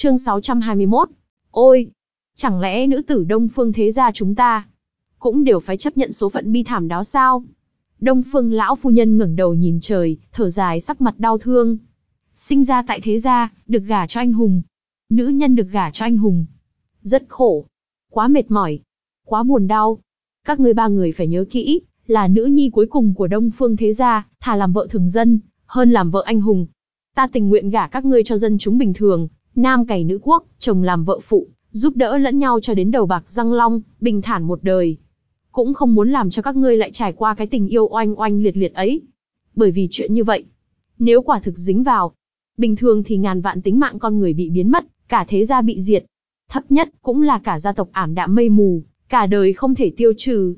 Chương 621. Ôi! Chẳng lẽ nữ tử Đông Phương thế gia chúng ta cũng đều phải chấp nhận số phận bi thảm đó sao? Đông Phương lão phu nhân ngẩng đầu nhìn trời, thở dài sắc mặt đau thương. Sinh ra tại thế gia, được gả cho anh hùng. Nữ nhân được gả cho anh hùng. Rất khổ. Quá mệt mỏi. Quá buồn đau. Các ngươi ba người phải nhớ kỹ, là nữ nhi cuối cùng của Đông Phương thế gia, thà làm vợ thường dân, hơn làm vợ anh hùng. Ta tình nguyện gả các ngươi cho dân chúng bình thường, nam cày nữ quốc, chồng làm vợ phụ, giúp đỡ lẫn nhau cho đến đầu bạc răng long, bình thản một đời. Cũng không muốn làm cho các ngươi lại trải qua cái tình yêu oanh oanh liệt liệt ấy. Bởi vì chuyện như vậy, nếu quả thực dính vào, bình thường thì ngàn vạn tính mạng con người bị biến mất, cả thế gia bị diệt. Thấp nhất cũng là cả gia tộc ảm đạm mây mù, cả đời không thể tiêu trừ.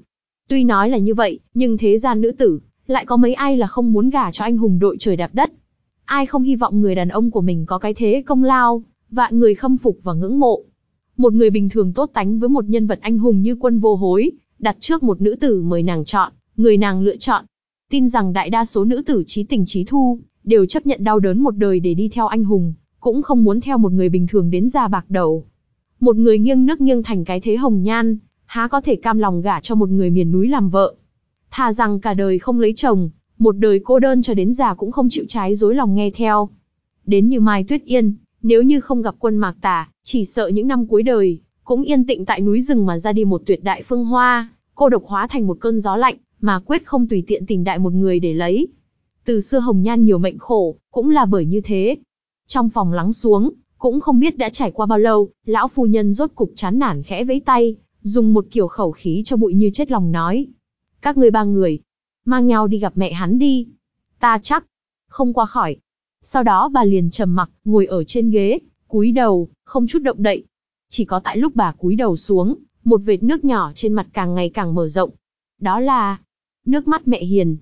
Tuy nói là như vậy, nhưng thế gian nữ tử, lại có mấy ai là không muốn gả cho anh hùng đội trời đạp đất. Ai không hy vọng người đàn ông của mình có cái thế công lao, vạn người khâm phục và ngưỡng mộ. Một người bình thường tốt tánh với một nhân vật anh hùng như quân vô hối, đặt trước một nữ tử mời nàng chọn, người nàng lựa chọn. Tin rằng đại đa số nữ tử trí tình trí thu, đều chấp nhận đau đớn một đời để đi theo anh hùng, cũng không muốn theo một người bình thường đến già bạc đầu. Một người nghiêng nước nghiêng thành cái thế hồng nhan, há có thể cam lòng gả cho một người miền núi làm vợ. Thà rằng cả đời không lấy chồng, một đời cô đơn cho đến già cũng không chịu trái dối lòng nghe theo. Đến như Mai Tuyết Yên, nếu như không gặp quân mạc tà, chỉ sợ những năm cuối đời, cũng yên tĩnh tại núi rừng mà ra đi một tuyệt đại phương hoa, cô độc hóa thành một cơn gió lạnh, mà quyết không tùy tiện tình đại một người để lấy. Từ xưa hồng nhan nhiều mệnh khổ, cũng là bởi như thế. Trong phòng lắng xuống, cũng không biết đã trải qua bao lâu, lão phu nhân rốt cục chán nản khẽ vẫy tay, dùng một kiểu khẩu khí cho bụi như chết lòng nói. Các ngươi ba người, mang nhau đi gặp mẹ hắn đi. Ta chắc, không qua khỏi. Sau đó bà liền trầm mặc, ngồi ở trên ghế, cúi đầu, không chút động đậy. Chỉ có tại lúc bà cúi đầu xuống, một vệt nước nhỏ trên mặt càng ngày càng mở rộng. Đó là nước mắt mẹ hiền.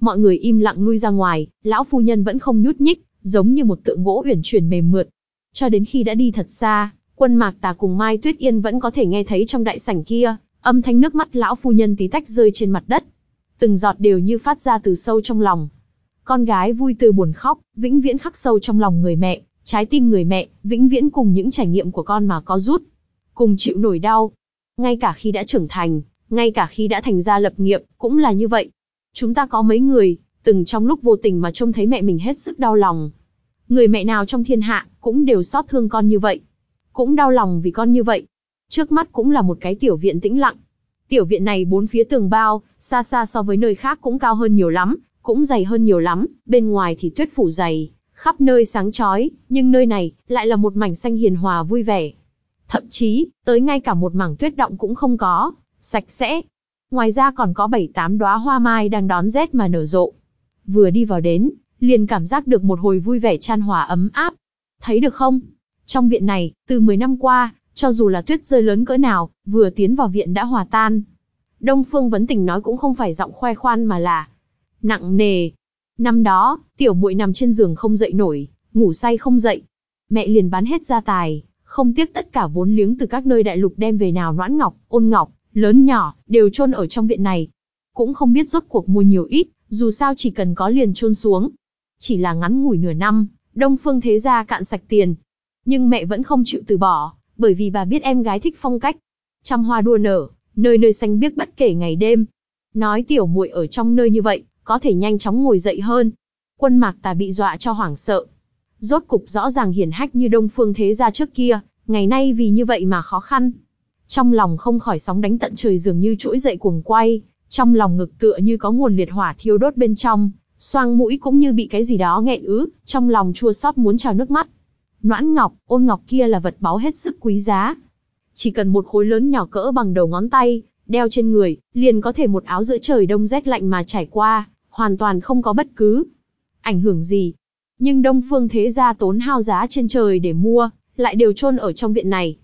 Mọi người im lặng lui ra ngoài, lão phu nhân vẫn không nhút nhích, giống như một tượng gỗ uyển chuyển mềm mượt. Cho đến khi đã đi thật xa, quân mạc tà cùng Mai Tuyết Yên vẫn có thể nghe thấy trong đại sảnh kia, âm thanh nước mắt lão phu nhân tí tách rơi trên mặt đất. Từng giọt đều như phát ra từ sâu trong lòng. Con gái vui từ buồn khóc, vĩnh viễn khắc sâu trong lòng người mẹ, trái tim người mẹ, vĩnh viễn cùng những trải nghiệm của con mà có rút. Cùng chịu nổi đau. Ngay cả khi đã trưởng thành, ngay cả khi đã thành ra lập nghiệp, cũng là như vậy. Chúng ta có mấy người, từng trong lúc vô tình mà trông thấy mẹ mình hết sức đau lòng. Người mẹ nào trong thiên hạ, cũng đều xót thương con như vậy. Cũng đau lòng vì con như vậy. Trước mắt cũng là một cái tiểu viện tĩnh lặng. Tiểu viện này bốn phía tường bao, xa xa so với nơi khác cũng cao hơn nhiều lắm, cũng dày hơn nhiều lắm, bên ngoài thì tuyết phủ dày, khắp nơi sáng chói, nhưng nơi này lại là một mảnh xanh hiền hòa vui vẻ. Thậm chí, tới ngay cả một mảng tuyết động cũng không có, sạch sẽ. Ngoài ra còn có bảy tám đóa hoa mai đang đón rét mà nở rộ. Vừa đi vào đến, liền cảm giác được một hồi vui vẻ chan hòa ấm áp. Thấy được không? Trong viện này, từ 10 năm qua, cho dù là tuyết rơi lớn cỡ nào, vừa tiến vào viện đã hòa tan. Đông Phương Vấn Tình nói cũng không phải giọng khoe khoan mà là nặng nề. Năm đó, tiểu muội nằm trên giường không dậy nổi, ngủ say không dậy. Mẹ liền bán hết gia tài, không tiếc tất cả vốn liếng từ các nơi đại lục đem về nào noãn ngọc, ôn ngọc, lớn nhỏ, đều chôn ở trong viện này. Cũng không biết rốt cuộc mua nhiều ít, dù sao chỉ cần có liền chôn xuống. Chỉ là ngắn ngủi nửa năm, Đông Phương Thế Gia cạn sạch tiền. Nhưng mẹ vẫn không chịu từ bỏ, bởi vì bà biết em gái thích phong cách. Trăm hoa đua nở, nơi nơi xanh biếc bất kể ngày đêm. Nói tiểu muội ở trong nơi như vậy, có thể nhanh chóng ngồi dậy hơn. Quân mạc tà bị dọa cho hoảng sợ. Rốt cục rõ ràng hiển hách như đông phương thế gia trước kia, ngày nay vì như vậy mà khó khăn. Trong lòng không khỏi sóng đánh tận trời dường như trỗi dậy cuồng quay, trong lòng ngực tựa như có nguồn liệt hỏa thiêu đốt bên trong, xoang mũi cũng như bị cái gì đó nghẹn ứ, trong lòng chua xót muốn trào nước mắt. Noãn ngọc, ôn ngọc kia là vật báu hết sức quý giá. Chỉ cần một khối lớn nhỏ cỡ bằng đầu ngón tay, đeo trên người, liền có thể một áo giữa trời đông rét lạnh mà trải qua, hoàn toàn không có bất cứ ảnh hưởng gì. Nhưng Đông Phương Thế Gia tốn hao giá trên trời để mua, lại đều chôn ở trong viện này.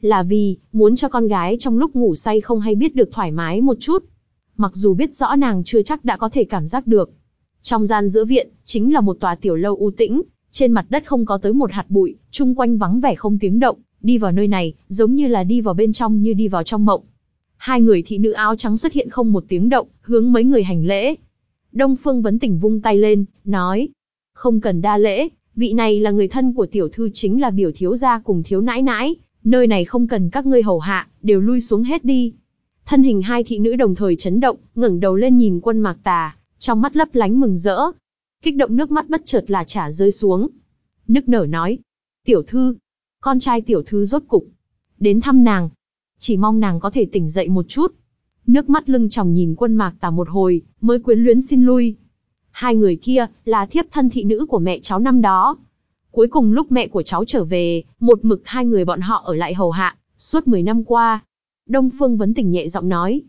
Là vì, muốn cho con gái trong lúc ngủ say không hay biết được thoải mái một chút. Mặc dù biết rõ nàng chưa chắc đã có thể cảm giác được. Trong gian giữa viện, chính là một tòa tiểu lâu u tĩnh, trên mặt đất không có tới một hạt bụi, chung quanh vắng vẻ không tiếng động, đi vào nơi này, giống như là đi vào bên trong như đi vào trong mộng. Hai người thị nữ áo trắng xuất hiện không một tiếng động, hướng mấy người hành lễ. Đông Phương Vấn Tỉnh vung tay lên, nói, không cần đa lễ, Vị này là người thân của tiểu thư chính là biểu thiếu gia cùng thiếu nãi nãi, nơi này không cần các ngươi hầu hạ, đều lui xuống hết đi. Thân hình hai thị nữ đồng thời chấn động, ngẩng đầu lên nhìn quân mạc tà, trong mắt lấp lánh mừng rỡ. Kích động nước mắt bất chợt là trả rơi xuống. Nức nở nói, tiểu thư, con trai tiểu thư rốt cục, đến thăm nàng. Chỉ mong nàng có thể tỉnh dậy một chút. Nước mắt lưng tròng nhìn quân mạc tà một hồi, mới quyến luyến xin lui. Hai người kia, là thiếp thân thị nữ của mẹ cháu năm đó. Cuối cùng lúc mẹ của cháu trở về, một mực hai người bọn họ ở lại hầu hạ, suốt 10 năm qua. Đông Phương Vấn Tình nhẹ giọng nói.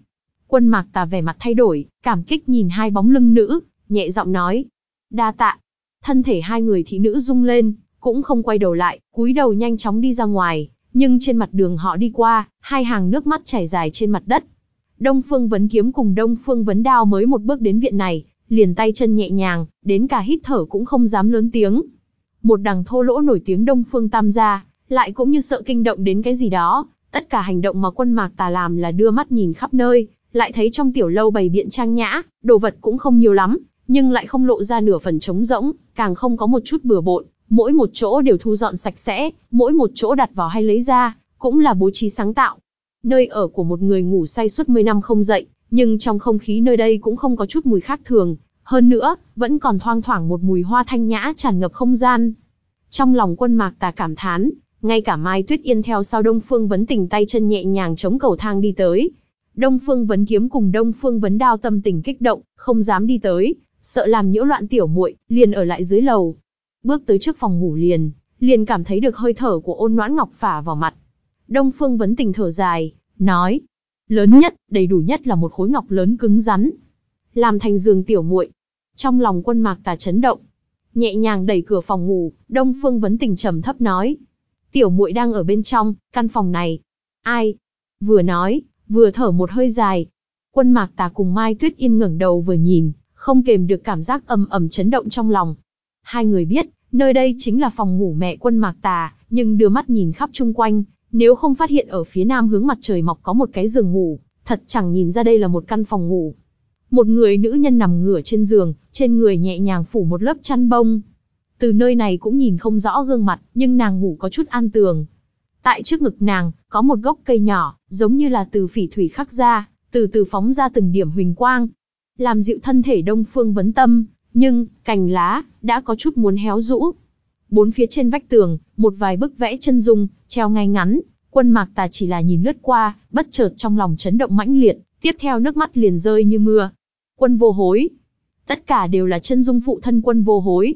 Quân mạc tà vẻ mặt thay đổi, cảm kích nhìn hai bóng lưng nữ, nhẹ giọng nói. Đa tạ. Thân thể hai người thị nữ rung lên, cũng không quay đầu lại, cúi đầu nhanh chóng đi ra ngoài. Nhưng trên mặt đường họ đi qua, hai hàng nước mắt chảy dài trên mặt đất. Đông Phương Vấn Kiếm cùng Đông Phương Vấn Đao mới một bước đến viện này, liền tay chân nhẹ nhàng, đến cả hít thở cũng không dám lớn tiếng. Một đằng thô lỗ nổi tiếng Đông Phương Tam gia, lại cũng như sợ kinh động đến cái gì đó, tất cả hành động mà quân mạc tà làm là đưa mắt nhìn khắp nơi, lại thấy trong tiểu lâu bày biện trang nhã, đồ vật cũng không nhiều lắm, nhưng lại không lộ ra nửa phần trống rỗng, càng không có một chút bừa bộn, mỗi một chỗ đều thu dọn sạch sẽ, mỗi một chỗ đặt vào hay lấy ra, cũng là bố trí sáng tạo. Nơi ở của một người ngủ say suốt 10 năm không dậy, nhưng trong không khí nơi đây cũng không có chút mùi khác thường, hơn nữa, vẫn còn thoang thoảng một mùi hoa thanh nhã tràn ngập không gian. Trong lòng quân mạc tà cảm thán, ngay cả Mai Tuyết Yên theo sau Đông Phương Vấn Tình tay chân nhẹ nhàng chống cầu thang đi tới. Đông Phương Vấn Kiếm cùng Đông Phương Vấn Đao tâm tình kích động, không dám đi tới, sợ làm nhiễu loạn tiểu muội, liền ở lại dưới lầu. Bước tới trước phòng ngủ liền, liền cảm thấy được hơi thở của ôn noãn ngọc phả vào mặt. Đông Phương Vấn Tình thở dài, nói, lớn nhất, đầy đủ nhất là một khối ngọc lớn cứng rắn, làm thành giường tiểu muội. Trong lòng quân mạc tà chấn động, nhẹ nhàng đẩy cửa phòng ngủ, Đông Phương Vấn Tình trầm thấp nói, tiểu muội đang ở bên trong, căn phòng này. Ai? Vừa nói, vừa thở một hơi dài. Quân mạc tà cùng Mai Tuyết Yên ngẩng đầu vừa nhìn, không kềm được cảm giác ầm ầm chấn động trong lòng. Hai người biết, nơi đây chính là phòng ngủ mẹ quân mạc tà, nhưng đưa mắt nhìn khắp chung quanh, nếu không phát hiện ở phía nam hướng mặt trời mọc có một cái giường ngủ, thật chẳng nhìn ra đây là một căn phòng ngủ. Một người nữ nhân nằm ngửa trên giường, trên người nhẹ nhàng phủ một lớp chăn bông, từ nơi này cũng nhìn không rõ gương mặt, nhưng nàng ngủ có chút an tường. Tại trước ngực nàng, có một gốc cây nhỏ, giống như là từ phỉ thủy khắc ra, từ từ phóng ra từng điểm huỳnh quang. Làm dịu thân thể đông phương vấn tâm, nhưng, cành lá, đã có chút muốn héo rũ. Bốn phía trên vách tường, một vài bức vẽ chân dung, treo ngay ngắn, quân mạc tà chỉ là nhìn lướt qua, bất chợt trong lòng chấn động mãnh liệt, tiếp theo nước mắt liền rơi như mưa. Quân vô hối. Tất cả đều là chân dung phụ thân quân vô hối,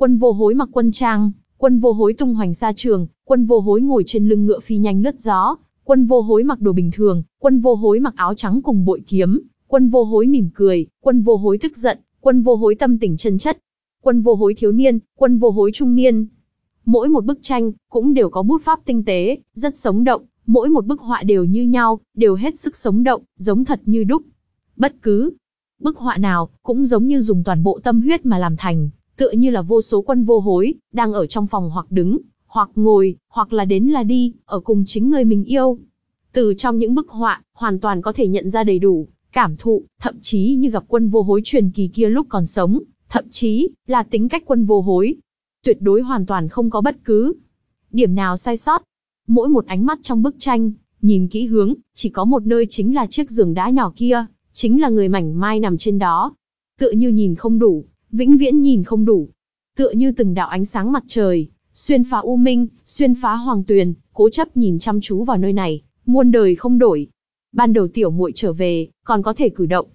Quân vô hối mặc quân trang, quân vô hối tung hoành xa trường, quân vô hối ngồi trên lưng ngựa phi nhanh lướt gió, quân vô hối mặc đồ bình thường, quân vô hối mặc áo trắng cùng bội kiếm, quân vô hối mỉm cười, quân vô hối tức giận, quân vô hối tâm tình chân chất, quân vô hối thiếu niên, quân vô hối trung niên. Mỗi một bức tranh, cũng đều có bút pháp tinh tế, rất sống động, mỗi một bức họa đều như nhau, đều hết sức sống động, giống thật như đúc. Bất cứ bức họa nào, cũng giống như dùng toàn bộ tâm huyết mà làm thành, tựa như là vô số quân vô hối, đang ở trong phòng hoặc đứng, hoặc ngồi, hoặc là đến là đi, ở cùng chính người mình yêu. Từ trong những bức họa, hoàn toàn có thể nhận ra đầy đủ, cảm thụ, thậm chí như gặp quân vô hối truyền kỳ kia lúc còn sống, thậm chí là tính cách quân vô hối. Tuyệt đối hoàn toàn không có bất cứ điểm nào sai sót. Mỗi một ánh mắt trong bức tranh, nhìn kỹ hướng, chỉ có một nơi chính là chiếc giường đá nhỏ kia, chính là người mảnh mai nằm trên đó. Tựa như nhìn không đủ, vĩnh viễn nhìn không đủ. Tựa như từng đạo ánh sáng mặt trời, xuyên phá u minh, xuyên phá hoàng tuyền, cố chấp nhìn chăm chú vào nơi này, muôn đời không đổi. Ban đầu tiểu muội trở về, còn có thể cử động.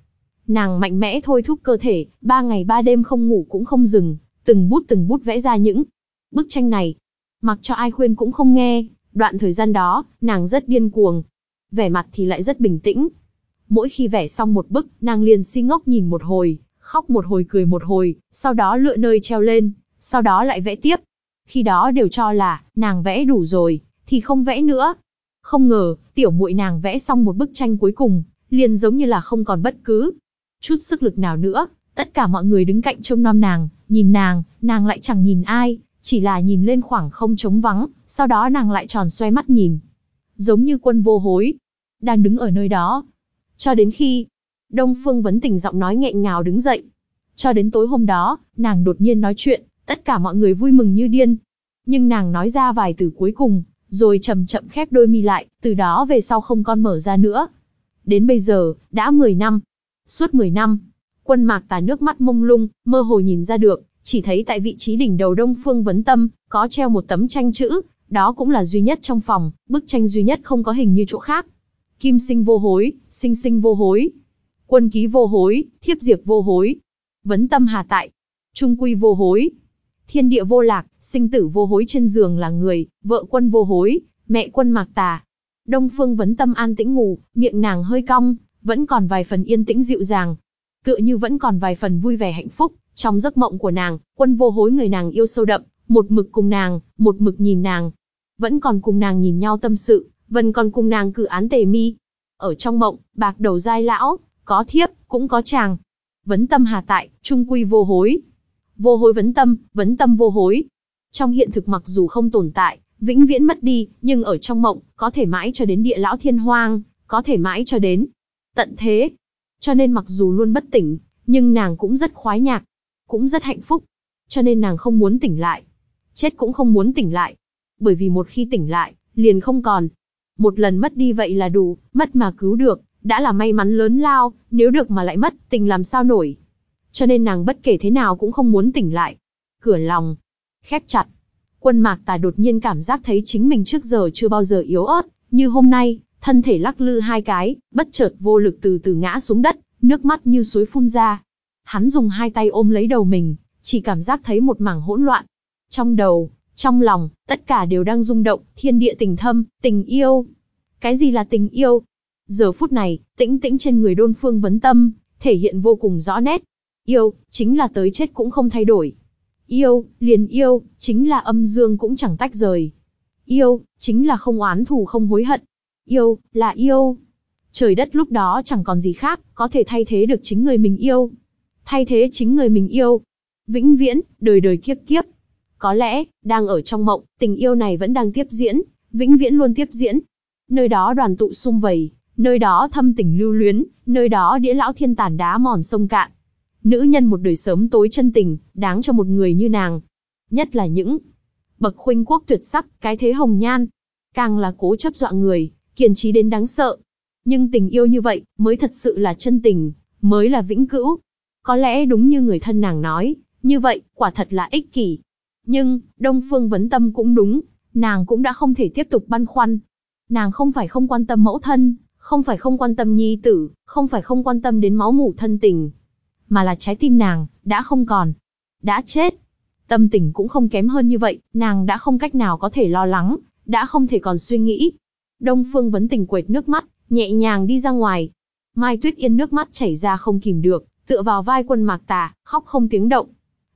Nàng mạnh mẽ thôi thúc cơ thể, ba ngày ba đêm không ngủ cũng không dừng, từng bút từng bút vẽ ra những bức tranh này. Mặc cho ai khuyên cũng không nghe, đoạn thời gian đó, nàng rất điên cuồng. Vẻ mặt thì lại rất bình tĩnh. Mỗi khi vẽ xong một bức, nàng liền si ngốc nhìn một hồi, khóc một hồi cười một hồi, sau đó lựa nơi treo lên, sau đó lại vẽ tiếp. Khi đó đều cho là, nàng vẽ đủ rồi, thì không vẽ nữa. Không ngờ, tiểu muội nàng vẽ xong một bức tranh cuối cùng, liền giống như là không còn bất cứ chút sức lực nào nữa. Tất cả mọi người đứng cạnh trông nom nàng, nhìn nàng, nàng lại chẳng nhìn ai, chỉ là nhìn lên khoảng không trống vắng, sau đó nàng lại tròn xoay mắt nhìn. Giống như quân vô hối, đang đứng ở nơi đó. Cho đến khi, Đông Phương Vấn Tình giọng nói nghẹn ngào đứng dậy. Cho đến tối hôm đó, nàng đột nhiên nói chuyện, Tất cả mọi người vui mừng như điên. Nhưng nàng nói ra vài từ cuối cùng, rồi chậm chậm khép đôi mi lại, từ đó về sau không con mở ra nữa. Đến bây giờ, đã 10 năm. Suốt 10 năm, quân mạc tà nước mắt mông lung, mơ hồ nhìn ra được, chỉ thấy tại vị trí đỉnh đầu Đông Phương Vấn Tâm, có treo một tấm tranh chữ, đó cũng là duy nhất trong phòng, bức tranh duy nhất không có hình như chỗ khác. Kim sinh vô hối, sinh sinh vô hối. Quân ký vô hối, thiếp diệt vô hối. Vấn tâm hà tại. Trung quy vô hối. Thiên địa vô lạc, sinh tử vô hối trên giường là người, vợ quân vô hối, mẹ quân mạc tà. Đông phương vấn tâm an tĩnh ngủ, miệng nàng hơi cong, vẫn còn vài phần yên tĩnh dịu dàng. Tựa như vẫn còn vài phần vui vẻ hạnh phúc, trong giấc mộng của nàng, quân vô hối người nàng yêu sâu đậm, một mực cùng nàng, một mực nhìn nàng. Vẫn còn cùng nàng nhìn nhau tâm sự, vẫn còn cùng nàng cử án tề mi. Ở trong mộng, bạc đầu dai lão, có thiếp, cũng có chàng. Vấn tâm hà tại, trung quy vô hối. Vô hối vấn tâm, vấn tâm vô hối. Trong hiện thực mặc dù không tồn tại, vĩnh viễn mất đi, nhưng ở trong mộng, có thể mãi cho đến địa lão thiên hoang, có thể mãi cho đến tận thế. Cho nên mặc dù luôn bất tỉnh, nhưng nàng cũng rất khoái nhạc, cũng rất hạnh phúc. Cho nên nàng không muốn tỉnh lại. Chết cũng không muốn tỉnh lại. Bởi vì một khi tỉnh lại, liền không còn. Một lần mất đi vậy là đủ, mất mà cứu được, đã là may mắn lớn lao, nếu được mà lại mất, tình làm sao nổi. Cho nên nàng bất kể thế nào cũng không muốn tỉnh lại. Cửa lòng, khép chặt. Quân mạc tà đột nhiên cảm giác thấy chính mình trước giờ chưa bao giờ yếu ớt, như hôm nay, thân thể lắc lư hai cái, bất chợt vô lực từ từ ngã xuống đất, nước mắt như suối phun ra. Hắn dùng hai tay ôm lấy đầu mình, chỉ cảm giác thấy một mảng hỗn loạn. Trong đầu, trong lòng, tất cả đều đang rung động, thiên địa tình thâm, tình yêu. Cái gì là tình yêu? Giờ phút này, tĩnh tĩnh trên người đôn phương vấn tâm, thể hiện vô cùng rõ nét. Yêu, chính là tới chết cũng không thay đổi. Yêu, liền yêu, chính là âm dương cũng chẳng tách rời. Yêu, chính là không oán thù không hối hận. Yêu, là yêu. Trời đất lúc đó chẳng còn gì khác, có thể thay thế được chính người mình yêu. Thay thế chính người mình yêu. Vĩnh viễn, đời đời kiếp kiếp. Có lẽ, đang ở trong mộng, tình yêu này vẫn đang tiếp diễn, vĩnh viễn luôn tiếp diễn. Nơi đó đoàn tụ sum vầy, nơi đó thâm tình lưu luyến, nơi đó đĩa lão thiên tàn đá mòn sông cạn. Nữ nhân một đời sớm tối chân tình, đáng cho một người như nàng. Nhất là những bậc khuynh quốc tuyệt sắc, cái thế hồng nhan. Càng là cố chấp dọa người, kiên trí đến đáng sợ. Nhưng tình yêu như vậy, mới thật sự là chân tình, mới là vĩnh cửu. Có lẽ đúng như người thân nàng nói, như vậy, quả thật là ích kỷ. Nhưng, Đông Phương Vấn Tâm cũng đúng, nàng cũng đã không thể tiếp tục băn khoăn. Nàng không phải không quan tâm mẫu thân, không phải không quan tâm nhi tử, không phải không quan tâm đến máu mủ thân tình, mà là trái tim nàng, đã không còn. Đã chết. Tâm tình cũng không kém hơn như vậy, nàng đã không cách nào có thể lo lắng, đã không thể còn suy nghĩ. Đông Phương vấn tình quệt nước mắt, nhẹ nhàng đi ra ngoài. Mai Tuyết Yên nước mắt chảy ra không kìm được, tựa vào vai quân mạc tà, khóc không tiếng động.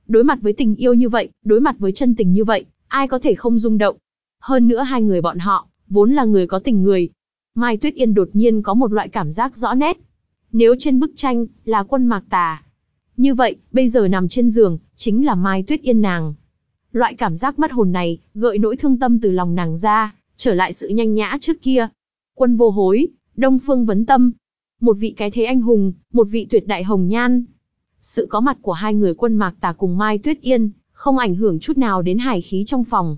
Đối mặt với tình yêu như vậy, đối mặt với chân tình như vậy, ai có thể không rung động. Hơn nữa hai người bọn họ, vốn là người có tình người. Mai Tuyết Yên đột nhiên có một loại cảm giác rõ nét, nếu trên bức tranh là quân mạc tà, như vậy, bây giờ nằm trên giường, chính là Mai Tuyết Yên nàng. Loại cảm giác mất hồn này, gợi nỗi thương tâm từ lòng nàng ra, trở lại sự nhanh nhã trước kia. Quân vô hối, Đông Phương vấn tâm. Một vị cái thế anh hùng, một vị tuyệt đại hồng nhan. Sự có mặt của hai người quân mạc tà cùng Mai Tuyết Yên, không ảnh hưởng chút nào đến hải khí trong phòng.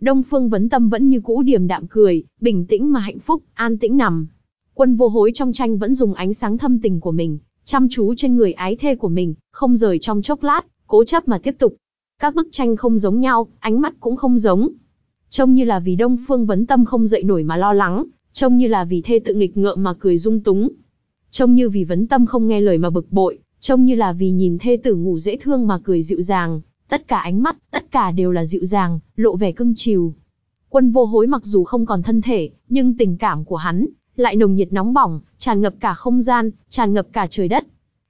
Đông Phương vấn tâm vẫn như cũ điềm đạm cười, bình tĩnh mà hạnh phúc, an tĩnh nằm. Quân vô hối trong tranh vẫn dùng ánh sáng thâm tình của mình, chăm chú trên người ái thê của mình, không rời trong chốc lát, cố chấp mà tiếp tục. Các bức tranh không giống nhau, ánh mắt cũng không giống. Trông như là vì Đông Phương Vấn Tâm không dậy nổi mà lo lắng, trông như là vì thê tự nghịch ngợm mà cười dung túng. Trông như vì Vấn Tâm không nghe lời mà bực bội, trông như là vì nhìn thê tử ngủ dễ thương mà cười dịu dàng. Tất cả ánh mắt, tất cả đều là dịu dàng, lộ vẻ cưng chiều. Quân vô hối mặc dù không còn thân thể, nhưng tình cảm của hắn, lại nồng nhiệt nóng bỏng, tràn ngập cả không gian, tràn ngập cả trời đất.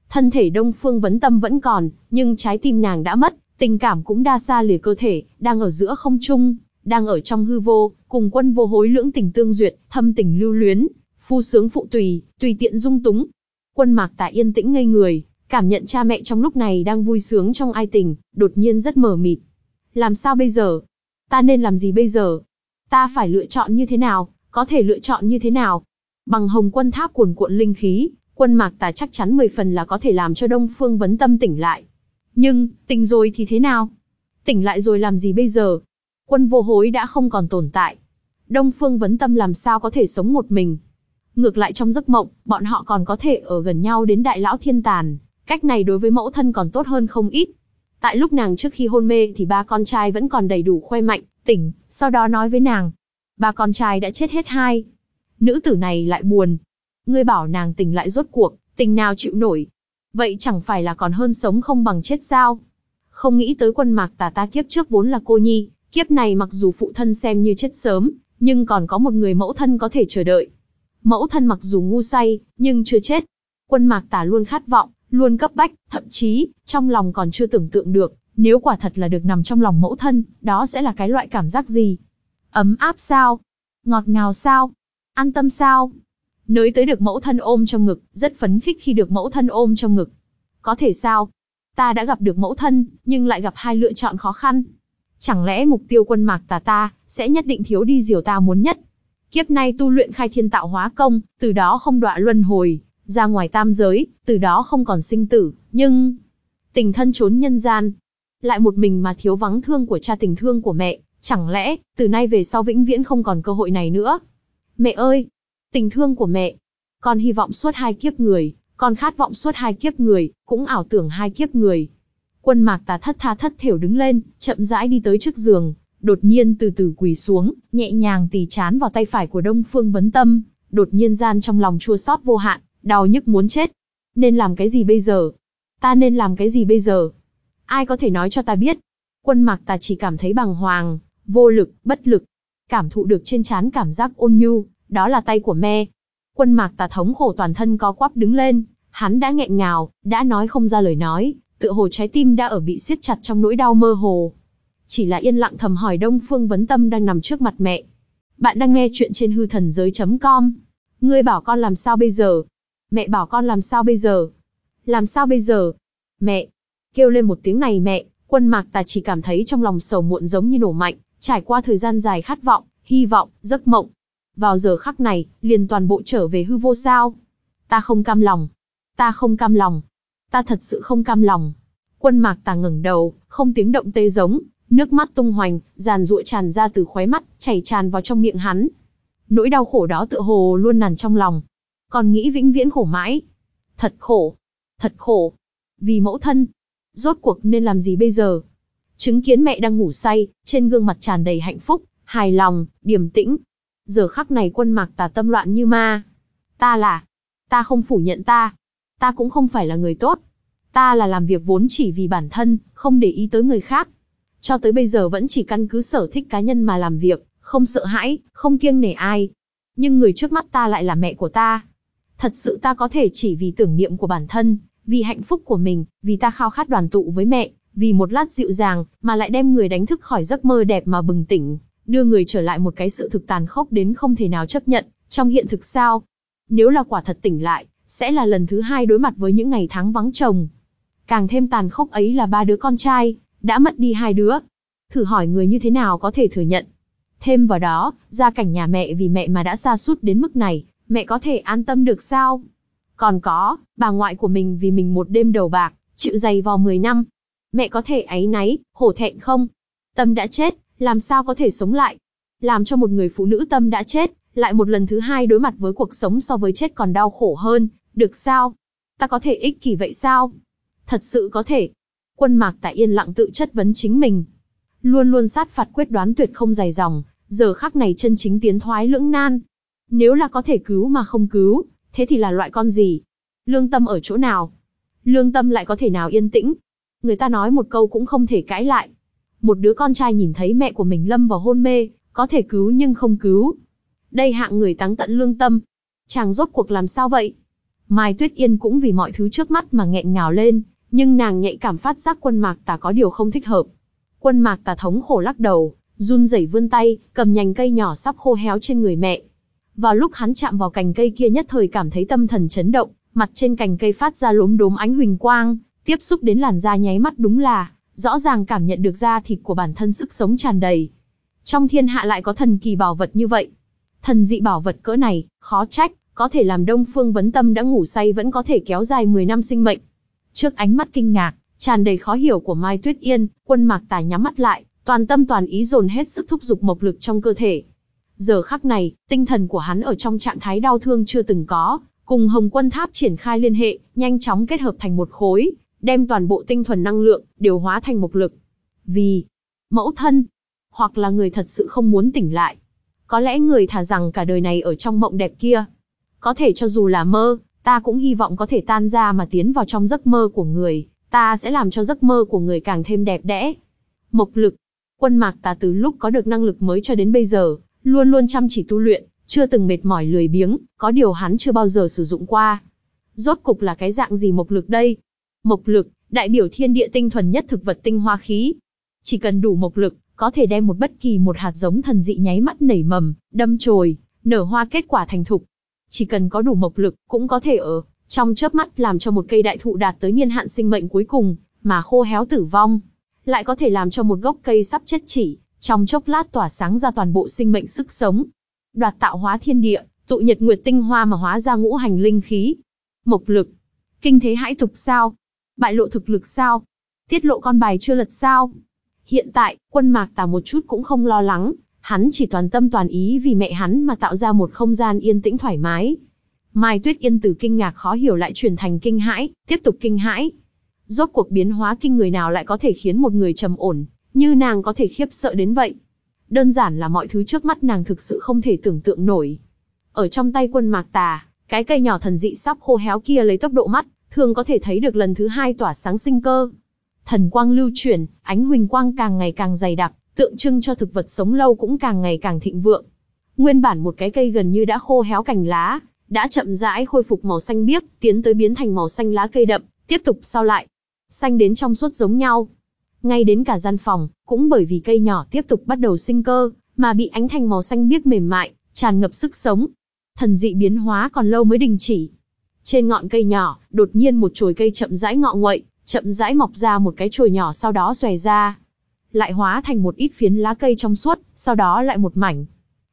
Thân thể Đông Phương Vấn Tâm vẫn còn, nhưng trái tim nàng đã mất, tình cảm cũng đa xa lìa cơ thể, đang ở giữa không trung, đang ở trong hư vô, cùng quân vô hối lưỡng tình tương duyệt, thâm tình lưu luyến, phu sướng phụ tùy, tùy tiện dung túng. Quân Mạc tại yên tĩnh ngây người, cảm nhận cha mẹ trong lúc này đang vui sướng trong ai tình, đột nhiên rất mờ mịt. Làm sao bây giờ? Ta nên làm gì bây giờ? Ta phải lựa chọn như thế nào? Có thể lựa chọn như thế nào? Bằng hồng quân tháp cuồn cuộn linh khí, quân mạc tà chắc chắn 10 phần là có thể làm cho Đông Phương Vấn Tâm tỉnh lại. Nhưng, tỉnh rồi thì thế nào? Tỉnh lại rồi làm gì bây giờ? Quân vô hối đã không còn tồn tại. Đông Phương Vấn Tâm làm sao có thể sống một mình? Ngược lại trong giấc mộng, bọn họ còn có thể ở gần nhau đến đại lão thiên tàn. Cách này đối với mẫu thân còn tốt hơn không ít. Tại lúc nàng trước khi hôn mê thì ba con trai vẫn còn đầy đủ khoe mạnh, tỉnh, sau đó nói với nàng. Ba con trai đã chết hết hai. Nữ tử này lại buồn. Ngươi bảo nàng tỉnh lại rốt cuộc, tình nào chịu nổi. Vậy chẳng phải là còn hơn sống không bằng chết sao? Không nghĩ tới quân mạc tà ta kiếp trước vốn là cô nhi, kiếp này mặc dù phụ thân xem như chết sớm, nhưng còn có một người mẫu thân có thể chờ đợi. Mẫu thân mặc dù ngu say, nhưng chưa chết. Quân mạc tả luôn khát vọng, luôn cấp bách, thậm chí, trong lòng còn chưa tưởng tượng được, nếu quả thật là được nằm trong lòng mẫu thân, đó sẽ là cái loại cảm giác gì? Ấm áp sao? Ngọt ngào sao? An tâm sao? Nới tới được mẫu thân ôm trong ngực, rất phấn khích khi được mẫu thân ôm trong ngực. Có thể sao? Ta đã gặp được mẫu thân, nhưng lại gặp hai lựa chọn khó khăn. Chẳng lẽ mục tiêu quân mạc tà ta, sẽ nhất định thiếu đi điều ta muốn nhất? Kiếp nay tu luyện khai thiên tạo hóa công, từ đó không đọa luân hồi, ra ngoài tam giới, từ đó không còn sinh tử, nhưng tình thân trốn nhân gian, lại một mình mà thiếu vắng thương của cha tình thương của mẹ, chẳng lẽ từ nay về sau vĩnh viễn không còn cơ hội này nữa? Mẹ ơi, tình thương của mẹ, con hy vọng suốt hai kiếp người, con khát vọng suốt hai kiếp người, cũng ảo tưởng hai kiếp người. Quân mạc tà thất tha thất thểu đứng lên, chậm rãi đi tới trước giường, đột nhiên từ từ quỳ xuống, nhẹ nhàng tì chán vào tay phải của Đông Phương Vấn Tâm, đột nhiên gian trong lòng chua xót vô hạn, đau nhức muốn chết. Nên làm cái gì bây giờ? Ta nên làm cái gì bây giờ? Ai có thể nói cho ta biết? Quân mạc ta chỉ cảm thấy bằng hoàng, vô lực, bất lực. Cảm thụ được trên trán cảm giác ôn nhu, đó là tay của me. Quân mạc tà thống khổ toàn thân co quắp đứng lên, hắn đã nghẹn ngào, đã nói không ra lời nói, tựa hồ trái tim đã ở bị siết chặt trong nỗi đau mơ hồ. Chỉ là yên lặng thầm hỏi Đông Phương Vấn Tâm đang nằm trước mặt mẹ. Bạn đang nghe chuyện trên hư thần giới.com. Ngươi bảo con làm sao bây giờ? Mẹ bảo con làm sao bây giờ? Làm sao bây giờ? Mẹ! Kêu lên một tiếng này mẹ, quân mạc ta chỉ cảm thấy trong lòng sầu muộn giống như nổ mạnh, trải qua thời gian dài khát vọng, hy vọng, giấc mộng. Vào giờ khắc này, liền toàn bộ trở về hư vô sao. Ta không cam lòng. Ta không cam lòng. Ta thật sự không cam lòng. Quân mạc tà ngẩng đầu, không tiếng động tê giống, nước mắt tung hoành, giàn ruộ tràn ra từ khóe mắt, chảy tràn vào trong miệng hắn. Nỗi đau khổ đó tựa hồ luôn nằn trong lòng, còn nghĩ vĩnh viễn khổ mãi. Thật khổ, thật khổ. Vì mẫu thân, rốt cuộc nên làm gì bây giờ? Chứng kiến mẹ đang ngủ say, trên gương mặt tràn đầy hạnh phúc, hài lòng, điềm tĩnh. Giờ khắc này quân mạc tà tâm loạn như ma. Ta là, ta không phủ nhận ta. Ta cũng không phải là người tốt. Ta là làm việc vốn chỉ vì bản thân, không để ý tới người khác. Cho tới bây giờ vẫn chỉ căn cứ sở thích cá nhân mà làm việc, không sợ hãi, không kiêng nể ai. Nhưng người trước mắt ta lại là mẹ của ta. Thật sự ta có thể chỉ vì tưởng niệm của bản thân, vì hạnh phúc của mình, vì ta khao khát đoàn tụ với mẹ, vì một lát dịu dàng, mà lại đem người đánh thức khỏi giấc mơ đẹp mà bừng tỉnh, đưa người trở lại một cái sự thực tàn khốc đến không thể nào chấp nhận, trong hiện thực sao? Nếu là quả thật tỉnh lại, sẽ là lần thứ hai đối mặt với những ngày tháng vắng chồng. Càng thêm tàn khốc ấy là ba đứa con trai, đã mất đi hai đứa. Thử hỏi người như thế nào có thể thừa nhận. Thêm vào đó, gia cảnh nhà mẹ vì mẹ mà đã xa sút đến mức này, mẹ có thể an tâm được sao? Còn có, bà ngoại của mình vì mình một đêm đầu bạc, chịu dày vò 10 năm. Mẹ có thể áy náy, hổ thẹn không? Tâm đã chết, làm sao có thể sống lại? Làm cho một người phụ nữ tâm đã chết, lại một lần thứ hai đối mặt với cuộc sống so với chết còn đau khổ hơn, được sao? Ta có thể ích kỷ vậy sao? Thật sự có thể. Quân mạc tại yên lặng tự chất vấn chính mình. Luôn luôn sát phạt quyết đoán tuyệt không dài dòng, giờ khắc này chân chính tiến thoái lưỡng nan, nếu là có thể cứu mà không cứu, thế thì là loại con gì? Lương tâm ở chỗ nào? Lương tâm lại có thể nào yên tĩnh? Người ta nói một câu cũng không thể cãi lại. Một đứa con trai nhìn thấy mẹ của mình lâm vào hôn mê, có thể cứu nhưng không cứu. Đây hạng người táng tận lương tâm. Chàng rốt cuộc làm sao vậy? Mai Tuyết Yên cũng vì mọi thứ trước mắt mà nghẹn ngào lên, nhưng nàng nhạy cảm phát giác quân mạc tà có điều không thích hợp. Quân mạc tà thống khổ lắc đầu, run rẩy vươn tay, cầm nhành cây nhỏ sắp khô héo trên người mẹ, vào lúc hắn chạm vào cành cây kia nhất thời cảm thấy tâm thần chấn động, mặt trên cành cây phát ra lốm đốm ánh huỳnh quang, tiếp xúc đến làn da nháy mắt đúng là, rõ ràng cảm nhận được da thịt của bản thân sức sống tràn đầy. Trong thiên hạ lại có thần kỳ bảo vật như vậy. Thần dị bảo vật cỡ này, khó trách, có thể làm Đông Phương Vấn Tâm đã ngủ say vẫn có thể kéo dài 10 năm sinh mệnh. Trước ánh mắt kinh ngạc, Tràn đầy khó hiểu của Mai Tuyết Yên, quân mạc tà nhắm mắt lại, toàn tâm toàn ý dồn hết sức thúc giục mộc lực trong cơ thể. Giờ khắc này, tinh thần của hắn ở trong trạng thái đau thương chưa từng có, cùng Hồng Quân Tháp triển khai liên hệ, nhanh chóng kết hợp thành một khối, đem toàn bộ tinh thuần năng lượng điều hóa thành mộc lực. Vì mẫu thân, hoặc là người thật sự không muốn tỉnh lại. Có lẽ người thà rằng cả đời này ở trong mộng đẹp kia. Có thể cho dù là mơ, ta cũng hy vọng có thể tan ra mà tiến vào trong giấc mơ của người, ta sẽ làm cho giấc mơ của người càng thêm đẹp đẽ. Mộc lực, quân mạc ta từ lúc có được năng lực mới cho đến bây giờ, luôn luôn chăm chỉ tu luyện, chưa từng mệt mỏi lười biếng, có điều hắn chưa bao giờ sử dụng qua. Rốt cục là cái dạng gì mộc lực đây? Mộc lực, đại biểu thiên địa tinh thuần nhất thực vật tinh hoa khí. Chỉ cần đủ mộc lực, có thể đem một bất kỳ một hạt giống thần dị nháy mắt nảy mầm, đâm chồi, nở hoa kết quả thành thục. Chỉ cần có đủ mộc lực, cũng có thể ở trong chớp mắt làm cho một cây đại thụ đạt tới niên hạn sinh mệnh cuối cùng, mà khô héo tử vong. Lại có thể làm cho một gốc cây sắp chết chỉ, trong chốc lát tỏa sáng ra toàn bộ sinh mệnh sức sống. Đoạt tạo hóa thiên địa, tụ nhật nguyệt tinh hoa mà hóa ra ngũ hành linh khí. Mộc lực. Kinh thế hãi tục sao? Bại lộ thực lực sao? Tiết lộ con bài chưa lật sao? Hiện tại, quân mạc tà một chút cũng không lo lắng, hắn chỉ toàn tâm toàn ý vì mẹ hắn mà tạo ra một không gian yên tĩnh thoải mái. Mai Tuyết Yên từ kinh ngạc khó hiểu lại chuyển thành kinh hãi, tiếp tục kinh hãi. Rốt cuộc biến hóa kinh người nào lại có thể khiến một người trầm ổn, như nàng có thể khiếp sợ đến vậy. Đơn giản là mọi thứ trước mắt nàng thực sự không thể tưởng tượng nổi. Ở trong tay quân mạc tà, cái cây nhỏ thần dị sắp khô héo kia lấy tốc độ mắt, thường có thể thấy được lần thứ hai tỏa sáng sinh cơ. Thần quang lưu chuyển, ánh huỳnh quang càng ngày càng dày đặc, tượng trưng cho thực vật sống lâu cũng càng ngày càng thịnh vượng. Nguyên bản một cái cây gần như đã khô héo cành lá, đã chậm rãi khôi phục màu xanh biếc, tiến tới biến thành màu xanh lá cây đậm, tiếp tục sau lại, xanh đến trong suốt giống nhau. Ngay đến cả gian phòng, cũng bởi vì cây nhỏ tiếp tục bắt đầu sinh cơ, mà bị ánh thành màu xanh biếc mềm mại, tràn ngập sức sống. Thần dị biến hóa còn lâu mới đình chỉ. Trên ngọn cây nhỏ, đột nhiên một chồi cây chậm rãi ngọ nguậy, chậm rãi mọc ra một cái chồi nhỏ sau đó xòe ra. Lại hóa thành một ít phiến lá cây trong suốt, sau đó lại một mảnh.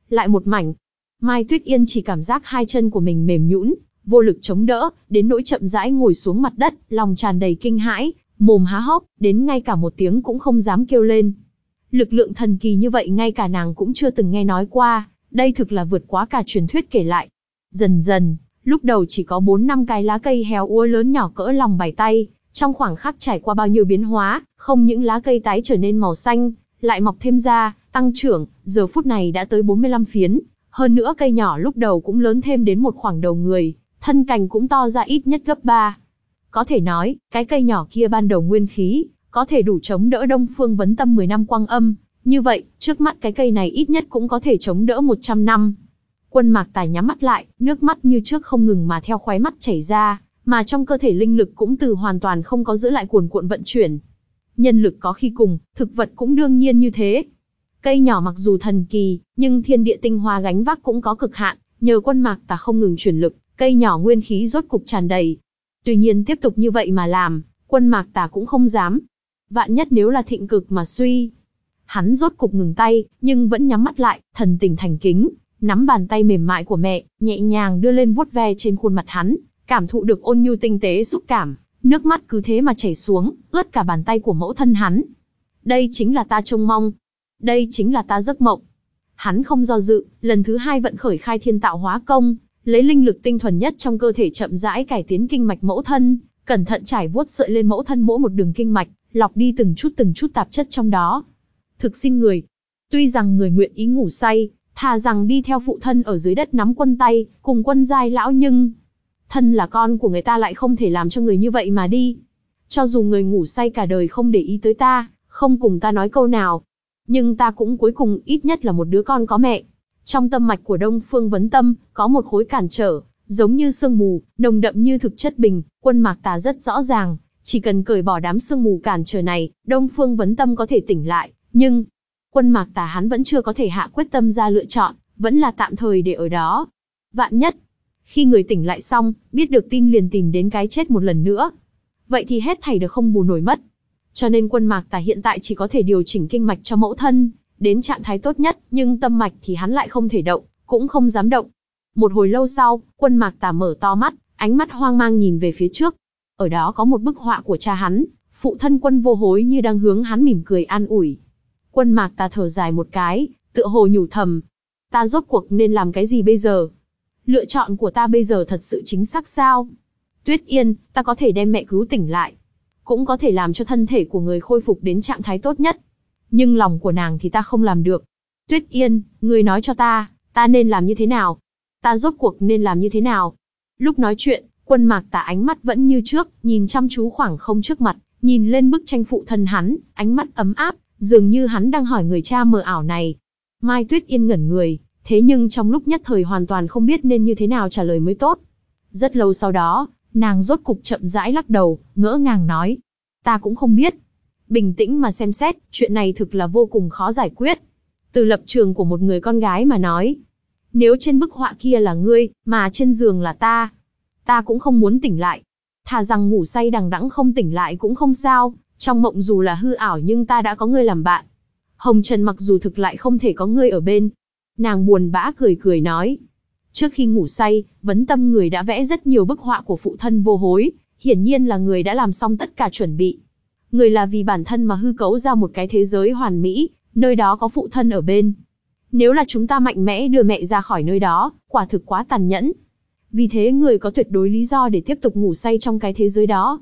Lại một mảnh. Mai Tuyết Yên chỉ cảm giác hai chân của mình mềm nhũn, vô lực chống đỡ, đến nỗi chậm rãi ngồi xuống mặt đất, lòng tràn đầy kinh hãi, mồm há hốc, đến ngay cả một tiếng cũng không dám kêu lên. Lực lượng thần kỳ như vậy ngay cả nàng cũng chưa từng nghe nói qua, đây thực là vượt quá cả truyền thuyết kể lại. Dần dần, lúc đầu chỉ có 4 năm cái lá cây héo úa lớn nhỏ cỡ lòng bàn tay, trong khoảng khắc trải qua bao nhiêu biến hóa, không những lá cây tái trở nên màu xanh, lại mọc thêm ra, tăng trưởng, giờ phút này đã tới 45 phiến, hơn nữa cây nhỏ lúc đầu cũng lớn thêm đến một khoảng đầu người, thân cành cũng to ra ít nhất gấp 3. Có thể nói, cái cây nhỏ kia ban đầu nguyên khí, có thể đủ chống đỡ Đông Phương Vấn Tâm 10 năm quang âm, như vậy, trước mắt cái cây này ít nhất cũng có thể chống đỡ 100 năm. Quân Mạc Tài nhắm mắt lại, nước mắt như trước không ngừng mà theo khóe mắt chảy ra, mà trong cơ thể linh lực cũng từ hoàn toàn không có giữ lại cuồn cuộn vận chuyển. Nhân lực có khi cùng, thực vật cũng đương nhiên như thế. Cây nhỏ mặc dù thần kỳ, nhưng thiên địa tinh hoa gánh vác cũng có cực hạn, nhờ quân mạc tà không ngừng chuyển lực, cây nhỏ nguyên khí rốt cục tràn đầy. Tuy nhiên tiếp tục như vậy mà làm, quân mạc tà cũng không dám. Vạn nhất nếu là thịnh cực mà suy. Hắn rốt cục ngừng tay, nhưng vẫn nhắm mắt lại, thần tình thành kính, nắm bàn tay mềm mại của mẹ, nhẹ nhàng đưa lên vuốt ve trên khuôn mặt hắn, cảm thụ được ôn nhu tinh tế xúc cảm, nước mắt cứ thế mà chảy xuống, ướt cả bàn tay của mẫu thân hắn. Đây chính là ta trông mong. Đây chính là ta giấc mộng. Hắn không do dự, lần thứ hai vận khởi khai thiên tạo hóa công, lấy linh lực tinh thuần nhất trong cơ thể chậm rãi cải tiến kinh mạch mẫu thân, cẩn thận trải vuốt sợi lên mẫu thân mỗi một đường kinh mạch, lọc đi từng chút từng chút tạp chất trong đó. Thực xin người. Tuy rằng người nguyện ý ngủ say, thà rằng đi theo phụ thân ở dưới đất nắm quân tay, cùng quân giai lão nhưng, thân là con của người ta lại không thể làm cho người như vậy mà đi. Cho dù người ngủ say cả đời không để ý tới ta, không cùng ta nói câu nào, nhưng ta cũng cuối cùng ít nhất là một đứa con có mẹ. Trong tâm mạch của Đông Phương Vấn Tâm, có một khối cản trở, giống như sương mù, nồng đậm như thực chất bình, quân mạc tà rất rõ ràng, chỉ cần cởi bỏ đám sương mù cản trở này, Đông Phương Vấn Tâm có thể tỉnh lại, nhưng quân mạc tà hắn vẫn chưa có thể hạ quyết tâm ra lựa chọn, vẫn là tạm thời để ở đó. Vạn nhất, khi người tỉnh lại xong, biết được tin liền tìm đến cái chết một lần nữa. Vậy thì hết thảy được không bù nổi mất. Cho nên quân mạc tà hiện tại chỉ có thể điều chỉnh kinh mạch cho mẫu thân, đến trạng thái tốt nhất, nhưng tâm mạch thì hắn lại không thể động, cũng không dám động. Một hồi lâu sau, quân mạc tà mở to mắt, ánh mắt hoang mang nhìn về phía trước. Ở đó có một bức họa của cha hắn, Phụ thân quân vô hối như đang hướng hắn mỉm cười an ủi. Quân mạc ta thở dài một cái, tựa hồ nhủ thầm. Ta rốt cuộc nên làm cái gì bây giờ? Lựa chọn của ta bây giờ thật sự chính xác sao? Tuyết Yên, ta có thể đem mẹ cứu tỉnh lại. Cũng có thể làm cho thân thể của người khôi phục đến trạng thái tốt nhất. Nhưng lòng của nàng thì ta không làm được. Tuyết Yên, người nói cho ta, ta nên làm như thế nào? Ta rốt cuộc nên làm như thế nào? Lúc nói chuyện, quân mạc tả ánh mắt vẫn như trước, nhìn chăm chú khoảng không trước mặt, nhìn lên bức tranh phụ thân hắn, ánh mắt ấm áp, dường như hắn đang hỏi người cha mờ ảo này. Mai Tuyết Yên ngẩn người, thế nhưng trong lúc nhất thời hoàn toàn không biết nên như thế nào trả lời mới tốt. Rất lâu sau đó, nàng rốt cục chậm rãi lắc đầu, ngỡ ngàng nói. Ta cũng không biết. Bình tĩnh mà xem xét, chuyện này thực là vô cùng khó giải quyết. Từ lập trường của một người con gái mà nói. Nếu trên bức họa kia là ngươi, mà trên giường là ta, ta cũng không muốn tỉnh lại. Thà rằng ngủ say đằng đẵng không tỉnh lại cũng không sao, trong mộng dù là hư ảo nhưng ta đã có ngươi làm bạn. Hồng Trần mặc dù thực lại không thể có ngươi ở bên. Nàng buồn bã cười cười nói. Trước khi ngủ say, vấn tâm người đã vẽ rất nhiều bức họa của phụ thân vô hối, hiển nhiên là người đã làm xong tất cả chuẩn bị. Người là vì bản thân mà hư cấu ra một cái thế giới hoàn mỹ, nơi đó có phụ thân ở bên. Nếu là chúng ta mạnh mẽ đưa mẹ ra khỏi nơi đó, quả thực quá tàn nhẫn. Vì thế người có tuyệt đối lý do để tiếp tục ngủ say trong cái thế giới đó.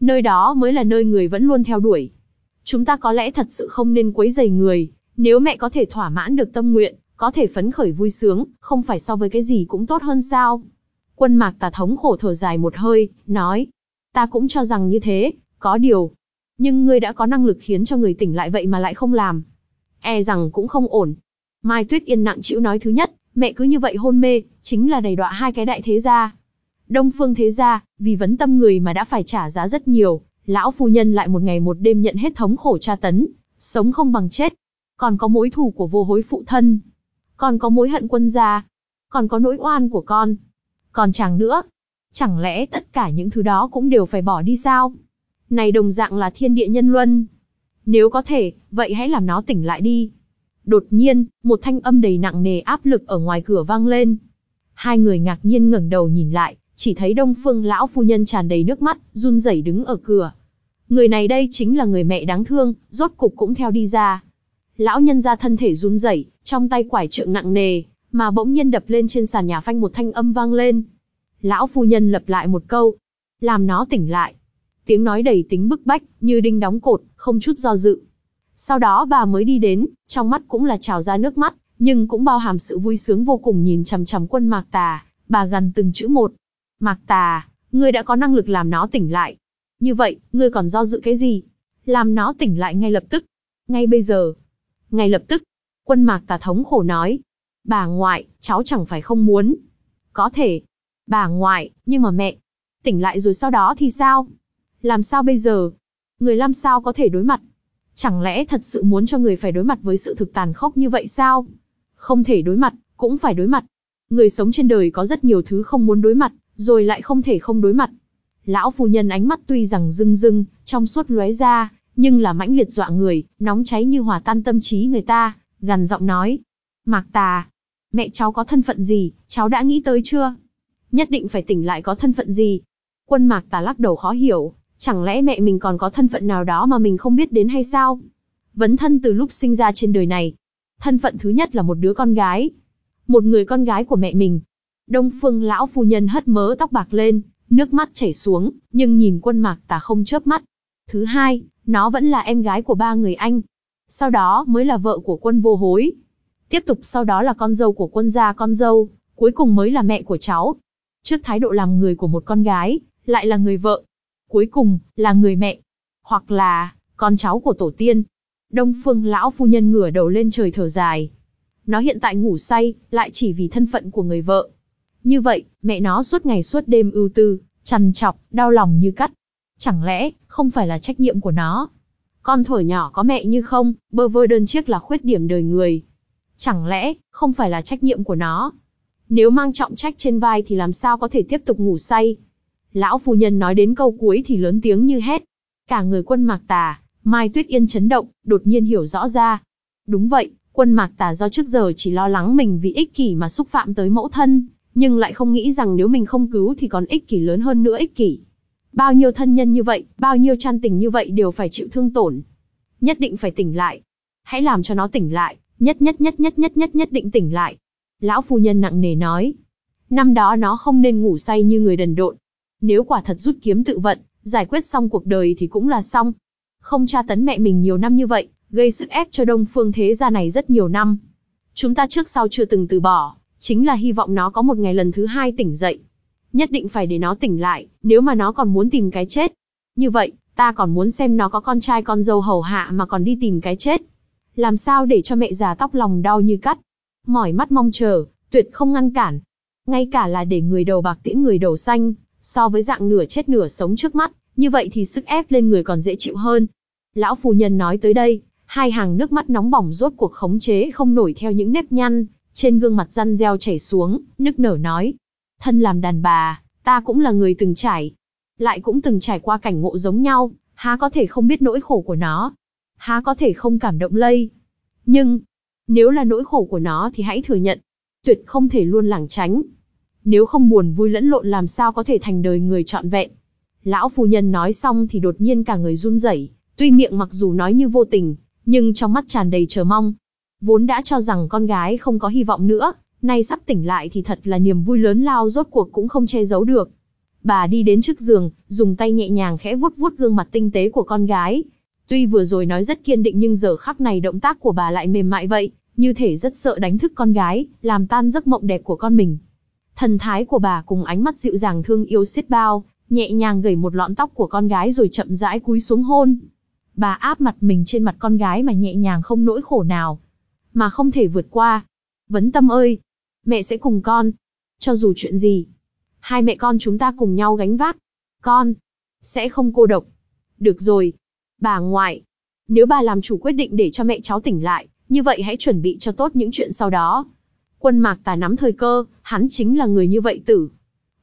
Nơi đó mới là nơi người vẫn luôn theo đuổi. Chúng ta có lẽ thật sự không nên quấy rầy người, nếu mẹ có thể thỏa mãn được tâm nguyện, có thể phấn khởi vui sướng, không phải so với cái gì cũng tốt hơn sao. Quân mạc tà thống khổ thở dài một hơi, nói. Ta cũng cho rằng như thế, có điều. Nhưng ngươi đã có năng lực khiến cho người tỉnh lại vậy mà lại không làm. E rằng cũng không ổn. Mai Tuyết Yên nặng chịu nói thứ nhất, mẹ cứ như vậy hôn mê, chính là đầy đọa hai cái đại thế gia. Đông phương thế gia, vì vấn tâm người mà đã phải trả giá rất nhiều, lão phu nhân lại một ngày một đêm nhận hết thống khổ tra tấn, sống không bằng chết. Còn có mối thù của vô hối phụ thân, còn có mối hận quân gia, còn có nỗi oan của con. Còn chẳng nữa, chẳng lẽ tất cả những thứ đó cũng đều phải bỏ đi sao? Này đồng dạng là thiên địa nhân luân. Nếu có thể, vậy hãy làm nó tỉnh lại đi. Đột nhiên, một thanh âm đầy nặng nề áp lực ở ngoài cửa vang lên. Hai người ngạc nhiên ngẩng đầu nhìn lại, chỉ thấy Đông Phương lão phu nhân tràn đầy nước mắt, run rẩy đứng ở cửa. Người này đây chính là người mẹ đáng thương, rốt cục cũng theo đi ra. Lão nhân ra thân thể run rẩy, trong tay quải trượng nặng nề, mà bỗng nhiên đập lên trên sàn nhà phanh một thanh âm vang lên. Lão phu nhân lặp lại một câu, làm nó tỉnh lại. Tiếng nói đầy tính bức bách, như đinh đóng cột, không chút do dự. Sau đó bà mới đi đến, trong mắt cũng là trào ra nước mắt, nhưng cũng bao hàm sự vui sướng vô cùng nhìn chằm chằm quân Mạc Tà, bà gần từng chữ một. Mạc Tà, ngươi đã có năng lực làm nó tỉnh lại. Như vậy, ngươi còn do dự cái gì? Làm nó tỉnh lại ngay lập tức. Ngay bây giờ. Ngay lập tức. Quân Mạc Tà thống khổ nói. Bà ngoại, cháu chẳng phải không muốn. Có thể. Bà ngoại, nhưng mà mẹ. Tỉnh lại rồi sau đó thì sao? Làm sao bây giờ? Người làm sao có thể đối mặt? Chẳng lẽ thật sự muốn cho người phải đối mặt với sự thực tàn khốc như vậy sao? Không thể đối mặt, cũng phải đối mặt. Người sống trên đời có rất nhiều thứ không muốn đối mặt, rồi lại không thể không đối mặt. Lão phu nhân ánh mắt tuy rằng rưng rưng, trong suốt lóe ra, nhưng là mãnh liệt dọa người, nóng cháy như hòa tan tâm trí người ta, gằn giọng nói. Mạc tà, mẹ cháu có thân phận gì, cháu đã nghĩ tới chưa? Nhất định phải tỉnh lại có thân phận gì? Quân mạc tà lắc đầu khó hiểu, chẳng lẽ mẹ mình còn có thân phận nào đó mà mình không biết đến hay sao? Vấn thân từ lúc sinh ra trên đời này, Thân phận thứ nhất là một đứa con gái. Một người con gái của mẹ mình. Đông phương lão phu nhân hất mớ tóc bạc lên, nước mắt chảy xuống, nhưng nhìn quân mạc tà không chớp mắt. Thứ hai, nó vẫn là em gái của ba người anh. Sau đó mới là vợ của quân vô hối. Tiếp tục sau đó là con dâu của quân gia con dâu, cuối cùng mới là mẹ của cháu. Trước thái độ làm người của một con gái, lại là người vợ. Cuối cùng, là người mẹ. Hoặc là, con cháu của tổ tiên. Đông Phương lão phu nhân ngửa đầu lên trời thở dài. Nó hiện tại ngủ say, lại chỉ vì thân phận của người vợ. Như vậy, mẹ nó suốt ngày suốt đêm ưu tư, chằn chọc, đau lòng như cắt. Chẳng lẽ, không phải là trách nhiệm của nó? Con thổi nhỏ có mẹ như không, bơ vơ đơn chiếc là khuyết điểm đời người. Chẳng lẽ, không phải là trách nhiệm của nó? Nếu mang trọng trách trên vai thì làm sao có thể tiếp tục ngủ say? Lão phu nhân nói đến câu cuối thì lớn tiếng như hét. Cả người quân mạc tà, Mai Tuyết Yên chấn động, đột nhiên hiểu rõ ra. Đúng vậy, quân mạc tà do trước giờ chỉ lo lắng mình vì ích kỷ mà xúc phạm tới mẫu thân, nhưng lại không nghĩ rằng nếu mình không cứu thì còn ích kỷ lớn hơn nữa ích kỷ. Bao nhiêu thân nhân như vậy, bao nhiêu chăn tình như vậy đều phải chịu thương tổn. Nhất định phải tỉnh lại. Hãy làm cho nó tỉnh lại, nhất nhất nhất nhất nhất nhất nhất định tỉnh lại. Lão phu nhân nặng nề nói. Năm đó nó không nên ngủ say như người đần độn. Nếu quả thật rút kiếm tự vận, giải quyết xong cuộc đời thì cũng là xong. Không tra tấn mẹ mình nhiều năm như vậy, gây sức ép cho đông phương thế gia này rất nhiều năm. Chúng ta trước sau chưa từng từ bỏ, chính là hy vọng nó có một ngày lần thứ hai tỉnh dậy. Nhất định phải để nó tỉnh lại, nếu mà nó còn muốn tìm cái chết. Như vậy, ta còn muốn xem nó có con trai con dâu hầu hạ mà còn đi tìm cái chết. Làm sao để cho mẹ già tóc lòng đau như cắt. Mỏi mắt mong chờ, tuyệt không ngăn cản. Ngay cả là để người đầu bạc tiễn người đầu xanh, so với dạng nửa chết nửa sống trước mắt, như vậy thì sức ép lên người còn dễ chịu hơn. Lão phu nhân nói tới đây, hai hàng nước mắt nóng bỏng rốt cuộc khống chế không nổi theo những nếp nhăn, trên gương mặt răn reo chảy xuống, nức nở nói. Thân làm đàn bà, ta cũng là người từng trải. Lại cũng từng trải qua cảnh ngộ giống nhau, há có thể không biết nỗi khổ của nó. Há có thể không cảm động lây. Nhưng, nếu là nỗi khổ của nó thì hãy thừa nhận. Tuyệt không thể luôn lảng tránh. Nếu không buồn vui lẫn lộn làm sao có thể thành đời người trọn vẹn. Lão phu nhân nói xong thì đột nhiên cả người run rẩy, tuy miệng mặc dù nói như vô tình, nhưng trong mắt tràn đầy chờ mong. Vốn đã cho rằng con gái không có hy vọng nữa, nay sắp tỉnh lại thì thật là niềm vui lớn lao rốt cuộc cũng không che giấu được. Bà đi đến trước giường, dùng tay nhẹ nhàng khẽ vuốt vuốt gương mặt tinh tế của con gái. Tuy vừa rồi nói rất kiên định nhưng giờ khắc này động tác của bà lại mềm mại vậy, như thể rất sợ đánh thức con gái, làm tan giấc mộng đẹp của con mình. Thần thái của bà cùng ánh mắt dịu dàng thương yêu xiết bao, nhẹ nhàng gẩy một lọn tóc của con gái rồi chậm rãi cúi xuống hôn. Bà áp mặt mình trên mặt con gái mà nhẹ nhàng không nỗi khổ nào, mà không thể vượt qua. Vấn tâm ơi, mẹ sẽ cùng con, cho dù chuyện gì, hai mẹ con chúng ta cùng nhau gánh vác. Con, sẽ không cô độc. Được rồi, bà ngoại, nếu bà làm chủ quyết định để cho mẹ cháu tỉnh lại, như vậy hãy chuẩn bị cho tốt những chuyện sau đó. Quân mạc tà nắm thời cơ, hắn chính là người như vậy tử.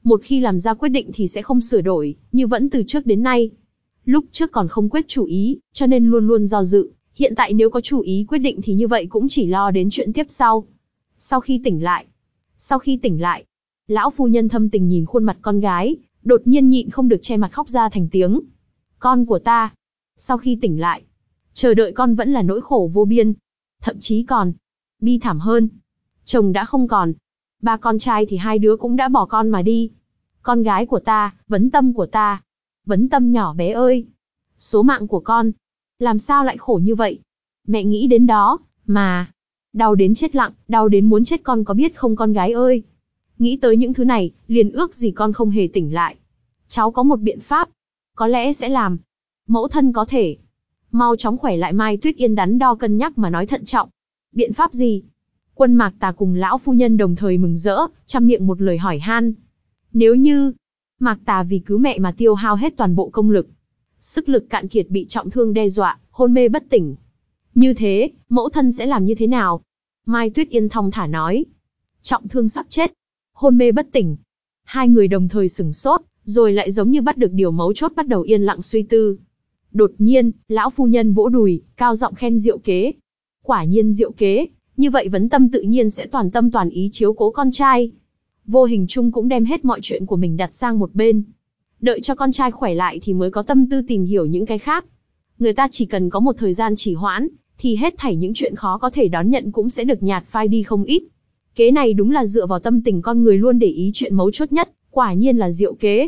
Một khi làm ra quyết định thì sẽ không sửa đổi, như vẫn từ trước đến nay. Lúc trước còn không quyết chủ ý, cho nên luôn luôn do dự. Hiện tại nếu có chủ ý quyết định thì như vậy cũng chỉ lo đến chuyện tiếp sau. Sau khi tỉnh lại, sau khi tỉnh lại, lão phu nhân thâm tình nhìn khuôn mặt con gái, đột nhiên nhịn không được che mặt khóc ra thành tiếng. Con của ta, sau khi tỉnh lại, chờ đợi con vẫn là nỗi khổ vô biên, thậm chí còn bi thảm hơn. Chồng đã không còn, ba con trai thì hai đứa cũng đã bỏ con mà đi. Con gái của ta, vấn tâm của ta, vấn tâm nhỏ bé ơi, số mạng của con, làm sao lại khổ như vậy? Mẹ nghĩ đến đó, mà, đau đến chết lặng, đau đến muốn chết con có biết không con gái ơi. Nghĩ tới những thứ này, liền ước gì con không hề tỉnh lại. Cháu có một biện pháp, có lẽ sẽ làm. Mẫu thân có thể. Mau chóng khỏe lại Mai Tuyết Yên đắn đo cân nhắc mà nói thận trọng. Biện pháp gì? Quân Mạc Tà cùng lão phu nhân đồng thời mừng rỡ, chăm miệng một lời hỏi han. Nếu như, Mạc Tà vì cứu mẹ mà tiêu hao hết toàn bộ công lực, sức lực cạn kiệt bị trọng thương đe dọa, hôn mê bất tỉnh. Như thế, mẫu thân sẽ làm như thế nào? Mai Tuyết Yên thong thả nói. Trọng thương sắp chết, hôn mê bất tỉnh. Hai người đồng thời sừng sốt, rồi lại giống như bắt được điều mấu chốt bắt đầu yên lặng suy tư. Đột nhiên, lão phu nhân vỗ đùi, cao giọng khen diệu kế. Quả nhiên diệu kế, như vậy vấn tâm tự nhiên sẽ toàn tâm toàn ý chiếu cố con trai. Vô hình chung cũng đem hết mọi chuyện của mình đặt sang một bên. Đợi cho con trai khỏe lại thì mới có tâm tư tìm hiểu những cái khác. Người ta chỉ cần có một thời gian chỉ hoãn, thì hết thảy những chuyện khó có thể đón nhận cũng sẽ được nhạt phai đi không ít. Kế này đúng là dựa vào tâm tình con người luôn để ý chuyện mấu chốt nhất, quả nhiên là diệu kế.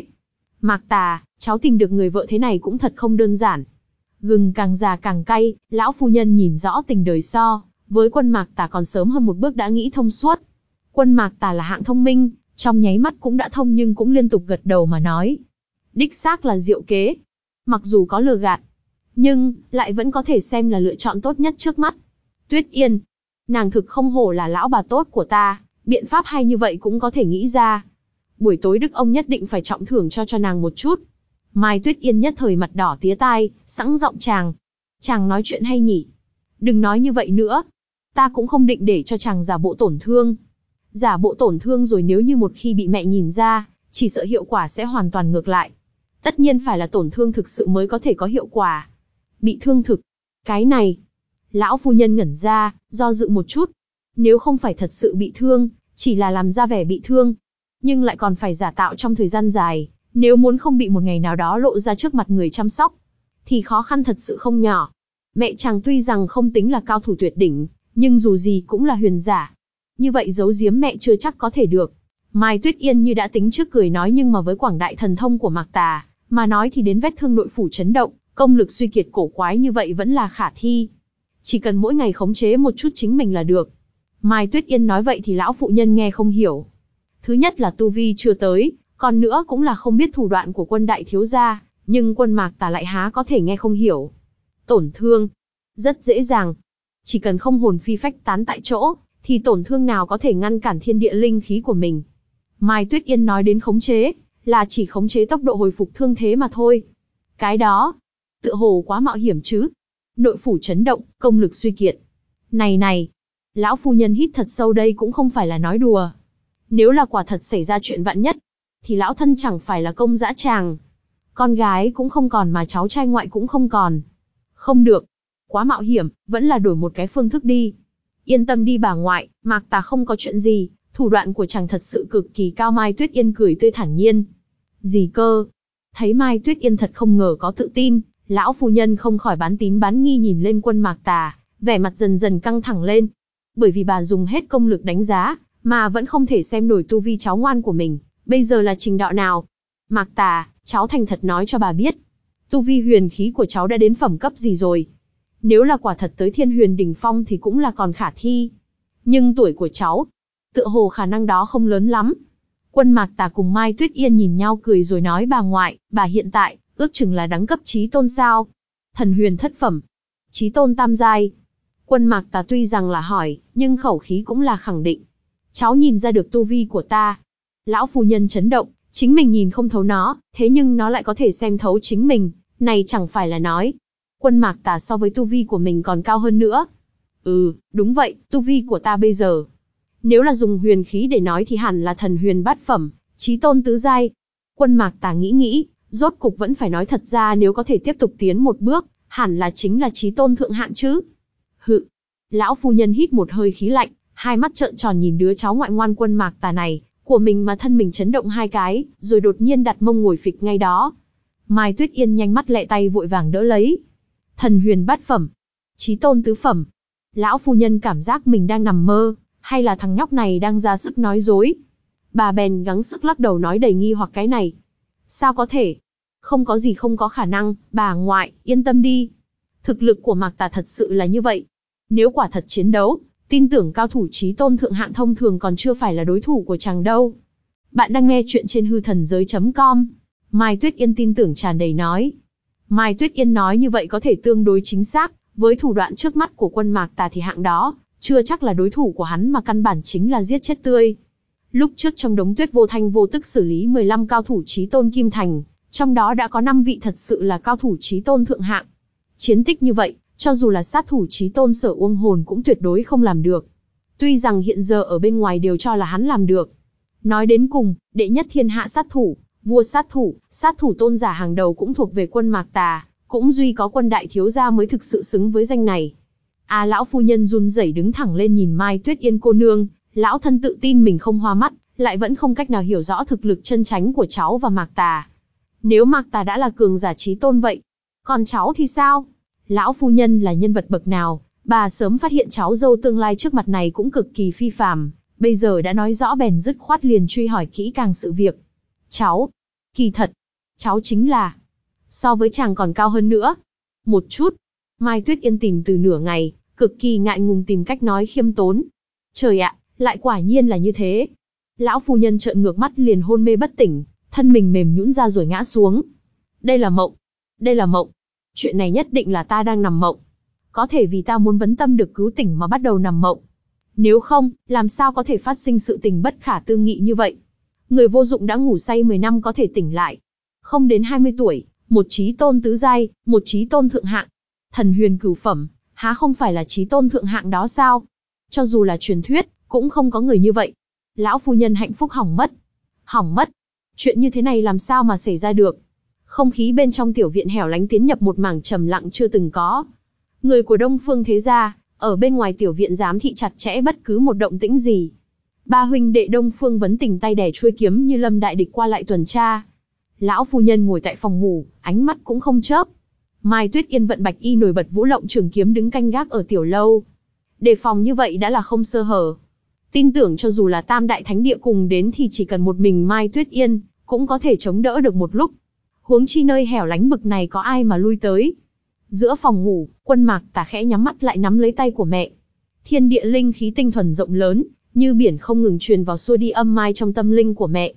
Mạc Tà, cháu tìm được người vợ thế này cũng thật không đơn giản. Gừng càng già càng cay, lão phu nhân nhìn rõ tình đời so, với quân Mạc Tà còn sớm hơn một bước đã nghĩ thông suốt. Quân Mạc Tà là hạng thông minh, trong nháy mắt cũng đã thông nhưng cũng liên tục gật đầu mà nói. Đích xác là diệu kế. Mặc dù có lừa gạt, nhưng lại vẫn có thể xem là lựa chọn tốt nhất trước mắt. Tuyết Yên, nàng thực không hổ là lão bà tốt của ta, biện pháp hay như vậy cũng có thể nghĩ ra. Buổi tối Đức ông nhất định phải trọng thưởng cho cho nàng một chút. Mai Tuyết Yên nhất thời mặt đỏ tía tai, sẵn giọng chàng. Chàng nói chuyện hay nhỉ? Đừng nói như vậy nữa. Ta cũng không định để cho chàng giả bộ tổn thương. Giả bộ tổn thương rồi nếu như một khi bị mẹ nhìn ra, chỉ sợ hiệu quả sẽ hoàn toàn ngược lại. Tất nhiên phải là tổn thương thực sự mới có thể có hiệu quả. Bị thương thực. Cái này. Lão phu nhân ngẩn ra, do dự một chút. Nếu không phải thật sự bị thương, chỉ là làm ra vẻ bị thương. Nhưng lại còn phải giả tạo trong thời gian dài, Nếu muốn không bị một ngày nào đó lộ ra trước mặt người chăm sóc, thì khó khăn thật sự không nhỏ. Mẹ chàng tuy rằng không tính là cao thủ tuyệt đỉnh, nhưng dù gì cũng là huyền giả. Như vậy giấu giếm mẹ chưa chắc có thể được. Mai Tuyết Yên như đã tính trước cười nói nhưng mà với quảng đại thần thông của Mạc Tà, mà nói thì đến vết thương nội phủ chấn động, công lực suy kiệt cổ quái như vậy vẫn là khả thi. Chỉ cần mỗi ngày khống chế một chút chính mình là được. Mai Tuyết Yên nói vậy thì lão phụ nhân nghe không hiểu. Thứ nhất là tu vi chưa tới, còn nữa cũng là không biết thủ đoạn của quân đại thiếu gia, nhưng quân mạc tà lại há có thể nghe không hiểu. Tổn thương. Rất dễ dàng. Chỉ cần không hồn phi phách tán tại chỗ, thì tổn thương nào có thể ngăn cản thiên địa linh khí của mình. Mai Tuyết Yên nói đến khống chế, là chỉ khống chế tốc độ hồi phục thương thế mà thôi. Cái đó, tựa hồ quá mạo hiểm chứ. Nội phủ chấn động, công lực suy kiệt. Này này, lão phu nhân hít thật sâu đây cũng không phải là nói đùa. Nếu là quả thật xảy ra chuyện vạn nhất, thì lão thân chẳng phải là công dã tràng. Con gái cũng không còn mà cháu trai ngoại cũng không còn. Không được. Quá mạo hiểm, vẫn là đổi một cái phương thức đi. Yên tâm đi bà ngoại, mạc tà không có chuyện gì, thủ đoạn của chàng thật sự cực kỳ cao Mai Tuyết Yên cười tươi thản nhiên. Gì cơ? Thấy Mai Tuyết Yên thật không ngờ có tự tin, lão phu nhân không khỏi bán tín bán nghi nhìn lên quân mạc tà, vẻ mặt dần dần căng thẳng lên. Bởi vì bà dùng hết công lực đánh giá, mà vẫn không thể xem nổi tu vi cháu ngoan của mình, bây giờ là trình đạo nào. Mạc tà, cháu thành thật nói cho bà biết. Tu vi huyền khí của cháu đã đến phẩm cấp gì rồi? Nếu là quả thật tới thiên huyền đỉnh phong thì cũng là còn khả thi. Nhưng tuổi của cháu, tựa hồ khả năng đó không lớn lắm. Quân Mạc Tà cùng Mai Tuyết Yên nhìn nhau cười rồi nói bà ngoại, bà hiện tại, ước chừng là đẳng cấp trí tôn sao. Thần huyền thất phẩm, trí tôn tam giai. Quân Mạc Tà tuy rằng là hỏi, nhưng khẩu khí cũng là khẳng định. Cháu nhìn ra được tu vi của ta. Lão phu nhân chấn động, chính mình nhìn không thấu nó, thế nhưng nó lại có thể xem thấu chính mình, này chẳng phải là nói. Quân Mạc Tà so với tu vi của mình còn cao hơn nữa. Ừ, đúng vậy, tu vi của ta bây giờ, nếu là dùng huyền khí để nói thì hẳn là thần huyền bát phẩm, trí tôn tứ giai. Quân mạc tà nghĩ nghĩ, rốt cục vẫn phải nói thật ra nếu có thể tiếp tục tiến một bước, hẳn là chính là trí tôn thượng hạn chứ. Hự. Lão phu nhân hít một hơi khí lạnh, hai mắt trợn tròn nhìn đứa cháu ngoại ngoan quân mạc tà này, của mình mà thân mình chấn động hai cái, rồi đột nhiên đặt mông ngồi phịch ngay đó. Mai Tuyết Yên nhanh mắt lẹ tay vội vàng đỡ lấy. Thần huyền bát phẩm, trí tôn tứ phẩm. Lão phu nhân cảm giác mình đang nằm mơ, hay là thằng nhóc này đang ra sức nói dối? Bà bèn gắng sức lắc đầu nói đầy nghi hoặc cái này. Sao có thể? Không có gì không có khả năng, bà ngoại, yên tâm đi. Thực lực của Mạc Tà thật sự là như vậy. Nếu quả thật chiến đấu, tin tưởng cao thủ trí tôn thượng hạng thông thường còn chưa phải là đối thủ của chàng đâu. Bạn đang nghe chuyện trên hư thần giới.com. Mai Tuyết Yên tin tưởng tràn đầy nói. Mai Tuyết Yên nói như vậy có thể tương đối chính xác, với thủ đoạn trước mắt của quân Mạc Tà thì hạng đó, chưa chắc là đối thủ của hắn mà căn bản chính là giết chết tươi. Lúc trước trong đống tuyết vô thanh vô tức xử lý 15 cao thủ trí tôn kim thành, trong đó đã có 5 vị thật sự là cao thủ trí tôn thượng hạng. Chiến tích như vậy, cho dù là sát thủ trí tôn sở uông hồn cũng tuyệt đối không làm được. Tuy rằng hiện giờ ở bên ngoài đều cho là hắn làm được. Nói đến cùng, đệ nhất thiên hạ sát thủ, vua sát thủ, sát thủ tôn giả hàng đầu cũng thuộc về quân mạc tà, cũng duy có quân đại thiếu gia mới thực sự xứng với danh này. A lão phu nhân run rẩy đứng thẳng lên nhìn Mai Tuyết Yên cô nương, lão thân tự tin mình không hoa mắt, lại vẫn không cách nào hiểu rõ thực lực chân chánh của cháu và Mạc Tà. Nếu Mạc Tà đã là cường giả trí tôn vậy, còn cháu thì sao? Lão phu nhân là nhân vật bậc nào? Bà sớm phát hiện cháu dâu tương lai trước mặt này cũng cực kỳ phi phàm, bây giờ đã nói rõ bèn dứt khoát liền truy hỏi kỹ càng sự việc. Cháu, kỳ thật, cháu chính là, so với chàng còn cao hơn nữa. Một chút, Mai Tuyết Yên tìm từ nửa ngày, cực kỳ ngại ngùng tìm cách nói khiêm tốn. Trời ạ, lại quả nhiên là như thế. Lão phu nhân trợn ngược mắt liền hôn mê bất tỉnh, thân mình mềm nhũn ra rồi ngã xuống. Đây là mộng. Đây là mộng. Chuyện này nhất định là ta đang nằm mộng. Có thể vì ta muốn vấn tâm được cứu tỉnh mà bắt đầu nằm mộng. Nếu không, làm sao có thể phát sinh sự tình bất khả tư nghị như vậy? Người vô dụng đã ngủ say 10 năm có thể tỉnh lại. Không đến 20 tuổi, một trí tôn tứ giai, một trí tôn thượng hạng. Thần huyền cửu phẩm, há không phải là trí tôn thượng hạng đó sao? Cho dù là truyền thuyết, cũng không có người như vậy. Lão phu nhân hạnh phúc hỏng mất. Hỏng mất. Chuyện như thế này làm sao mà xảy ra được? Không khí bên trong tiểu viện hẻo lánh tiến nhập một mảng trầm lặng chưa từng có. Người của Đông Phương thế gia, ở bên ngoài tiểu viện giám thị chặt chẽ bất cứ một động tĩnh gì. Ba huynh đệ Đông Phương vấn tình tay đẻ chuôi kiếm như lâm đại địch qua lại tuần tra. Lão phu nhân ngồi tại phòng ngủ, ánh mắt cũng không chớp. Mai Tuyết Yên vận bạch y nổi bật vũ lộng trường kiếm đứng canh gác ở tiểu lâu. Đề phòng như vậy đã là không sơ hở. Tin tưởng cho dù là tam đại thánh địa cùng đến thì chỉ cần một mình Mai Tuyết Yên, cũng có thể chống đỡ được một lúc. Huống chi nơi hẻo lánh bực này có ai mà lui tới. Giữa phòng ngủ, quân mạc tà khẽ nhắm mắt lại nắm lấy tay của mẹ. Thiên địa linh khí tinh thuần rộng lớn, như biển không ngừng truyền vào xua đi âm mai trong tâm linh của mẹ.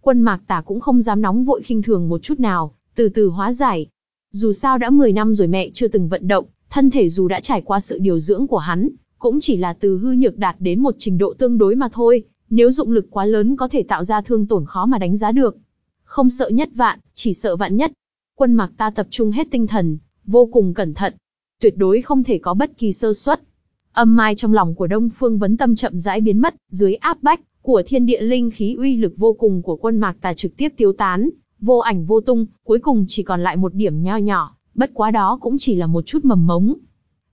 Quân mạc tà cũng không dám nóng vội khinh thường một chút nào, từ từ hóa giải. Dù sao đã 10 năm rồi mẹ chưa từng vận động, thân thể dù đã trải qua sự điều dưỡng của hắn, cũng chỉ là từ hư nhược đạt đến một trình độ tương đối mà thôi, nếu dụng lực quá lớn có thể tạo ra thương tổn khó mà đánh giá được. Không sợ nhất vạn, chỉ sợ vạn nhất. Quân mạc ta tập trung hết tinh thần, vô cùng cẩn thận. Tuyệt đối không thể có bất kỳ sơ suất. Âm mai trong lòng của Đông Phương Vấn Tâm chậm rãi biến mất, dưới áp bách của thiên địa linh khí uy lực vô cùng của quân mạc tà trực tiếp tiêu tán, vô ảnh vô tung, cuối cùng chỉ còn lại một điểm nho nhỏ, bất quá đó cũng chỉ là một chút mầm mống.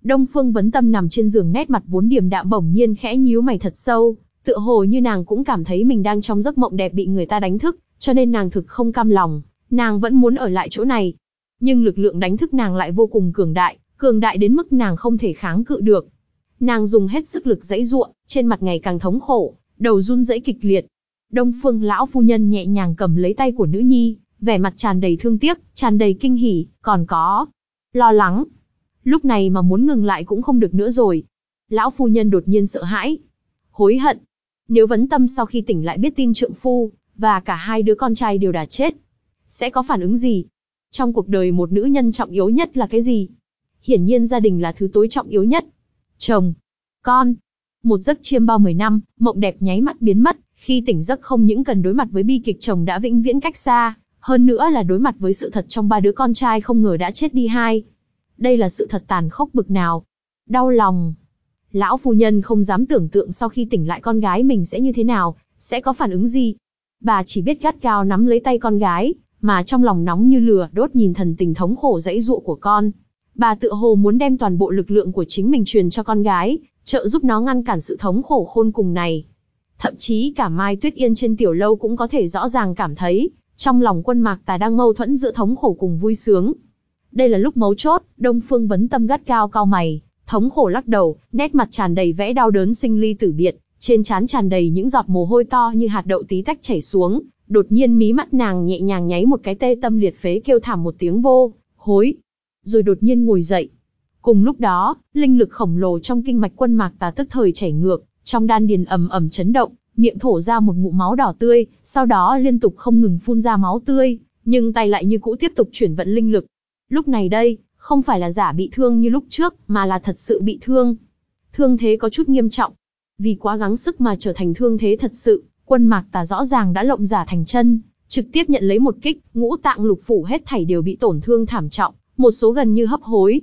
Đông Phương Vấn Tâm nằm trên giường nét mặt vốn điềm đạm bỗng nhiên khẽ nhíu mày thật sâu, tựa hồ như nàng cũng cảm thấy mình đang trong giấc mộng đẹp bị người ta đánh thức, cho nên nàng thực không cam lòng, nàng vẫn muốn ở lại chỗ này. Nhưng lực lượng đánh thức nàng lại vô cùng cường đại, cường đại đến mức nàng không thể kháng cự được. Nàng dùng hết sức lực dãy ruộng, trên mặt ngày càng thống khổ, đầu run rẩy kịch liệt. Đông Phương lão phu nhân nhẹ nhàng cầm lấy tay của nữ nhi, vẻ mặt tràn đầy thương tiếc, tràn đầy kinh hỉ, còn có lo lắng. Lúc này mà muốn ngừng lại cũng không được nữa rồi. Lão phu nhân đột nhiên sợ hãi, hối hận. Nếu vấn tâm sau khi tỉnh lại biết tin trượng phu, và cả hai đứa con trai đều đã chết, sẽ có phản ứng gì? Trong cuộc đời một nữ nhân trọng yếu nhất là cái gì? Hiển nhiên gia đình là thứ tối trọng yếu nhất. Chồng, con, một giấc chiêm bao 10 năm, mộng đẹp nháy mắt biến mất, khi tỉnh giấc không những cần đối mặt với bi kịch chồng đã vĩnh viễn cách xa, hơn nữa là đối mặt với sự thật trong ba đứa con trai không ngờ đã chết đi hai. Đây là sự thật tàn khốc bực nào. Đau lòng. Lão phu nhân không dám tưởng tượng sau khi tỉnh lại con gái mình sẽ như thế nào, sẽ có phản ứng gì. Bà chỉ biết gắt gao nắm lấy tay con gái, mà trong lòng nóng như lửa đốt nhìn thần tình thống khổ dãy dụa của con. Bà tự hồ muốn đem toàn bộ lực lượng của chính mình truyền cho con gái, trợ giúp nó ngăn cản sự thống khổ khôn cùng này. Thậm chí cả Mai Tuyết Yên trên tiểu lâu cũng có thể rõ ràng cảm thấy, trong lòng quân mạc tà đang mâu thuẫn giữa thống khổ cùng vui sướng. Đây là lúc mấu chốt, Đông Phương vấn tâm gắt cao cao mày, thống khổ lắc đầu, nét mặt tràn đầy vẽ đau đớn sinh ly tử biệt, trên trán tràn đầy những giọt mồ hôi to như hạt đậu tí tách chảy xuống, đột nhiên mí mắt nàng nhẹ nhàng nháy một cái tê tâm liệt phế kêu thảm một tiếng vô, hối, rồi đột nhiên ngồi dậy, Cùng lúc đó, linh lực khổng lồ trong kinh mạch quân mạc tà tức thời chảy ngược, trong đan điền ầm ầm chấn động, miệng thổ ra một ngụm máu đỏ tươi, sau đó liên tục không ngừng phun ra máu tươi, nhưng tay lại như cũ tiếp tục chuyển vận linh lực. Lúc này đây, không phải là giả bị thương như lúc trước, mà là thật sự bị thương. Thương thế có chút nghiêm trọng. Vì quá gắng sức mà trở thành thương thế thật sự, quân mạc tà rõ ràng đã lộng giả thành chân, trực tiếp nhận lấy một kích, ngũ tạng lục phủ hết thảy đều bị tổn thương thảm trọng, một số gần như hấp hối,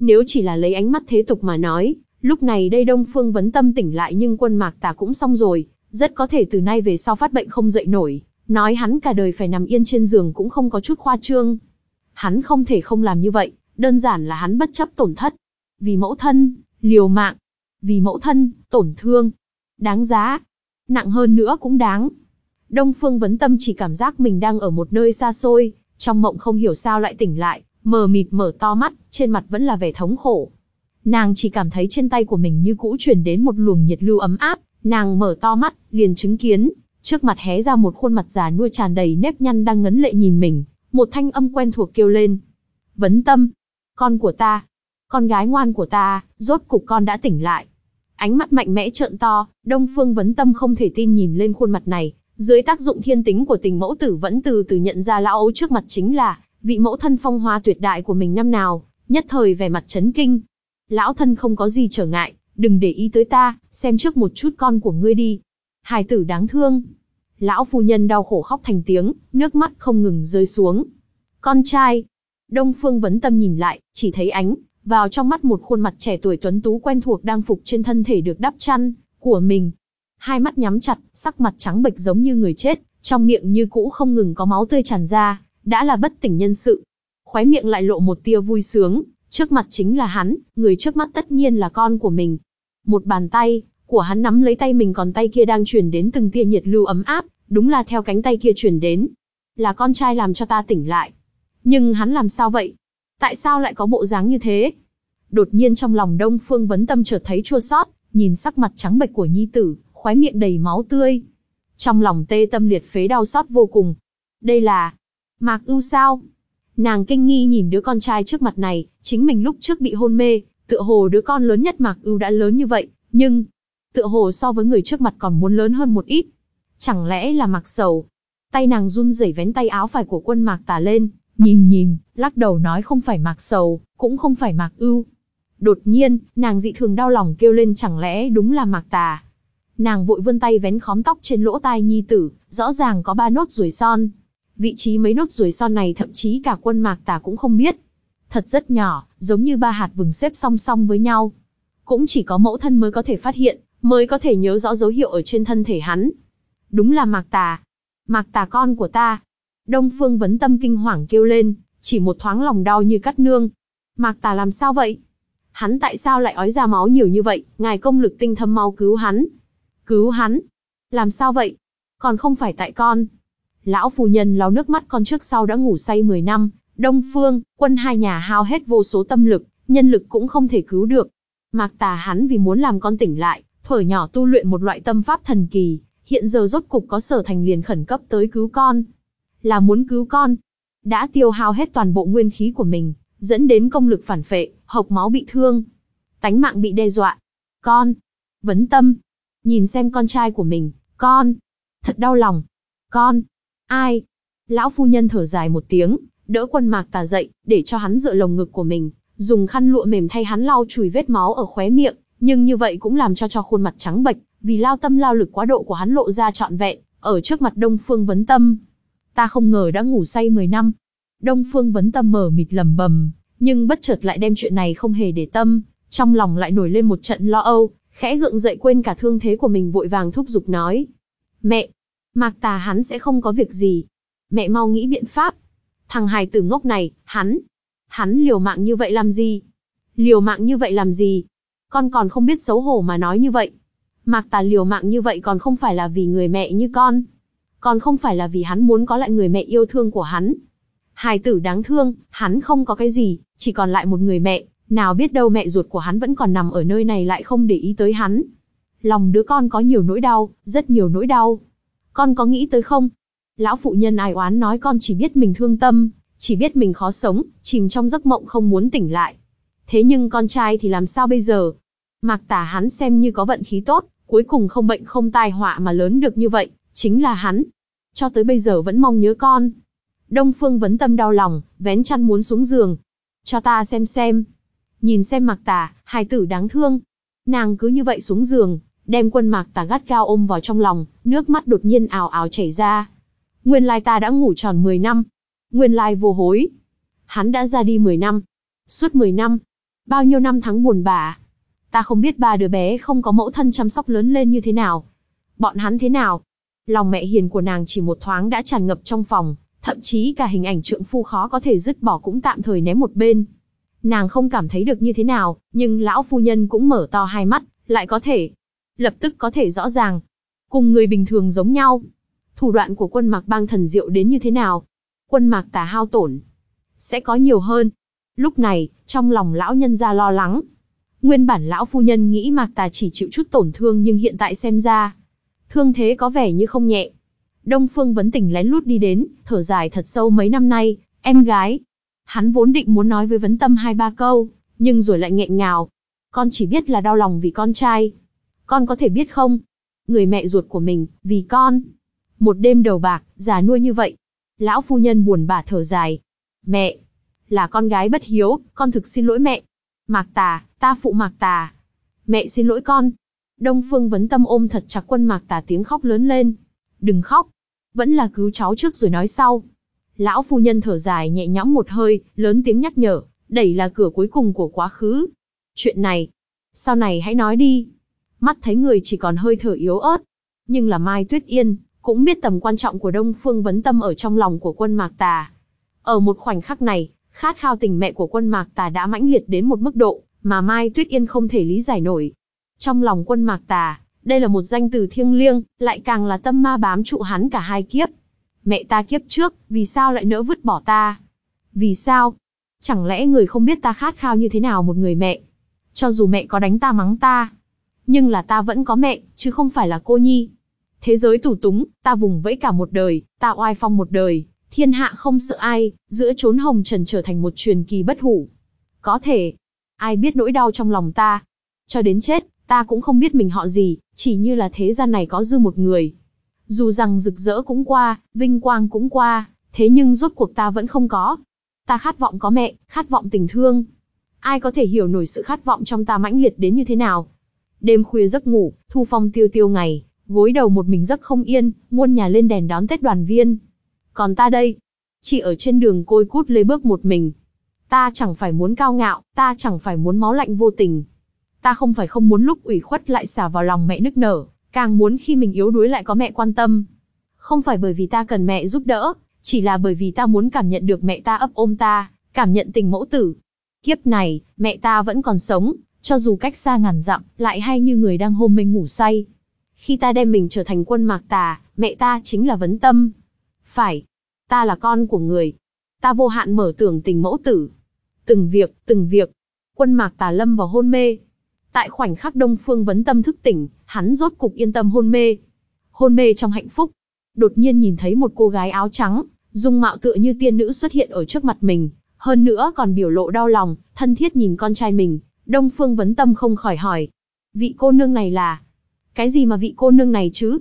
nếu chỉ là lấy ánh mắt thế tục mà nói, lúc này đây Đông Phương vấn tâm tỉnh lại nhưng quân mạc tà cũng xong rồi, rất có thể từ nay về sau phát bệnh không dậy nổi, nói hắn cả đời phải nằm yên trên giường cũng không có chút khoa trương. Hắn không thể không làm như vậy, đơn giản là hắn bất chấp tổn thất. Vì mẫu thân, liều mạng. Vì mẫu thân, tổn thương. Đáng giá. Nặng hơn nữa cũng đáng. Đông Phương Vấn Tâm chỉ cảm giác mình đang ở một nơi xa xôi, trong mộng không hiểu sao lại tỉnh lại, mờ mịt mở to mắt, trên mặt vẫn là vẻ thống khổ. Nàng chỉ cảm thấy trên tay của mình như cũ truyền đến một luồng nhiệt lưu ấm áp, nàng mở to mắt, liền chứng kiến, trước mặt hé ra một khuôn mặt già nua tràn đầy nếp nhăn đang ngấn lệ nhìn mình, một thanh âm quen thuộc kêu lên. Vấn tâm, con của ta, con gái ngoan của ta, rốt cục con đã tỉnh lại. Ánh mắt mạnh mẽ trợn to, Đông Phương Vấn Tâm không thể tin nhìn lên khuôn mặt này, dưới tác dụng thiên tính của tình mẫu tử vẫn từ từ nhận ra lão ấu trước mặt chính là vị mẫu thân phong hoa tuyệt đại của mình năm nào, nhất thời vẻ mặt chấn kinh. Lão thân không có gì trở ngại, đừng để ý tới ta, xem trước một chút con của ngươi đi. Hài tử đáng thương. Lão phu nhân đau khổ khóc thành tiếng, nước mắt không ngừng rơi xuống. Con trai. Đông Phương vấn tâm nhìn lại, chỉ thấy ánh, vào trong mắt một khuôn mặt trẻ tuổi tuấn tú quen thuộc đang phục trên thân thể được đắp chăn, của mình. Hai mắt nhắm chặt, sắc mặt trắng bệch giống như người chết, trong miệng như cũ không ngừng có máu tươi tràn ra, đã là bất tỉnh nhân sự. Khóe miệng lại lộ một tia vui sướng, trước mặt chính là hắn, người trước mắt tất nhiên là con của mình. Một bàn tay, của hắn nắm lấy tay mình còn tay kia đang truyền đến từng tia nhiệt lưu ấm áp, đúng là theo cánh tay kia truyền đến. Là con trai làm cho ta tỉnh lại. Nhưng hắn làm sao vậy? Tại sao lại có bộ dáng như thế? Đột nhiên trong lòng Đông Phương Vấn Tâm chợt thấy chua xót, nhìn sắc mặt trắng bệch của nhi tử, khóe miệng đầy máu tươi. Trong lòng tê tâm liệt phế đau xót vô cùng. Đây là... Mạc ưu sao? Nàng kinh nghi nhìn đứa con trai trước mặt này, chính mình lúc trước bị hôn mê, tựa hồ đứa con lớn nhất Mạc ưu đã lớn như vậy, nhưng... Tựa hồ so với người trước mặt còn muốn lớn hơn một ít. Chẳng lẽ là mặc Sầu? Tay nàng run rẩy vén tay áo phải của quân Mạc tà lên, nhìn nhìn, lắc đầu nói không phải Mạc Sầu, cũng không phải Mạc ưu. Đột nhiên, nàng dị thường đau lòng kêu lên chẳng lẽ đúng là Mạc Tà. Nàng vội vươn tay vén khóm tóc trên lỗ tai nhi tử, rõ ràng có ba nốt ruồi son. Vị trí mấy nốt ruồi son này thậm chí cả quân Mạc Tà cũng không biết. Thật rất nhỏ, giống như ba hạt vừng xếp song song với nhau. Cũng chỉ có mẫu thân mới có thể phát hiện, mới có thể nhớ rõ dấu hiệu ở trên thân thể hắn. Đúng là Mạc Tà. Mạc Tà con của ta. Đông Phương vấn tâm kinh hoàng kêu lên, chỉ một thoáng lòng đau như cắt nương. Mạc Tà làm sao vậy? Hắn tại sao lại ói ra máu nhiều như vậy, ngài công lực tinh thâm mau cứu hắn. Cứu hắn? Làm sao vậy? Còn không phải tại con. Lão phu nhân lau nước mắt con trước sau đã ngủ say 10 năm, Đông Phương, quân hai nhà hao hết vô số tâm lực, nhân lực cũng không thể cứu được. Mạc tà hắn vì muốn làm con tỉnh lại, thuở nhỏ tu luyện một loại tâm pháp thần kỳ, hiện giờ rốt cục có sở thành liền khẩn cấp tới cứu con. Là muốn cứu con. Đã tiêu hao hết toàn bộ nguyên khí của mình, dẫn đến công lực phản phệ, hộc máu bị thương, tánh mạng bị đe dọa. Con, vấn tâm, nhìn xem con trai của mình, con, thật đau lòng. Con, ai? Lão phu nhân thở dài một tiếng, đỡ quân mạc tà dậy, để cho hắn dựa lồng ngực của mình, dùng khăn lụa mềm thay hắn lau chùi vết máu ở khóe miệng, nhưng như vậy cũng làm cho cho khuôn mặt trắng bệch, vì lao tâm lao lực quá độ của hắn lộ ra trọn vẹn, ở trước mặt Đông Phương Vấn Tâm. Ta không ngờ đã ngủ say 10 năm. Đông Phương Vấn Tâm mở mịt lầm bầm, nhưng bất chợt lại đem chuyện này không hề để tâm, trong lòng lại nổi lên một trận lo âu, khẽ gượng dậy quên cả thương thế của mình vội vàng thúc giục nói. Mẹ, Mạc Tà hắn sẽ không có việc gì. Mẹ mau nghĩ biện pháp. Thằng hài tử ngốc này, hắn, hắn liều mạng như vậy làm gì? Liều mạng như vậy làm gì? Con còn không biết xấu hổ mà nói như vậy. Mạc Tà liều mạng như vậy còn không phải là vì người mẹ như con. Còn không phải là vì hắn muốn có lại người mẹ yêu thương của hắn. Hài tử đáng thương, hắn không có cái gì, chỉ còn lại một người mẹ, nào biết đâu mẹ ruột của hắn vẫn còn nằm ở nơi này lại không để ý tới hắn. Lòng đứa con có nhiều nỗi đau, rất nhiều nỗi đau. Con có nghĩ tới không? Lão phụ nhân ai oán nói con chỉ biết mình thương tâm, chỉ biết mình khó sống, chìm trong giấc mộng không muốn tỉnh lại. Thế nhưng con trai thì làm sao bây giờ? Mạc tả hắn xem như có vận khí tốt, cuối cùng không bệnh không tai họa mà lớn được như vậy, chính là hắn. Cho tới bây giờ vẫn mong nhớ con. Đông Phương vấn tâm đau lòng, vén chăn muốn xuống giường. Cho ta xem xem. Nhìn xem mạc Tả, hài tử đáng thương. Nàng cứ như vậy xuống giường, đem quân mạc tà gắt cao ôm vào trong lòng, nước mắt đột nhiên ảo ảo chảy ra. Nguyên lai ta đã ngủ tròn 10 năm. Nguyên lai vô hối. Hắn đã ra đi 10 năm. Suốt 10 năm. Bao nhiêu năm tháng buồn bã. Ta không biết ba đứa bé không có mẫu thân chăm sóc lớn lên như thế nào. Bọn hắn thế nào? Lòng mẹ hiền của nàng chỉ một thoáng đã tràn ngập trong phòng, thậm chí cả hình ảnh trượng phu khó có thể dứt bỏ cũng tạm thời ném một bên. Nàng không cảm thấy được như thế nào, nhưng lão phu nhân cũng mở to hai mắt, lại có thể, lập tức có thể rõ ràng. Cùng người bình thường giống nhau. Thủ đoạn của quân mạc bang thần diệu đến như thế nào? Quân mạc tà hao tổn. Sẽ có nhiều hơn. Lúc này, trong lòng lão nhân ra lo lắng. Nguyên bản lão phu nhân nghĩ mạc tà chỉ chịu chút tổn thương nhưng hiện tại xem ra. Thương thế có vẻ như không nhẹ. Đông Phương vấn tỉnh lén lút đi đến, thở dài thật sâu mấy năm nay, em gái. Hắn vốn định muốn nói với vấn tâm hai ba câu, nhưng rồi lại nghẹn ngào. Con chỉ biết là đau lòng vì con trai. Con có thể biết không? Người mẹ ruột của mình, vì con. Một đêm đầu bạc, già nuôi như vậy. Lão phu nhân buồn bã thở dài. Mẹ, là con gái bất hiếu, con thực xin lỗi mẹ. Mạc tà, ta phụ mạc tà. Mẹ xin lỗi con. Đông Phương vấn tâm ôm thật chặt quân mạc tà tiếng khóc lớn lên. Đừng khóc. Vẫn là cứu cháu trước rồi nói sau. Lão phu nhân thở dài nhẹ nhõm một hơi, lớn tiếng nhắc nhở, đẩy là cửa cuối cùng của quá khứ. Chuyện này, sau này hãy nói đi. Mắt thấy người chỉ còn hơi thở yếu ớt. Nhưng là Mai Tuyết Yên, cũng biết tầm quan trọng của Đông Phương vấn tâm ở trong lòng của quân Mạc Tà. Ở một khoảnh khắc này, khát khao tình mẹ của quân Mạc Tà đã mãnh liệt đến một mức độ mà Mai Tuyết Yên không thể lý giải nổi. Trong lòng quân Mạc Tà, đây là một danh từ thiêng liêng, lại càng là tâm ma bám trụ hắn cả hai kiếp. Mẹ ta kiếp trước, vì sao lại nỡ vứt bỏ ta? Vì sao? Chẳng lẽ người không biết ta khát khao như thế nào một người mẹ? Cho dù mẹ có đánh ta mắng ta, nhưng là ta vẫn có mẹ, chứ không phải là cô nhi. Thế giới tủ túng, ta vùng vẫy cả một đời, ta oai phong một đời, thiên hạ không sợ ai, giữa chốn hồng trần trở thành một truyền kỳ bất hủ. Có thể, ai biết nỗi đau trong lòng ta. Cho đến chết, ta cũng không biết mình họ gì, chỉ như là thế gian này có dư một người. Dù rằng rực rỡ cũng qua, vinh quang cũng qua, thế nhưng rốt cuộc ta vẫn không có. Ta khát vọng có mẹ, khát vọng tình thương. Ai có thể hiểu nổi sự khát vọng trong ta mãnh liệt đến như thế nào? Đêm khuya giấc ngủ, thu phong tiêu tiêu ngày, gối đầu một mình giấc không yên, muôn nhà lên đèn đón Tết đoàn viên. Còn ta đây, chỉ ở trên đường côi cút lê bước một mình. Ta chẳng phải muốn cao ngạo, ta chẳng phải muốn máu lạnh vô tình. Ta không phải không muốn lúc ủy khuất lại xả vào lòng mẹ nức nở, càng muốn khi mình yếu đuối lại có mẹ quan tâm. Không phải bởi vì ta cần mẹ giúp đỡ, chỉ là bởi vì ta muốn cảm nhận được mẹ ta ấp ôm ta, cảm nhận tình mẫu tử. Kiếp này, mẹ ta vẫn còn sống, cho dù cách xa ngàn dặm, lại hay như người đang hôn mê ngủ say. Khi ta đem mình trở thành quân mạc tà, mẹ ta chính là vấn tâm. Phải, ta là con của người. Ta vô hạn mở tưởng tình mẫu tử. Từng việc, từng việc. Quân mạc tà lâm vào hôn mê. Tại khoảnh khắc Đông Phương vấn tâm thức tỉnh, hắn rốt cục yên tâm hôn mê. Hôn mê trong hạnh phúc. Đột nhiên nhìn thấy một cô gái áo trắng, dung mạo tựa như tiên nữ xuất hiện ở trước mặt mình. Hơn nữa còn biểu lộ đau lòng, thân thiết nhìn con trai mình. Đông Phương vấn tâm không khỏi hỏi. Vị cô nương này là... Cái gì mà vị cô nương này chứ?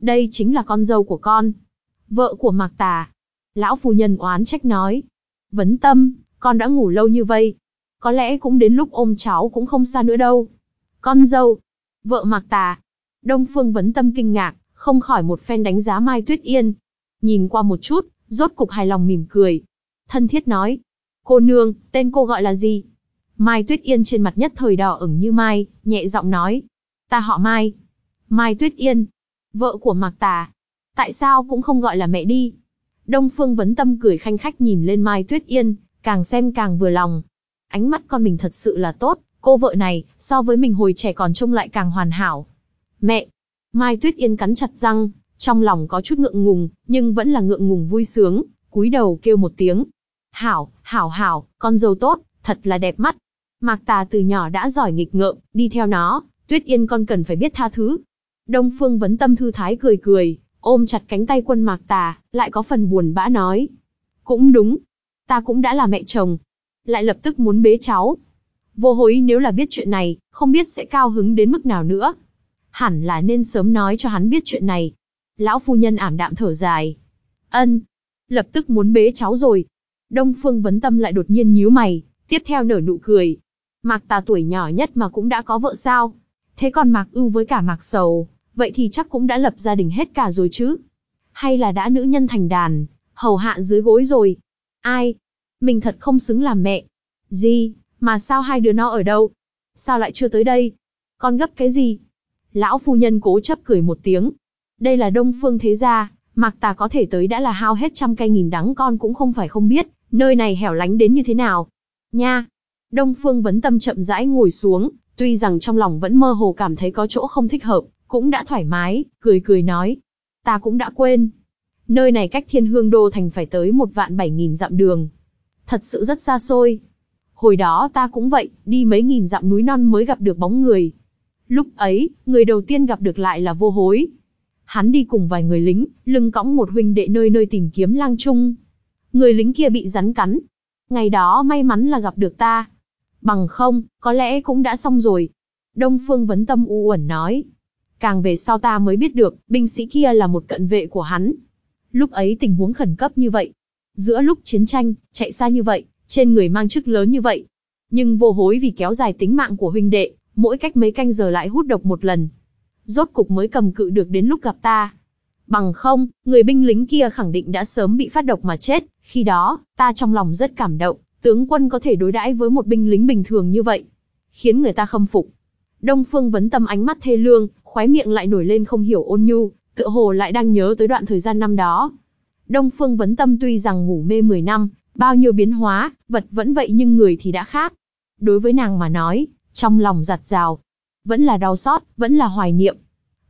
Đây chính là con dâu của con. Vợ của Mạc Tà. Lão phu nhân oán trách nói. Vấn tâm, con đã ngủ lâu như vậy. Có lẽ cũng đến lúc ôm cháu cũng không xa nữa đâu. Con dâu. Vợ Mạc Tà. Đông Phương vấn tâm kinh ngạc, không khỏi một phen đánh giá Mai Tuyết Yên. Nhìn qua một chút, rốt cục hài lòng mỉm cười. Thân thiết nói. Cô nương, tên cô gọi là gì? Mai Tuyết Yên trên mặt nhất thời đỏ ửng như mai, nhẹ giọng nói. Ta họ Mai. Mai Tuyết Yên, vợ của Mạc Tà. Tại sao cũng không gọi là mẹ đi? Đông Phương Vấn Tâm cười khanh khách nhìn lên Mai Tuyết Yên, càng xem càng vừa lòng. Ánh mắt con mình thật sự là tốt, cô vợ này, so với mình hồi trẻ còn trông lại càng hoàn hảo. Mẹ! Mai Tuyết Yên cắn chặt răng, trong lòng có chút ngượng ngùng, nhưng vẫn là ngượng ngùng vui sướng, cúi đầu kêu một tiếng. Hảo, hảo hảo, con dâu tốt, thật là đẹp mắt. Mạc Tà từ nhỏ đã giỏi nghịch ngợm, đi theo nó, Tuyết Yên con cần phải biết tha thứ, Đông Phương Vấn Tâm thư thái cười cười, ôm chặt cánh tay quân mạc tà, lại có phần buồn bã nói. Cũng đúng, ta cũng đã là mẹ chồng, lại lập tức muốn bế cháu. Vô hối nếu là biết chuyện này, không biết sẽ cao hứng đến mức nào nữa. Hẳn là nên sớm nói cho hắn biết chuyện này. Lão phu nhân ảm đạm thở dài. Ân, lập tức muốn bế cháu rồi. Đông Phương Vấn Tâm lại đột nhiên nhíu mày, tiếp theo nở nụ cười. Mạc Tà tuổi nhỏ nhất mà cũng đã có vợ sao? Thế còn Mạc Ưu với cả Mạc Sầu, vậy thì chắc cũng đã lập gia đình hết cả rồi chứ? Hay là đã nữ nhân thành đàn, hầu hạ dưới gối rồi? Ai? Mình thật không xứng làm mẹ. Gì? Mà sao hai đứa nó ở đâu? Sao lại chưa tới đây? Con gấp cái gì? Lão phu nhân cố chấp cười một tiếng. Đây là đông phương thế gia, Mạc Tà có thể tới đã là hao hết trăm cây nghìn đắng con cũng không phải không biết, nơi này hẻo lánh đến như thế nào. Nha! Đông phương vấn tâm chậm rãi ngồi xuống, Tuy rằng trong lòng vẫn mơ hồ cảm thấy có chỗ không thích hợp, cũng đã thoải mái, cười cười nói. Ta cũng đã quên. Nơi này cách thiên hương đô thành phải tới một vạn bảy nghìn dặm đường. Thật sự rất xa xôi. Hồi đó ta cũng vậy, đi mấy nghìn dặm núi non mới gặp được bóng người. Lúc ấy, người đầu tiên gặp được lại là vô hối. Hắn đi cùng vài người lính, lưng cõng một huynh đệ nơi nơi tìm kiếm lang trung. Người lính kia bị rắn cắn. Ngày đó may mắn là gặp được ta, Bằng không, có lẽ cũng đã xong rồi. Đông Phương Vấn Tâm u uẩn nói. Càng về sau ta mới biết được, binh sĩ kia là một cận vệ của hắn. Lúc ấy tình huống khẩn cấp như vậy. Giữa lúc chiến tranh, chạy xa như vậy, trên người mang chức lớn như vậy. Nhưng vô hối vì kéo dài tính mạng của huynh đệ, mỗi cách mấy canh giờ lại hút độc một lần. Rốt cục mới cầm cự được đến lúc gặp ta. Bằng không, người binh lính kia khẳng định đã sớm bị phát độc mà chết, khi đó, ta trong lòng rất cảm động, tướng quân có thể đối đãi với một binh lính bình thường như vậy, khiến người ta khâm phục. Đông Phương vấn tâm ánh mắt thê lương, khóe miệng lại nổi lên không hiểu ôn nhu, tựa hồ lại đang nhớ tới đoạn thời gian năm đó. Đông Phương vấn tâm tuy rằng ngủ mê 10 năm, bao nhiêu biến hóa, vật vẫn vậy nhưng người thì đã khác. Đối với nàng mà nói, trong lòng giặt rào, vẫn là đau xót, vẫn là hoài niệm.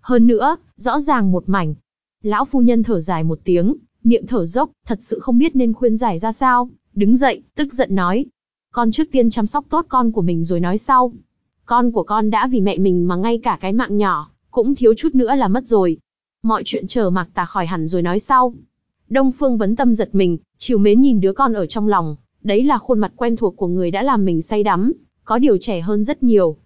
Hơn nữa, rõ ràng một mảnh. Lão phu nhân thở dài một tiếng, miệng thở dốc, thật sự không biết nên khuyên giải ra sao, đứng dậy, tức giận nói. Con trước tiên chăm sóc tốt con của mình rồi nói sau. Con của con đã vì mẹ mình mà ngay cả cái mạng nhỏ, cũng thiếu chút nữa là mất rồi. Mọi chuyện chờ mặc Tà khỏi hẳn rồi nói sau. Đông Phương vấn tâm giật mình, chiều mến nhìn đứa con ở trong lòng, đấy là khuôn mặt quen thuộc của người đã làm mình say đắm, có điều trẻ hơn rất nhiều.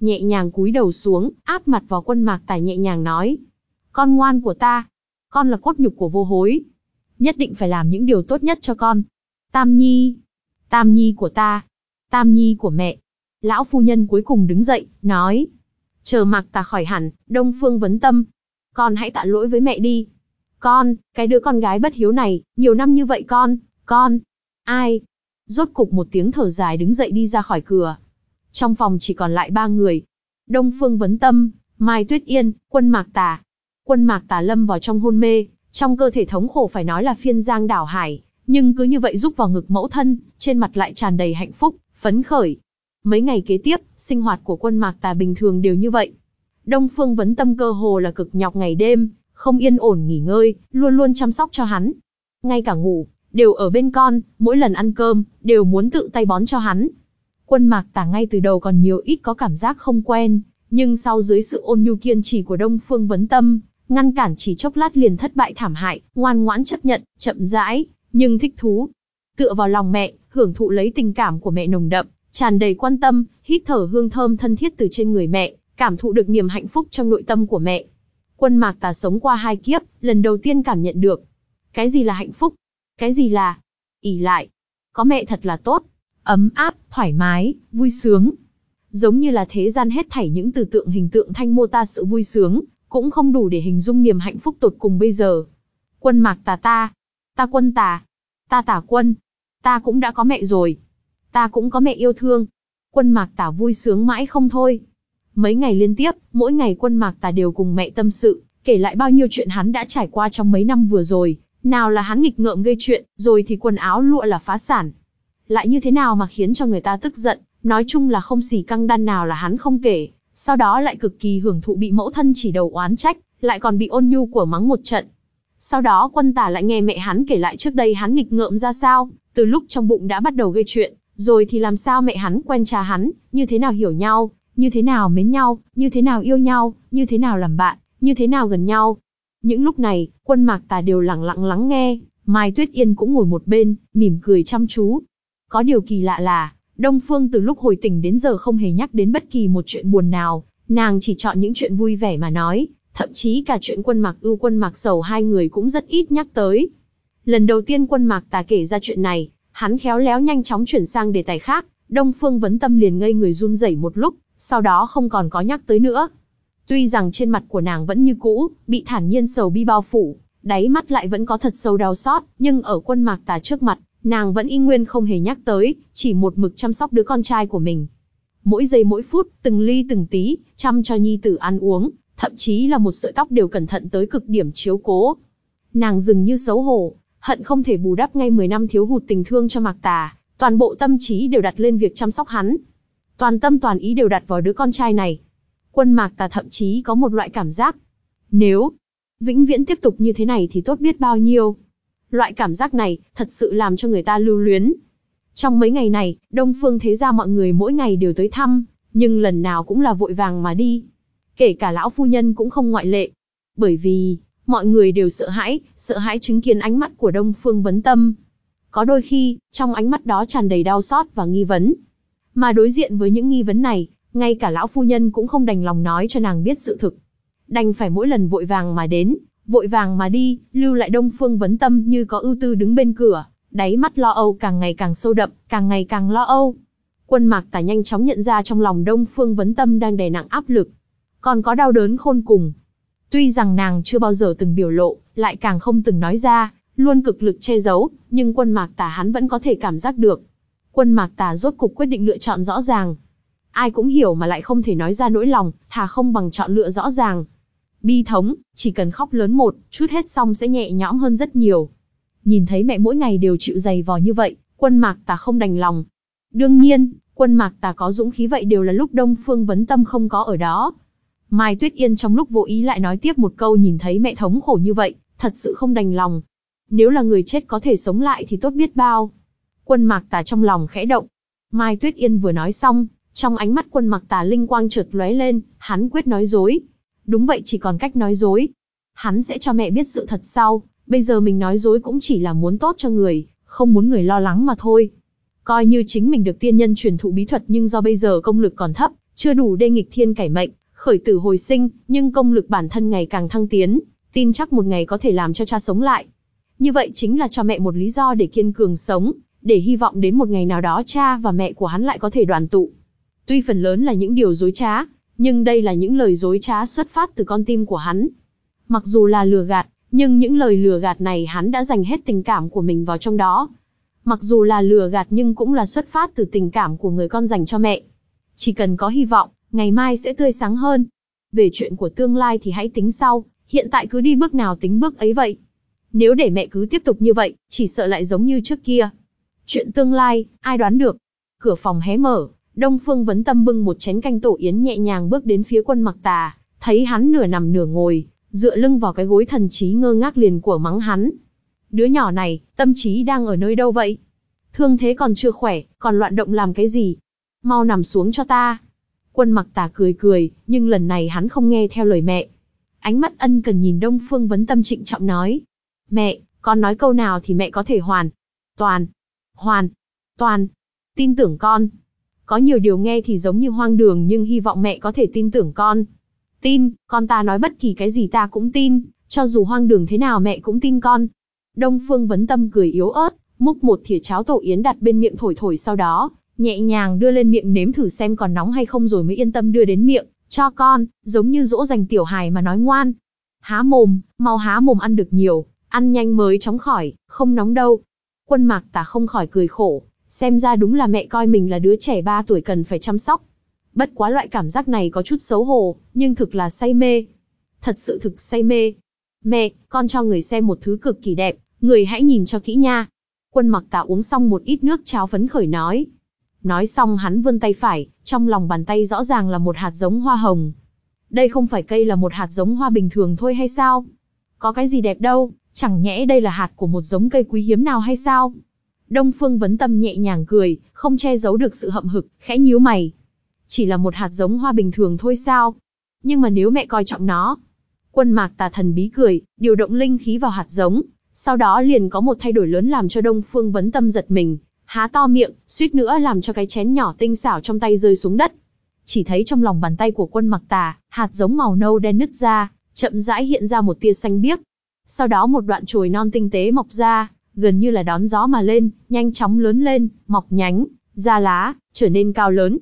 Nhẹ nhàng cúi đầu xuống, áp mặt vào quân Mạc Tà nhẹ nhàng nói. Con ngoan của ta, con là cốt nhục của vô hối. Nhất định phải làm những điều tốt nhất cho con. Tam Nhi, Tam Nhi của ta, Tam Nhi của mẹ. Lão phu nhân cuối cùng đứng dậy, nói. Chờ Mạc Tà khỏi hẳn, Đông Phương vấn tâm. Con hãy tạ lỗi với mẹ đi. Con, cái đứa con gái bất hiếu này, nhiều năm như vậy con, con. Ai? Rốt cục một tiếng thở dài đứng dậy đi ra khỏi cửa. Trong phòng chỉ còn lại ba người. Đông Phương Vấn Tâm, Mai Tuyết Yên, Quân Mạc Tà. Quân Mạc Tà lâm vào trong hôn mê, trong cơ thể thống khổ phải nói là phiên giang đảo hải, nhưng cứ như vậy rúc vào ngực mẫu thân, trên mặt lại tràn đầy hạnh phúc, phấn khởi. Mấy ngày kế tiếp, sinh hoạt của quân Mạc Tà bình thường đều như vậy. Đông Phương Vấn Tâm cơ hồ là cực nhọc ngày đêm, không yên ổn nghỉ ngơi, luôn luôn chăm sóc cho hắn. Ngay cả ngủ, đều ở bên con, mỗi lần ăn cơm, đều muốn tự tay bón cho hắn. Quân mạc Tà ngay từ đầu còn nhiều ít có cảm giác không quen, nhưng sau dưới sự ôn nhu kiên trì của Đông Phương Vấn Tâm, ngăn cản chỉ chốc lát liền thất bại thảm hại, ngoan ngoãn chấp nhận, chậm rãi, nhưng thích thú. Tựa vào lòng mẹ, hưởng thụ lấy tình cảm của mẹ nồng đậm, tràn đầy quan tâm, hít thở hương thơm thân thiết từ trên người mẹ, cảm thụ được niềm hạnh phúc trong nội tâm của mẹ. Quân mạc tà sống qua hai kiếp, lần đầu tiên cảm nhận được. Cái gì là hạnh phúc? Cái gì là ỉ lại? Có mẹ thật là tốt, ấm áp, thoải mái, vui sướng. Giống như là thế gian hết thảy những từ tượng hình tượng thanh mô ta sự vui sướng, cũng không đủ để hình dung niềm hạnh phúc tột cùng bây giờ. Quân mạc tà ta, ta quân tà, ta tả quân, ta cũng đã có mẹ rồi. Ta cũng có mẹ yêu thương. Quân mạc tả vui sướng mãi không thôi. Mấy ngày liên tiếp, mỗi ngày quân mạc tà đều cùng mẹ tâm sự, kể lại bao nhiêu chuyện hắn đã trải qua trong mấy năm vừa rồi. Nào là hắn nghịch ngợm gây chuyện, rồi thì quần áo lụa là phá sản. Lại như thế nào mà khiến cho người ta tức giận, nói chung là không xì căng đan nào là hắn không kể. Sau đó lại cực kỳ hưởng thụ bị mẫu thân chỉ đầu oán trách, lại còn bị ôn nhu của mắng một trận. Sau đó quân tả lại nghe mẹ hắn kể lại trước đây hắn nghịch ngợm ra sao, từ lúc trong bụng đã bắt đầu gây chuyện, rồi thì làm sao mẹ hắn quen cha hắn, như thế nào hiểu nhau, như thế nào mến nhau, như thế nào yêu nhau, như thế nào làm bạn, như thế nào gần nhau. Những lúc này, quân mạc tà đều lặng lặng lắng nghe, Mai Tuyết Yên cũng ngồi một bên, mỉm cười chăm chú. Có điều kỳ lạ là, Đông Phương từ lúc hồi tỉnh đến giờ không hề nhắc đến bất kỳ một chuyện buồn nào, nàng chỉ chọn những chuyện vui vẻ mà nói, thậm chí cả chuyện quân mạc ưu quân mạc sầu hai người cũng rất ít nhắc tới. Lần đầu tiên quân mạc tà kể ra chuyện này, hắn khéo léo nhanh chóng chuyển sang đề tài khác, Đông Phương vấn tâm liền ngây người run rẩy một lúc, sau đó không còn có nhắc tới nữa. Tuy rằng trên mặt của nàng vẫn như cũ, bị thản nhiên sầu bi bao phủ, đáy mắt lại vẫn có thật sâu đau xót, nhưng ở quân mạc tà trước mặt, nàng vẫn y nguyên không hề nhắc tới, chỉ một mực chăm sóc đứa con trai của mình. Mỗi giây mỗi phút, từng ly từng tí, chăm cho nhi tử ăn uống, thậm chí là một sợi tóc đều cẩn thận tới cực điểm chiếu cố. Nàng dừng như xấu hổ, hận không thể bù đắp ngay 10 năm thiếu hụt tình thương cho Mạc Tà, toàn bộ tâm trí đều đặt lên việc chăm sóc hắn. Toàn tâm toàn ý đều đặt vào đứa con trai này. Quân Mạc Tà thậm chí có một loại cảm giác. Nếu vĩnh viễn tiếp tục như thế này thì tốt biết bao nhiêu. Loại cảm giác này, thật sự làm cho người ta lưu luyến. Trong mấy ngày này, Đông Phương Thế Gia mọi người mỗi ngày đều tới thăm, nhưng lần nào cũng là vội vàng mà đi. Kể cả lão phu nhân cũng không ngoại lệ. Bởi vì, mọi người đều sợ hãi, sợ hãi chứng kiến ánh mắt của Đông Phương Vấn Tâm. Có đôi khi, trong ánh mắt đó tràn đầy đau xót và nghi vấn. Mà đối diện với những nghi vấn này, ngay cả lão phu nhân cũng không đành lòng nói cho nàng biết sự thực. Đành phải mỗi lần vội vàng mà đến, vội vàng mà đi, lưu lại Đông Phương Vấn Tâm như có ưu tư đứng bên cửa, đáy mắt lo âu càng ngày càng sâu đậm, càng ngày càng lo âu. Quân Mạc Tả nhanh chóng nhận ra trong lòng Đông Phương Vấn Tâm đang đè nặng áp lực, còn có đau đớn khôn cùng. Tuy rằng nàng chưa bao giờ từng biểu lộ, lại càng không từng nói ra, luôn cực lực che giấu, nhưng quân Mạc Tả hắn vẫn có thể cảm giác được. Quân Mạc Tả rốt cục quyết định lựa chọn rõ ràng. Ai cũng hiểu mà lại không thể nói ra nỗi lòng, thà không bằng chọn lựa rõ ràng. Bi thống, chỉ cần khóc lớn một, chút hết xong sẽ nhẹ nhõm hơn rất nhiều. Nhìn thấy mẹ mỗi ngày đều chịu dày vò như vậy, quân mạc tà không đành lòng. Đương nhiên, quân mạc tà có dũng khí vậy đều là lúc Đông Phương Vấn Tâm không có ở đó. Mai Tuyết Yên trong lúc vô ý lại nói tiếp một câu nhìn thấy mẹ thống khổ như vậy, thật sự không đành lòng. Nếu là người chết có thể sống lại thì tốt biết bao. Quân mạc tà trong lòng khẽ động. Mai Tuyết Yên vừa nói xong, trong ánh mắt quân mạc tà linh quang chợt lóe lên, hắn quyết nói dối. Đúng vậy chỉ còn cách nói dối. Hắn sẽ cho mẹ biết sự thật sau, bây giờ mình nói dối cũng chỉ là muốn tốt cho người, không muốn người lo lắng mà thôi. Coi như chính mình được tiên nhân truyền thụ bí thuật nhưng do bây giờ công lực còn thấp, chưa đủ đê nghịch thiên cải mệnh, khởi tử hồi sinh, nhưng công lực bản thân ngày càng thăng tiến, tin chắc một ngày có thể làm cho cha sống lại. Như vậy chính là cho mẹ một lý do để kiên cường sống, để hy vọng đến một ngày nào đó cha và mẹ của hắn lại có thể đoàn tụ. Tuy phần lớn là những điều dối trá, nhưng đây là những lời dối trá xuất phát từ con tim của hắn. Mặc dù là lừa gạt, nhưng những lời lừa gạt này hắn đã dành hết tình cảm của mình vào trong đó. Mặc dù là lừa gạt nhưng cũng là xuất phát từ tình cảm của người con dành cho mẹ. Chỉ cần có hy vọng, ngày mai sẽ tươi sáng hơn. Về chuyện của tương lai thì hãy tính sau, hiện tại cứ đi bước nào tính bước ấy vậy. Nếu để mẹ cứ tiếp tục như vậy, chỉ sợ lại giống như trước kia. Chuyện tương lai, ai đoán được. Cửa phòng hé mở, Đông Phương Vấn Tâm bưng một chén canh tổ yến nhẹ nhàng bước đến phía quân mặc tà, thấy hắn nửa nằm nửa ngồi, dựa lưng vào cái gối thần trí ngơ ngác liền của mắng hắn. Đứa nhỏ này, tâm trí đang ở nơi đâu vậy? Thương thế còn chưa khỏe, còn loạn động làm cái gì? Mau nằm xuống cho ta. Quân mặc tà cười cười, nhưng lần này hắn không nghe theo lời mẹ. Ánh mắt ân cần nhìn Đông Phương Vấn Tâm trịnh trọng nói. Mẹ, con nói câu nào thì mẹ có thể hoàn. Toàn. Hoàn. Toàn. Tin tưởng con. Có nhiều điều nghe thì giống như hoang đường nhưng hy vọng mẹ có thể tin tưởng con. Tin, con ta nói bất kỳ cái gì ta cũng tin, cho dù hoang đường thế nào mẹ cũng tin con. Đông Phương Vấn Tâm cười yếu ớt, múc một thìa cháo tổ yến đặt bên miệng thổi thổi sau đó, nhẹ nhàng đưa lên miệng nếm thử xem còn nóng hay không rồi mới yên tâm đưa đến miệng, cho con, giống như dỗ dành tiểu hài mà nói ngoan. Há mồm, mau há mồm ăn được nhiều, ăn nhanh mới chóng khỏi, không nóng đâu. Quân mạc tà không khỏi cười khổ, xem ra đúng là mẹ coi mình là đứa trẻ 3 tuổi cần phải chăm sóc. Bất quá loại cảm giác này có chút xấu hổ, nhưng thực là say mê. Thật sự thực say mê. Mẹ, con cho người xem một thứ cực kỳ đẹp, người hãy nhìn cho kỹ nha. Quân mặc tà uống xong một ít nước cháo phấn khởi nói. Nói xong hắn vươn tay phải, trong lòng bàn tay rõ ràng là một hạt giống hoa hồng. Đây không phải cây là một hạt giống hoa bình thường thôi hay sao? Có cái gì đẹp đâu, chẳng nhẽ đây là hạt của một giống cây quý hiếm nào hay sao? Đông Phương Vấn Tâm nhẹ nhàng cười, không che giấu được sự hậm hực, khẽ nhíu mày. Chỉ là một hạt giống hoa bình thường thôi sao? Nhưng mà nếu mẹ coi trọng nó. Quân mạc tà thần bí cười, điều động linh khí vào hạt giống, sau đó liền có một thay đổi lớn làm cho Đông Phương Vấn Tâm giật mình, há to miệng, suýt nữa làm cho cái chén nhỏ tinh xảo trong tay rơi xuống đất. Chỉ thấy trong lòng bàn tay của quân mặc tà, hạt giống màu nâu đen nứt ra, chậm rãi hiện ra một tia xanh biếc. Sau đó một đoạn chồi non tinh tế mọc ra, gần như là đón gió mà lên, nhanh chóng lớn lên, mọc nhánh, ra lá, trở nên cao lớn.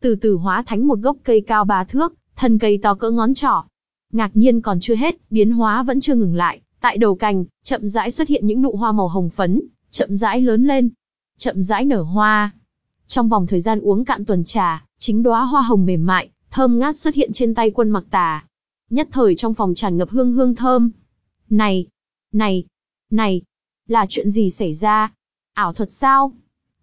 Từ từ hóa thành một gốc cây cao ba thước, thân cây to cỡ ngón trỏ. Ngạc nhiên còn chưa hết, biến hóa vẫn chưa ngừng lại, tại đầu cành, chậm rãi xuất hiện những nụ hoa màu hồng phấn, chậm rãi lớn lên, chậm rãi nở hoa. Trong vòng thời gian uống cạn tuần trà, chính đóa hoa hồng mềm mại, thơm ngát xuất hiện trên tay quân mặc tà. Nhất thời trong phòng tràn ngập hương hương thơm. Này, này, này, là chuyện gì xảy ra? Ảo thuật sao?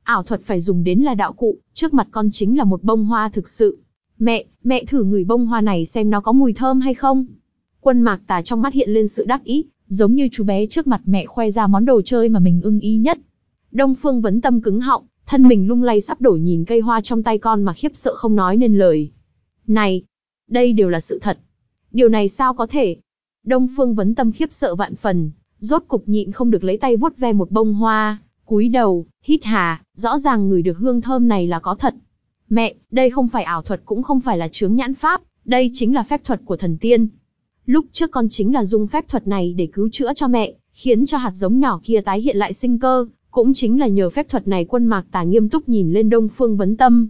Ảo thuật phải dùng đến là đạo cụ, trước mặt con chính là một bông hoa thực sự. Mẹ, mẹ thử ngửi bông hoa này xem nó có mùi thơm hay không? Quân mạc tà trong mắt hiện lên sự đắc ý, giống như chú bé trước mặt mẹ khoe ra món đồ chơi mà mình ưng ý nhất. Đông Phương vấn tâm cứng họng, thân mình lung lay sắp đổi nhìn cây hoa trong tay con mà khiếp sợ không nói nên lời. Này, đây đều là sự thật. Điều này sao có thể? Đông Phương vấn tâm khiếp sợ vạn phần, rốt cục nhịn không được lấy tay vuốt ve một bông hoa, cúi đầu, hít hà, rõ ràng người được hương thơm này là có thật. Mẹ, đây không phải ảo thuật cũng không phải là chướng nhãn pháp, đây chính là phép thuật của thần tiên. Lúc trước con chính là dùng phép thuật này để cứu chữa cho mẹ, khiến cho hạt giống nhỏ kia tái hiện lại sinh cơ, cũng chính là nhờ phép thuật này quân mạc tà nghiêm túc nhìn lên Đông Phương Vấn Tâm.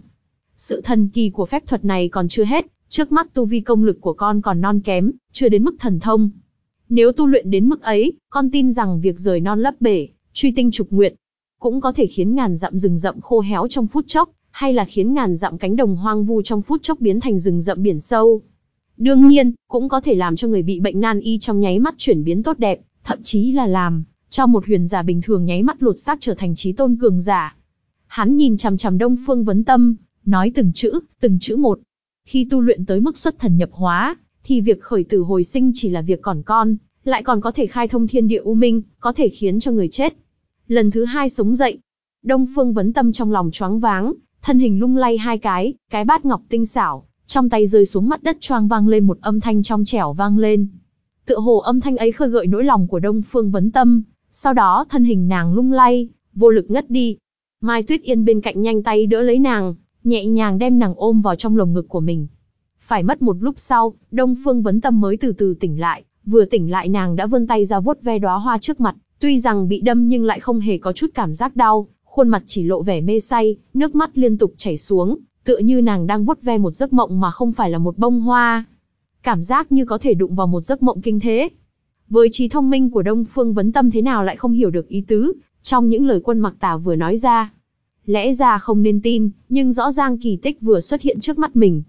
Sự thần kỳ của phép thuật này còn chưa hết, trước mắt tu vi công lực của con còn non kém, chưa đến mức thần thông. Nếu tu luyện đến mức ấy, con tin rằng việc rời non lấp bể, truy tinh trục nguyện, cũng có thể khiến ngàn dặm rừng rậm khô héo trong phút chốc, hay là khiến ngàn dặm cánh đồng hoang vu trong phút chốc biến thành rừng rậm biển sâu. Đương nhiên, cũng có thể làm cho người bị bệnh nan y trong nháy mắt chuyển biến tốt đẹp, thậm chí là làm cho một huyền giả bình thường nháy mắt lột xác trở thành trí tôn cường giả. Hắn nhìn chằm chằm Đông Phương Vấn Tâm, nói từng chữ, từng chữ một. Khi tu luyện tới mức xuất thần nhập hóa, thì việc khởi tử hồi sinh chỉ là việc còn con, lại còn có thể khai thông thiên địa u minh, có thể khiến cho người chết. Lần thứ hai sống dậy, Đông Phương vấn tâm trong lòng choáng váng, thân hình lung lay hai cái, cái bát ngọc tinh xảo, trong tay rơi xuống mặt đất choang vang lên một âm thanh trong trẻo vang lên. Tựa hồ âm thanh ấy khơi gợi nỗi lòng của Đông Phương vấn tâm, sau đó thân hình nàng lung lay, vô lực ngất đi. Mai Tuyết Yên bên cạnh nhanh tay đỡ lấy nàng, nhẹ nhàng đem nàng ôm vào trong lồng ngực của mình. Phải mất một lúc sau, Đông Phương vấn tâm mới từ từ tỉnh lại, vừa tỉnh lại nàng đã vươn tay ra vuốt ve đóa hoa trước mặt, tuy rằng bị đâm nhưng lại không hề có chút cảm giác đau, khuôn mặt chỉ lộ vẻ mê say, nước mắt liên tục chảy xuống, tựa như nàng đang vuốt ve một giấc mộng mà không phải là một bông hoa. Cảm giác như có thể đụng vào một giấc mộng kinh thế. Với trí thông minh của Đông Phương Vấn Tâm thế nào lại không hiểu được ý tứ, trong những lời quân mặc tả vừa nói ra. Lẽ ra không nên tin, nhưng rõ ràng kỳ tích vừa xuất hiện trước mắt mình.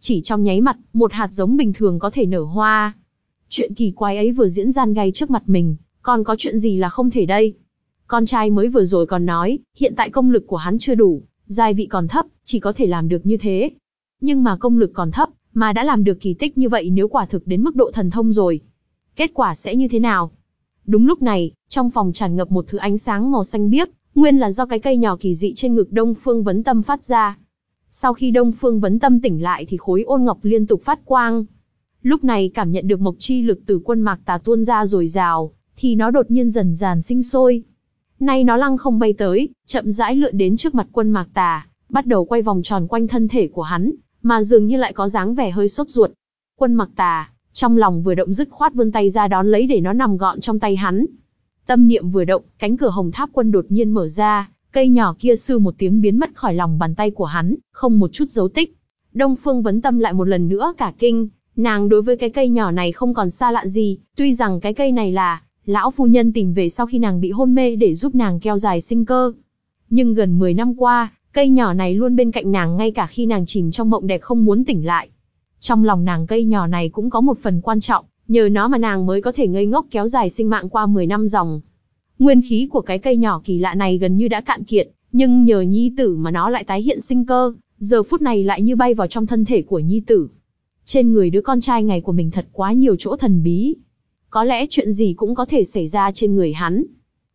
Chỉ trong nháy mặt, một hạt giống bình thường có thể nở hoa. Chuyện kỳ quái ấy vừa diễn ra ngay trước mặt mình, còn có chuyện gì là không thể đây? Con trai mới vừa rồi còn nói, hiện tại công lực của hắn chưa đủ, giai vị còn thấp, chỉ có thể làm được như thế. Nhưng mà công lực còn thấp, mà đã làm được kỳ tích như vậy nếu quả thực đến mức độ thần thông rồi. Kết quả sẽ như thế nào? Đúng lúc này, trong phòng tràn ngập một thứ ánh sáng màu xanh biếc, nguyên là do cái cây nhỏ kỳ dị trên ngực Đông Phương Vấn Tâm phát ra. Sau khi Đông Phương Vấn Tâm tỉnh lại thì khối ôn ngọc liên tục phát quang. Lúc này cảm nhận được mộc chi lực từ quân mạc tà tuôn ra rồi rào, thì nó đột nhiên dần dàn sinh sôi. Nay nó lăng không bay tới, chậm rãi lượn đến trước mặt quân mạc tà, bắt đầu quay vòng tròn quanh thân thể của hắn, mà dường như lại có dáng vẻ hơi sốt ruột. Quân mạc tà, trong lòng vừa động dứt khoát vươn tay ra đón lấy để nó nằm gọn trong tay hắn. Tâm niệm vừa động, cánh cửa hồng tháp quân đột nhiên mở ra, cây nhỏ kia sư một tiếng biến mất khỏi lòng bàn tay của hắn, không một chút dấu tích. Đông Phương vấn tâm lại một lần nữa cả kinh, nàng đối với cái cây nhỏ này không còn xa lạ gì, tuy rằng cái cây này là lão phu nhân tìm về sau khi nàng bị hôn mê để giúp nàng keo dài sinh cơ. Nhưng gần 10 năm qua, cây nhỏ này luôn bên cạnh nàng ngay cả khi nàng chìm trong mộng đẹp không muốn tỉnh lại. Trong lòng nàng cây nhỏ này cũng có một phần quan trọng, nhờ nó mà nàng mới có thể ngây ngốc kéo dài sinh mạng qua 10 năm dòng. Nguyên khí của cái cây nhỏ kỳ lạ này gần như đã cạn kiệt, nhưng nhờ nhi tử mà nó lại tái hiện sinh cơ, giờ phút này lại như bay vào trong thân thể của nhi tử. Trên người đứa con trai ngày của mình thật quá nhiều chỗ thần bí. Có lẽ chuyện gì cũng có thể xảy ra trên người hắn.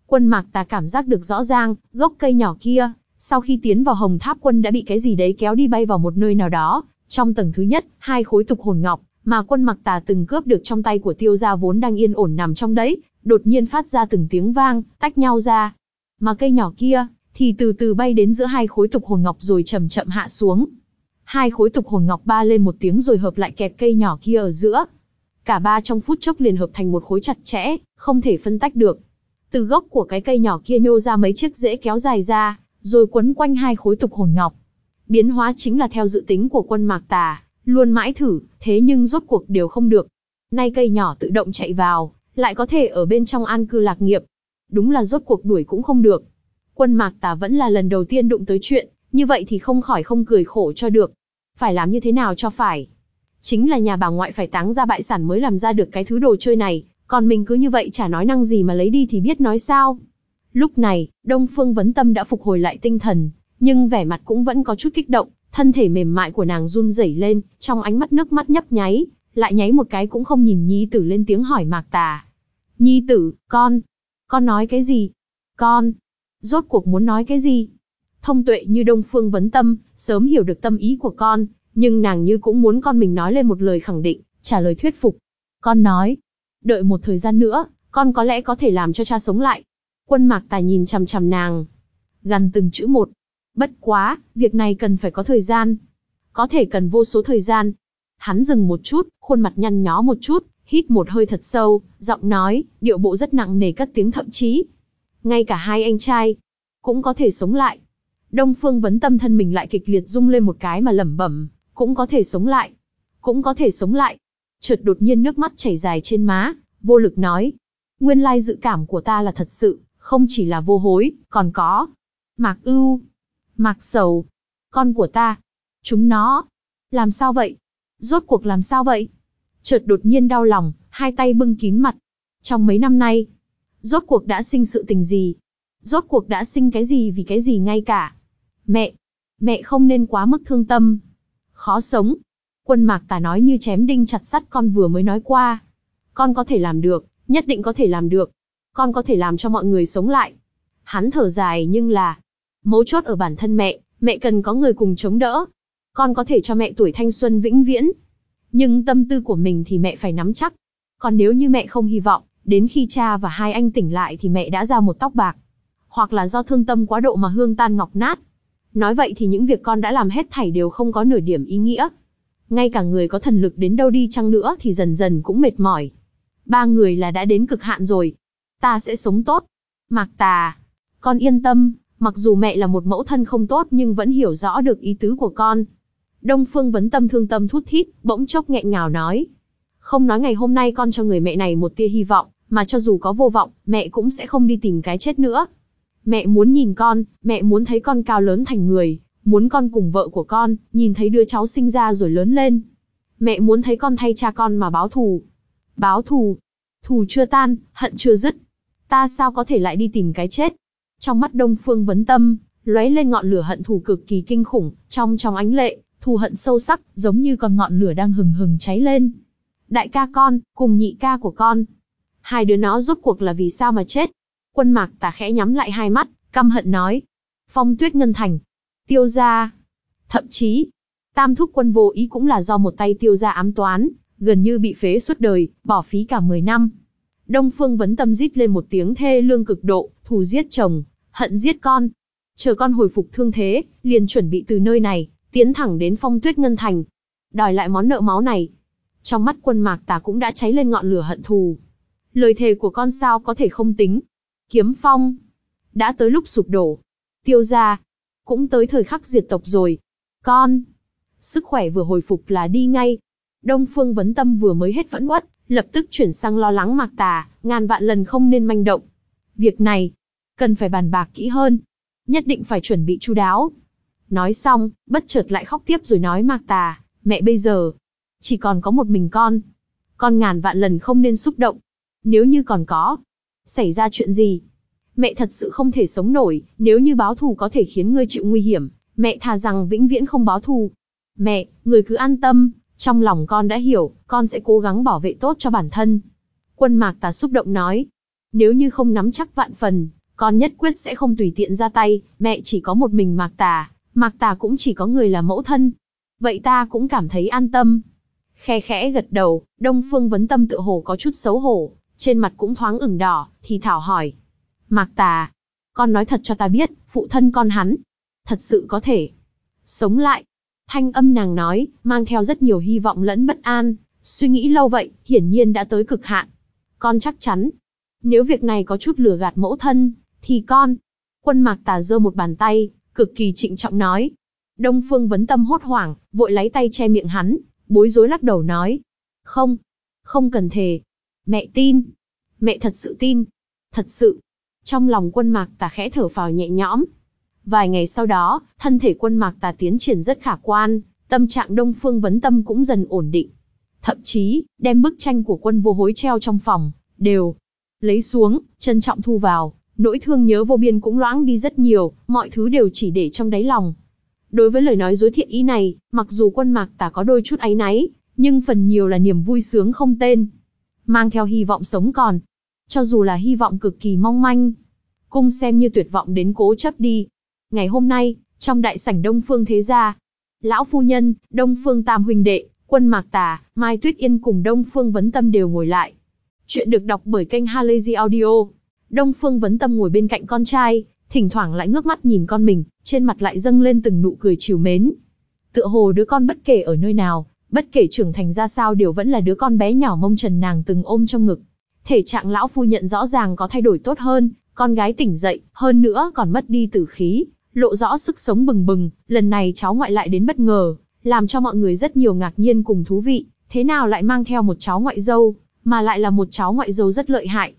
Quân mạc ta cảm giác được rõ ràng, gốc cây nhỏ kia, sau khi tiến vào hồng tháp quân đã bị cái gì đấy kéo đi bay vào một nơi nào đó. Trong tầng thứ nhất, hai khối tục hồn ngọc, mà quân mặc tà từng cướp được trong tay của tiêu gia vốn đang yên ổn nằm trong đấy, đột nhiên phát ra từng tiếng vang, tách nhau ra. Mà cây nhỏ kia, thì từ từ bay đến giữa hai khối tục hồn ngọc rồi chậm chậm hạ xuống. Hai khối tục hồn ngọc ba lên một tiếng rồi hợp lại kẹp cây nhỏ kia ở giữa. Cả ba trong phút chốc liền hợp thành một khối chặt chẽ, không thể phân tách được. Từ gốc của cái cây nhỏ kia nhô ra mấy chiếc rễ kéo dài ra, rồi quấn quanh hai khối tục hồn ngọc. Biến hóa chính là theo dự tính của quân mạc tà, luôn mãi thử, thế nhưng rốt cuộc đều không được. Nay cây nhỏ tự động chạy vào, lại có thể ở bên trong an cư lạc nghiệp. Đúng là rốt cuộc đuổi cũng không được. Quân mạc tà vẫn là lần đầu tiên đụng tới chuyện, như vậy thì không khỏi không cười khổ cho được. Phải làm như thế nào cho phải? Chính là nhà bà ngoại phải táng ra bại sản mới làm ra được cái thứ đồ chơi này, còn mình cứ như vậy chả nói năng gì mà lấy đi thì biết nói sao. Lúc này, Đông Phương Vấn Tâm đã phục hồi lại tinh thần, nhưng vẻ mặt cũng vẫn có chút kích động, thân thể mềm mại của nàng run rẩy lên, trong ánh mắt nước mắt nhấp nháy, lại nháy một cái cũng không nhìn Nhi Tử lên tiếng hỏi Mạc Tà. Nhi Tử, con, con nói cái gì? Con, rốt cuộc muốn nói cái gì? Thông tuệ như Đông Phương Vấn Tâm, sớm hiểu được tâm ý của con, nhưng nàng như cũng muốn con mình nói lên một lời khẳng định, trả lời thuyết phục. Con nói, đợi một thời gian nữa, con có lẽ có thể làm cho cha sống lại. Quân Mạc Tà nhìn chằm chằm nàng, gần từng chữ một. Bất quá, việc này cần phải có thời gian. Có thể cần vô số thời gian. Hắn dừng một chút, khuôn mặt nhăn nhó một chút, hít một hơi thật sâu, giọng nói, điệu bộ rất nặng nề cất tiếng thậm chí. Ngay cả hai anh trai, cũng có thể sống lại. Đông Phương vấn tâm thân mình lại kịch liệt rung lên một cái mà lẩm bẩm, cũng có thể sống lại. Cũng có thể sống lại. Chợt đột nhiên nước mắt chảy dài trên má, vô lực nói. Nguyên lai dự cảm của ta là thật sự, không chỉ là vô hối, còn có. Mạc ưu, Mạc sầu, con của ta. Chúng nó. Làm sao vậy? Rốt cuộc làm sao vậy? Chợt đột nhiên đau lòng, hai tay bưng kín mặt. Trong mấy năm nay, rốt cuộc đã sinh sự tình gì? Rốt cuộc đã sinh cái gì vì cái gì ngay cả? Mẹ, mẹ không nên quá mức thương tâm. Khó sống. Quân mạc tà nói như chém đinh chặt sắt con vừa mới nói qua. Con có thể làm được, nhất định có thể làm được. Con có thể làm cho mọi người sống lại. Hắn thở dài nhưng là, mấu chốt ở bản thân mẹ, mẹ cần có người cùng chống đỡ. Con có thể cho mẹ tuổi thanh xuân vĩnh viễn. Nhưng tâm tư của mình thì mẹ phải nắm chắc. Còn nếu như mẹ không hy vọng, đến khi cha và hai anh tỉnh lại thì mẹ đã ra một tóc bạc. Hoặc là do thương tâm quá độ mà hương tan ngọc nát. Nói vậy thì những việc con đã làm hết thảy đều không có nửa điểm ý nghĩa. Ngay cả người có thần lực đến đâu đi chăng nữa thì dần dần cũng mệt mỏi. Ba người là đã đến cực hạn rồi. Ta sẽ sống tốt. Mạc Tà, con yên tâm, mặc dù mẹ là một mẫu thân không tốt nhưng vẫn hiểu rõ được ý tứ của con. Đông Phương vấn tâm thương tâm thút thít, bỗng chốc nghẹn ngào nói. Không nói ngày hôm nay con cho người mẹ này một tia hy vọng, mà cho dù có vô vọng, mẹ cũng sẽ không đi tìm cái chết nữa. Mẹ muốn nhìn con, mẹ muốn thấy con cao lớn thành người, muốn con cùng vợ của con, nhìn thấy đứa cháu sinh ra rồi lớn lên. Mẹ muốn thấy con thay cha con mà báo thù. Báo thù. Thù chưa tan, hận chưa dứt. Ta sao có thể lại đi tìm cái chết? Trong mắt Đông Phương Vấn Tâm, lóe lên ngọn lửa hận thù cực kỳ kinh khủng, trong trong ánh lệ, thù hận sâu sắc, giống như con ngọn lửa đang hừng hừng cháy lên. Đại ca con, cùng nhị ca của con. Hai đứa nó rốt cuộc là vì sao mà chết? Quân mạc tà khẽ nhắm lại hai mắt, căm hận nói. Phong tuyết ngân thành. Tiêu gia. Thậm chí, tam thúc quân vô ý cũng là do một tay tiêu gia ám toán, gần như bị phế suốt đời, bỏ phí cả 10 năm. Đông Phương vấn tâm rít lên một tiếng thê lương cực độ, thù giết chồng, hận giết con. Chờ con hồi phục thương thế, liền chuẩn bị từ nơi này, tiến thẳng đến phong tuyết ngân thành. Đòi lại món nợ máu này. Trong mắt quân mạc tà cũng đã cháy lên ngọn lửa hận thù. Lời thề của con sao có thể không tính. Kiếm phong. Đã tới lúc sụp đổ. Tiêu ra. Cũng tới thời khắc diệt tộc rồi. Con. Sức khỏe vừa hồi phục là đi ngay. Đông Phương Vấn Tâm vừa mới hết vẫn uất, lập tức chuyển sang lo lắng mạc tà, ngàn vạn lần không nên manh động. Việc này, cần phải bàn bạc kỹ hơn. Nhất định phải chuẩn bị chu đáo. Nói xong, bất chợt lại khóc tiếp rồi nói mạc tà, mẹ bây giờ, chỉ còn có một mình con. Con ngàn vạn lần không nên xúc động. Nếu như còn có, xảy ra chuyện gì? Mẹ thật sự không thể sống nổi, nếu như báo thù có thể khiến ngươi chịu nguy hiểm, mẹ thà rằng vĩnh viễn không báo thù. Mẹ, người cứ an tâm, trong lòng con đã hiểu, con sẽ cố gắng bảo vệ tốt cho bản thân. Quân mạc tà xúc động nói, nếu như không nắm chắc vạn phần, con nhất quyết sẽ không tùy tiện ra tay, mẹ chỉ có một mình mạc tà, mạc tà cũng chỉ có người là mẫu thân. Vậy ta cũng cảm thấy an tâm. Khe khẽ gật đầu, Đông Phương vấn tâm tự hồ có chút xấu hổ, trên mặt cũng thoáng ửng đỏ, thì thảo hỏi. Mạc tà, con nói thật cho ta biết, phụ thân con hắn, thật sự có thể sống lại. Thanh âm nàng nói, mang theo rất nhiều hy vọng lẫn bất an, suy nghĩ lâu vậy, hiển nhiên đã tới cực hạn. Con chắc chắn, nếu việc này có chút lừa gạt mẫu thân, thì con. Quân mạc tà giơ một bàn tay, cực kỳ trịnh trọng nói. Đông phương vấn tâm hốt hoảng, vội lấy tay che miệng hắn, bối rối lắc đầu nói. Không, không cần thề. Mẹ tin. Mẹ thật sự tin. Thật sự. Trong lòng quân mạc tà khẽ thở phào nhẹ nhõm, Vài ngày sau đó, thân thể quân mạc tà tiến triển rất khả quan, tâm trạng Đông Phương Vấn Tâm cũng dần ổn định. Thậm chí, đem bức tranh của quân vô hối treo trong phòng, đều lấy xuống, trân trọng thu vào, nỗi thương nhớ vô biên cũng loãng đi rất nhiều, mọi thứ đều chỉ để trong đáy lòng. Đối với lời nói dối thiện ý này, mặc dù quân mạc tà có đôi chút áy náy, nhưng phần nhiều là niềm vui sướng không tên. Mang theo hy vọng sống còn. Cho dù là hy vọng cực kỳ mong manh. Cung xem như tuyệt vọng đến cố chấp đi, Ngày hôm nay, trong đại sảnh Đông Phương Thế Gia, Lão Phu Nhân, Đông Phương Tam Huỳnh Đệ, Quân Mạc Tà, Mai Tuyết Yên cùng Đông Phương Vấn Tâm đều ngồi lại. Chuyện được đọc bởi kênh Halazy Audio. Đông Phương Vấn Tâm ngồi bên cạnh con trai, thỉnh thoảng lại ngước mắt nhìn con mình, trên mặt lại dâng lên từng nụ cười chiều mến. Tựa hồ đứa con bất kể ở nơi nào, bất kể trưởng thành ra sao đều vẫn là đứa con bé nhỏ mông trần nàng từng ôm trong ngực. Thể trạng lão phu nhận rõ ràng có thay đổi tốt hơn, con gái tỉnh dậy, hơn nữa còn mất đi tử khí, lộ rõ sức sống bừng bừng, lần này cháu ngoại lại đến bất ngờ, làm cho mọi người rất nhiều ngạc nhiên cùng thú vị, thế nào lại mang theo một cháu ngoại dâu, mà lại là một cháu ngoại dâu rất lợi hại.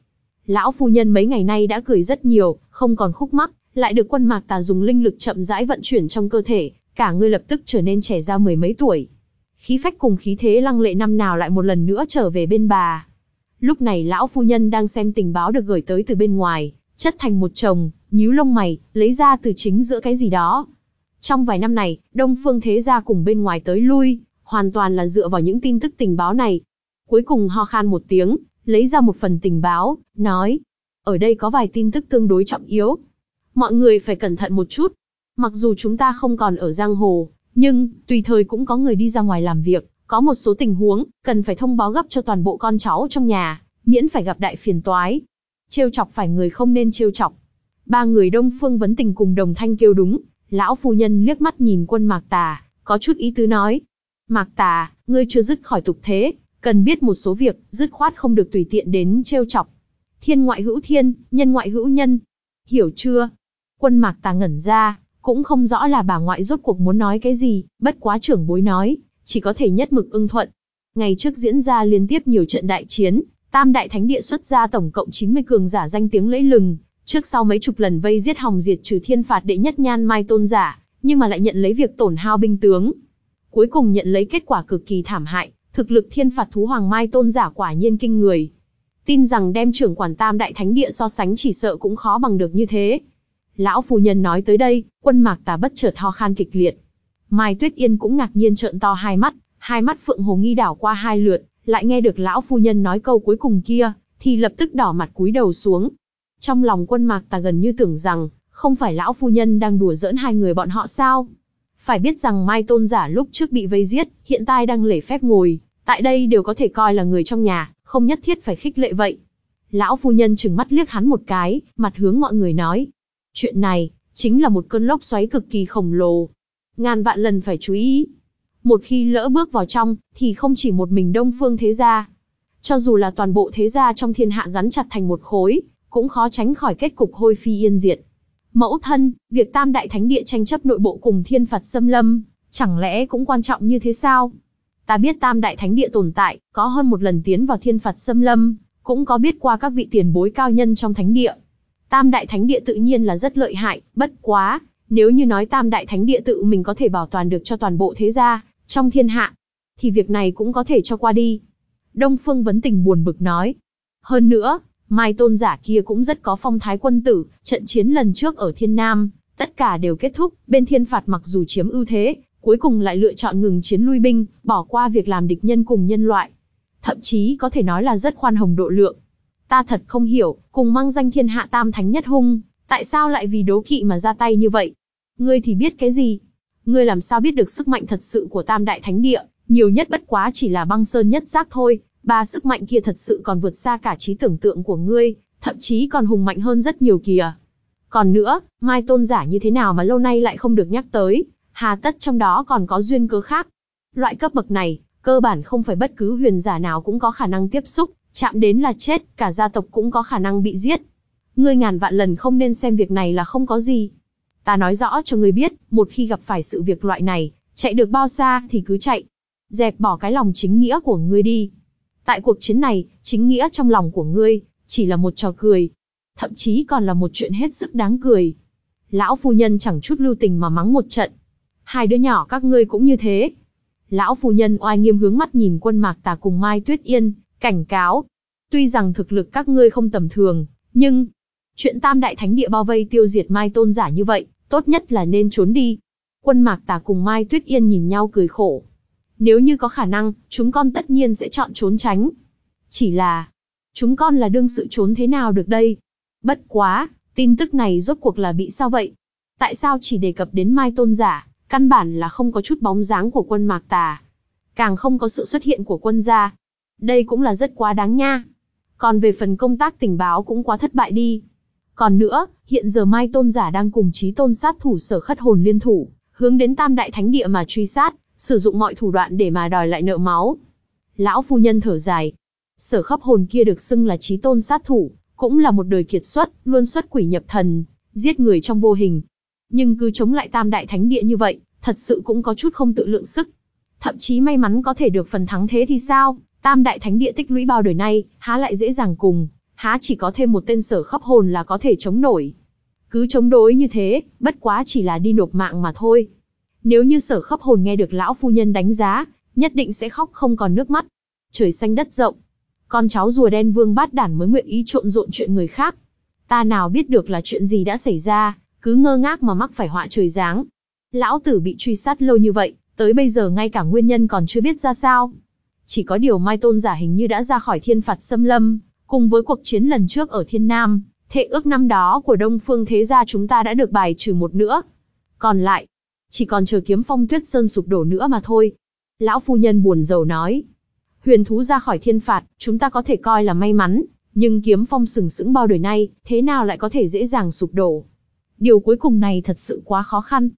Lão phu nhân mấy ngày nay đã cười rất nhiều, không còn khúc mắc, lại được quân mạc tà dùng linh lực chậm rãi vận chuyển trong cơ thể, cả người lập tức trở nên trẻ ra mười mấy tuổi. Khí phách cùng khí thế lăng lệ năm nào lại một lần nữa trở về bên bà. Lúc này lão phu nhân đang xem tình báo được gửi tới từ bên ngoài, chất thành một chồng, nhíu lông mày, lấy ra từ chính giữa cái gì đó. Trong vài năm này, Đông Phương Thế Gia cùng bên ngoài tới lui, hoàn toàn là dựa vào những tin tức tình báo này. Cuối cùng ho khan một tiếng, lấy ra một phần tình báo, nói, ở đây có vài tin tức tương đối trọng yếu. Mọi người phải cẩn thận một chút. Mặc dù chúng ta không còn ở giang hồ, nhưng, tùy thời cũng có người đi ra ngoài làm việc, có một số tình huống, cần phải thông báo gấp cho toàn bộ con cháu trong nhà, miễn phải gặp đại phiền toái. Trêu chọc phải người không nên trêu chọc. Ba người Đông Phương vấn tình cùng đồng thanh kêu đúng, lão phu nhân liếc mắt nhìn quân Mạc Tà, có chút ý tứ nói. Mạc Tà, ngươi chưa dứt khỏi tục thế, cần biết một số việc, dứt khoát không được tùy tiện đến trêu chọc. Thiên ngoại hữu thiên, nhân ngoại hữu nhân. Hiểu chưa? Quân Mạc Tà ngẩn ra, cũng không rõ là bà ngoại rốt cuộc muốn nói cái gì, bất quá trưởng bối nói, chỉ có thể nhất mực ưng thuận. Ngày trước diễn ra liên tiếp nhiều trận đại chiến, Tam Đại Thánh Địa xuất ra tổng cộng 90 cường giả danh tiếng lẫy lừng, trước sau mấy chục lần vây giết hòng diệt trừ thiên phạt đệ nhất nhan mai tôn giả, nhưng mà lại nhận lấy việc tổn hao binh tướng. Cuối cùng nhận lấy kết quả cực kỳ thảm hại, thực lực thiên phạt thú hoàng mai tôn giả quả nhiên kinh người. Tin rằng đem trưởng quản tam đại thánh địa so sánh chỉ sợ cũng khó bằng được như thế. Lão phu nhân nói tới đây, quân mạc tà bất chợt ho khan kịch liệt. Mai Tuyết Yên cũng ngạc nhiên trợn to hai mắt, hai mắt phượng hồ nghi đảo qua hai lượt, lại nghe được lão phu nhân nói câu cuối cùng kia, thì lập tức đỏ mặt cúi đầu xuống. Trong lòng quân mạc tà gần như tưởng rằng, không phải lão phu nhân đang đùa giỡn hai người bọn họ sao? Phải biết rằng Mai Tôn giả lúc trước bị vây giết, hiện tại đang lễ phép ngồi, tại đây đều có thể coi là người trong nhà, không nhất thiết phải khích lệ vậy. Lão phu nhân chừng mắt liếc hắn một cái, mặt hướng mọi người nói. Chuyện này, chính là một cơn lốc xoáy cực kỳ khổng lồ. Ngàn vạn lần phải chú ý. Một khi lỡ bước vào trong, thì không chỉ một mình đông phương thế gia. Cho dù là toàn bộ thế gia trong thiên hạ gắn chặt thành một khối, cũng khó tránh khỏi kết cục hôi phi yên diệt. Mẫu thân, việc tam đại thánh địa tranh chấp nội bộ cùng thiên Phật xâm lâm, chẳng lẽ cũng quan trọng như thế sao? Ta biết tam đại thánh địa tồn tại, có hơn một lần tiến vào thiên Phật xâm lâm, cũng có biết qua các vị tiền bối cao nhân trong thánh địa. Tam đại thánh địa tự nhiên là rất lợi hại, bất quá, nếu như nói tam đại thánh địa tự mình có thể bảo toàn được cho toàn bộ thế gia, trong thiên hạ, thì việc này cũng có thể cho qua đi. Đông Phương Vấn Tình buồn bực nói. Hơn nữa, Mai tôn giả kia cũng rất có phong thái quân tử, trận chiến lần trước ở Thiên Nam, tất cả đều kết thúc, bên thiên phạt mặc dù chiếm ưu thế, cuối cùng lại lựa chọn ngừng chiến lui binh, bỏ qua việc làm địch nhân cùng nhân loại. Thậm chí có thể nói là rất khoan hồng độ lượng. Ta thật không hiểu, cùng mang danh thiên hạ tam thánh nhất hung, tại sao lại vì đố kỵ mà ra tay như vậy? Ngươi thì biết cái gì? Ngươi làm sao biết được sức mạnh thật sự của tam đại thánh địa, nhiều nhất bất quá chỉ là băng sơn nhất giác thôi, ba sức mạnh kia thật sự còn vượt xa cả trí tưởng tượng của ngươi, thậm chí còn hùng mạnh hơn rất nhiều kìa. Còn nữa, Mai Tôn giả như thế nào mà lâu nay lại không được nhắc tới, hà tất trong đó còn có duyên cớ khác. Loại cấp bậc này, cơ bản không phải bất cứ huyền giả nào cũng có khả năng tiếp xúc, chạm đến là chết, cả gia tộc cũng có khả năng bị giết. Ngươi ngàn vạn lần không nên xem việc này là không có gì. Ta nói rõ cho ngươi biết, một khi gặp phải sự việc loại này, chạy được bao xa thì cứ chạy. Dẹp bỏ cái lòng chính nghĩa của ngươi đi. Tại cuộc chiến này, chính nghĩa trong lòng của ngươi, chỉ là một trò cười. Thậm chí còn là một chuyện hết sức đáng cười. Lão phu nhân chẳng chút lưu tình mà mắng một trận. Hai đứa nhỏ các ngươi cũng như thế. Lão phu nhân oai nghiêm hướng mắt nhìn quân mạc tà cùng Mai Tuyết Yên, cảnh cáo. Tuy rằng thực lực các ngươi không tầm thường, nhưng... Chuyện tam đại thánh địa bao vây tiêu diệt Mai tôn giả như vậy, tốt nhất là nên trốn đi. Quân mạc tà cùng Mai Tuyết Yên nhìn nhau cười khổ. Nếu như có khả năng, chúng con tất nhiên sẽ chọn trốn tránh. Chỉ là, chúng con là đương sự trốn thế nào được đây? Bất quá, tin tức này rốt cuộc là bị sao vậy? Tại sao chỉ đề cập đến Mai Tôn Giả, căn bản là không có chút bóng dáng của quân Mạc Tà. Càng không có sự xuất hiện của quân gia. Đây cũng là rất quá đáng nha. Còn về phần công tác tình báo cũng quá thất bại đi. Còn nữa, hiện giờ Mai Tôn Giả đang cùng chí tôn sát thủ sở khất hồn liên thủ, hướng đến Tam Đại Thánh Địa mà truy sát, sử dụng mọi thủ đoạn để mà đòi lại nợ máu. Lão phu nhân thở dài. Sở khắp hồn kia được xưng là trí tôn sát thủ, cũng là một đời kiệt xuất, luôn xuất quỷ nhập thần, giết người trong vô hình. Nhưng cứ chống lại tam đại thánh địa như vậy, thật sự cũng có chút không tự lượng sức. Thậm chí may mắn có thể được phần thắng thế thì sao, tam đại thánh địa tích lũy bao đời nay, há lại dễ dàng cùng, há chỉ có thêm một tên sở khắp hồn là có thể chống nổi. Cứ chống đối như thế, bất quá chỉ là đi nộp mạng mà thôi. Nếu như sở khắp hồn nghe được lão phu nhân đánh giá, nhất định sẽ khóc không còn nước mắt. Trời xanh đất rộng. Con cháu rùa đen vương bát đản mới nguyện ý trộn rộn chuyện người khác. Ta nào biết được là chuyện gì đã xảy ra, cứ ngơ ngác mà mắc phải họa trời giáng. Lão tử bị truy sát lâu như vậy, tới bây giờ ngay cả nguyên nhân còn chưa biết ra sao. Chỉ có điều Mai Tôn giả hình như đã ra khỏi thiên phạt xâm lâm, cùng với cuộc chiến lần trước ở thiên nam, thệ ước năm đó của Đông Phương Thế Gia chúng ta đã được bài trừ một nữa. Còn lại, chỉ còn chờ kiếm phong tuyết sơn sụp đổ nữa mà thôi. Lão phu nhân buồn rầu nói. Huyền thú ra khỏi thiên phạt, chúng ta có thể coi là may mắn, nhưng kiếm phong sừng sững bao đời nay, thế nào lại có thể dễ dàng sụp đổ. Điều cuối cùng này thật sự quá khó khăn.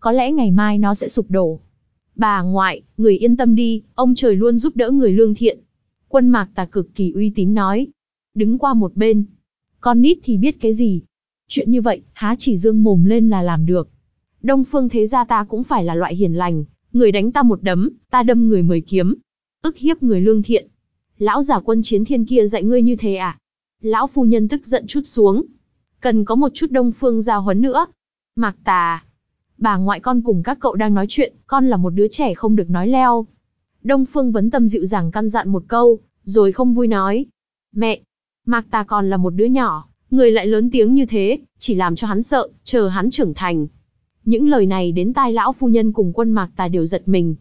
Có lẽ ngày mai nó sẽ sụp đổ. Bà ngoại, người yên tâm đi, ông trời luôn giúp đỡ người lương thiện. Quân mạc tà cực kỳ uy tín nói. Đứng qua một bên. Con nít thì biết cái gì. Chuyện như vậy, há chỉ dương mồm lên là làm được. Đông phương thế gia ta cũng phải là loại hiền lành, người đánh ta một đấm, ta đâm người mười kiếm. ức hiếp người lương thiện. Lão giả quân chiến thiên kia dạy ngươi như thế à? Lão phu nhân tức giận chút xuống. Cần có một chút đông phương giao huấn nữa. Mạc tà. Bà ngoại con cùng các cậu đang nói chuyện, con là một đứa trẻ không được nói leo. Đông phương vấn tâm dịu dàng căn dặn một câu, rồi không vui nói. Mẹ, Mạc tà còn là một đứa nhỏ, người lại lớn tiếng như thế, chỉ làm cho hắn sợ, chờ hắn trưởng thành, những lời này đến tai lão phu nhân cùng quân mạc tà đều giật mình.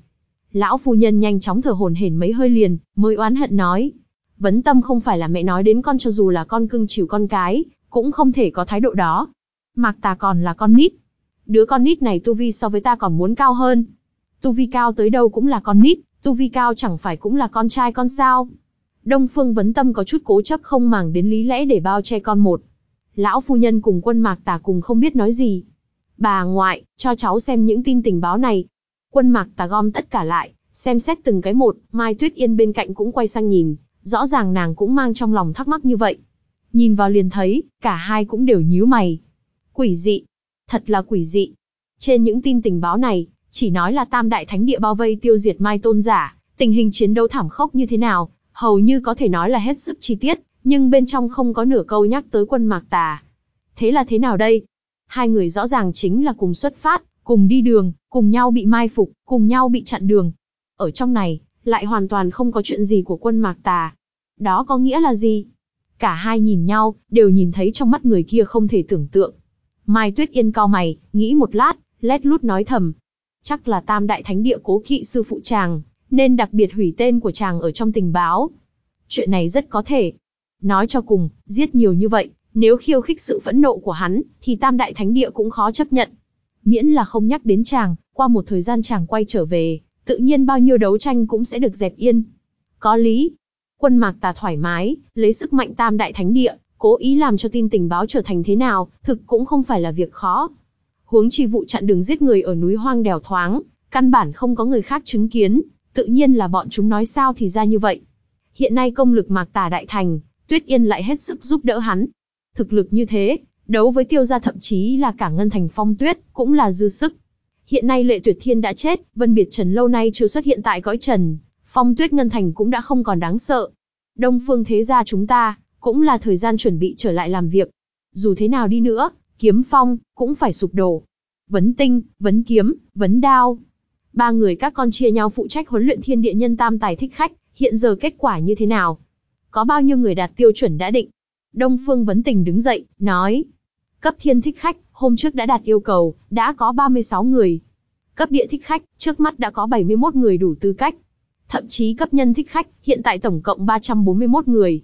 Lão phu nhân nhanh chóng thở hổn hển mấy hơi liền, mới oán hận nói. Vấn tâm không phải là mẹ nói đến con cho dù là con cưng chiều con cái, cũng không thể có thái độ đó. Mạc tà còn là con nít. Đứa con nít này tu vi so với ta còn muốn cao hơn. Tu vi cao tới đâu cũng là con nít, tu vi cao chẳng phải cũng là con trai con sao. Đông Phương Vấn Tâm có chút cố chấp không màng đến lý lẽ để bao che con một. Lão phu nhân cùng quân mạc tà cùng không biết nói gì. Bà ngoại, cho cháu xem những tin tình báo này. Quân mạc tà gom tất cả lại, xem xét từng cái một, Mai Tuyết Yên bên cạnh cũng quay sang nhìn, rõ ràng nàng cũng mang trong lòng thắc mắc như vậy. Nhìn vào liền thấy, cả hai cũng đều nhíu mày. Quỷ dị, thật là quỷ dị. Trên những tin tình báo này, chỉ nói là tam đại thánh địa bao vây tiêu diệt Mai Tôn giả, tình hình chiến đấu thảm khốc như thế nào, hầu như có thể nói là hết sức chi tiết, nhưng bên trong không có nửa câu nhắc tới quân mạc tà. Thế là thế nào đây? Hai người rõ ràng chính là cùng xuất phát, cùng đi đường, cùng nhau bị mai phục, cùng nhau bị chặn đường. Ở trong này, lại hoàn toàn không có chuyện gì của quân mạc tà. Đó có nghĩa là gì? Cả hai nhìn nhau, đều nhìn thấy trong mắt người kia không thể tưởng tượng. Mai Tuyết Yên cao mày, nghĩ một lát, lét lút nói thầm. Chắc là tam đại thánh địa cố kỵ sư phụ chàng, nên đặc biệt hủy tên của chàng ở trong tình báo. Chuyện này rất có thể. Nói cho cùng, giết nhiều như vậy, nếu khiêu khích sự phẫn nộ của hắn, thì tam đại thánh địa cũng khó chấp nhận. Miễn là không nhắc đến chàng, qua một thời gian chàng quay trở về, tự nhiên bao nhiêu đấu tranh cũng sẽ được dẹp yên. Có lý. Quân mạc tà thoải mái, lấy sức mạnh tam đại thánh địa, cố ý làm cho tin tình báo trở thành thế nào, thực cũng không phải là việc khó. Huống chi vụ chặn đường giết người ở núi hoang đèo thoáng, căn bản không có người khác chứng kiến, tự nhiên là bọn chúng nói sao thì ra như vậy. Hiện nay công lực mạc tà đại thành, Tuyết Yên lại hết sức giúp đỡ hắn, Thực lực như thế, đấu với tiêu gia thậm chí là cả ngân thành phong tuyết, cũng là dư sức. Hiện nay lệ tuyệt thiên đã chết, vân biệt trần lâu nay chưa xuất hiện tại cõi trần, phong tuyết ngân thành cũng đã không còn đáng sợ. Đông phương thế gia chúng ta, cũng là thời gian chuẩn bị trở lại làm việc. Dù thế nào đi nữa, kiếm phong, cũng phải sụp đổ. Vấn tinh, vấn kiếm, vấn đao. Ba người các con chia nhau phụ trách huấn luyện thiên địa nhân tam tài thích khách, hiện giờ kết quả như thế nào? Có bao nhiêu người đạt tiêu chuẩn đã định? Đông Phương Vấn Tình đứng dậy, nói. Cấp thiên thích khách, hôm trước đã đạt yêu cầu, đã có 36 người. Cấp địa thích khách, trước mắt đã có 71 người đủ tư cách. Thậm chí cấp nhân thích khách, hiện tại tổng cộng 341 người.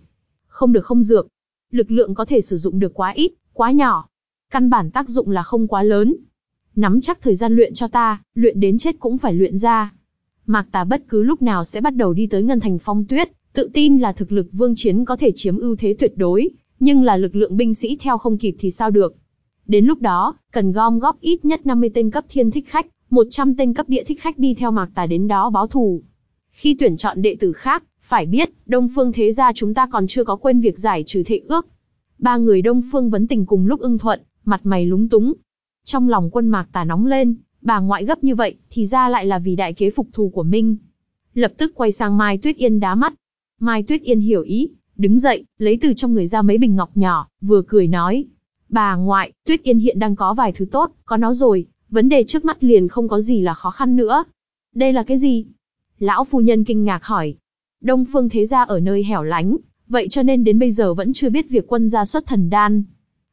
Không được không dược. Lực lượng có thể sử dụng được quá ít, quá nhỏ. Căn bản tác dụng là không quá lớn. Nắm chắc thời gian luyện cho ta, luyện đến chết cũng phải luyện ra. Mạc Tà bất cứ lúc nào sẽ bắt đầu đi tới Ngân Thành Phong Tuyết, tự tin là thực lực vương chiến có thể chiếm ưu thế tuyệt đối, nhưng là lực lượng binh sĩ theo không kịp thì sao được. Đến lúc đó, cần gom góp ít nhất 50 tên cấp thiên thích khách, 100 tên cấp địa thích khách đi theo mạc tà đến đó báo thù. Khi tuyển chọn đệ tử khác, phải biết, Đông Phương Thế Gia chúng ta còn chưa có quên việc giải trừ thệ ước. Ba người Đông Phương vấn tình cùng lúc ưng thuận, mặt mày lúng túng. Trong lòng quân mạc tà nóng lên, bà ngoại gấp như vậy, thì ra lại là vì đại kế phục thù của Minh. Lập tức quay sang Mai Tuyết Yên đá mắt. Mai Tuyết Yên hiểu ý, đứng dậy, lấy từ trong người ra mấy bình ngọc nhỏ, vừa cười nói. Bà ngoại, Tuyết Yên hiện đang có vài thứ tốt, có nó rồi, vấn đề trước mắt liền không có gì là khó khăn nữa. Đây là cái gì? Lão phu nhân kinh ngạc hỏi. Đông phương thế gia ở nơi hẻo lánh, vậy cho nên đến bây giờ vẫn chưa biết việc quân gia xuất thần đan.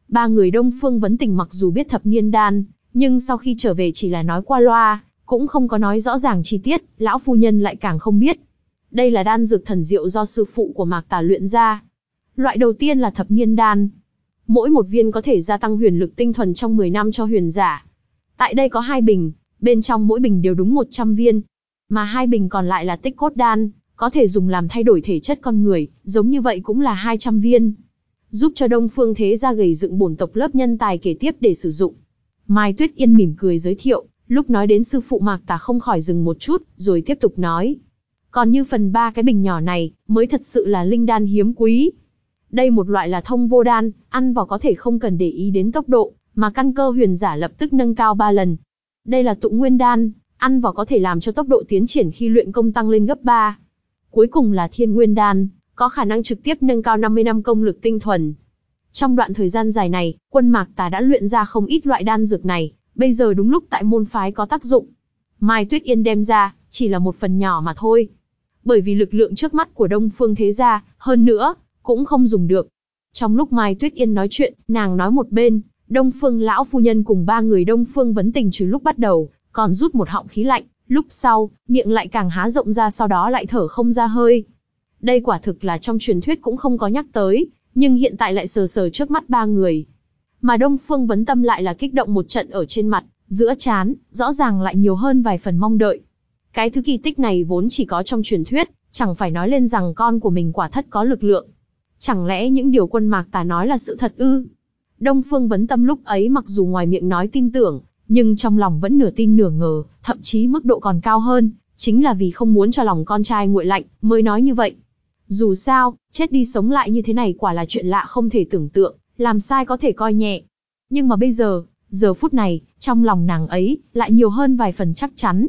Ba người Đông phương vấn tình mặc dù biết thập niên đan, nhưng sau khi trở về chỉ là nói qua loa, cũng không có nói rõ ràng chi tiết, lão phu nhân lại càng không biết. Đây là đan dược thần diệu do sư phụ của Mạc Tà luyện ra. Loại đầu tiên là thập niên đan. Mỗi một viên có thể gia tăng huyền lực tinh thuần trong 10 năm cho huyền giả. Tại đây có hai bình, bên trong mỗi bình đều đúng 100 viên. Mà hai bình còn lại là tích cốt đan, có thể dùng làm thay đổi thể chất con người, giống như vậy cũng là 200 viên. Giúp cho Đông Phương Thế gia gầy dựng bổn tộc lớp nhân tài kế tiếp để sử dụng. Mai Tuyết Yên mỉm cười giới thiệu, lúc nói đến sư phụ Mạc Tà không khỏi dừng một chút, rồi tiếp tục nói. Còn như phần ba cái bình nhỏ này, mới thật sự là linh đan hiếm quý. Đây một loại là thông vô đan, ăn vào có thể không cần để ý đến tốc độ, mà căn cơ huyền giả lập tức nâng cao 3 lần. Đây là tụ nguyên đan, ăn vào có thể làm cho tốc độ tiến triển khi luyện công tăng lên gấp 3. Cuối cùng là thiên nguyên đan, có khả năng trực tiếp nâng cao 50 năm công lực tinh thuần. Trong đoạn thời gian dài này, quân mạc tà đã luyện ra không ít loại đan dược này, bây giờ đúng lúc tại môn phái có tác dụng. Mai Tuyết Yên đem ra, chỉ là một phần nhỏ mà thôi. Bởi vì lực lượng trước mắt của Đông Phương Thế Gia, hơn nữa, cũng không dùng được. Trong lúc Mai Tuyết Yên nói chuyện, nàng nói một bên, Đông Phương lão phu nhân cùng ba người Đông Phương vấn tình trừ lúc bắt đầu, còn rút một họng khí lạnh, lúc sau, miệng lại càng há rộng ra sau đó lại thở không ra hơi. Đây quả thực là trong truyền thuyết cũng không có nhắc tới, nhưng hiện tại lại sờ sờ trước mắt ba người. Mà Đông Phương vấn tâm lại là kích động một trận ở trên mặt, giữa chán, rõ ràng lại nhiều hơn vài phần mong đợi. Cái thứ kỳ tích này vốn chỉ có trong truyền thuyết, chẳng phải nói lên rằng con của mình quả thất có lực lượng. Chẳng lẽ những điều quân mạc tà nói là sự thật ư? Đông Phương Vấn Tâm lúc ấy mặc dù ngoài miệng nói tin tưởng, nhưng trong lòng vẫn nửa tin nửa ngờ, thậm chí mức độ còn cao hơn, chính là vì không muốn cho lòng con trai nguội lạnh, mới nói như vậy. Dù sao, chết đi sống lại như thế này quả là chuyện lạ không thể tưởng tượng, làm sai có thể coi nhẹ. Nhưng mà bây giờ, giờ phút này, trong lòng nàng ấy, lại nhiều hơn vài phần chắc chắn.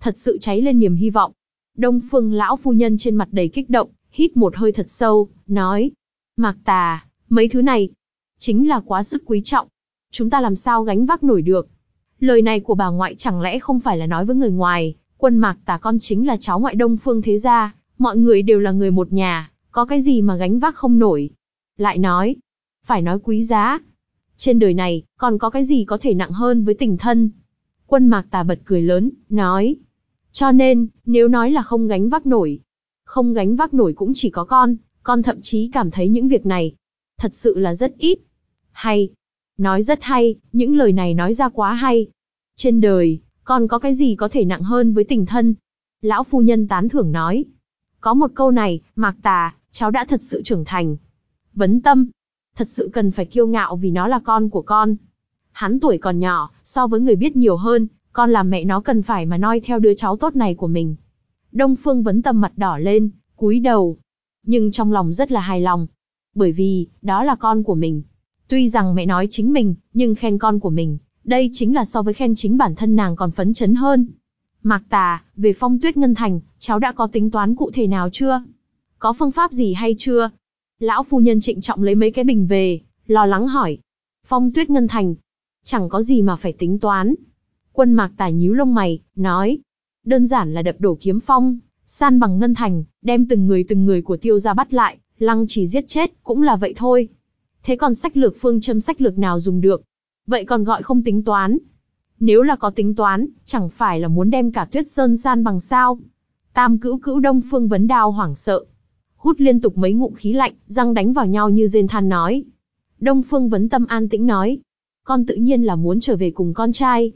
Thật sự cháy lên niềm hy vọng. Đông phương lão phu nhân trên mặt đầy kích động, hít một hơi thật sâu, nói. Mạc tà, mấy thứ này, chính là quá sức quý trọng. Chúng ta làm sao gánh vác nổi được. Lời này của bà ngoại chẳng lẽ không phải là nói với người ngoài, quân mạc tà con chính là cháu ngoại đông phương thế gia, mọi người đều là người một nhà, có cái gì mà gánh vác không nổi. Lại nói, phải nói quý giá. Trên đời này, còn có cái gì có thể nặng hơn với tình thân? Quân mạc tà bật cười lớn, nói. Cho nên, nếu nói là không gánh vác nổi, không gánh vác nổi cũng chỉ có con, con thậm chí cảm thấy những việc này, thật sự là rất ít. Hay. Nói rất hay, những lời này nói ra quá hay. Trên đời, còn có cái gì có thể nặng hơn với tình thân? Lão phu nhân tán thưởng nói. Có một câu này, Mạc Tà, cháu đã thật sự trưởng thành. Vấn tâm, thật sự cần phải kiêu ngạo vì nó là con của con. Hắn tuổi còn nhỏ, so với người biết nhiều hơn, con làm mẹ nó cần phải mà noi theo đứa cháu tốt này của mình. Đông Phương vấn tâm mặt đỏ lên, cúi đầu. Nhưng trong lòng rất là hài lòng. Bởi vì, đó là con của mình. Tuy rằng mẹ nói chính mình, nhưng khen con của mình, đây chính là so với khen chính bản thân nàng còn phấn chấn hơn. Mạc Tà, về phong tuyết ngân thành, cháu đã có tính toán cụ thể nào chưa? Có phương pháp gì hay chưa? Lão phu nhân trịnh trọng lấy mấy cái bình về, lo lắng hỏi. Phong tuyết ngân thành, chẳng có gì mà phải tính toán. Quân Mạc Tà nhíu lông mày, nói. Đơn giản là đập đổ kiếm phong, san bằng ngân thành, đem từng người từng người của tiêu ra bắt lại, lăng chỉ giết chết, cũng là vậy thôi. Thế còn sách lược phương châm sách lược nào dùng được? Vậy còn gọi không tính toán. Nếu là có tính toán, chẳng phải là muốn đem cả tuyết sơn san bằng sao? Tam cữu cữu đông phương vấn đao hoảng sợ. Hút liên tục mấy ngụm khí lạnh, răng đánh vào nhau như rên than nói. Đông phương vấn tâm an tĩnh nói. Con tự nhiên là muốn trở về cùng con trai.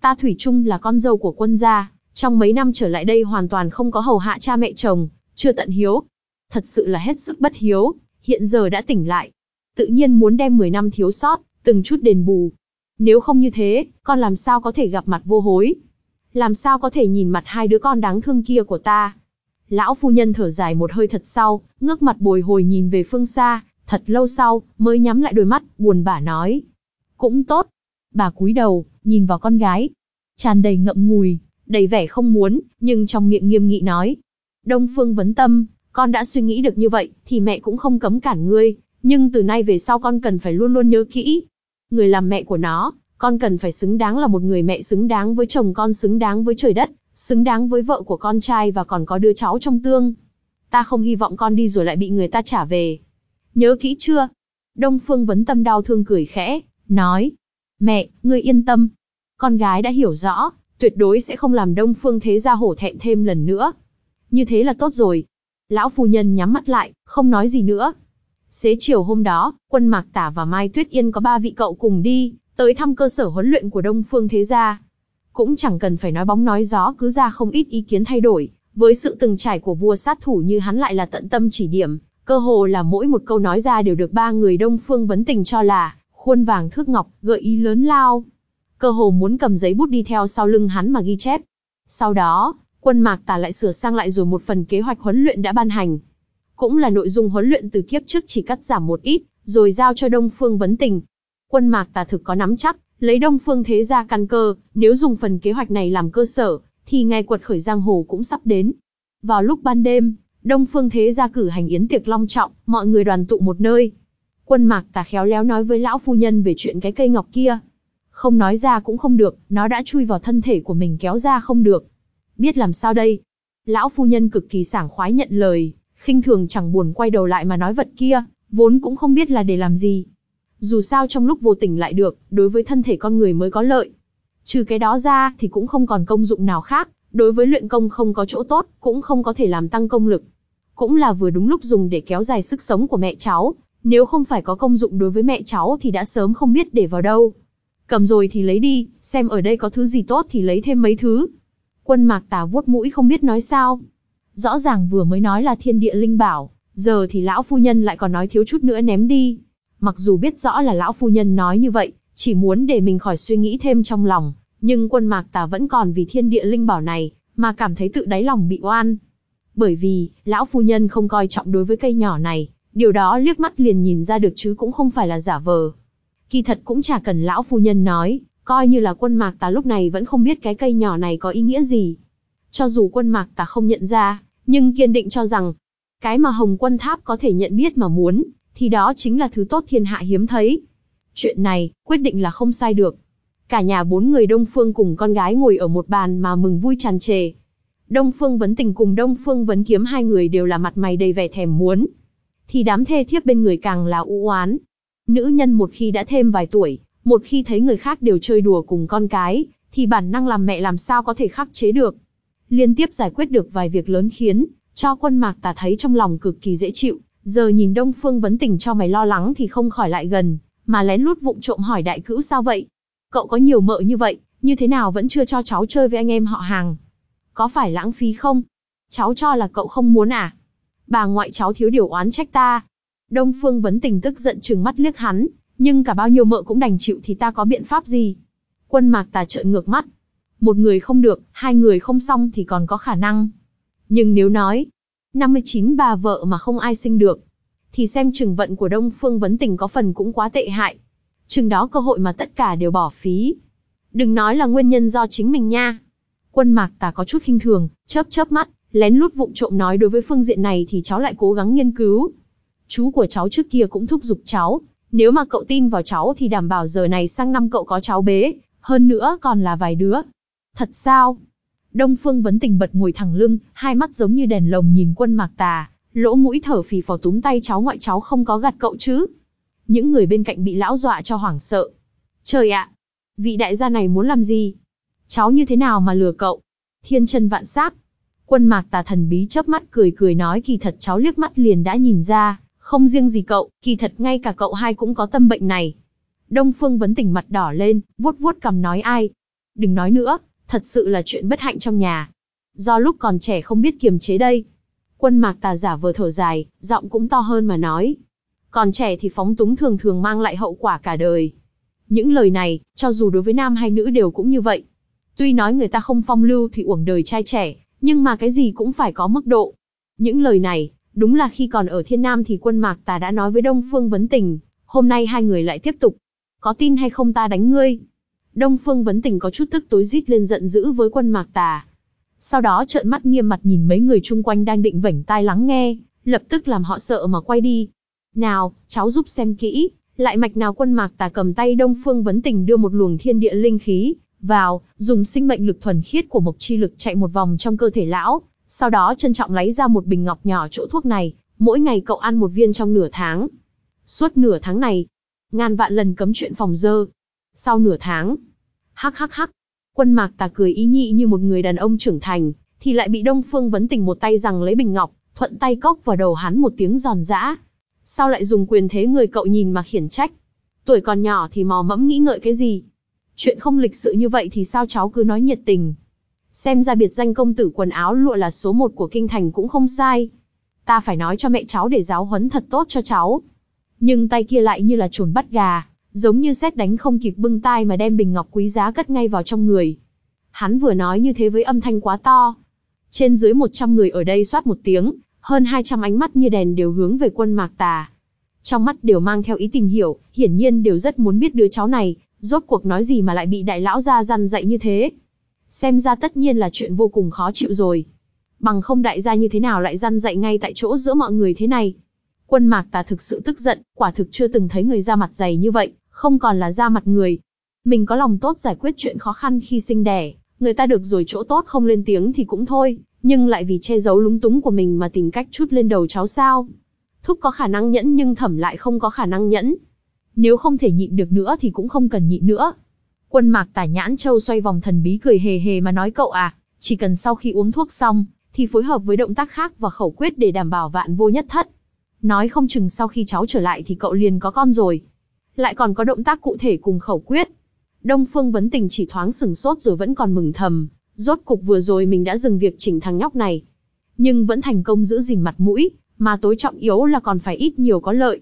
Ta Thủy chung là con dâu của quân gia, trong mấy năm trở lại đây hoàn toàn không có hầu hạ cha mẹ chồng, chưa tận hiếu. Thật sự là hết sức bất hiếu, hiện giờ đã tỉnh lại, tự nhiên muốn đem 10 năm thiếu sót, từng chút đền bù. Nếu không như thế, con làm sao có thể gặp mặt vô hối? Làm sao có thể nhìn mặt hai đứa con đáng thương kia của ta? Lão phu nhân thở dài một hơi thật sau, ngước mặt bồi hồi nhìn về phương xa, thật lâu sau, mới nhắm lại đôi mắt, buồn bã nói. Cũng tốt. Bà cúi đầu, nhìn vào con gái. tràn đầy ngậm ngùi, đầy vẻ không muốn, nhưng trong miệng nghiêm nghị nói. Đông Phương vấn tâm, con đã suy nghĩ được như vậy, thì mẹ cũng không cấm cản ngươi, nhưng từ nay về sau con cần phải luôn luôn nhớ kỹ. Người làm mẹ của nó, con cần phải xứng đáng là một người mẹ xứng đáng với chồng con xứng đáng với trời đất, xứng đáng với vợ của con trai và còn có đứa cháu trong tương. Ta không hy vọng con đi rồi lại bị người ta trả về. Nhớ kỹ chưa? Đông Phương vấn tâm đau thương cười khẽ, nói. Mẹ, ngươi yên tâm. Con gái đã hiểu rõ, tuyệt đối sẽ không làm Đông Phương thế gia hổ thẹn thêm lần nữa. như thế là tốt rồi. Lão phu nhân nhắm mắt lại, không nói gì nữa. Xế chiều hôm đó, quân Mạc Tả và Mai Tuyết Yên có ba vị cậu cùng đi, tới thăm cơ sở huấn luyện của Đông Phương Thế Gia. Cũng chẳng cần phải nói bóng nói gió cứ ra không ít ý kiến thay đổi, với sự từng trải của vua sát thủ như hắn lại là tận tâm chỉ điểm, cơ hồ là mỗi một câu nói ra đều được ba người Đông Phương vấn tình cho là khuôn vàng thước ngọc, gợi ý lớn lao. Cơ hồ muốn cầm giấy bút đi theo sau lưng hắn mà ghi chép. Sau đó, quân mạc tà lại sửa sang lại rồi một phần kế hoạch huấn luyện đã ban hành. Cũng là nội dung huấn luyện từ kiếp trước chỉ cắt giảm một ít, rồi giao cho Đông Phương vấn tình. Quân mạc tà thực có nắm chắc, lấy Đông Phương thế ra căn cơ, nếu dùng phần kế hoạch này làm cơ sở, thì ngày quật khởi giang hồ cũng sắp đến. Vào lúc ban đêm, Đông Phương thế gia cử hành yến tiệc long trọng, mọi người đoàn tụ một nơi. Quân mạc tà khéo léo nói với lão phu nhân về chuyện cái cây ngọc kia. Không nói ra cũng không được, nó đã chui vào thân thể của mình kéo ra không được. Biết làm sao đây? Lão phu nhân cực kỳ sảng khoái nhận lời, khinh thường chẳng buồn quay đầu lại mà nói vật kia, vốn cũng không biết là để làm gì. Dù sao trong lúc vô tình lại được, đối với thân thể con người mới có lợi. Trừ cái đó ra thì cũng không còn công dụng nào khác, đối với luyện công không có chỗ tốt, cũng không có thể làm tăng công lực. Cũng là vừa đúng lúc dùng để kéo dài sức sống của mẹ cháu, nếu không phải có công dụng đối với mẹ cháu thì đã sớm không biết để vào đâu. Cầm rồi thì lấy đi, xem ở đây có thứ gì tốt thì lấy thêm mấy thứ. Quân mạc tà vuốt mũi không biết nói sao. Rõ ràng vừa mới nói là thiên địa linh bảo, giờ thì lão phu nhân lại còn nói thiếu chút nữa ném đi. Mặc dù biết rõ là lão phu nhân nói như vậy, chỉ muốn để mình khỏi suy nghĩ thêm trong lòng, nhưng quân mạc tà vẫn còn vì thiên địa linh bảo này, mà cảm thấy tự đáy lòng bị oan. Bởi vì, lão phu nhân không coi trọng đối với cây nhỏ này, điều đó liếc mắt liền nhìn ra được chứ cũng không phải là giả vờ. Kỳ thật cũng chả cần lão phu nhân nói, coi như là quân mạc tà lúc này vẫn không biết cái cây nhỏ này có ý nghĩa gì. Cho dù quân mạc tà không nhận ra, nhưng kiên định cho rằng, cái mà hồng quân tháp có thể nhận biết mà muốn, thì đó chính là thứ tốt thiên hạ hiếm thấy. Chuyện này, quyết định là không sai được. Cả nhà bốn người Đông Phương cùng con gái ngồi ở một bàn mà mừng vui tràn trề. Đông Phương Vấn Tình cùng Đông Phương Vấn Kiếm hai người đều là mặt mày đầy vẻ thèm muốn. Thì đám thê thiếp bên người càng là u oán. Nữ nhân một khi đã thêm vài tuổi, một khi thấy người khác đều chơi đùa cùng con cái, thì bản năng làm mẹ làm sao có thể khắc chế được. Liên tiếp giải quyết được vài việc lớn khiến, cho quân mạc tà thấy trong lòng cực kỳ dễ chịu, giờ nhìn Đông Phương Vấn Tình cho mày lo lắng thì không khỏi lại gần, mà lén lút vụng trộm hỏi đại cữu sao vậy. Cậu có nhiều mợ như vậy, như thế nào vẫn chưa cho cháu chơi với anh em họ hàng? Có phải lãng phí không? Cháu cho là cậu không muốn à? Bà ngoại cháu thiếu điều oán trách ta. Đông Phương Vấn Tình tức giận trừng mắt liếc hắn, nhưng cả bao nhiêu mợ cũng đành chịu thì ta có biện pháp gì? Quân mạc tà trợn ngược mắt. Một người không được, hai người không xong thì còn có khả năng. Nhưng nếu nói, 59 bà vợ mà không ai sinh được, thì xem chừng vận của Đông Phương Vấn Tình có phần cũng quá tệ hại. Chừng đó cơ hội mà tất cả đều bỏ phí. Đừng nói là nguyên nhân do chính mình nha. Quân mạc tà có chút khinh thường, chớp chớp mắt, lén lút vụng trộm nói đối với phương diện này thì cháu lại cố gắng nghiên cứu. Chú của cháu trước kia cũng thúc giục cháu, nếu mà cậu tin vào cháu thì đảm bảo giờ này sang năm cậu có cháu bế, hơn nữa còn là vài đứa. Thật sao? Đông Phương vấn tình bật ngồi thẳng lưng, hai mắt giống như đèn lồng nhìn quân mạc tà, lỗ mũi thở phì phò túm tay cháu ngoại cháu không có gạt cậu chứ. Những người bên cạnh bị lão dọa cho hoảng sợ. Trời ạ! vị đại gia này muốn làm gì? Cháu như thế nào mà lừa cậu? Thiên chân vạn sát. Quân mạc tà thần bí chớp mắt cười cười nói kỳ thật cháu liếc mắt liền đã nhìn ra, không riêng gì cậu, kỳ thật ngay cả cậu hai cũng có tâm bệnh này. Đông Phương vấn tỉnh mặt đỏ lên, vuốt vuốt cầm nói ai. Đừng nói nữa, thật sự là chuyện bất hạnh trong nhà. Do lúc còn trẻ không biết kiềm chế đây. Quân mạc tà giả vờ thở dài, giọng cũng to hơn mà nói. Còn trẻ thì phóng túng thường thường mang lại hậu quả cả đời. Những lời này, cho dù đối với nam hay nữ đều cũng như vậy. Tuy nói người ta không phong lưu thì uổng đời trai trẻ, nhưng mà cái gì cũng phải có mức độ. Những lời này, đúng là khi còn ở thiên nam thì quân mạc tà đã nói với Đông Phương Vấn Tình, hôm nay hai người lại tiếp tục. Có tin hay không ta đánh ngươi? Đông Phương Vấn Tình có chút tức tối rít lên giận dữ với quân mạc tà. Sau đó trợn mắt nghiêm mặt nhìn mấy người chung quanh đang định vảnh tai lắng nghe, lập tức làm họ sợ mà quay đi. Nào, cháu giúp xem kỹ, lại mạch nào quân mạc tà cầm tay Đông Phương Vấn Tình đưa một luồng thiên địa linh khí, vào, dùng sinh mệnh lực thuần khiết của mộc chi lực chạy một vòng trong cơ thể lão, sau đó trân trọng lấy ra một bình ngọc nhỏ chỗ thuốc này, mỗi ngày cậu ăn một viên trong nửa tháng. Suốt nửa tháng này, ngàn vạn lần cấm chuyện phòng dơ. Sau nửa tháng, hắc hắc hắc, quân mạc tà cười ý nhị như một người đàn ông trưởng thành, thì lại bị Đông Phương Vấn Tình một tay rằng lấy bình ngọc, thuận tay cốc vào đầu hắn một tiếng giòn giã. Sao lại dùng quyền thế người cậu nhìn mà khiển trách? Tuổi còn nhỏ thì mò mẫm nghĩ ngợi cái gì? Chuyện không lịch sự như vậy thì sao cháu cứ nói nhiệt tình? Xem ra biệt danh công tử quần áo lụa là số một của kinh thành cũng không sai. Ta phải nói cho mẹ cháu để giáo huấn thật tốt cho cháu. Nhưng tay kia lại như là trồn bắt gà, giống như xét đánh không kịp bưng tai mà đem bình ngọc quý giá cất ngay vào trong người. Hắn vừa nói như thế với âm thanh quá to. Trên dưới 100 người ở đây soát một tiếng, hơn 200 ánh mắt như đèn đều hướng về quân mạc tà. Trong mắt đều mang theo ý tìm hiểu, hiển nhiên đều rất muốn biết đứa cháu này, rốt cuộc nói gì mà lại bị đại lão ra răn dạy như thế. Xem ra tất nhiên là chuyện vô cùng khó chịu rồi. Bằng không đại gia như thế nào lại răn dạy ngay tại chỗ giữa mọi người thế này. Quân mạc tà thực sự tức giận, quả thực chưa từng thấy người ra mặt dày như vậy, không còn là ra mặt người. Mình có lòng tốt giải quyết chuyện khó khăn khi sinh đẻ, người ta được rồi chỗ tốt không lên tiếng thì cũng thôi, nhưng lại vì che giấu lúng túng của mình mà tìm cách chút lên đầu cháu sao. Thúc có khả năng nhẫn nhưng thẩm lại không có khả năng nhẫn. Nếu không thể nhịn được nữa thì cũng không cần nhịn nữa. Quân mạc tả nhãn châu xoay vòng thần bí cười hề hề mà nói cậu à, chỉ cần sau khi uống thuốc xong, thì phối hợp với động tác khác và khẩu quyết để đảm bảo vạn vô nhất thất. Nói không chừng sau khi cháu trở lại thì cậu liền có con rồi. Lại còn có động tác cụ thể cùng khẩu quyết. Đông Phương Vấn Tình chỉ thoáng sừng sốt rồi vẫn còn mừng thầm, rốt cục vừa rồi mình đã dừng việc chỉnh thằng nhóc này. Nhưng vẫn thành công giữ gìn mặt mũi, mà tối trọng yếu là còn phải ít nhiều có lợi.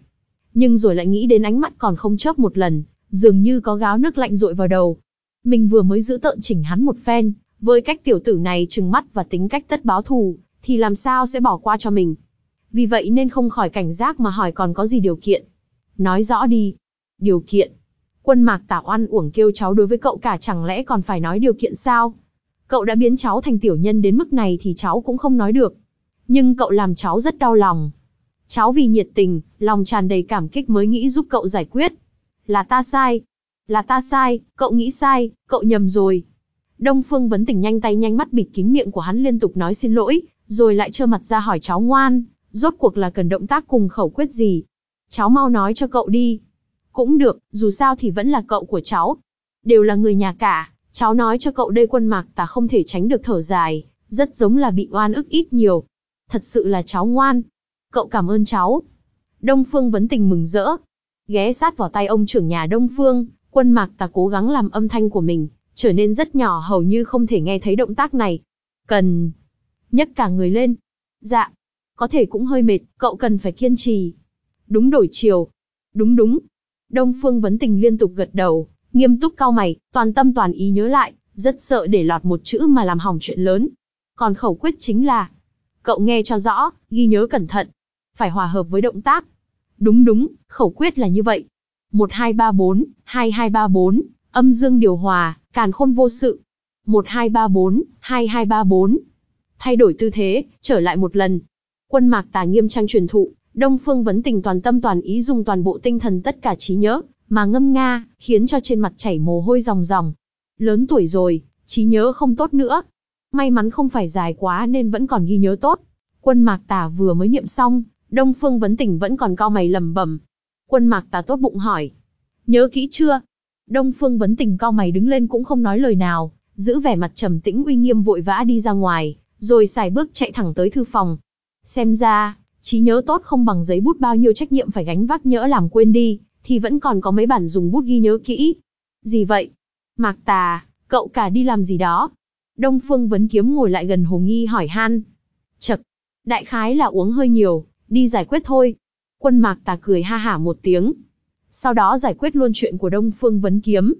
Nhưng rồi lại nghĩ đến ánh mắt còn không chớp một lần, dường như có gáo nước lạnh rội vào đầu. Mình vừa mới giữ tợn chỉnh hắn một phen, với cách tiểu tử này trừng mắt và tính cách tất báo thù, thì làm sao sẽ bỏ qua cho mình. Vì vậy nên không khỏi cảnh giác mà hỏi còn có gì điều kiện. Nói rõ đi. Điều kiện. Quân mạc tả oan uổng kêu cháu đối với cậu cả chẳng lẽ còn phải nói điều kiện sao? Cậu đã biến cháu thành tiểu nhân đến mức này thì cháu cũng không nói được. Nhưng cậu làm cháu rất đau lòng. Cháu vì nhiệt tình, lòng tràn đầy cảm kích mới nghĩ giúp cậu giải quyết. Là ta sai. Là ta sai, cậu nghĩ sai, cậu nhầm rồi. Đông Phương vấn tỉnh nhanh tay nhanh mắt bịt kín miệng của hắn liên tục nói xin lỗi, rồi lại trơ mặt ra hỏi cháu ngoan, rốt cuộc là cần động tác cùng khẩu quyết gì. Cháu mau nói cho cậu đi. Cũng được, dù sao thì vẫn là cậu của cháu. Đều là người nhà cả, cháu nói cho cậu đây quân mạc ta không thể tránh được thở dài, rất giống là bị oan ức ít nhiều. Thật sự là cháu ngoan. Cậu cảm ơn cháu. Đông Phương vấn tình mừng rỡ. Ghé sát vào tay ông trưởng nhà Đông Phương, quân mạc ta cố gắng làm âm thanh của mình, trở nên rất nhỏ hầu như không thể nghe thấy động tác này. Cần nhấc cả người lên. Dạ, có thể cũng hơi mệt, cậu cần phải kiên trì. Đúng đổi chiều. Đúng đúng. Đông Phương Vấn Tình liên tục gật đầu, nghiêm túc cau mày, toàn tâm toàn ý nhớ lại, rất sợ để lọt một chữ mà làm hỏng chuyện lớn. Còn khẩu quyết chính là, cậu nghe cho rõ, ghi nhớ cẩn thận, phải hòa hợp với động tác. Đúng đúng, khẩu quyết là như vậy. 1234, 2234, âm dương điều hòa, càn khôn vô sự. 1234, 2234. Thay đổi tư thế, trở lại một lần. Quân mạc tà nghiêm trang truyền thụ, Đông Phương vấn tình toàn tâm toàn ý dùng toàn bộ tinh thần tất cả trí nhớ, mà ngâm nga, khiến cho trên mặt chảy mồ hôi ròng ròng. Lớn tuổi rồi, trí nhớ không tốt nữa. May mắn không phải dài quá nên vẫn còn ghi nhớ tốt. Quân mạc tà vừa mới niệm xong, Đông Phương vấn tình vẫn còn cao mày lầm bẩm. Quân mạc tà tốt bụng hỏi. Nhớ kỹ chưa? Đông Phương vấn tình cao mày đứng lên cũng không nói lời nào, giữ vẻ mặt trầm tĩnh uy nghiêm vội vã đi ra ngoài, rồi xài bước chạy thẳng tới thư phòng. Xem ra, trí nhớ tốt không bằng giấy bút bao nhiêu trách nhiệm phải gánh vác nhỡ làm quên đi, thì vẫn còn có mấy bản dùng bút ghi nhớ kỹ. Gì vậy? Mạc Tà, cậu cả đi làm gì đó? Đông Phương Vấn Kiếm ngồi lại gần Hồ Nghi hỏi han. Chật, đại khái là uống hơi nhiều, đi giải quyết thôi. Quân Mạc Tà cười ha hả một tiếng. Sau đó giải quyết luôn chuyện của Đông Phương Vấn Kiếm.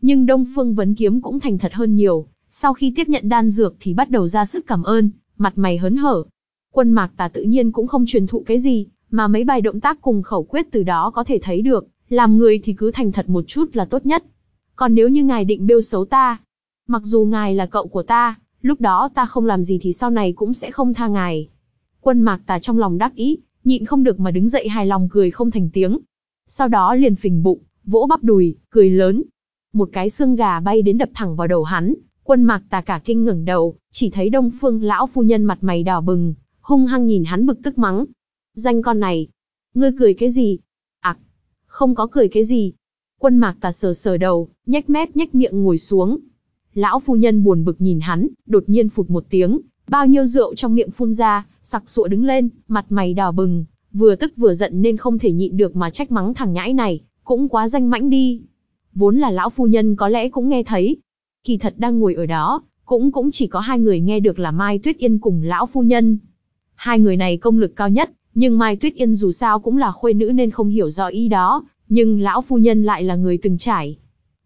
Nhưng Đông Phương Vấn Kiếm cũng thành thật hơn nhiều, sau khi tiếp nhận đan dược thì bắt đầu ra sức cảm ơn, mặt mày hớn hở. Quân Mạc Tà tự nhiên cũng không truyền thụ cái gì, mà mấy bài động tác cùng khẩu quyết từ đó có thể thấy được, làm người thì cứ thành thật một chút là tốt nhất. Còn nếu như ngài định bêu xấu ta, mặc dù ngài là cậu của ta, lúc đó ta không làm gì thì sau này cũng sẽ không tha ngài. Quân Mạc Tà trong lòng đắc ý, nhịn không được mà đứng dậy hài lòng cười không thành tiếng. Sau đó liền phình bụng, vỗ bắp đùi, cười lớn. Một cái xương gà bay đến đập thẳng vào đầu hắn, Quân mạc tà cả kinh ngẩng đầu, chỉ thấy đông phương lão phu nhân mặt mày đỏ bừng, hung hăng nhìn hắn bực tức mắng. Danh con này, ngươi cười cái gì? Ảc, không có cười cái gì. Quân mạc tà sờ sờ đầu, nhếch mép nhếch miệng ngồi xuống. Lão phu nhân buồn bực nhìn hắn, đột nhiên phụt một tiếng, Bao nhiêu rượu trong miệng phun ra, sặc sụa đứng lên, mặt mày đỏ bừng, vừa tức vừa giận nên không thể nhịn được mà trách mắng thằng nhãi này, cũng quá danh mãnh đi. Vốn là lão phu nhân có lẽ cũng nghe thấy. Kỳ thật đang ngồi ở đó, cũng cũng chỉ có hai người nghe được là Mai Tuyết Yên cùng lão phu nhân. Hai người này công lực cao nhất, nhưng Mai Tuyết Yên dù sao cũng là khuê nữ nên không hiểu rõ ý đó, nhưng lão phu nhân lại là người từng trải.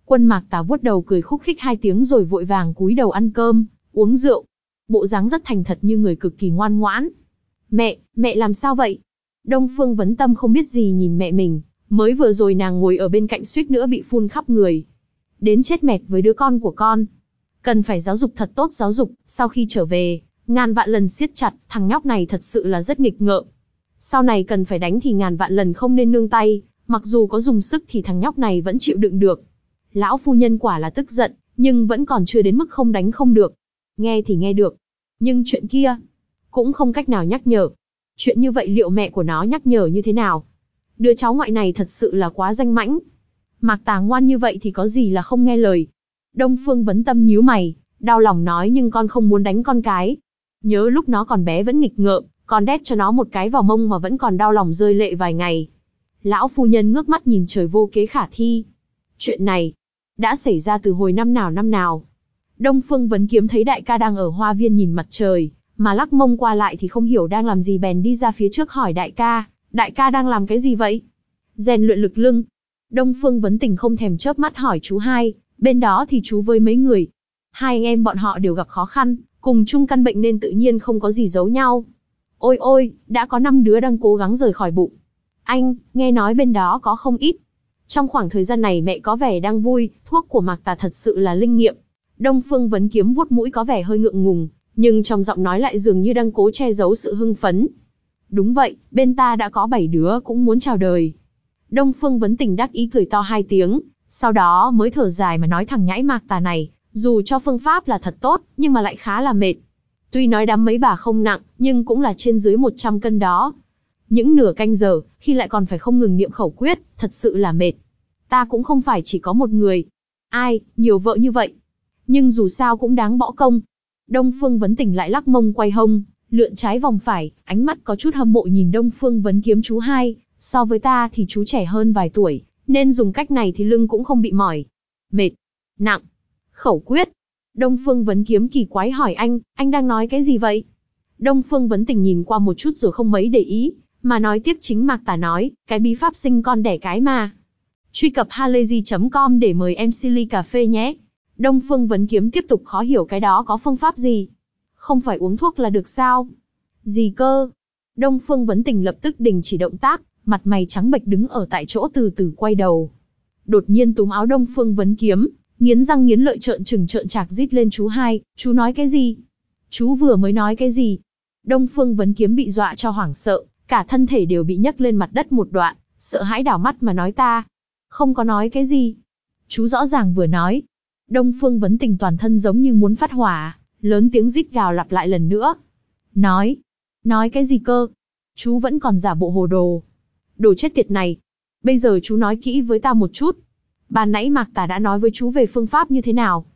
Quân mạc tà vuốt đầu cười khúc khích hai tiếng rồi vội vàng cúi đầu ăn cơm, uống rượu. Bộ dáng rất thành thật như người cực kỳ ngoan ngoãn. Mẹ, mẹ làm sao vậy? Đông Phương Vấn Tâm không biết gì nhìn mẹ mình, mới vừa rồi nàng ngồi ở bên cạnh suýt nữa bị phun khắp người. Đến chết mệt với đứa con của con. Cần phải giáo dục thật tốt giáo dục, sau khi trở về, ngàn vạn lần siết chặt, thằng nhóc này thật sự là rất nghịch ngợm. Sau này cần phải đánh thì ngàn vạn lần không nên nương tay, mặc dù có dùng sức thì thằng nhóc này vẫn chịu đựng được. Lão phu nhân quả là tức giận, nhưng vẫn còn chưa đến mức không đánh không được. Nghe thì nghe được, nhưng chuyện kia, cũng không cách nào nhắc nhở. Chuyện như vậy liệu mẹ của nó nhắc nhở như thế nào? Đứa cháu ngoại này thật sự là quá danh mãnh. Mạc Tà ngoan như vậy thì có gì là không nghe lời. Đông Phương vấn tâm nhíu mày, đau lòng nói nhưng con không muốn đánh con cái. Nhớ lúc nó còn bé vẫn nghịch ngợm, con đét cho nó một cái vào mông mà vẫn còn đau lòng rơi lệ vài ngày. Lão phu nhân ngước mắt nhìn trời vô kế khả thi. Chuyện này, đã xảy ra từ hồi năm nào năm nào. Đông Phương Vấn Kiếm thấy đại ca đang ở hoa viên nhìn mặt trời, mà lắc mông qua lại thì không hiểu đang làm gì bèn đi ra phía trước hỏi đại ca, đại ca đang làm cái gì vậy? Rèn luyện lực lưng. Đông Phương Vấn Tình không thèm chớp mắt hỏi chú hai, bên đó thì chú với mấy người. Hai anh em bọn họ đều gặp khó khăn, cùng chung căn bệnh nên tự nhiên không có gì giấu nhau. Ôi ôi, đã có năm đứa đang cố gắng rời khỏi bụng. Anh, nghe nói bên đó có không ít. Trong khoảng thời gian này mẹ có vẻ đang vui, thuốc của Mạc Tà thật sự là linh nghiệm. Đông Phương Vấn Kiếm vuốt mũi có vẻ hơi ngượng ngùng, nhưng trong giọng nói lại dường như đang cố che giấu sự hưng phấn. Đúng vậy, bên ta đã có bảy đứa cũng muốn chào đời. Đông Phương Vấn Tình đắc ý cười to hai tiếng, sau đó mới thở dài mà nói thằng nhãi Mạc Tà này, dù cho phương pháp là thật tốt, nhưng mà lại khá là mệt. Tuy nói đám mấy bà không nặng, nhưng cũng là trên dưới 100 cân đó. Những nửa canh giờ, khi lại còn phải không ngừng niệm khẩu quyết, thật sự là mệt. Ta cũng không phải chỉ có một người. Ai, nhiều vợ như vậy. Nhưng dù sao cũng đáng bỏ công. Đông Phương Vấn Tỉnh lại lắc mông quay hông, lượn trái vòng phải, ánh mắt có chút hâm mộ nhìn Đông Phương Vấn kiếm chú hai. So với ta thì chú trẻ hơn vài tuổi, nên dùng cách này thì lưng cũng không bị mỏi. Mệt. Nặng. Khẩu quyết. Đông Phương Vấn kiếm kỳ quái hỏi anh, anh đang nói cái gì vậy? Đông Phương Vấn Tình nhìn qua một chút rồi không mấy để ý, mà nói tiếp chính Mạc Tả nói, cái bí pháp sinh con đẻ cái mà. Truy cập halayzi.com để mời em Silly Cà Phê nhé. Đông Phương Vấn Kiếm tiếp tục khó hiểu cái đó có phương pháp gì. Không phải uống thuốc là được sao? Gì cơ? Đông Phương Vấn Tình lập tức đình chỉ động tác, mặt mày trắng bệch đứng ở tại chỗ từ từ quay đầu. Đột nhiên túm áo Đông Phương Vấn Kiếm, nghiến răng nghiến lợi trợn trừng trợn chạc rít lên chú hai, chú nói cái gì? Chú vừa mới nói cái gì? Đông Phương Vấn Kiếm bị dọa cho hoảng sợ, cả thân thể đều bị nhấc lên mặt đất một đoạn, sợ hãi đảo mắt mà nói ta. Không có nói cái gì. Chú rõ ràng vừa nói. Đông Phương Vấn Tình toàn thân giống như muốn phát hỏa, lớn tiếng rít gào lặp lại lần nữa. Nói. Nói cái gì cơ? Chú vẫn còn giả bộ hồ đồ. Đồ chết tiệt này. Bây giờ chú nói kỹ với ta một chút. Bà nãy Mạc Tà đã nói với chú về phương pháp như thế nào.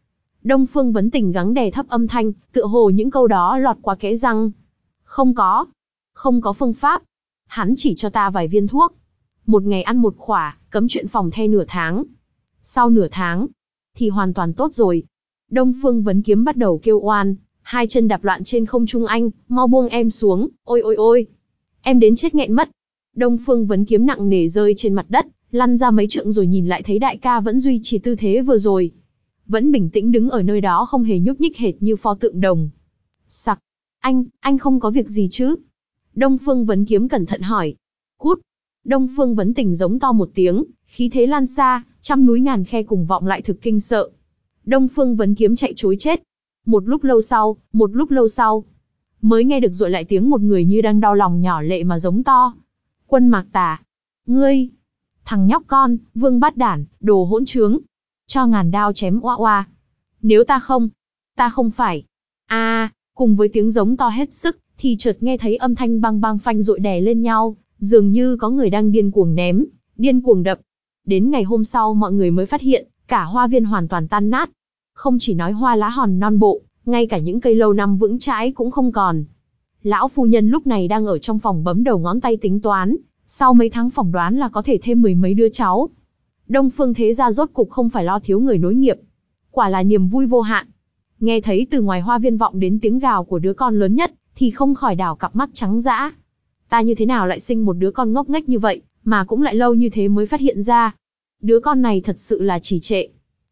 Đông Phương Vấn Tình gắng đè thấp âm thanh, tựa hồ những câu đó lọt qua kẽ răng. Không có. Không có phương pháp. Hắn chỉ cho ta vài viên thuốc. Một ngày ăn một khỏa, cấm chuyện phòng the nửa tháng. Sau nửa tháng, thì hoàn toàn tốt rồi. Đông Phương Vấn Kiếm bắt đầu kêu oan, hai chân đạp loạn trên không trung anh, mau buông em xuống, ôi ôi ôi. Em đến chết nghẹn mất. Đông Phương Vấn Kiếm nặng nề rơi trên mặt đất, lăn ra mấy trượng rồi nhìn lại thấy đại ca vẫn duy trì tư thế vừa rồi. Vẫn bình tĩnh đứng ở nơi đó không hề nhúc nhích hệt như pho tượng đồng. Sặc, anh, anh không có việc gì chứ? Đông Phương Vấn Kiếm cẩn thận hỏi. Cút. Đông Phương Vấn Tình giống to một tiếng, khí thế lan xa, trăm núi ngàn khe cùng vọng lại thực kinh sợ. Đông Phương Vấn Kiếm chạy chối chết. Một lúc lâu sau, một lúc lâu sau, mới nghe được dội lại tiếng một người như đang đau lòng nhỏ lệ mà giống to. Quân Mạc Tà, ngươi, thằng nhóc con, vương bát đản, đồ hỗn trướng, cho ngàn đao chém oa oa. Nếu ta không, ta không phải. A, cùng với tiếng giống to hết sức, thì chợt nghe thấy âm thanh băng băng phanh rội đè lên nhau, dường như có người đang điên cuồng ném, điên cuồng đập. Đến ngày hôm sau mọi người mới phát hiện, cả hoa viên hoàn toàn tan nát. Không chỉ nói hoa lá hòn non bộ, ngay cả những cây lâu năm vững chãi cũng không còn. Lão phu nhân lúc này đang ở trong phòng bấm đầu ngón tay tính toán, sau mấy tháng phỏng đoán là có thể thêm mười mấy đứa cháu. Đông phương thế gia rốt cục không phải lo thiếu người nối nghiệp. Quả là niềm vui vô hạn. Nghe thấy từ ngoài hoa viên vọng đến tiếng gào của đứa con lớn nhất, thì không khỏi đảo cặp mắt trắng dã. Ta như thế nào lại sinh một đứa con ngốc nghếch như vậy, mà cũng lại lâu như thế mới phát hiện ra. Đứa con này thật sự là trì trệ.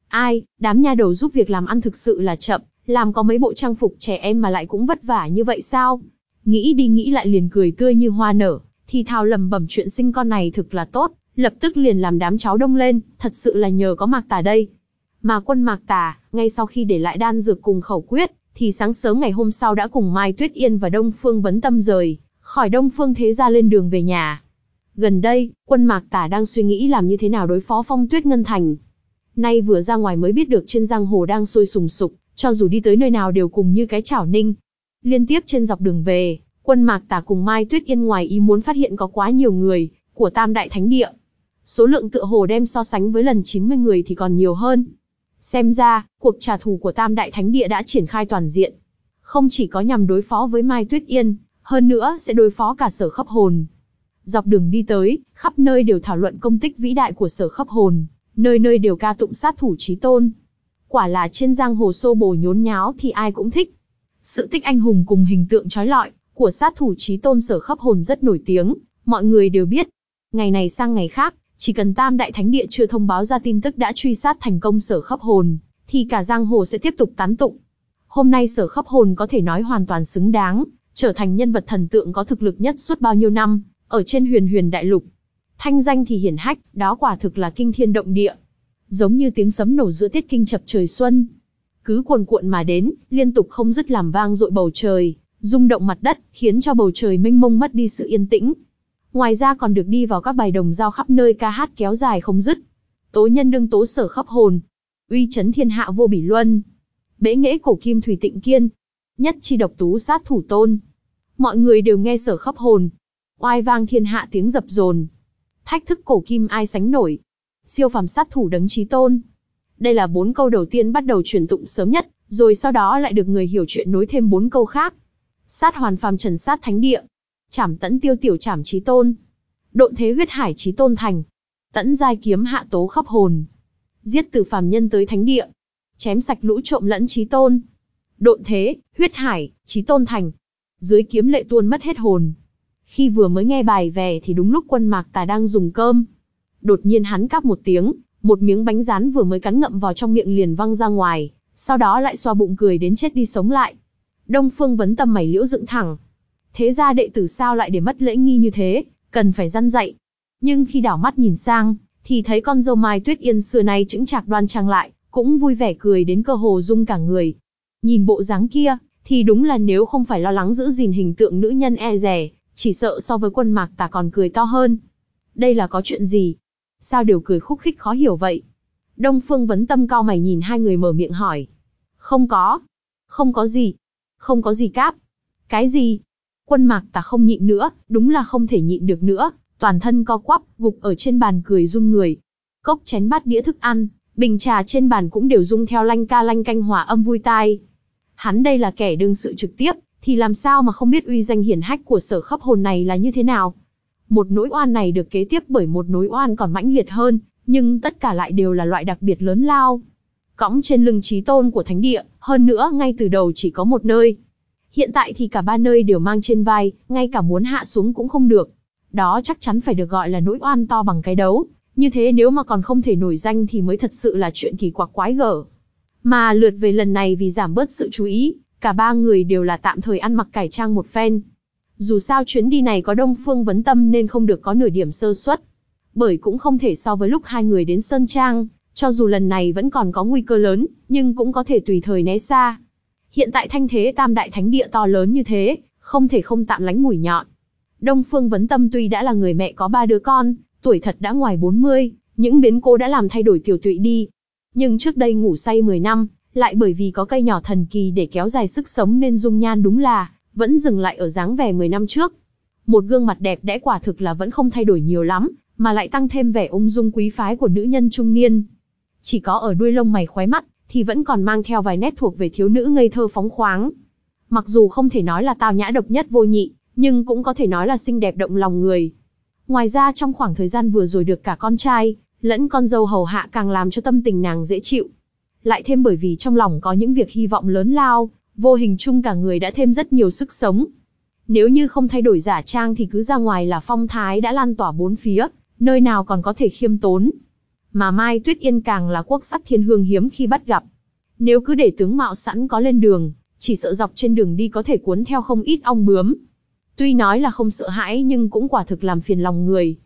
Ai, đám nha đầu giúp việc làm ăn thực sự là chậm, làm có mấy bộ trang phục trẻ em mà lại cũng vất vả như vậy sao? Nghĩ đi nghĩ lại liền cười tươi như hoa nở, thì thào lầm bẩm chuyện sinh con này thực là tốt, lập tức liền làm đám cháu đông lên, thật sự là nhờ có mạc tà đây. Mà quân mạc tà, ngay sau khi để lại đan dược cùng khẩu quyết, thì sáng sớm ngày hôm sau đã cùng Mai Tuyết Yên và Đông Phương Vấn Tâm rời, khỏi Đông Phương Thế Gia lên đường về nhà. Gần đây, quân mạc tả đang suy nghĩ làm như thế nào đối phó phong tuyết ngân thành. Nay vừa ra ngoài mới biết được trên giang hồ đang sôi sùng sục, cho dù đi tới nơi nào đều cùng như cái chảo ninh. Liên tiếp trên dọc đường về, quân mạc tả cùng Mai Tuyết Yên ngoài ý muốn phát hiện có quá nhiều người, của Tam Đại Thánh Địa. Số lượng tựa hồ đem so sánh với lần 90 người thì còn nhiều hơn. Xem ra, cuộc trả thù của Tam Đại Thánh Địa đã triển khai toàn diện. Không chỉ có nhằm đối phó với Mai Tuyết Yên, hơn nữa sẽ đối phó cả sở khắp hồn. Dọc đường đi tới, khắp nơi đều thảo luận công tích vĩ đại của sở khắp hồn, nơi nơi đều ca tụng sát thủ trí tôn. Quả là trên giang hồ xô bồ nhốn nháo thì ai cũng thích. Sự tích anh hùng cùng hình tượng trói lọi của sát thủ trí tôn sở khắp hồn rất nổi tiếng, mọi người đều biết. Ngày này sang ngày khác, chỉ cần Tam Đại Thánh Địa chưa thông báo ra tin tức đã truy sát thành công sở khắp hồn, thì cả giang hồ sẽ tiếp tục tán tụng. Hôm nay sở khắp hồn có thể nói hoàn toàn xứng đáng, trở thành nhân vật thần tượng có thực lực nhất suốt bao nhiêu năm, ở trên huyền huyền đại lục. Thanh danh thì hiển hách, đó quả thực là kinh thiên động địa. Giống như tiếng sấm nổ giữa tiết kinh chập trời xuân. Cứ cuồn cuộn mà đến, liên tục không dứt làm vang dội bầu trời, rung động mặt đất, khiến cho bầu trời mênh mông mất đi sự yên tĩnh. Ngoài ra còn được đi vào các bài đồng giao khắp nơi ca hát kéo dài không dứt. Tố nhân đương tố sở khắp hồn. Uy chấn thiên hạ vô bỉ luân. Bế nghễ cổ kim thủy tịnh kiên. Nhất chi độc tú sát thủ tôn. Mọi người đều nghe sở khắp hồn. Oai vang thiên hạ tiếng dập dồn. Thách thức cổ kim ai sánh nổi. Siêu phàm sát thủ đấng trí tôn. Đây là bốn câu đầu tiên bắt đầu truyền tụng sớm nhất, rồi sau đó lại được người hiểu chuyện nối thêm bốn câu khác. Sát hoàn phàm trần sát thánh địa, chảm tẫn tiêu tiểu chảm trí tôn, độn thế huyết hải trí tôn thành, tẫn giai kiếm hạ tố khắp hồn, giết từ phàm nhân tới thánh địa, chém sạch lũ trộm lẫn trí tôn, độn thế, huyết hải, trí tôn thành, dưới kiếm lệ tuôn mất hết hồn. Khi vừa mới nghe bài về thì đúng lúc quân mạc tà đang dùng cơm. Đột nhiên hắn cắp một tiếng, một miếng bánh rán vừa mới cắn ngậm vào trong miệng liền văng ra ngoài, sau đó lại xoa bụng cười đến chết đi sống lại. Đông Phương vấn tâm mày liễu dựng thẳng, Thế ra đệ tử sao lại để mất lễ nghi như thế, cần phải răn dạy. Nhưng khi đảo mắt nhìn sang, thì thấy con dâu Mai Tuyết Yên xưa nay chững chạc đoan trang lại, cũng vui vẻ cười đến cơ hồ rung cả người. Nhìn bộ dáng kia, thì đúng là nếu không phải lo lắng giữ gìn hình tượng nữ nhân e rẻ, chỉ sợ so với quân mạc tà còn cười to hơn. Đây là có chuyện gì? Sao đều cười khúc khích khó hiểu vậy? Đông Phương vấn tâm cao mày nhìn hai người mở miệng hỏi. Không có. Không có gì. Không có gì cáp. Cái gì? Quân mạc tà không nhịn nữa, đúng là không thể nhịn được nữa, toàn thân co quắp, gục ở trên bàn cười run người. Cốc chén bát đĩa thức ăn, bình trà trên bàn cũng đều rung theo lanh ca lanh canh hòa âm vui tai. Hắn đây là kẻ đương sự trực tiếp, thì làm sao mà không biết uy danh hiển hách của sở khắp hồn này là như thế nào. Một nỗi oan này được kế tiếp bởi một nỗi oan còn mãnh liệt hơn, nhưng tất cả lại đều là loại đặc biệt lớn lao. Cõng trên lưng trí tôn của thánh địa, hơn nữa ngay từ đầu chỉ có một nơi, Hiện tại thì cả ba nơi đều mang trên vai, ngay cả muốn hạ xuống cũng không được. Đó chắc chắn phải được gọi là nỗi oan to bằng cái đấu. Như thế nếu mà còn không thể nổi danh thì mới thật sự là chuyện kỳ quặc quái gở. Mà lượt về lần này vì giảm bớt sự chú ý, cả ba người đều là tạm thời ăn mặc cải trang một phen. Dù sao chuyến đi này có Đông Phương vấn tâm nên không được có nửa điểm sơ suất. Bởi cũng không thể so với lúc hai người đến Sơn Trang, cho dù lần này vẫn còn có nguy cơ lớn, nhưng cũng có thể tùy thời né xa. Hiện tại thanh thế tam đại thánh địa to lớn như thế, không thể không tạm lánh mùi nhọn. Đông Phương Vấn Tâm tuy đã là người mẹ có ba đứa con, tuổi thật đã ngoài 40, những biến cố đã làm thay đổi tiểu tụy đi. Nhưng trước đây ngủ say 10 năm, lại bởi vì có cây nhỏ thần kỳ để kéo dài sức sống nên dung nhan đúng là, vẫn dừng lại ở dáng vẻ 10 năm trước. Một gương mặt đẹp đẽ quả thực là vẫn không thay đổi nhiều lắm, mà lại tăng thêm vẻ ung dung quý phái của nữ nhân trung niên. Chỉ có ở đuôi lông mày khóe mắt, thì vẫn còn mang theo vài nét thuộc về thiếu nữ ngây thơ phóng khoáng. Mặc dù không thể nói là tao nhã độc nhất vô nhị, nhưng cũng có thể nói là xinh đẹp động lòng người. Ngoài ra trong khoảng thời gian vừa rồi được cả con trai, lẫn con dâu hầu hạ càng làm cho tâm tình nàng dễ chịu. Lại thêm bởi vì trong lòng có những việc hy vọng lớn lao, vô hình chung cả người đã thêm rất nhiều sức sống. Nếu như không thay đổi giả trang thì cứ ra ngoài là phong thái đã lan tỏa bốn phía, nơi nào còn có thể khiêm tốn. Mà Mai Tuyết Yên càng là quốc sắc thiên hương hiếm khi bắt gặp. Nếu cứ để tướng mạo sẵn có lên đường, chỉ sợ dọc trên đường đi có thể cuốn theo không ít ong bướm. Tuy nói là không sợ hãi nhưng cũng quả thực làm phiền lòng người.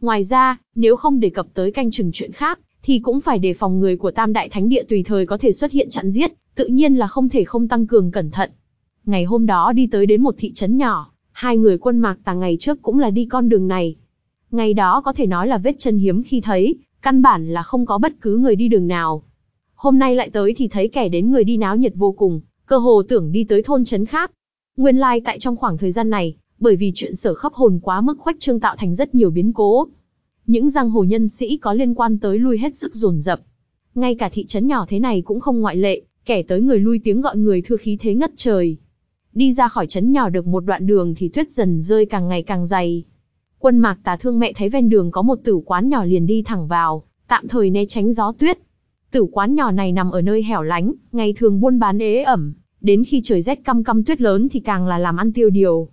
Ngoài ra, nếu không đề cập tới canh chừng chuyện khác, thì cũng phải đề phòng người của Tam Đại Thánh Địa tùy thời có thể xuất hiện chặn giết, tự nhiên là không thể không tăng cường cẩn thận. Ngày hôm đó đi tới đến một thị trấn nhỏ, hai người quân mạc tà ngày trước cũng là đi con đường này. Ngày đó có thể nói là vết chân hiếm khi thấy, căn bản là không có bất cứ người đi đường nào. Hôm nay lại tới thì thấy kẻ đến người đi náo nhiệt vô cùng, cơ hồ tưởng đi tới thôn trấn khác. Nguyên lai like tại trong khoảng thời gian này, bởi vì chuyện sở khắp hồn quá mức khoách trương tạo thành rất nhiều biến cố. Những giang hồ nhân sĩ có liên quan tới lui hết sức dồn dập. Ngay cả thị trấn nhỏ thế này cũng không ngoại lệ, kẻ tới người lui tiếng gọi người thưa khí thế ngất trời. Đi ra khỏi trấn nhỏ được một đoạn đường thì tuyết dần rơi càng ngày càng dày. Quân mạc tà thương mẹ thấy ven đường có một tử quán nhỏ liền đi thẳng vào, tạm thời né tránh gió tuyết. Tử quán nhỏ này nằm ở nơi hẻo lánh, ngày thường buôn bán ế ẩm, đến khi trời rét căm căm tuyết lớn thì càng là làm ăn tiêu điều.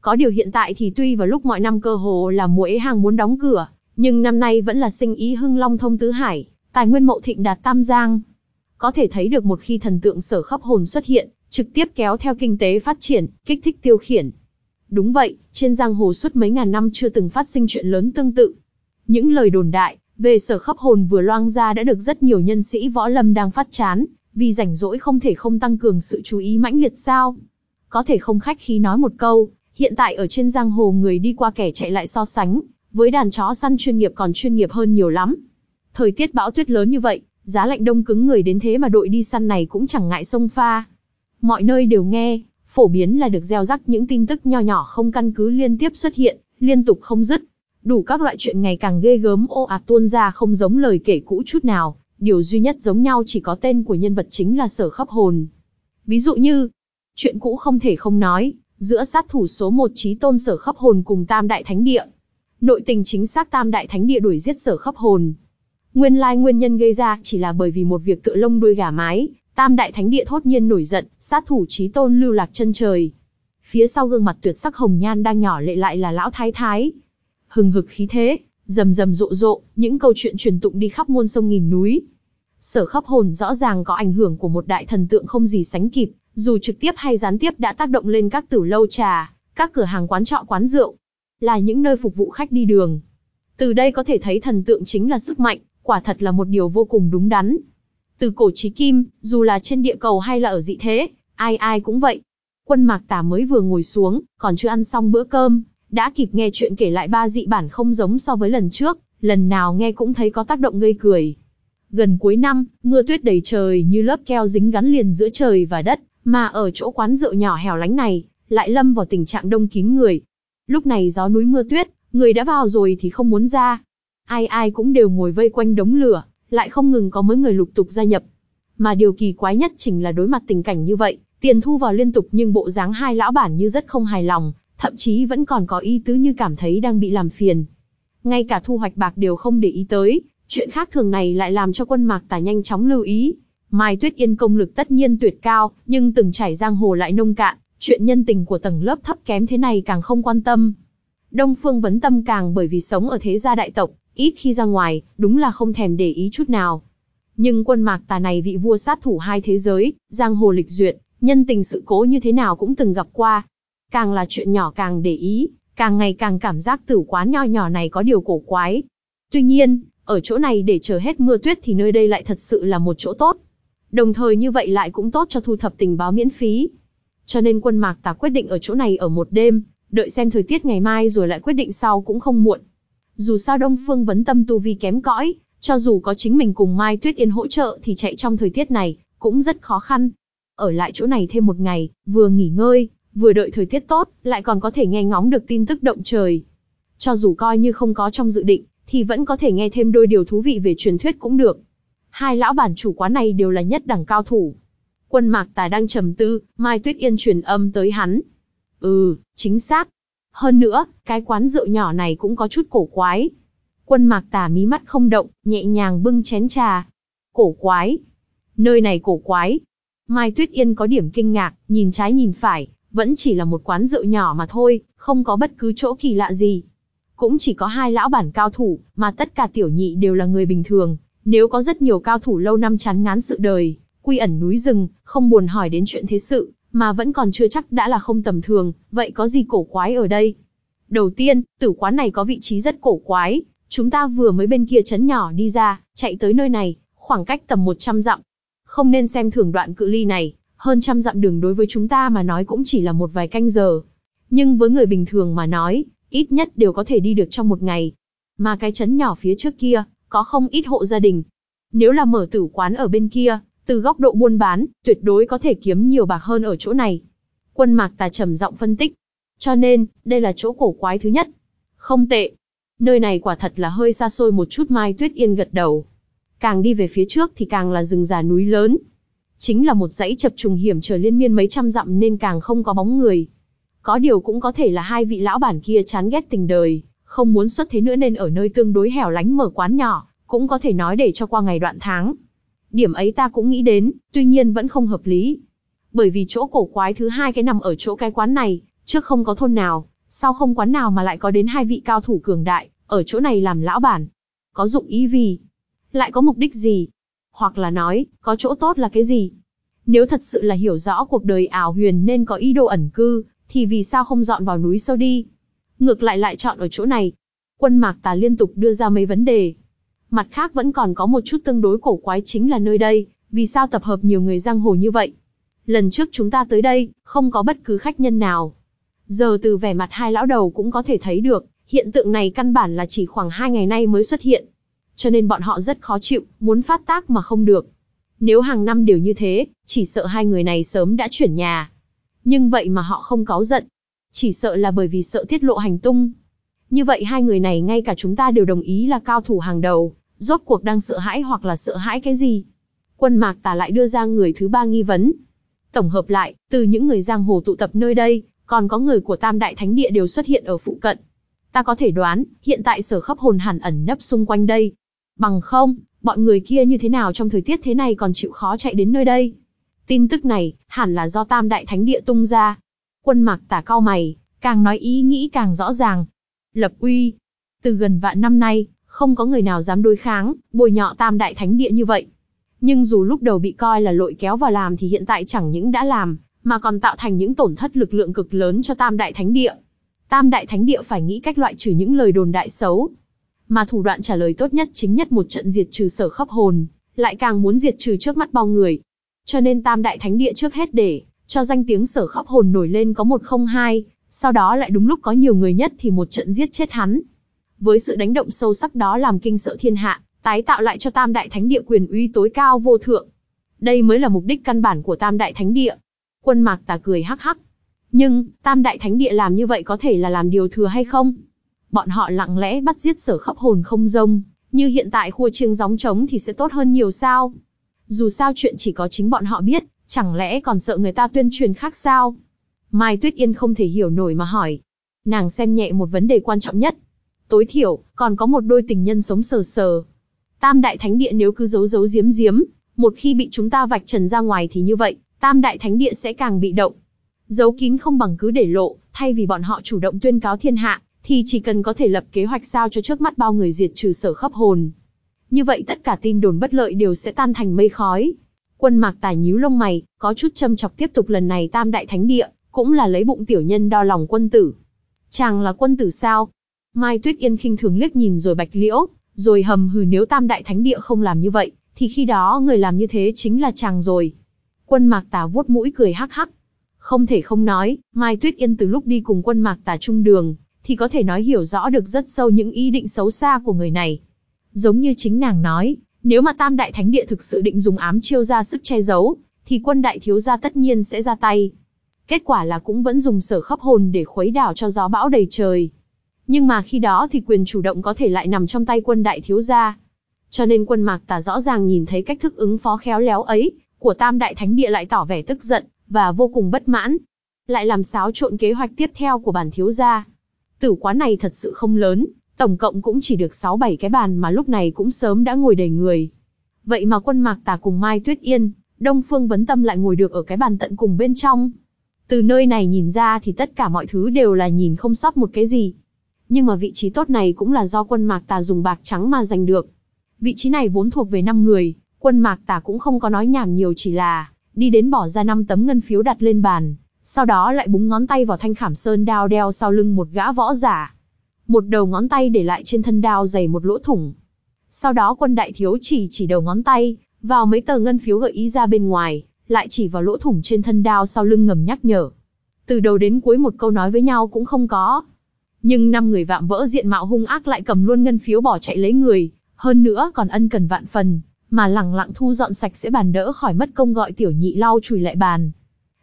Có điều hiện tại thì tuy vào lúc mọi năm cơ hồ là mùa ế hàng muốn đóng cửa, nhưng năm nay vẫn là sinh ý hưng long thông tứ hải, tài nguyên mậu thịnh đạt tam giang. Có thể thấy được một khi thần tượng sở khắp hồn xuất hiện, trực tiếp kéo theo kinh tế phát triển, kích thích tiêu khiển. Đúng vậy, trên giang hồ suốt mấy ngàn năm chưa từng phát sinh chuyện lớn tương tự. Những lời đồn đại về sở khắp hồn vừa loang ra đã được rất nhiều nhân sĩ võ lâm đang phát chán, vì rảnh rỗi không thể không tăng cường sự chú ý mãnh liệt sao. Có thể không khách khí nói một câu, hiện tại ở trên giang hồ người đi qua kẻ chạy lại so sánh, với đàn chó săn chuyên nghiệp còn chuyên nghiệp hơn nhiều lắm. Thời tiết bão tuyết lớn như vậy, giá lạnh đông cứng người đến thế mà đội đi săn này cũng chẳng ngại sông pha. Mọi nơi đều nghe, phổ biến là được gieo rắc những tin tức nho nhỏ không căn cứ liên tiếp xuất hiện, liên tục không dứt. Đủ các loại chuyện ngày càng ghê gớm ô ạt tuôn ra không giống lời kể cũ chút nào, điều duy nhất giống nhau chỉ có tên của nhân vật chính là sở khắp hồn. Ví dụ như, chuyện cũ không thể không nói, giữa sát thủ số một trí tôn sở khắp hồn cùng tam đại thánh địa. Nội tình chính xác tam đại thánh địa đuổi giết sở khắp hồn. Nguyên lai nguyên nhân gây ra chỉ là bởi vì một việc tựa lông đuôi gà mái, tam đại thánh địa thốt nhiên nổi giận, sát thủ trí tôn lưu lạc chân trời. Phía sau gương mặt tuyệt sắc hồng nhan đang nhỏ lệ lại là lão thái thái. Hừng hực khí thế, rầm rầm rộ rộ, những câu chuyện truyền tụng đi khắp muôn sông nghìn núi. Sở khắp hồn rõ ràng có ảnh hưởng của một đại thần tượng không gì sánh kịp, dù trực tiếp hay gián tiếp đã tác động lên các tử lâu trà, các cửa hàng quán trọ quán rượu, là những nơi phục vụ khách đi đường. Từ đây có thể thấy thần tượng chính là sức mạnh, quả thật là một điều vô cùng đúng đắn. Từ cổ chí kim, dù là trên địa cầu hay là ở dị thế, ai ai cũng vậy. Quân mạc tả mới vừa ngồi xuống, còn chưa ăn xong bữa cơm, đã kịp nghe chuyện kể lại ba dị bản không giống so với lần trước, lần nào nghe cũng thấy có tác động gây cười. Gần cuối năm, mưa tuyết đầy trời như lớp keo dính gắn liền giữa trời và đất, mà ở chỗ quán rượu nhỏ hẻo lánh này, lại lâm vào tình trạng đông kín người. Lúc này gió núi mưa tuyết, người đã vào rồi thì không muốn ra. Ai ai cũng đều ngồi vây quanh đống lửa, lại không ngừng có mấy người lục tục gia nhập. Mà điều kỳ quái nhất chính là đối mặt tình cảnh như vậy, tiền thu vào liên tục nhưng bộ dáng hai lão bản như rất không hài lòng, thậm chí vẫn còn có ý tứ như cảm thấy đang bị làm phiền. Ngay cả thu hoạch bạc đều không để ý tới, chuyện khác thường này lại làm cho quân mạc tả nhanh chóng lưu ý. Mai Tuyết Yên công lực tất nhiên tuyệt cao, nhưng từng trải giang hồ lại nông cạn, chuyện nhân tình của tầng lớp thấp kém thế này càng không quan tâm. Đông Phương vấn tâm càng bởi vì sống ở thế gia đại tộc, ít khi ra ngoài, đúng là không thèm để ý chút nào. Nhưng quân mạc tà này vị vua sát thủ hai thế giới, giang hồ lịch duyệt, nhân tình sự cố như thế nào cũng từng gặp qua. Càng là chuyện nhỏ càng để ý, càng ngày càng cảm giác tử quán nho nhỏ này có điều cổ quái. Tuy nhiên, ở chỗ này để chờ hết mưa tuyết thì nơi đây lại thật sự là một chỗ tốt. Đồng thời như vậy lại cũng tốt cho thu thập tình báo miễn phí. Cho nên quân mạc tà quyết định ở chỗ này ở một đêm, đợi xem thời tiết ngày mai rồi lại quyết định sau cũng không muộn. Dù sao Đông Phương vấn tâm tu vi kém cõi, cho dù có chính mình cùng Mai Tuyết Yên hỗ trợ thì chạy trong thời tiết này, cũng rất khó khăn. Ở lại chỗ này thêm một ngày, vừa nghỉ ngơi, vừa đợi thời tiết tốt, lại còn có thể nghe ngóng được tin tức động trời. Cho dù coi như không có trong dự định, thì vẫn có thể nghe thêm đôi điều thú vị về truyền thuyết cũng được. hai lão bản chủ quán này đều là nhất đẳng cao thủ. Quân Mạc Tài đang trầm tư, Mai Tuyết Yên truyền âm tới hắn. Ừ, chính xác. Hơn nữa, cái quán rượu nhỏ này cũng có chút cổ quái. Quân Mạc Tà mí mắt không động, nhẹ nhàng bưng chén trà. Cổ quái. Nơi này cổ quái. Mai Tuyết Yên có điểm kinh ngạc, nhìn trái nhìn phải, vẫn chỉ là một quán rượu nhỏ mà thôi, không có bất cứ chỗ kỳ lạ gì. Cũng chỉ có hai lão bản cao thủ, mà tất cả tiểu nhị đều là người bình thường. Nếu có rất nhiều cao thủ lâu năm chán ngán sự đời, quy ẩn núi rừng, không buồn hỏi đến chuyện thế sự, mà vẫn còn chưa chắc đã là không tầm thường, vậy có gì cổ quái ở đây? Đầu tiên, tử quán này có vị trí rất cổ quái, chúng ta vừa mới bên kia chấn nhỏ đi ra, chạy tới nơi này, khoảng cách tầm 100 dặm. Không nên xem thường đoạn cự ly này, hơn trăm dặm đường đối với chúng ta mà nói cũng chỉ là một vài canh giờ. Nhưng với người bình thường mà nói, ít nhất đều có thể đi được trong một ngày. Mà cái chấn nhỏ phía trước kia, có không ít hộ gia đình. Nếu là mở tử quán ở bên kia, từ góc độ buôn bán, tuyệt đối có thể kiếm nhiều bạc hơn ở chỗ này. Quân mạc tà trầm giọng phân tích. Cho nên, đây là chỗ cổ quái thứ nhất. Không tệ. Nơi này quả thật là hơi xa xôi một chút Mai Tuyết Yên gật đầu. Càng đi về phía trước thì càng là rừng già núi lớn. Chính là một dãy chập trùng hiểm trở liên miên mấy trăm dặm nên càng không có bóng người. Có điều cũng có thể là hai vị lão bản kia chán ghét tình đời, không muốn xuất thế nữa nên ở nơi tương đối hẻo lánh mở quán nhỏ, cũng có thể nói để cho qua ngày đoạn tháng. Điểm ấy ta cũng nghĩ đến, tuy nhiên vẫn không hợp lý. Bởi vì chỗ cổ quái thứ hai cái nằm ở chỗ cái quán này, trước không có thôn nào, sau không quán nào mà lại có đến hai vị cao thủ cường đại, ở chỗ này làm lão bản. Có dụng ý gì? Lại có mục đích gì? Hoặc là nói, có chỗ tốt là cái gì? Nếu thật sự là hiểu rõ cuộc đời ảo huyền nên có ý đồ ẩn cư, thì vì sao không dọn vào núi sâu đi? Ngược lại lại chọn ở chỗ này. Quân Mạc Tà liên tục đưa ra mấy vấn đề, Mặt khác vẫn còn có một chút tương đối cổ quái chính là nơi đây, vì sao tập hợp nhiều người giang hồ như vậy? Lần trước chúng ta tới đây, không có bất cứ khách nhân nào. Giờ từ vẻ mặt hai lão đầu cũng có thể thấy được, hiện tượng này căn bản là chỉ khoảng hai ngày nay mới xuất hiện. Cho nên bọn họ rất khó chịu, muốn phát tác mà không được. Nếu hàng năm đều như thế, chỉ sợ hai người này sớm đã chuyển nhà. Nhưng vậy mà họ không cáu giận. Chỉ sợ là bởi vì sợ tiết lộ hành tung. Như vậy hai người này ngay cả chúng ta đều đồng ý là cao thủ hàng đầu, rốt cuộc đang sợ hãi hoặc là sợ hãi cái gì? Quân mạc tà lại đưa ra người thứ ba nghi vấn. Tổng hợp lại, từ những người giang hồ tụ tập nơi đây, còn có người của Tam Đại Thánh Địa đều xuất hiện ở phụ cận. Ta có thể đoán, hiện tại sở khắp hồn hẳn ẩn nấp xung quanh đây. Bằng không, bọn người kia như thế nào trong thời tiết thế này còn chịu khó chạy đến nơi đây? Tin tức này, hẳn là do Tam Đại Thánh Địa tung ra. Quân mạc tả cao mày, càng nói ý nghĩ càng rõ ràng. Lập uy. Từ gần vạn năm nay, không có người nào dám đối kháng, bồi nhọ tam đại thánh địa như vậy. Nhưng dù lúc đầu bị coi là lội kéo vào làm thì hiện tại chẳng những đã làm, mà còn tạo thành những tổn thất lực lượng cực lớn cho tam đại thánh địa. Tam đại thánh địa phải nghĩ cách loại trừ những lời đồn đại xấu. Mà thủ đoạn trả lời tốt nhất chính nhất một trận diệt trừ sở khắp hồn, lại càng muốn diệt trừ trước mắt bao người. Cho nên tam đại thánh địa trước hết để, cho danh tiếng sở khắp hồn nổi lên có một không hai, sau đó lại đúng lúc có nhiều người nhất thì một trận giết chết hắn, với sự đánh động sâu sắc đó làm kinh sợ thiên hạ, tái tạo lại cho Tam Đại Thánh Địa quyền uy tối cao vô thượng. Đây mới là mục đích căn bản của Tam Đại Thánh Địa. Quân Mạc Tà cười hắc hắc. Nhưng, Tam Đại Thánh Địa làm như vậy có thể là làm điều thừa hay không? Bọn họ lặng lẽ bắt giết sở khắp hồn không rông, như hiện tại khua chiêng gióng trống thì sẽ tốt hơn nhiều sao? Dù sao chuyện chỉ có chính bọn họ biết, chẳng lẽ còn sợ người ta tuyên truyền khác sao? Mai Tuyết Yên không thể hiểu nổi mà hỏi. Nàng xem nhẹ một vấn đề quan trọng nhất, tối thiểu, còn có một đôi tình nhân sống sờ sờ. Tam đại thánh địa nếu cứ giấu giấu giếm giếm, một khi bị chúng ta vạch trần ra ngoài thì như vậy, tam đại thánh địa sẽ càng bị động. Giấu kín không bằng cứ để lộ, thay vì bọn họ chủ động tuyên cáo thiên hạ, thì chỉ cần có thể lập kế hoạch sao cho trước mắt bao người diệt trừ sở khắp hồn. Như vậy tất cả tin đồn bất lợi đều sẽ tan thành mây khói. Quân mạc tài nhíu lông mày, có chút châm chọc tiếp tục lần này tam đại thánh địa, cũng là lấy bụng tiểu nhân đo lòng quân tử. Chàng là quân tử sao? Mai Tuyết Yên khinh thường liếc nhìn rồi bạch liễu, rồi hầm hừ nếu tam đại thánh địa không làm như vậy, thì khi đó người làm như thế chính là chàng rồi. Quân mạc tà vuốt mũi cười hắc hắc. Không thể không nói, Mai Tuyết Yên từ lúc đi cùng quân mạc tà trung đường, thì có thể nói hiểu rõ được rất sâu những ý định xấu xa của người này. Giống như chính nàng nói, nếu mà tam đại thánh địa thực sự định dùng ám chiêu ra sức che giấu, thì quân đại thiếu gia tất nhiên sẽ ra tay. Kết quả là cũng vẫn dùng sở khắp hồn để khuấy đảo cho gió bão đầy trời. Nhưng mà khi đó thì quyền chủ động có thể lại nằm trong tay quân đại thiếu gia. Cho nên quân mạc tà rõ ràng nhìn thấy cách thức ứng phó khéo léo ấy, của tam đại thánh địa lại tỏ vẻ tức giận, và vô cùng bất mãn. Lại làm xáo trộn kế hoạch tiếp theo của bản thiếu gia. Tử quán này thật sự không lớn, tổng cộng cũng chỉ được 6-7 cái bàn mà lúc này cũng sớm đã ngồi đầy người. Vậy mà quân mạc tà cùng Mai Tuyết Yên, Đông Phương Vấn Tâm lại ngồi được ở cái bàn tận cùng bên trong. Từ nơi này nhìn ra thì tất cả mọi thứ đều là nhìn không sót một cái gì. Nhưng mà vị trí tốt này cũng là do quân mạc tà dùng bạc trắng mà giành được. Vị trí này vốn thuộc về 5 người, quân mạc tà cũng không có nói nhảm nhiều chỉ là đi đến bỏ ra 5 tấm ngân phiếu đặt lên bàn, sau đó lại búng ngón tay vào thanh khảm sơn đao đeo sau lưng một gã võ giả. Một đầu ngón tay để lại trên thân đao dày một lỗ thủng. Sau đó quân đại thiếu chỉ chỉ đầu ngón tay, vào mấy tờ ngân phiếu gợi ý ra bên ngoài, lại chỉ vào lỗ thủng trên thân đao sau lưng ngầm nhắc nhở. Từ đầu đến cuối một câu nói với nhau cũng không có. Nhưng năm người vạm vỡ diện mạo hung ác lại cầm luôn ngân phiếu bỏ chạy lấy người, hơn nữa còn ân cần vạn phần, mà lẳng lặng thu dọn sạch sẽ bàn đỡ khỏi mất công gọi tiểu nhị lau chùi lại bàn.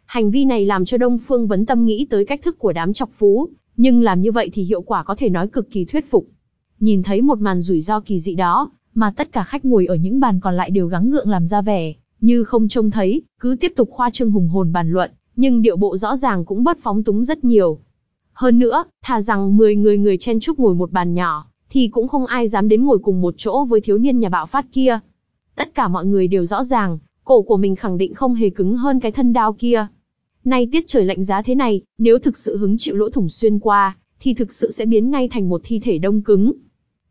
Hành vi này làm cho Đông Phương Vấn Tâm nghĩ tới cách thức của đám chọc phú, nhưng làm như vậy thì hiệu quả có thể nói cực kỳ thuyết phục. Nhìn thấy một màn rủi ro kỳ dị đó, mà tất cả khách ngồi ở những bàn còn lại đều gắng gượng làm ra vẻ, như không trông thấy, cứ tiếp tục khoa trương hùng hồn bàn luận, nhưng điệu bộ rõ ràng cũng bất phóng túng rất nhiều. Hơn nữa, thà rằng 10 người người chen chúc ngồi một bàn nhỏ, thì cũng không ai dám đến ngồi cùng một chỗ với thiếu niên nhà bạo phát kia. Tất cả mọi người đều rõ ràng, cổ của mình khẳng định không hề cứng hơn cái thân đao kia. Nay tiết trời lạnh giá thế này, nếu thực sự hứng chịu lỗ thủng xuyên qua, thì thực sự sẽ biến ngay thành một thi thể đông cứng.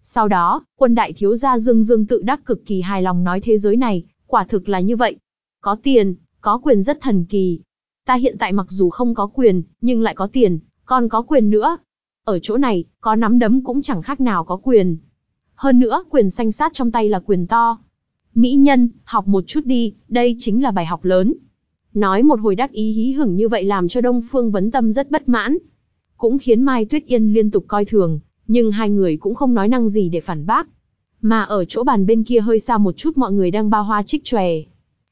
Sau đó, quân đại thiếu gia Dương Dương tự đắc cực kỳ hài lòng nói thế giới này, quả thực là như vậy. Có tiền, có quyền rất thần kỳ. Ta hiện tại mặc dù không có quyền, nhưng lại có tiền, còn có quyền nữa. Ở chỗ này, có nắm đấm cũng chẳng khác nào có quyền. Hơn nữa, quyền sanh sát trong tay là quyền to. Mỹ nhân, học một chút đi, đây chính là bài học lớn. Nói một hồi đắc ý hí hửng như vậy làm cho Đông Phương Vấn Tâm rất bất mãn. Cũng khiến Mai Tuyết Yên liên tục coi thường, nhưng hai người cũng không nói năng gì để phản bác. Mà ở chỗ bàn bên kia hơi xa một chút mọi người đang bao hoa trích tròe.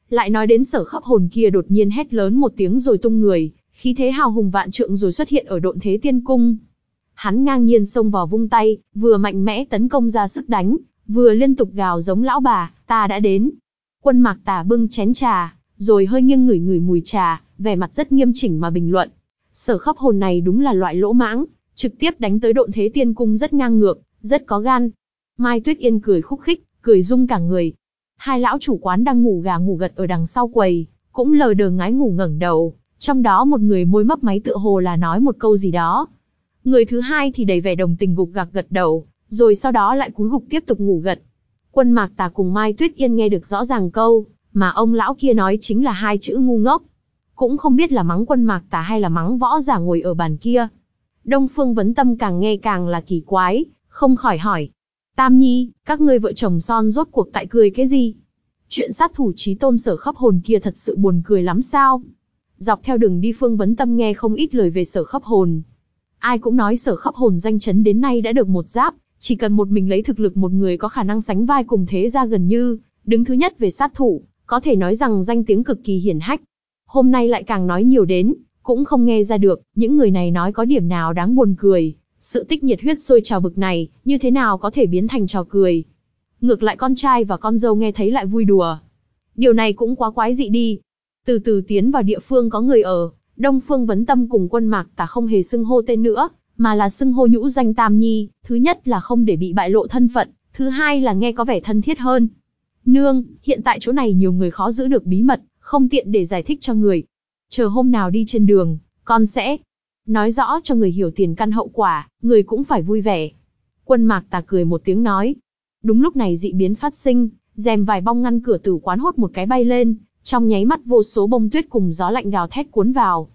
Lại nói đến sở khắp hồn kia đột nhiên hét lớn một tiếng rồi tung người, khí thế hào hùng vạn trượng rồi xuất hiện ở độn thế tiên cung. Hắn ngang nhiên xông vào vung tay, vừa mạnh mẽ tấn công ra sức đánh, vừa liên tục gào giống lão bà, ta đã đến. Quân mạc tà bưng chén trà, rồi hơi nghiêng ngửi ngửi mùi trà, vẻ mặt rất nghiêm chỉnh mà bình luận. Sở khắp hồn này đúng là loại lỗ mãng, trực tiếp đánh tới độn thế tiên cung rất ngang ngược, rất có gan. Mai Tuyết Yên cười khúc khích, cười rung cả người. Hai lão chủ quán đang ngủ gà ngủ gật ở đằng sau quầy, cũng lờ đờ ngái ngủ ngẩng đầu, trong đó một người môi mấp máy tựa hồ là nói một câu gì đó. Người thứ hai thì đầy vẻ đồng tình gục gạc gật đầu, rồi sau đó lại cúi gục tiếp tục ngủ gật. Quân Mạc Tà cùng Mai Tuyết Yên nghe được rõ ràng câu, mà ông lão kia nói chính là hai chữ ngu ngốc. Cũng không biết là mắng quân Mạc Tà hay là mắng võ giả ngồi ở bàn kia. Đông Phương Vấn Tâm càng nghe càng là kỳ quái, không khỏi hỏi. Tam Nhi, các ngươi vợ chồng son rốt cuộc tại cười cái gì? Chuyện sát thủ trí tôn sở khắp hồn kia thật sự buồn cười lắm sao? Dọc theo đường đi Phương Vấn Tâm nghe không ít lời về sở khắp hồn. Ai cũng nói sở khắp hồn danh chấn đến nay đã được một giáp, chỉ cần một mình lấy thực lực một người có khả năng sánh vai cùng thế ra gần như, đứng thứ nhất về sát thủ, có thể nói rằng danh tiếng cực kỳ hiển hách. Hôm nay lại càng nói nhiều đến, cũng không nghe ra được, những người này nói có điểm nào đáng buồn cười. Sự tích nhiệt huyết sôi trào bực này, như thế nào có thể biến thành trò cười. Ngược lại con trai và con dâu nghe thấy lại vui đùa. Điều này cũng quá quái dị đi. Từ từ tiến vào địa phương có người ở, Đông Phương Vấn Tâm cùng quân mạc tả không hề xưng hô tên nữa, mà là xưng hô nhũ danh Tam Nhi, thứ nhất là không để bị bại lộ thân phận, thứ hai là nghe có vẻ thân thiết hơn. Nương, hiện tại chỗ này nhiều người khó giữ được bí mật, không tiện để giải thích cho người. Chờ hôm nào đi trên đường, con sẽ nói rõ cho người hiểu tiền căn hậu quả, người cũng phải vui vẻ. Quân mạc tà cười một tiếng nói. Đúng lúc này dị biến phát sinh, rèm vài bong ngăn cửa tử quán hốt một cái bay lên, trong nháy mắt vô số bông tuyết cùng gió lạnh gào thét cuốn vào.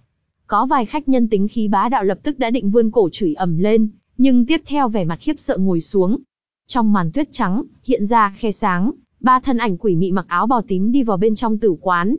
Có vài khách nhân tính khí bá đạo lập tức đã định vươn cổ chửi ầm lên, nhưng tiếp theo vẻ mặt khiếp sợ ngồi xuống. Trong màn tuyết trắng, hiện ra khe sáng, ba thân ảnh quỷ mị mặc áo bào tím đi vào bên trong tử quán.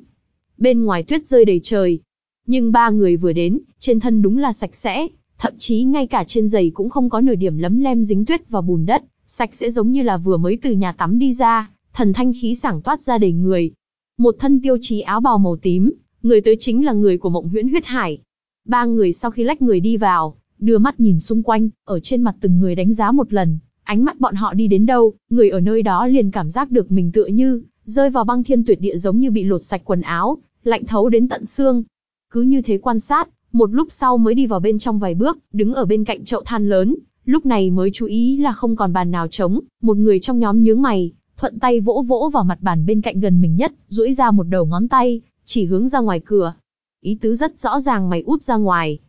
Bên ngoài tuyết rơi đầy trời. Nhưng ba người vừa đến, trên thân đúng là sạch sẽ, thậm chí ngay cả trên giày cũng không có nửa điểm lấm lem dính tuyết và bùn đất, sạch sẽ giống như là vừa mới từ nhà tắm đi ra, thần thanh khí sảng toát ra đầy người. Một thân tiêu chí áo bào màu tím, người tới chính là người của mộng huyễn huyết hải. Ba người sau khi lách người đi vào, đưa mắt nhìn xung quanh, ở trên mặt từng người đánh giá một lần, Ánh mắt bọn họ đi đến đâu, người ở nơi đó liền cảm giác được mình tựa như, rơi vào băng thiên tuyệt địa giống như bị lột sạch quần áo, lạnh thấu đến tận xương. Cứ như thế quan sát, một lúc sau mới đi vào bên trong vài bước, đứng ở bên cạnh chậu than lớn, lúc này mới chú ý là không còn bàn nào trống, một người trong nhóm nhướng mày, thuận tay vỗ vỗ vào mặt bàn bên cạnh gần mình nhất, duỗi ra một đầu ngón tay, chỉ hướng ra ngoài cửa. Ý tứ rất rõ ràng mày út ra ngoài.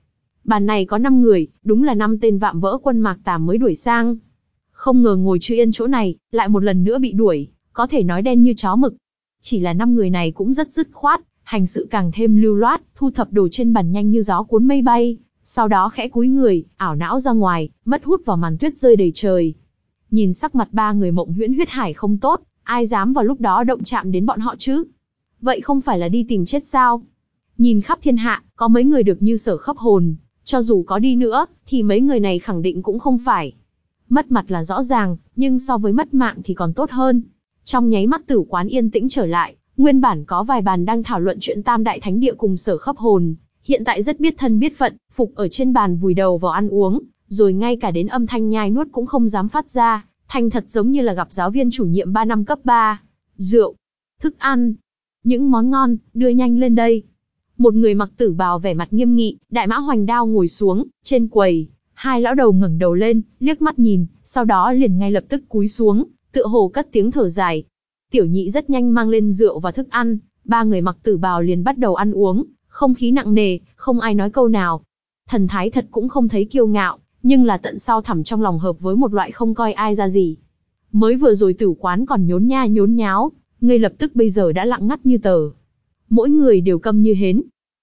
Bàn này có 5 người, đúng là năm tên vạm vỡ quân mạc tà mới đuổi sang. Không ngờ ngồi chưa yên chỗ này, lại một lần nữa bị đuổi, có thể nói đen như chó mực. Chỉ là năm người này cũng rất dứt khoát, hành sự càng thêm lưu loát, thu thập đồ trên bàn nhanh như gió cuốn mây bay, sau đó khẽ cúi người, ảo não ra ngoài, mất hút vào màn tuyết rơi đầy trời. Nhìn sắc mặt ba người mộng huyễn huyết hải không tốt, ai dám vào lúc đó động chạm đến bọn họ chứ? Vậy không phải là đi tìm chết sao? Nhìn khắp thiên hạ, có mấy người được như sở khắp hồn, cho dù có đi nữa, thì mấy người này khẳng định cũng không phải. Mất mặt là rõ ràng, nhưng so với mất mạng thì còn tốt hơn. Trong nháy mắt tử quán yên tĩnh trở lại, nguyên bản có vài bàn đang thảo luận chuyện tam đại thánh địa cùng sở khắp hồn, hiện tại rất biết thân biết phận, phục ở trên bàn vùi đầu vào ăn uống, rồi ngay cả đến âm thanh nhai nuốt cũng không dám phát ra, thanh thật giống như là gặp giáo viên chủ nhiệm 3 năm cấp 3. Rượu, thức ăn, những món ngon, đưa nhanh lên đây. Một người mặc tử bào vẻ mặt nghiêm nghị, đại mã hoành đao ngồi xuống, trên quầy, hai lão đầu ngẩng đầu lên, liếc mắt nhìn, sau đó liền ngay lập tức cúi xuống, tựa hồ cất tiếng thở dài. Tiểu nhị rất nhanh mang lên rượu và thức ăn, ba người mặc tử bào liền bắt đầu ăn uống, không khí nặng nề, không ai nói câu nào. Thần thái thật cũng không thấy kiêu ngạo, nhưng là tận sau thẳm trong lòng hợp với một loại không coi ai ra gì. Mới vừa rồi tử quán còn nhốn nha nhốn nháo, ngay lập tức bây giờ đã lặng ngắt như tờ. Mỗi người đều câm như hến.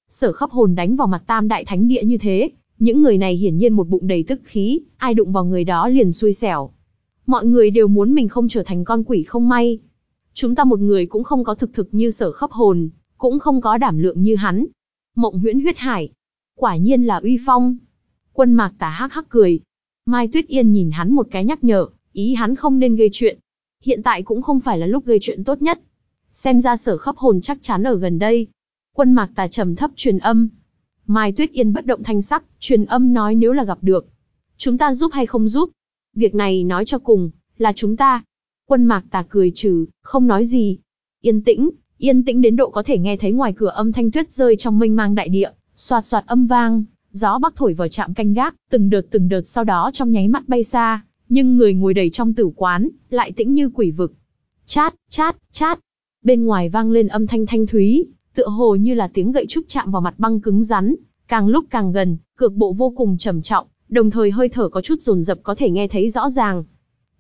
Sở khắp hồn đánh vào mặt tam đại thánh địa như thế, những người này hiển nhiên một bụng đầy tức khí, ai đụng vào người đó liền xui xẻo. Mọi người đều muốn mình không trở thành con quỷ không may. Chúng ta một người cũng không có thực thực như sở khắp hồn, cũng không có đảm lượng như hắn. Mộng huyễn huyết hải. Quả nhiên là uy phong. Quân mạc tà hắc hắc cười. Mai Tuyết Yên nhìn hắn một cái nhắc nhở, ý hắn không nên gây chuyện. Hiện tại cũng không phải là lúc gây chuyện tốt nhất. Xem ra sở khắp hồn chắc chắn ở gần đây. Quân mạc tà trầm thấp truyền âm. Mai Tuyết Yên bất động thanh sắc, truyền âm nói nếu là gặp được. Chúng ta giúp hay không giúp? Việc này nói cho cùng, là chúng ta. Quân mạc tà cười trừ, không nói gì. Yên tĩnh, yên tĩnh đến độ có thể nghe thấy ngoài cửa âm thanh tuyết rơi trong mênh mang đại địa, soạt soạt âm vang, gió bắc thổi vào chạm canh gác, từng đợt từng đợt sau đó trong nháy mắt bay xa, nhưng người ngồi đầy trong tử quán, lại tĩnh như quỷ vực. Chát, chát, chát. Bên ngoài vang lên âm thanh thanh thúy, tựa hồ như là tiếng gậy trúc chạm vào mặt băng cứng rắn, càng lúc càng gần, cược bộ vô cùng trầm trọng, đồng thời hơi thở có chút rồn rập có thể nghe thấy rõ ràng.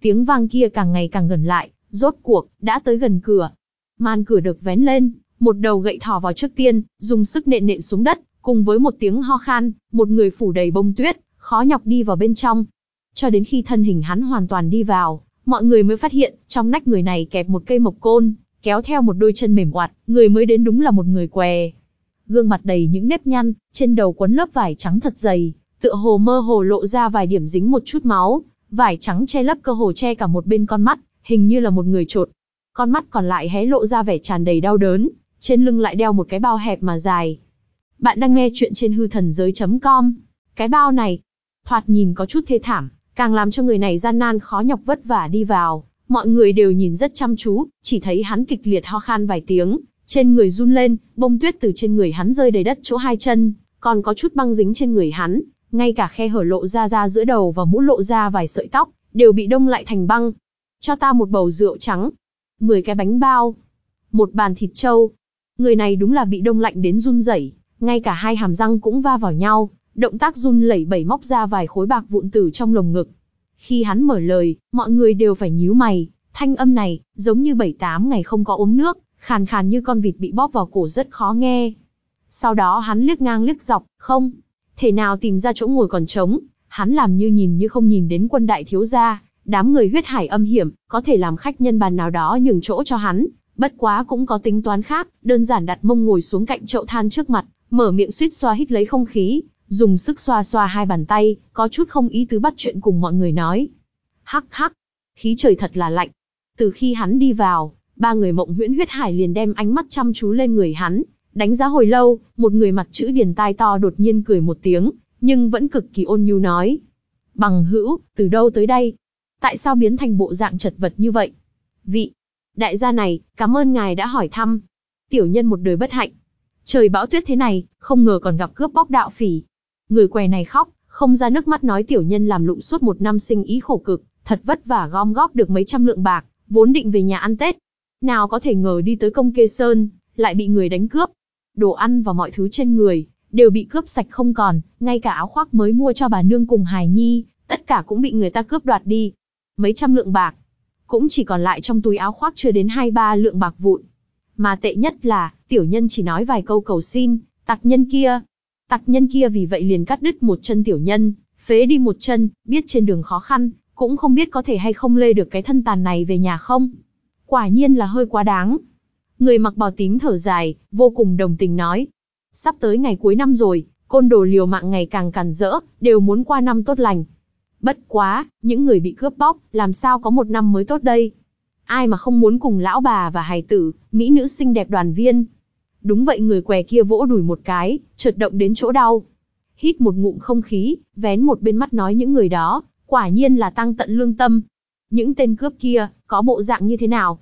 Tiếng vang kia càng ngày càng gần lại, rốt cuộc, đã tới gần cửa. Màn cửa được vén lên, một đầu gậy thò vào trước tiên, dùng sức nện nện xuống đất, cùng với một tiếng ho khan, một người phủ đầy bông tuyết, khó nhọc đi vào bên trong. Cho đến khi thân hình hắn hoàn toàn đi vào, mọi người mới phát hiện, trong nách người này kẹp một cây mộc côn, kéo theo một đôi chân mềm oặt, người mới đến đúng là một người què. Gương mặt đầy những nếp nhăn, trên đầu quấn lớp vải trắng thật dày, tựa hồ mơ hồ lộ ra vài điểm dính một chút máu, vải trắng che lấp cơ hồ che cả một bên con mắt, hình như là một người trột. Con mắt còn lại hé lộ ra vẻ tràn đầy đau đớn, trên lưng lại đeo một cái bao hẹp mà dài. Bạn đang nghe chuyện trên hư thần giới.com. Cái bao này, thoạt nhìn có chút thê thảm, càng làm cho người này gian nan khó nhọc vất vả đi vào. Mọi người đều nhìn rất chăm chú, chỉ thấy hắn kịch liệt ho khan vài tiếng, trên người run lên, bông tuyết từ trên người hắn rơi đầy đất chỗ hai chân, còn có chút băng dính trên người hắn, ngay cả khe hở lộ ra ra giữa đầu và mũ lộ ra vài sợi tóc, đều bị đông lại thành băng. Cho ta một bầu rượu trắng, 10 cái bánh bao, một bàn thịt trâu. Người này đúng là bị đông lạnh đến run rẩy, ngay cả hai hàm răng cũng va vào nhau, động tác run lẩy bẩy móc ra vài khối bạc vụn tử trong lồng ngực. Khi hắn mở lời, mọi người đều phải nhíu mày, thanh âm này, giống như bảy tám ngày không có uống nước, khàn khàn như con vịt bị bóp vào cổ rất khó nghe. Sau đó hắn liếc ngang liếc dọc, không, thể nào tìm ra chỗ ngồi còn trống, hắn làm như nhìn như không nhìn đến quân đại thiếu gia, đám người huyết hải âm hiểm, có thể làm khách nhân bàn nào đó nhường chỗ cho hắn, bất quá cũng có tính toán khác, đơn giản đặt mông ngồi xuống cạnh chậu than trước mặt, mở miệng suýt xoa hít lấy không khí, dùng sức xoa xoa hai bàn tay, có chút không ý tứ bắt chuyện cùng mọi người nói. Hắc hắc, khí trời thật là lạnh. Từ khi hắn đi vào, ba người mộng huyễn huyết hải liền đem ánh mắt chăm chú lên người hắn, đánh giá hồi lâu, một người mặt chữ điền tai to đột nhiên cười một tiếng, nhưng vẫn cực kỳ ôn nhu nói. Bằng hữu, từ đâu tới đây? Tại sao biến thành bộ dạng chật vật như vậy? Vị, đại gia này, cảm ơn ngài đã hỏi thăm. Tiểu nhân một đời bất hạnh. Trời bão tuyết thế này, không ngờ còn gặp cướp bóc đạo phỉ. Người què này khóc, không ra nước mắt nói tiểu nhân làm lụng suốt một năm sinh ý khổ cực, thật vất vả gom góp được mấy trăm lượng bạc, vốn định về nhà ăn Tết. Nào có thể ngờ đi tới công kê sơn, lại bị người đánh cướp. Đồ ăn và mọi thứ trên người, đều bị cướp sạch không còn, ngay cả áo khoác mới mua cho bà nương cùng hài nhi, tất cả cũng bị người ta cướp đoạt đi. Mấy trăm lượng bạc, cũng chỉ còn lại trong túi áo khoác chưa đến hai ba lượng bạc vụn. Mà tệ nhất là, tiểu nhân chỉ nói vài câu cầu xin, tặc nhân kia. Tặc nhân kia vì vậy liền cắt đứt một chân tiểu nhân, phế đi một chân, biết trên đường khó khăn, cũng không biết có thể hay không lê được cái thân tàn này về nhà không. Quả nhiên là hơi quá đáng. Người mặc bào tím thở dài, vô cùng đồng tình nói. Sắp tới ngày cuối năm rồi, côn đồ liều mạng ngày càng càn rỡ, đều muốn qua năm tốt lành. Bất quá, những người bị cướp bóc, làm sao có một năm mới tốt đây? Ai mà không muốn cùng lão bà và hài tử, mỹ nữ xinh đẹp đoàn viên. Đúng vậy người què kia vỗ đùi một cái, chợt động đến chỗ đau. Hít một ngụm không khí, vén một bên mắt nói những người đó, quả nhiên là tăng tận lương tâm. Những tên cướp kia, có bộ dạng như thế nào?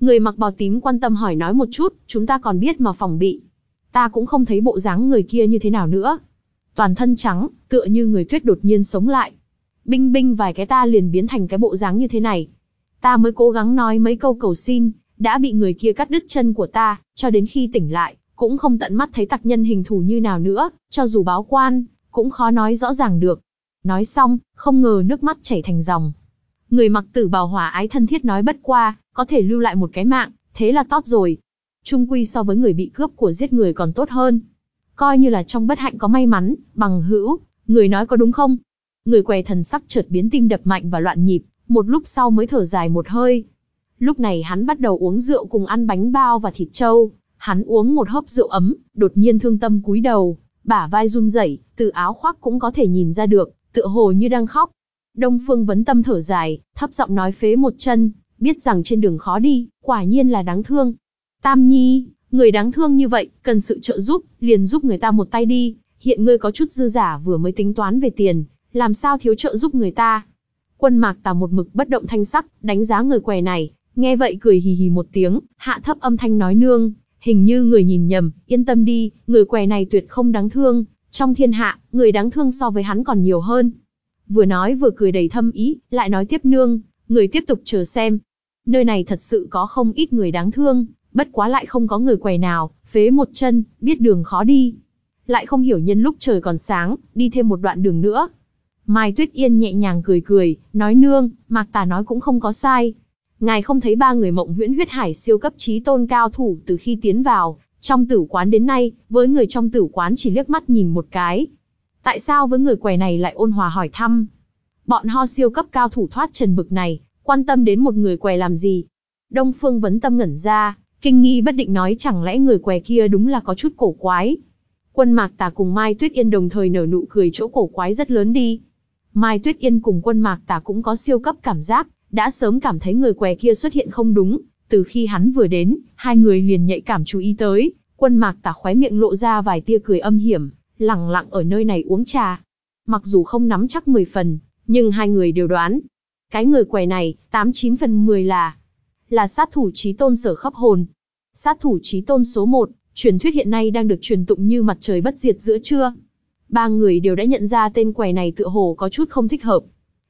Người mặc bào tím quan tâm hỏi nói một chút, chúng ta còn biết mà phòng bị. Ta cũng không thấy bộ dáng người kia như thế nào nữa. Toàn thân trắng, tựa như người tuyết đột nhiên sống lại. Binh binh vài cái ta liền biến thành cái bộ dáng như thế này. Ta mới cố gắng nói mấy câu cầu xin, đã bị người kia cắt đứt chân của ta, cho đến khi tỉnh lại, cũng không tận mắt thấy tặc nhân hình thù như nào nữa, cho dù báo quan, cũng khó nói rõ ràng được. Nói xong, không ngờ nước mắt chảy thành dòng. Người mặc tử bào hỏa ái thân thiết nói bất qua, có thể lưu lại một cái mạng, thế là tốt rồi. Trung quy so với người bị cướp của giết người còn tốt hơn. Coi như là trong bất hạnh có may mắn, bằng hữu, người nói có đúng không? Người què thần sắc chợt biến tim đập mạnh và loạn nhịp, một lúc sau mới thở dài một hơi. Lúc này hắn bắt đầu uống rượu cùng ăn bánh bao và thịt trâu. Hắn uống một hớp rượu ấm, đột nhiên thương tâm cúi đầu, bả vai run rẩy, từ áo khoác cũng có thể nhìn ra được, tựa hồ như đang khóc. Đông Phương vấn tâm thở dài, thấp giọng nói phế một chân, biết rằng trên đường khó đi, quả nhiên là đáng thương. Tam Nhi, người đáng thương như vậy, cần sự trợ giúp, liền giúp người ta một tay đi, hiện ngươi có chút dư giả vừa mới tính toán về tiền, làm sao thiếu trợ giúp người ta. Quân mạc tà một mực bất động thanh sắc, đánh giá người què này, nghe vậy cười hì hì một tiếng, hạ thấp âm thanh nói nương, hình như người nhìn nhầm, yên tâm đi, người què này tuyệt không đáng thương, trong thiên hạ, người đáng thương so với hắn còn nhiều hơn. Vừa nói vừa cười đầy thâm ý, lại nói tiếp nương, người tiếp tục chờ xem. Nơi này thật sự có không ít người đáng thương, bất quá lại không có người què nào, phế một chân, biết đường khó đi. Lại không hiểu nhân lúc trời còn sáng, đi thêm một đoạn đường nữa, Mai Tuyết Yên nhẹ nhàng cười cười, nói nương, Mạc Tà nói cũng không có sai. Ngài không thấy ba người mộng huyễn huyết hải siêu cấp trí tôn cao thủ từ khi tiến vào, trong tử quán đến nay, với người trong tử quán chỉ liếc mắt nhìn một cái. Tại sao với người què này lại ôn hòa hỏi thăm? Bọn ho siêu cấp cao thủ thoát trần bực này, quan tâm đến một người què làm gì? Đông Phương vấn tâm ngẩn ra, kinh nghi bất định nói chẳng lẽ người què kia đúng là có chút cổ quái. Quân Mạc Tà cùng Mai Tuyết Yên đồng thời nở nụ cười chỗ cổ quái rất lớn đi. Mai Tuyết Yên cùng quân mạc tả cũng có siêu cấp cảm giác, đã sớm cảm thấy người què kia xuất hiện không đúng, từ khi hắn vừa đến, hai người liền nhạy cảm chú ý tới, quân mạc tả khóe miệng lộ ra vài tia cười âm hiểm, lặng lặng ở nơi này uống trà. Mặc dù không nắm chắc 10 phần, nhưng hai người đều đoán. Cái người què này, 89 phần 10 là, là sát thủ trí tôn sở khắp hồn. Sát thủ trí tôn số 1, truyền thuyết hiện nay đang được truyền tụng như mặt trời bất diệt giữa trưa. Ba người đều đã nhận ra tên què này tựa hồ có chút không thích hợp.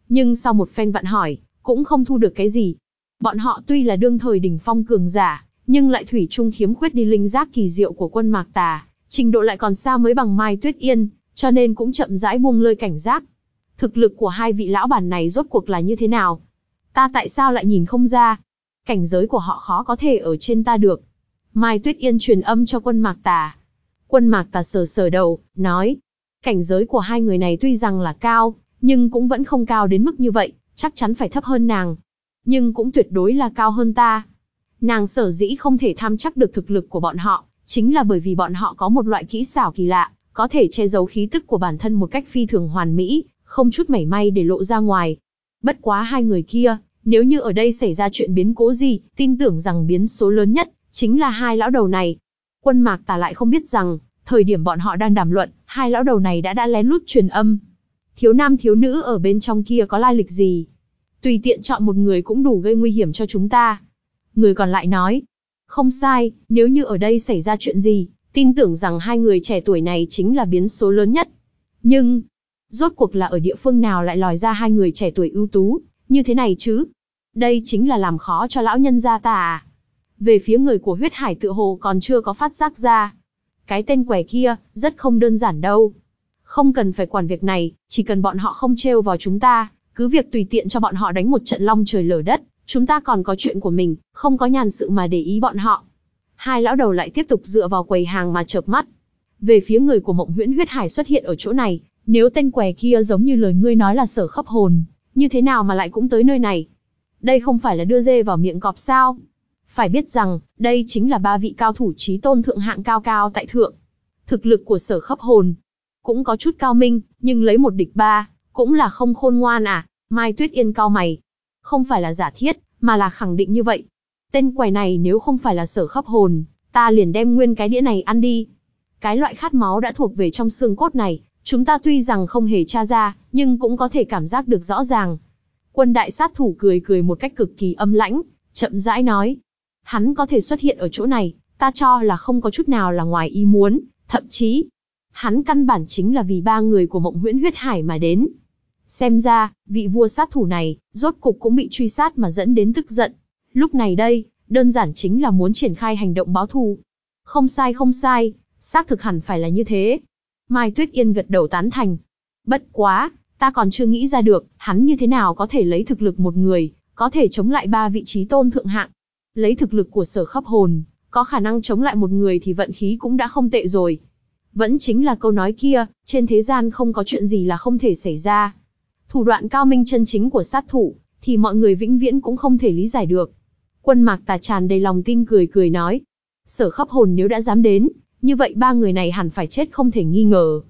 Nhưng sau một phen vặn hỏi, cũng không thu được cái gì. Bọn họ tuy là đương thời đỉnh phong cường giả, nhưng lại thủy chung khiếm khuyết đi linh giác kỳ diệu của quân mạc tà, trình độ lại còn xa mới bằng Mai Tuyết Yên, cho nên cũng chậm rãi buông lơi cảnh giác. Thực lực của hai vị lão bản này rốt cuộc là như thế nào? Ta tại sao lại nhìn không ra? Cảnh giới của họ khó có thể ở trên ta được. Mai Tuyết Yên truyền âm cho quân mạc tà. Quân mạc tà sờ sờ đầu, nói, Cảnh giới của hai người này tuy rằng là cao, nhưng cũng vẫn không cao đến mức như vậy, chắc chắn phải thấp hơn nàng. Nhưng cũng tuyệt đối là cao hơn ta. Nàng sở dĩ không thể tham chắc được thực lực của bọn họ, chính là bởi vì bọn họ có một loại kỹ xảo kỳ lạ, có thể che giấu khí tức của bản thân một cách phi thường hoàn mỹ, không chút mảy may để lộ ra ngoài. Bất quá hai người kia, nếu như ở đây xảy ra chuyện biến cố gì, tin tưởng rằng biến số lớn nhất, chính là hai lão đầu này. Quân mạc tà lại không biết rằng, Thời điểm bọn họ đang đàm luận, hai lão đầu này đã đã lén lút truyền âm. Thiếu nam thiếu nữ ở bên trong kia có lai lịch gì? Tùy tiện chọn một người cũng đủ gây nguy hiểm cho chúng ta. Người còn lại nói, không sai, nếu như ở đây xảy ra chuyện gì, tin tưởng rằng hai người trẻ tuổi này chính là biến số lớn nhất. Nhưng, rốt cuộc là ở địa phương nào lại lòi ra hai người trẻ tuổi ưu tú, như thế này chứ? Đây chính là làm khó cho lão nhân gia ta à? Về phía người của huyết hải tự hồ còn chưa có phát giác ra. Cái tên quẻ kia, rất không đơn giản đâu. Không cần phải quản việc này, chỉ cần bọn họ không trêu vào chúng ta, cứ việc tùy tiện cho bọn họ đánh một trận long trời lở đất, chúng ta còn có chuyện của mình, không có nhàn sự mà để ý bọn họ. Hai lão đầu lại tiếp tục dựa vào quầy hàng mà chợp mắt. Về phía người của mộng huyễn huyết hải xuất hiện ở chỗ này, nếu tên què kia giống như lời ngươi nói là sở khắp hồn, như thế nào mà lại cũng tới nơi này? Đây không phải là đưa dê vào miệng cọp sao? Phải biết rằng, đây chính là ba vị cao thủ trí tôn thượng hạng cao cao tại thượng. Thực lực của sở khắp hồn, cũng có chút cao minh, nhưng lấy một địch ba, cũng là không khôn ngoan à, Mai Tuyết Yên cao mày. Không phải là giả thiết, mà là khẳng định như vậy. Tên quầy này nếu không phải là sở khắp hồn, ta liền đem nguyên cái đĩa này ăn đi. Cái loại khát máu đã thuộc về trong xương cốt này, chúng ta tuy rằng không hề tra ra, nhưng cũng có thể cảm giác được rõ ràng. Quân đại sát thủ cười cười một cách cực kỳ âm lãnh, chậm rãi nói. Hắn có thể xuất hiện ở chỗ này, ta cho là không có chút nào là ngoài ý muốn, thậm chí, hắn căn bản chính là vì ba người của mộng huyễn huyết hải mà đến. Xem ra, vị vua sát thủ này, rốt cục cũng bị truy sát mà dẫn đến tức giận. Lúc này đây, đơn giản chính là muốn triển khai hành động báo thù. Không sai không sai, xác thực hẳn phải là như thế. Mai Tuyết Yên gật đầu tán thành. Bất quá, ta còn chưa nghĩ ra được, hắn như thế nào có thể lấy thực lực một người, có thể chống lại ba vị trí tôn thượng hạng. Lấy thực lực của sở khắp hồn, có khả năng chống lại một người thì vận khí cũng đã không tệ rồi. Vẫn chính là câu nói kia, trên thế gian không có chuyện gì là không thể xảy ra. Thủ đoạn cao minh chân chính của sát thủ, thì mọi người vĩnh viễn cũng không thể lý giải được. Quân mạc tà tràn đầy lòng tin cười cười nói. Sở khắp hồn nếu đã dám đến, như vậy ba người này hẳn phải chết không thể nghi ngờ.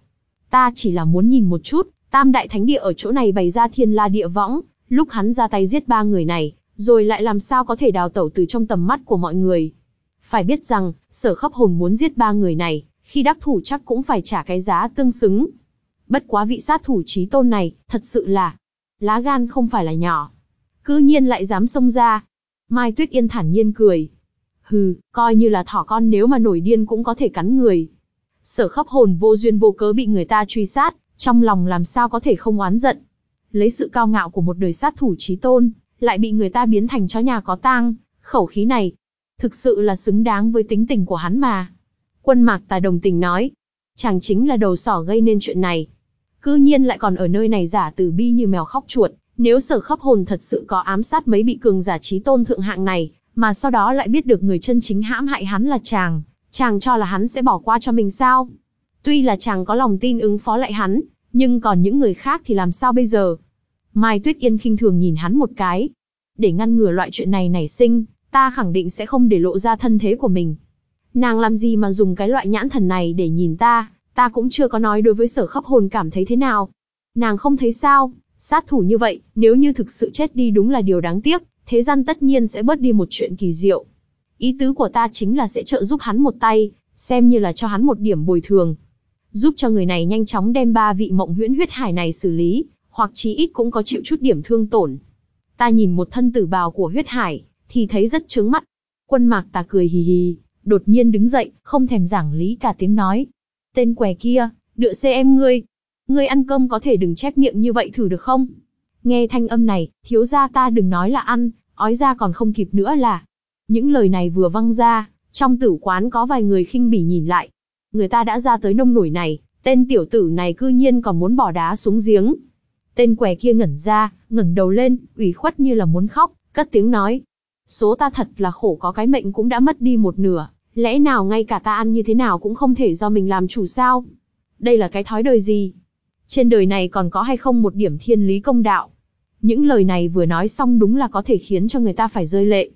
Ta chỉ là muốn nhìn một chút, tam đại thánh địa ở chỗ này bày ra thiên la địa võng, lúc hắn ra tay giết ba người này, rồi lại làm sao có thể đào tẩu từ trong tầm mắt của mọi người. Phải biết rằng, sở khắp hồn muốn giết ba người này, khi đắc thủ chắc cũng phải trả cái giá tương xứng. Bất quá vị sát thủ trí tôn này, thật sự là, lá gan không phải là nhỏ. Cứ nhiên lại dám xông ra. Mai Tuyết Yên thản nhiên cười. Hừ, coi như là thỏ con nếu mà nổi điên cũng có thể cắn người. Sở khắp hồn vô duyên vô cớ bị người ta truy sát, trong lòng làm sao có thể không oán giận. Lấy sự cao ngạo của một đời sát thủ trí tôn, lại bị người ta biến thành chó nhà có tang, khẩu khí này, thực sự là xứng đáng với tính tình của hắn mà. Quân mạc tà đồng tình nói, chàng chính là đầu sỏ gây nên chuyện này. Cư nhiên lại còn ở nơi này giả từ bi như mèo khóc chuột, nếu sở khắp hồn thật sự có ám sát mấy bị cường giả trí tôn thượng hạng này, mà sau đó lại biết được người chân chính hãm hại hắn là chàng, chàng cho là hắn sẽ bỏ qua cho mình sao? Tuy là chàng có lòng tin ứng phó lại hắn, nhưng còn những người khác thì làm sao bây giờ? Mai Tuyết Yên khinh thường nhìn hắn một cái. Để ngăn ngừa loại chuyện này nảy sinh, ta khẳng định sẽ không để lộ ra thân thế của mình. Nàng làm gì mà dùng cái loại nhãn thần này để nhìn ta, ta cũng chưa có nói đối với sở khóc hồn cảm thấy thế nào. Nàng không thấy sao, sát thủ như vậy, nếu như thực sự chết đi đúng là điều đáng tiếc, thế gian tất nhiên sẽ bớt đi một chuyện kỳ diệu. Ý tứ của ta chính là sẽ trợ giúp hắn một tay, xem như là cho hắn một điểm bồi thường. Giúp cho người này nhanh chóng đem ba vị mộng huyễn huyết hải này xử lý, hoặc chí ít cũng có chịu chút điểm thương tổn. Ta nhìn một thân tử bào của huyết hải, thì thấy rất trướng mắt. Quân mạc ta cười hì hì, đột nhiên đứng dậy, không thèm giảng lý cả tiếng nói. Tên què kia, đựa xe em ngươi. Ngươi ăn cơm có thể đừng chép miệng như vậy thử được không? Nghe thanh âm này, thiếu gia ta đừng nói là ăn, ói ra còn không kịp nữa là. Những lời này vừa văng ra, trong tử quán có vài người khinh bỉ nhìn lại. Người ta đã ra tới nông nổi này, tên tiểu tử này cư nhiên còn muốn bỏ đá xuống giếng. Tên què kia ngẩn ra, ngẩng đầu lên, ủy khuất như là muốn khóc, cất tiếng nói. Số ta thật là khổ có cái mệnh cũng đã mất đi một nửa, lẽ nào ngay cả ta ăn như thế nào cũng không thể do mình làm chủ sao? Đây là cái thói đời gì? Trên đời này còn có hay không một điểm thiên lý công đạo? Những lời này vừa nói xong đúng là có thể khiến cho người ta phải rơi lệ.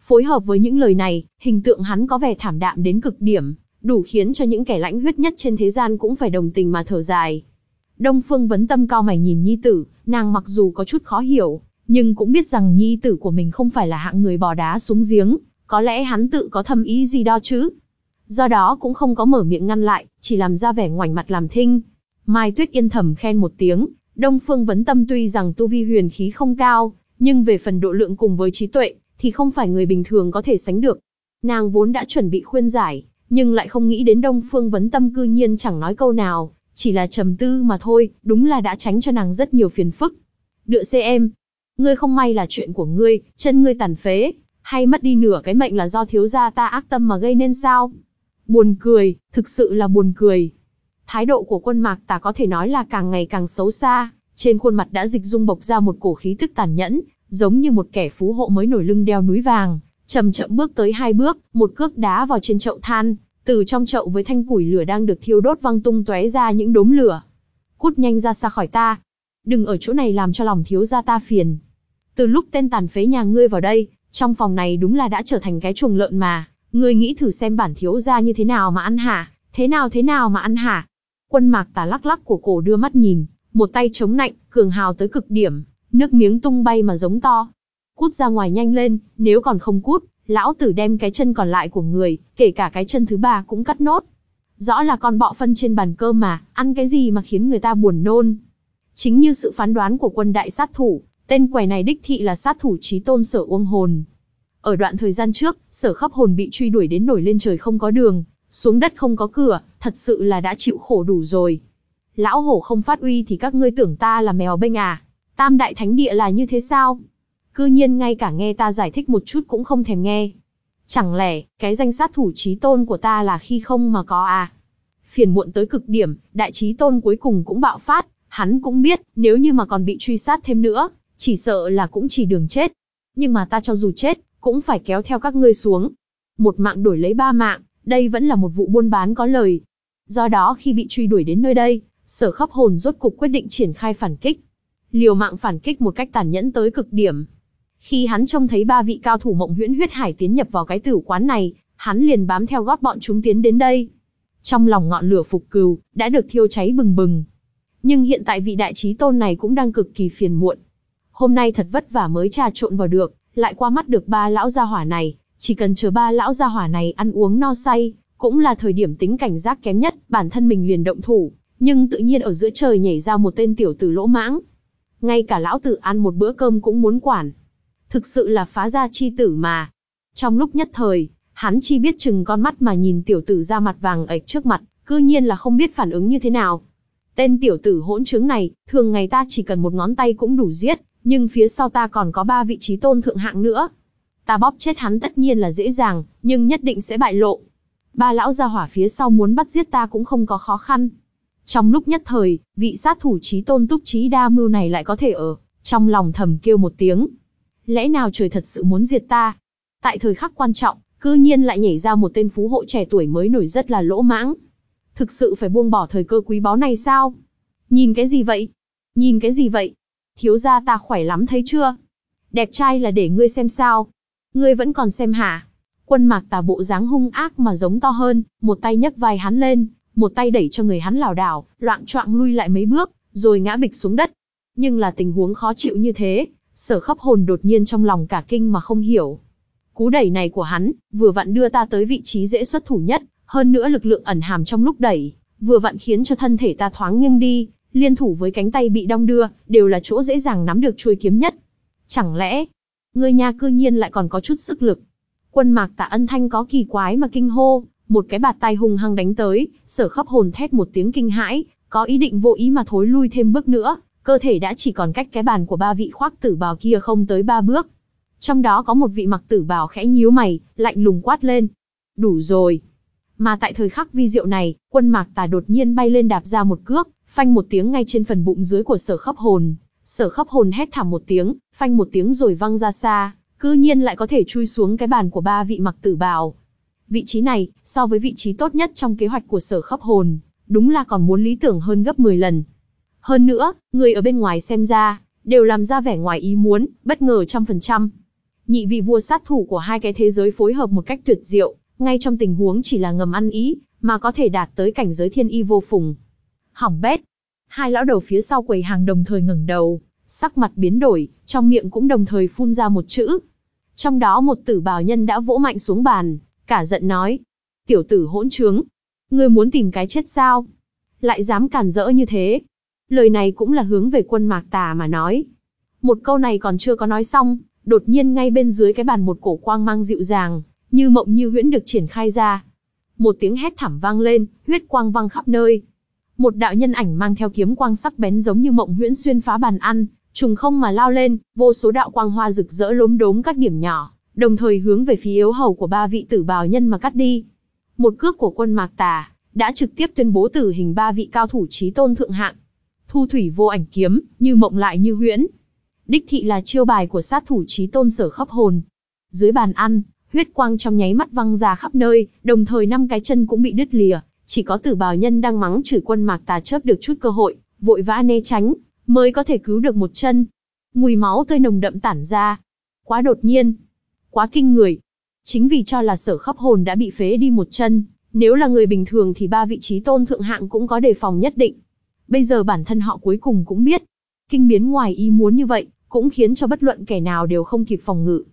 Phối hợp với những lời này, hình tượng hắn có vẻ thảm đạm đến cực điểm, đủ khiến cho những kẻ lãnh huyết nhất trên thế gian cũng phải đồng tình mà thở dài. Đông Phương vấn tâm cao mày nhìn nhi tử, nàng mặc dù có chút khó hiểu, nhưng cũng biết rằng nhi tử của mình không phải là hạng người bỏ đá xuống giếng, có lẽ hắn tự có thâm ý gì đó chứ. Do đó cũng không có mở miệng ngăn lại, chỉ làm ra vẻ ngoảnh mặt làm thinh. Mai Tuyết yên thầm khen một tiếng, Đông Phương Vấn Tâm tuy rằng tu vi huyền khí không cao, nhưng về phần độ lượng cùng với trí tuệ, thì không phải người bình thường có thể sánh được. Nàng vốn đã chuẩn bị khuyên giải, nhưng lại không nghĩ đến Đông Phương Vấn Tâm cư nhiên chẳng nói câu nào, chỉ là trầm tư mà thôi, đúng là đã tránh cho nàng rất nhiều phiền phức. Đựa xe em, ngươi không may là chuyện của ngươi, chân ngươi tàn phế, hay mất đi nửa cái mệnh là do thiếu gia ta ác tâm mà gây nên sao? Buồn cười, thực sự là buồn cười. Thái độ của quân mạc tà có thể nói là càng ngày càng xấu xa, trên khuôn mặt đã dịch dung bộc ra một cổ khí tức tàn nhẫn, giống như một kẻ phú hộ mới nổi lưng đeo núi vàng, chậm chậm bước tới hai bước, một cước đá vào trên chậu than, từ trong chậu với thanh củi lửa đang được thiêu đốt văng tung tóe ra những đốm lửa. Cút nhanh ra xa khỏi ta, đừng ở chỗ này làm cho lòng thiếu gia ta phiền. Từ lúc tên tàn phế nhà ngươi vào đây, trong phòng này đúng là đã trở thành cái chuồng lợn mà, ngươi nghĩ thử xem bản thiếu gia như thế nào mà ăn hả, thế nào thế nào mà ăn hả. Quân mạc tà lắc lắc của cổ đưa mắt nhìn, một tay chống nạnh, cường hào tới cực điểm, nước miếng tung bay mà giống to. Cút ra ngoài nhanh lên, nếu còn không cút, lão tử đem cái chân còn lại của người, kể cả cái chân thứ ba cũng cắt nốt. Rõ là con bọ phân trên bàn cơm mà, ăn cái gì mà khiến người ta buồn nôn. Chính như sự phán đoán của quân đại sát thủ, tên quẻ này đích thị là sát thủ trí tôn sở uông hồn. Ở đoạn thời gian trước, sở khắp hồn bị truy đuổi đến nổi lên trời không có đường, xuống đất không có cửa, thật sự là đã chịu khổ đủ rồi. Lão hổ không phát uy thì các ngươi tưởng ta là mèo bênh à? Tam đại thánh địa là như thế sao? Cư nhiên ngay cả nghe ta giải thích một chút cũng không thèm nghe. Chẳng lẽ, cái danh sát thủ trí tôn của ta là khi không mà có à? Phiền muộn tới cực điểm, đại trí tôn cuối cùng cũng bạo phát, hắn cũng biết, nếu như mà còn bị truy sát thêm nữa, chỉ sợ là cũng chỉ đường chết. Nhưng mà ta cho dù chết, cũng phải kéo theo các ngươi xuống. Một mạng đổi lấy ba mạng, đây vẫn là một vụ buôn bán có lời. Do đó khi bị truy đuổi đến nơi đây, sở khắp hồn rốt cục quyết định triển khai phản kích. Liều mạng phản kích một cách tàn nhẫn tới cực điểm. Khi hắn trông thấy ba vị cao thủ mộng huyễn huyết hải tiến nhập vào cái tử quán này, hắn liền bám theo gót bọn chúng tiến đến đây. Trong lòng ngọn lửa phục cừu, đã được thiêu cháy bừng bừng. Nhưng hiện tại vị đại trí tôn này cũng đang cực kỳ phiền muộn. Hôm nay thật vất vả mới trà trộn vào được, lại qua mắt được ba lão gia hỏa này, chỉ cần chờ ba lão gia hỏa này ăn uống no say, cũng là thời điểm tính cảnh giác kém nhất, bản thân mình liền động thủ, nhưng tự nhiên ở giữa trời nhảy ra một tên tiểu tử lỗ mãng. Ngay cả lão tử ăn một bữa cơm cũng muốn quản. Thực sự là phá gia chi tử mà. Trong lúc nhất thời, hắn chi biết chừng con mắt mà nhìn tiểu tử ra mặt vàng ếch trước mặt, cư nhiên là không biết phản ứng như thế nào. Tên tiểu tử hỗn trướng này, thường ngày ta chỉ cần một ngón tay cũng đủ giết, nhưng phía sau ta còn có ba vị trí tôn thượng hạng nữa. Ta bóp chết hắn tất nhiên là dễ dàng, nhưng nhất định sẽ bại lộ. Ba lão gia hỏa phía sau muốn bắt giết ta cũng không có khó khăn. Trong lúc nhất thời, vị sát thủ trí tôn túc trí đa mưu này lại có thể ở, trong lòng thầm kêu một tiếng. Lẽ nào trời thật sự muốn diệt ta? Tại thời khắc quan trọng, cư nhiên lại nhảy ra một tên phú hộ trẻ tuổi mới nổi rất là lỗ mãng. Thực sự phải buông bỏ thời cơ quý báu này sao? Nhìn cái gì vậy? Nhìn cái gì vậy? Thiếu gia ta khỏe lắm thấy chưa? Đẹp trai là để ngươi xem sao? Ngươi vẫn còn xem hả? Quân mạc tà bộ dáng hung ác mà giống to hơn, một tay nhấc vai hắn lên, một tay đẩy cho người hắn lảo đảo, loạn choạng lui lại mấy bước, rồi ngã bịch xuống đất. Nhưng là tình huống khó chịu như thế, sở khắp hồn đột nhiên trong lòng cả kinh mà không hiểu. Cú đẩy này của hắn, vừa vặn đưa ta tới vị trí dễ xuất thủ nhất, hơn nữa lực lượng ẩn hàm trong lúc đẩy, vừa vặn khiến cho thân thể ta thoáng nghiêng đi, liên thủ với cánh tay bị đong đưa, đều là chỗ dễ dàng nắm được chuôi kiếm nhất. Chẳng lẽ, người nhà cư nhiên lại còn có chút sức lực? Quân mạc tạ ân thanh có kỳ quái mà kinh hô, một cái bạt tay hung hăng đánh tới, sở khắp hồn thét một tiếng kinh hãi, có ý định vô ý mà thối lui thêm bước nữa, cơ thể đã chỉ còn cách cái bàn của ba vị khoác tử bào kia không tới ba bước. Trong đó có một vị mặc tử bào khẽ nhíu mày, lạnh lùng quát lên. Đủ rồi. Mà tại thời khắc vi diệu này, quân mạc tà đột nhiên bay lên đạp ra một cước, phanh một tiếng ngay trên phần bụng dưới của sở khắp hồn. Sở khắp hồn hét thảm một tiếng, phanh một tiếng rồi văng ra xa, cư nhiên lại có thể chui xuống cái bàn của ba vị mặc tử bào. Vị trí này, so với vị trí tốt nhất trong kế hoạch của sở khắp hồn, đúng là còn muốn lý tưởng hơn gấp 10 lần. Hơn nữa, người ở bên ngoài xem ra, đều làm ra vẻ ngoài ý muốn, bất ngờ trăm phần trăm. Nhị vị vua sát thủ của hai cái thế giới phối hợp một cách tuyệt diệu, ngay trong tình huống chỉ là ngầm ăn ý, mà có thể đạt tới cảnh giới thiên y vô phùng. Hỏng bét. Hai lão đầu phía sau quầy hàng đồng thời ngẩng đầu, sắc mặt biến đổi, trong miệng cũng đồng thời phun ra một chữ. Trong đó một tử bào nhân đã vỗ mạnh xuống bàn, cả giận nói. Tiểu tử hỗn trướng. Ngươi muốn tìm cái chết sao? Lại dám cản rỡ như thế. Lời này cũng là hướng về quân mạc tà mà nói. Một câu này còn chưa có nói xong, đột nhiên ngay bên dưới cái bàn một cổ quang mang dịu dàng, như mộng như huyễn được triển khai ra. Một tiếng hét thảm vang lên, huyết quang văng khắp nơi. Một đạo nhân ảnh mang theo kiếm quang sắc bén giống như mộng huyễn xuyên phá bàn ăn, trùng không mà lao lên, vô số đạo quang hoa rực rỡ lốm đốm các điểm nhỏ, đồng thời hướng về phía yếu hầu của ba vị tử bào nhân mà cắt đi. Một cước của quân Mạc Tà đã trực tiếp tuyên bố tử hình ba vị cao thủ chí tôn thượng hạng. Thu thủy vô ảnh kiếm, như mộng lại như huyễn. Đích thị là chiêu bài của sát thủ chí tôn sở khắp hồn. Dưới bàn ăn, huyết quang trong nháy mắt văng ra khắp nơi, đồng thời năm cái chân cũng bị đứt lìa, chỉ có tử bào nhân đang mắng chửi quân mạc tà chớp được chút cơ hội, vội vã né tránh, mới có thể cứu được một chân. Mùi máu tươi nồng đậm tản ra. Quá đột nhiên. Quá kinh người. Chính vì cho là sở khắp hồn đã bị phế đi một chân, nếu là người bình thường thì ba vị trí tôn thượng hạng cũng có đề phòng nhất định. Bây giờ bản thân họ cuối cùng cũng biết. Kinh biến ngoài ý muốn như vậy, cũng khiến cho bất luận kẻ nào đều không kịp phòng ngự.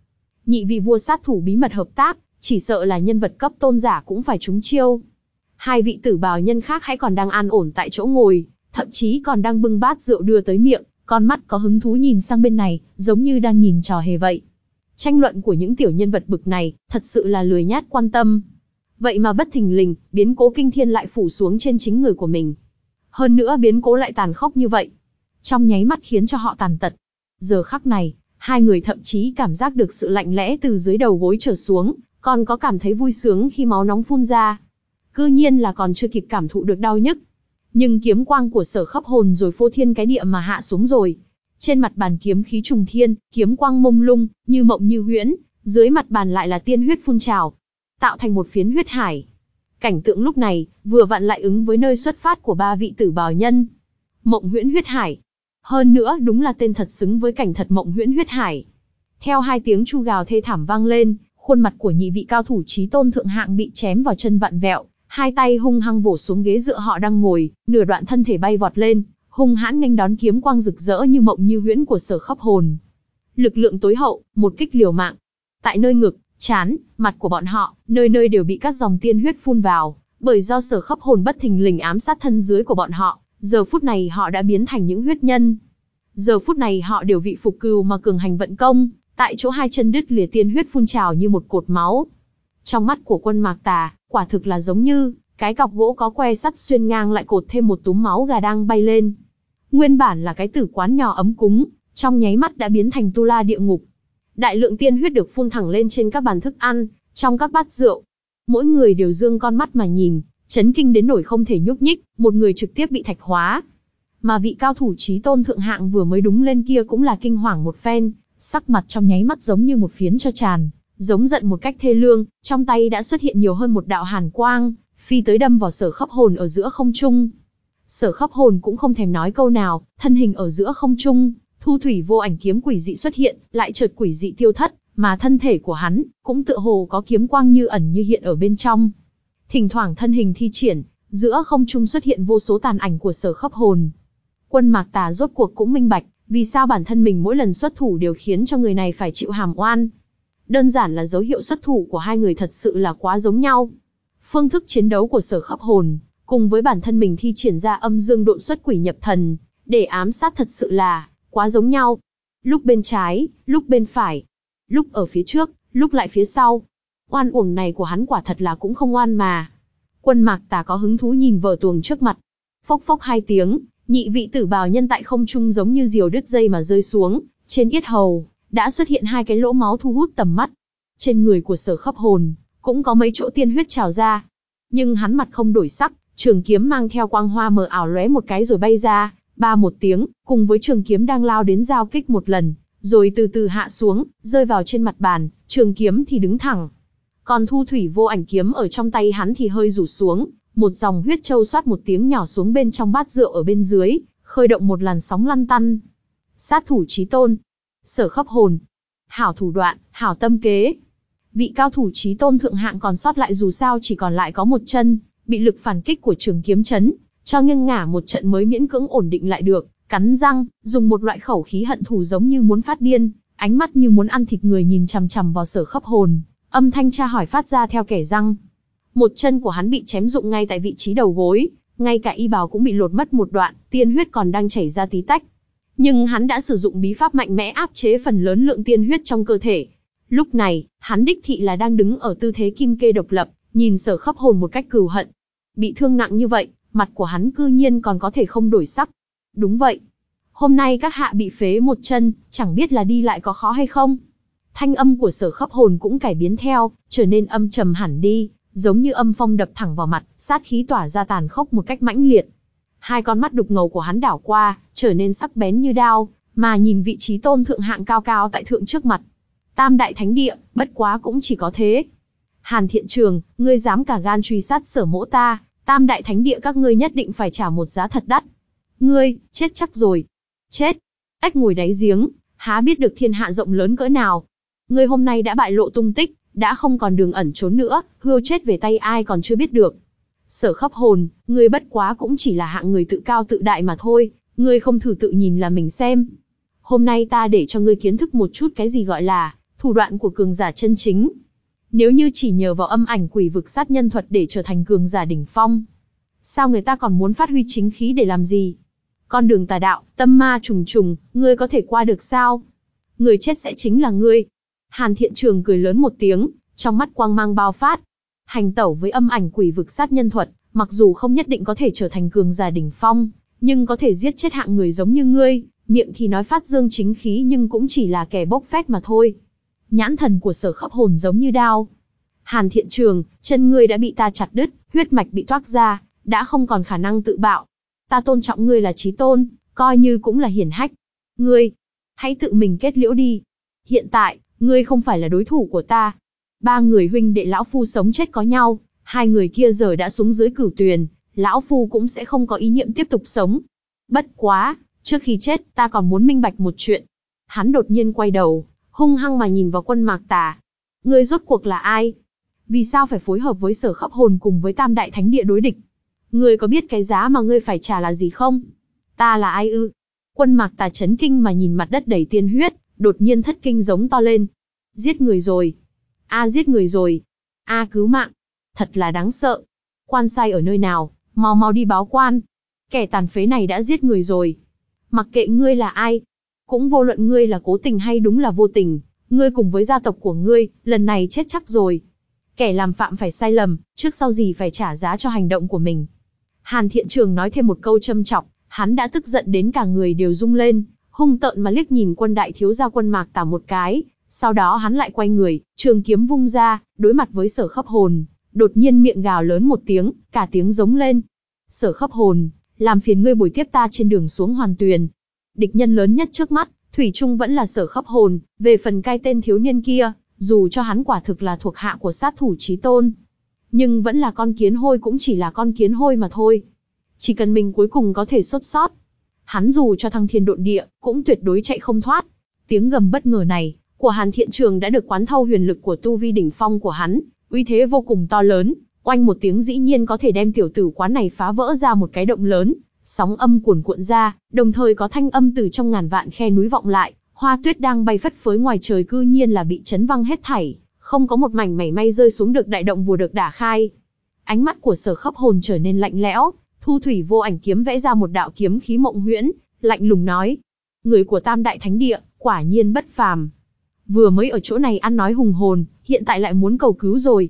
Nhị vị vua sát thủ bí mật hợp tác, chỉ sợ là nhân vật cấp tôn giả cũng phải trúng chiêu. Hai vị tử bào nhân khác hãy còn đang an ổn tại chỗ ngồi, thậm chí còn đang bưng bát rượu đưa tới miệng, con mắt có hứng thú nhìn sang bên này, giống như đang nhìn trò hề vậy. Tranh luận của những tiểu nhân vật bực này, thật sự là lười nhát quan tâm. Vậy mà bất thình lình, biến cố kinh thiên lại phủ xuống trên chính người của mình. Hơn nữa biến cố lại tàn khốc như vậy. Trong nháy mắt khiến cho họ tàn tật. Giờ khắc này, hai người thậm chí cảm giác được sự lạnh lẽ từ dưới đầu gối trở xuống, còn có cảm thấy vui sướng khi máu nóng phun ra. Cư nhiên là còn chưa kịp cảm thụ được đau nhức. Nhưng kiếm quang của sở khắp hồn rồi phô thiên cái địa mà hạ xuống rồi. Trên mặt bàn kiếm khí trùng thiên, kiếm quang mông lung, như mộng như huyễn, dưới mặt bàn lại là tiên huyết phun trào, tạo thành một phiến huyết hải. Cảnh tượng lúc này, vừa vặn lại ứng với nơi xuất phát của ba vị tử bào nhân. Mộng huyễn huyết hải. Hơn nữa đúng là tên thật xứng với cảnh thật mộng huyễn huyết hải. Theo hai tiếng chu gào thê thảm vang lên, khuôn mặt của nhị vị cao thủ trí tôn thượng hạng bị chém vào chân vặn vẹo, hai tay hung hăng vỗ xuống ghế dựa họ đang ngồi, nửa đoạn thân thể bay vọt lên, hung hãn nghênh đón kiếm quang rực rỡ như mộng như huyễn của sở khắp hồn. Lực lượng tối hậu, một kích liều mạng. Tại nơi ngực, chán, mặt của bọn họ, nơi nơi đều bị các dòng tiên huyết phun vào, bởi do sở khắp hồn bất thình lình ám sát thân dưới của bọn họ, giờ phút này họ đã biến thành những huyết nhân. Giờ phút này họ đều vị phục cừu mà cường hành vận công, tại chỗ hai chân đứt lìa tiên huyết phun trào như một cột máu. Trong mắt của quân mạc tà, quả thực là giống như, cái cọc gỗ có que sắt xuyên ngang lại cột thêm một túm máu gà đang bay lên. Nguyên bản là cái tử quán nhỏ ấm cúng, trong nháy mắt đã biến thành tu la địa ngục. Đại lượng tiên huyết được phun thẳng lên trên các bàn thức ăn, trong các bát rượu. Mỗi người đều dương con mắt mà nhìn, chấn kinh đến nổi không thể nhúc nhích, một người trực tiếp bị thạch hóa. Mà vị cao thủ trí tôn thượng hạng vừa mới đúng lên kia cũng là kinh hoàng một phen, sắc mặt trong nháy mắt giống như một phiến cho tràn, giống giận một cách thê lương, trong tay đã xuất hiện nhiều hơn một đạo hàn quang, phi tới đâm vào sở khắp hồn ở giữa không trung. Sở khắp hồn cũng không thèm nói câu nào, thân hình ở giữa không trung, thu thủy vô ảnh kiếm quỷ dị xuất hiện, lại chợt quỷ dị tiêu thất, mà thân thể của hắn cũng tựa hồ có kiếm quang như ẩn như hiện ở bên trong. Thỉnh thoảng thân hình thi triển, giữa không trung xuất hiện vô số tàn ảnh của sở khắp hồn. Quân Mạc Tà rốt cuộc cũng minh bạch, vì sao bản thân mình mỗi lần xuất thủ đều khiến cho người này phải chịu hàm oan. Đơn giản là dấu hiệu xuất thủ của hai người thật sự là quá giống nhau. Phương thức chiến đấu của sở khắp hồn, cùng với bản thân mình thi triển ra âm dương độn xuất quỷ nhập thần, để ám sát thật sự là quá giống nhau. Lúc bên trái, lúc bên phải, lúc ở phía trước, lúc lại phía sau. Oan uổng này của hắn quả thật là cũng không oan mà. Quân mạc tà có hứng thú nhìn vở tuồng trước mặt. Phốc phốc hai tiếng, nhị vị tử bào nhân tại không trung giống như diều đứt dây mà rơi xuống, trên yết hầu, đã xuất hiện hai cái lỗ máu thu hút tầm mắt. Trên người của sở khắp hồn, cũng có mấy chỗ tiên huyết trào ra. Nhưng hắn mặt không đổi sắc, trường kiếm mang theo quang hoa mờ ảo lóe một cái rồi bay ra, ba một tiếng, cùng với trường kiếm đang lao đến giao kích một lần, rồi từ từ hạ xuống, rơi vào trên mặt bàn, trường kiếm thì đứng thẳng. Còn thu thủy vô ảnh kiếm ở trong tay hắn thì hơi rủ xuống, một dòng huyết châu xoát một tiếng nhỏ xuống bên trong bát rượu ở bên dưới, khơi động một làn sóng lăn tăn. Sát thủ trí tôn, sở khóc hồn, hảo thủ đoạn, hảo tâm kế. Vị cao thủ trí tôn thượng hạng còn sót lại dù sao chỉ còn lại có một chân, bị lực phản kích của trường kiếm chấn, cho nghiêng ngả một trận mới miễn cưỡng ổn định lại được, cắn răng, dùng một loại khẩu khí hận thù giống như muốn phát điên, ánh mắt như muốn ăn thịt người nhìn chằm chằm vào sở khắp hồn, âm thanh tra hỏi phát ra theo kẻ răng. Một chân của hắn bị chém rụng ngay tại vị trí đầu gối, ngay cả y bào cũng bị lột mất một đoạn, tiên huyết còn đang chảy ra tí tách nhưng hắn đã sử dụng bí pháp mạnh mẽ áp chế phần lớn lượng tiên huyết trong cơ thể. Lúc này, hắn đích thị là đang đứng ở tư thế kim kê độc lập, nhìn sở khắp hồn một cách cừu hận. Bị thương nặng như vậy, mặt của hắn cư nhiên còn có thể không đổi sắc. Đúng vậy. Hôm nay các hạ bị phế một chân, chẳng biết là đi lại có khó hay không. Thanh âm của sở khắp hồn cũng cải biến theo, trở nên âm trầm hẳn đi, giống như âm phong đập thẳng vào mặt, sát khí tỏa ra tàn khốc một cách mãnh liệt. Hai con mắt đục ngầu của hắn đảo qua, trở nên sắc bén như đao, mà nhìn vị trí tôn thượng hạng cao cao tại thượng trước mặt. Tam đại thánh địa, bất quá cũng chỉ có thế. Hàn thiện trường, ngươi dám cả gan truy sát sở mỗ ta, tam đại thánh địa các ngươi nhất định phải trả một giá thật đắt. Ngươi, chết chắc rồi. Chết. Ếch ngồi đáy giếng, há biết được thiên hạ rộng lớn cỡ nào. Ngươi hôm nay đã bại lộ tung tích, đã không còn đường ẩn trốn nữa, hưu chết về tay ai còn chưa biết được. Sở khắp hồn, ngươi bất quá cũng chỉ là hạng người tự cao tự đại mà thôi, ngươi không thử tự nhìn là mình xem. Hôm nay ta để cho ngươi kiến thức một chút cái gì gọi là thủ đoạn của cường giả chân chính. Nếu như chỉ nhờ vào âm ảnh quỷ vực sát nhân thuật để trở thành cường giả đỉnh phong, sao người ta còn muốn phát huy chính khí để làm gì? Con đường tà đạo, tâm ma trùng trùng, ngươi có thể qua được sao? Người chết sẽ chính là ngươi. Hàn thiện trường cười lớn một tiếng, trong mắt quang mang bao phát. Hành tẩu với âm ảnh quỷ vực sát nhân thuật, mặc dù không nhất định có thể trở thành cường giả đỉnh phong, nhưng có thể giết chết hạng người giống như ngươi, miệng thì nói phát dương chính khí nhưng cũng chỉ là kẻ bốc phét mà thôi. Nhãn thần của sở khắp hồn giống như đao. Hàn thiện trường, chân ngươi đã bị ta chặt đứt, huyết mạch bị toác ra, đã không còn khả năng tự bạo. Ta tôn trọng ngươi là trí tôn, coi như cũng là hiển hách. Ngươi, hãy tự mình kết liễu đi. Hiện tại, ngươi không phải là đối thủ của ta. Ba người huynh đệ lão phu sống chết có nhau, hai người kia giờ đã xuống dưới cửu tuyền, lão phu cũng sẽ không có ý niệm tiếp tục sống. Bất quá, trước khi chết, ta còn muốn minh bạch một chuyện. Hắn đột nhiên quay đầu, hung hăng mà nhìn vào quân mạc tà. Ngươi rốt cuộc là ai? Vì sao phải phối hợp với sở khắp hồn cùng với tam đại thánh địa đối địch? Ngươi có biết cái giá mà ngươi phải trả là gì không? Ta là ai ư? Quân mạc tà chấn kinh mà nhìn mặt đất đầy tiên huyết, đột nhiên thất kinh giống to lên. Giết người rồi. A giết người rồi. A cứu mạng. Thật là đáng sợ. Quan sai ở nơi nào, mau mau đi báo quan. Kẻ tàn phế này đã giết người rồi. Mặc kệ ngươi là ai, cũng vô luận ngươi là cố tình hay đúng là vô tình, ngươi cùng với gia tộc của ngươi, lần này chết chắc rồi. Kẻ làm phạm phải sai lầm, trước sau gì phải trả giá cho hành động của mình. Hàn Thiện Trường nói thêm một câu châm chọc, hắn đã tức giận đến cả người đều rung lên, hung tợn mà liếc nhìn quân đại thiếu gia quân mạc tả một cái, sau đó hắn lại quay người, trường kiếm vung ra, đối mặt với sở khắp hồn, đột nhiên miệng gào lớn một tiếng, cả tiếng giống lên. Sở khắp hồn, làm phiền ngươi bồi tiếp ta trên đường xuống hoàn tuyền. Địch nhân lớn nhất trước mắt, Thủy Trung vẫn là sở khắp hồn, về phần cai tên thiếu niên kia, dù cho hắn quả thực là thuộc hạ của sát thủ trí tôn. Nhưng vẫn là con kiến hôi cũng chỉ là con kiến hôi mà thôi. Chỉ cần mình cuối cùng có thể xuất sót. Hắn dù cho thăng thiên độn địa, cũng tuyệt đối chạy không thoát. Tiếng gầm bất ngờ này, của Hàn Thiện Trường đã được quán thâu huyền lực của tu vi đỉnh phong của hắn, uy thế vô cùng to lớn, oanh một tiếng dĩ nhiên có thể đem tiểu tử quán này phá vỡ ra một cái động lớn, sóng âm cuồn cuộn ra, đồng thời có thanh âm từ trong ngàn vạn khe núi vọng lại, hoa tuyết đang bay phất phới ngoài trời cư nhiên là bị chấn văng hết thảy, không có một mảnh mảy may rơi xuống được đại động vừa được đả khai. Ánh mắt của sở khắp hồn trở nên lạnh lẽo, thu thủy vô ảnh kiếm vẽ ra một đạo kiếm khí mộng huyễn, lạnh lùng nói. Người của tam đại thánh địa, quả nhiên bất phàm. Vừa mới ở chỗ này ăn nói hùng hồn, hiện tại lại muốn cầu cứu rồi.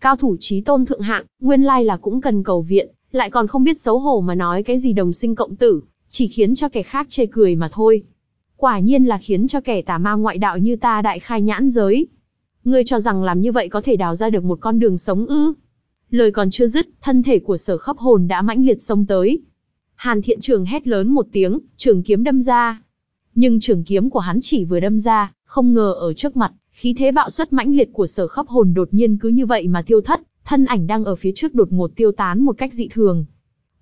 Cao thủ trí tôn thượng hạng, nguyên lai là cũng cần cầu viện, lại còn không biết xấu hổ mà nói cái gì đồng sinh cộng tử, chỉ khiến cho kẻ khác chê cười mà thôi. Quả nhiên là khiến cho kẻ tà ma ngoại đạo như ta đại khai nhãn giới. Ngươi cho rằng làm như vậy có thể đào ra được một con đường sống ư? Lời còn chưa dứt, thân thể của sở khắp hồn đã mãnh liệt xông tới. Hàn thiện trường hét lớn một tiếng, trường kiếm đâm ra. Nhưng trường kiếm của hắn chỉ vừa đâm ra, không ngờ ở trước mặt, khí thế bạo xuất mãnh liệt của sở khắp hồn đột nhiên cứ như vậy mà tiêu thất, thân ảnh đang ở phía trước đột ngột tiêu tán một cách dị thường.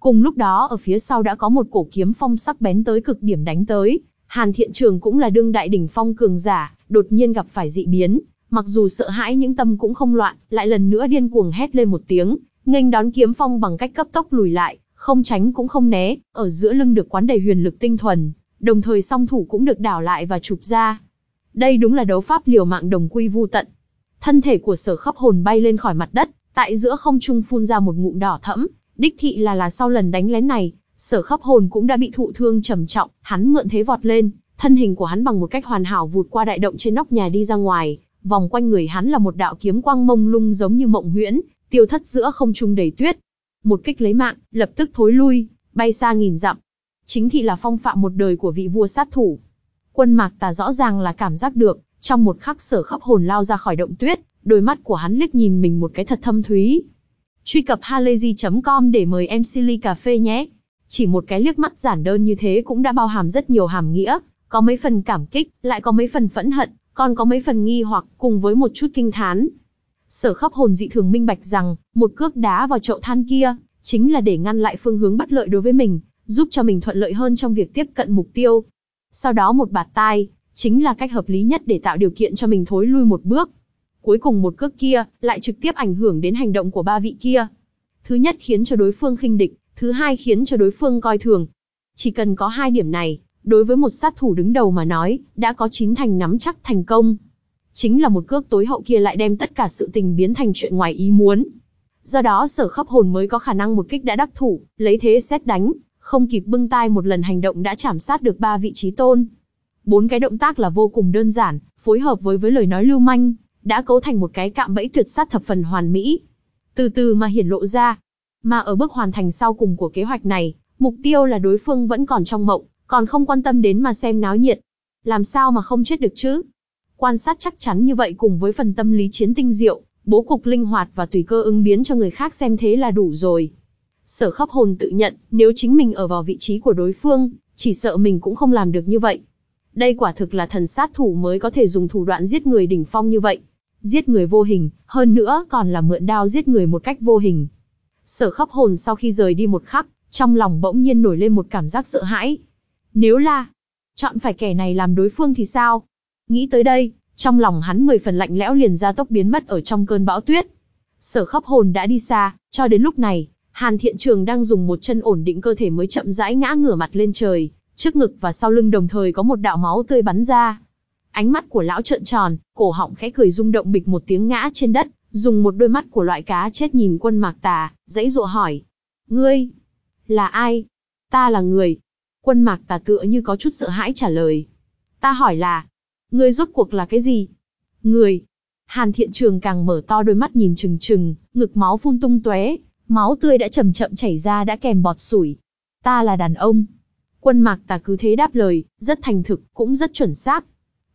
Cùng lúc đó ở phía sau đã có một cổ kiếm phong sắc bén tới cực điểm đánh tới, Hàn Thiện Trường cũng là đương đại đỉnh phong cường giả, đột nhiên gặp phải dị biến, mặc dù sợ hãi những tâm cũng không loạn, lại lần nữa điên cuồng hét lên một tiếng, nghênh đón kiếm phong bằng cách cấp tốc lùi lại, không tránh cũng không né, ở giữa lưng được quán đầy huyền lực tinh thuần, đồng thời song thủ cũng được đảo lại và chụp ra. Đây đúng là đấu pháp liều mạng đồng quy vu tận. Thân thể của sở khắp hồn bay lên khỏi mặt đất, tại giữa không trung phun ra một ngụm đỏ thẫm, đích thị là là sau lần đánh lén này, Sở khắp hồn cũng đã bị thụ thương trầm trọng, hắn mượn thế vọt lên, thân hình của hắn bằng một cách hoàn hảo vụt qua đại động trên nóc nhà đi ra ngoài, vòng quanh người hắn là một đạo kiếm quang mông lung giống như mộng huyễn, tiêu thất giữa không trung đầy tuyết. Một kích lấy mạng, lập tức thối lui, bay xa nghìn dặm. Chính thị là phong phạm một đời của vị vua sát thủ. Quân mạc tà rõ ràng là cảm giác được, trong một khắc sở khắp hồn lao ra khỏi động tuyết, đôi mắt của hắn liếc nhìn mình một cái thật thâm thúy. Truy cập halayzi.com để mời em Silly Cà Phê nhé. Chỉ một cái liếc mắt giản đơn như thế cũng đã bao hàm rất nhiều hàm nghĩa, có mấy phần cảm kích, lại có mấy phần phẫn hận, còn có mấy phần nghi hoặc, cùng với một chút kinh thán. Sở khắp hồn dị thường minh bạch rằng, một cước đá vào chậu than kia, chính là để ngăn lại phương hướng bất lợi đối với mình, giúp cho mình thuận lợi hơn trong việc tiếp cận mục tiêu. Sau đó một bạt tai, chính là cách hợp lý nhất để tạo điều kiện cho mình thối lui một bước. Cuối cùng một cước kia, lại trực tiếp ảnh hưởng đến hành động của ba vị kia. Thứ nhất khiến cho đối phương khinh địch, thứ hai khiến cho đối phương coi thường. Chỉ cần có hai điểm này, đối với một sát thủ đứng đầu mà nói, đã có chín thành nắm chắc thành công. Chính là một cước tối hậu kia lại đem tất cả sự tình biến thành chuyện ngoài ý muốn. Do đó sở khắp hồn mới có khả năng một kích đã đắc thủ, lấy thế xét đánh, không kịp bưng tai một lần hành động đã chảm sát được ba vị trí tôn. Bốn cái động tác là vô cùng đơn giản, phối hợp với với lời nói lưu manh, đã cấu thành một cái cạm bẫy tuyệt sát thập phần hoàn mỹ. Từ từ mà hiển lộ ra. Mà ở bước hoàn thành sau cùng của kế hoạch này, mục tiêu là đối phương vẫn còn trong mộng, còn không quan tâm đến mà xem náo nhiệt. Làm sao mà không chết được chứ? Quan sát chắc chắn như vậy cùng với phần tâm lý chiến tinh diệu, bố cục linh hoạt và tùy cơ ứng biến cho người khác xem thế là đủ rồi. Sở khóc hồn tự nhận, nếu chính mình ở vào vị trí của đối phương, chỉ sợ mình cũng không làm được như vậy. Đây quả thực là thần sát thủ mới có thể dùng thủ đoạn giết người đỉnh phong như vậy. Giết người vô hình, hơn nữa còn là mượn đao giết người một cách vô hình. Sở khóc hồn sau khi rời đi một khắc, trong lòng bỗng nhiên nổi lên một cảm giác sợ hãi. Nếu là, chọn phải kẻ này làm đối phương thì sao? Nghĩ tới đây, trong lòng hắn mười phần lạnh lẽo liền ra tốc biến mất ở trong cơn bão tuyết. Sở khóc hồn đã đi xa, cho đến lúc này, Hàn Thiện Trường đang dùng một chân ổn định cơ thể mới chậm rãi ngã ngửa mặt lên trời, trước ngực và sau lưng đồng thời có một đạo máu tươi bắn ra. Ánh mắt của lão trợn tròn, cổ họng khẽ cười rung động bịch một tiếng ngã trên đất, dùng một đôi mắt của loại cá chết nhìn quân mạc tà, dãy dụa hỏi. Ngươi, là ai? Ta là người. Quân mạc tà tựa như có chút sợ hãi trả lời. Ta hỏi là, ngươi rốt cuộc là cái gì? Người. Hàn thiện trường càng mở to đôi mắt nhìn trừng trừng, ngực máu phun tung tóe, máu tươi đã chậm chậm chảy ra đã kèm bọt sủi. Ta là đàn ông. Quân mạc tà cứ thế đáp lời, rất thành thực, cũng rất chuẩn xác.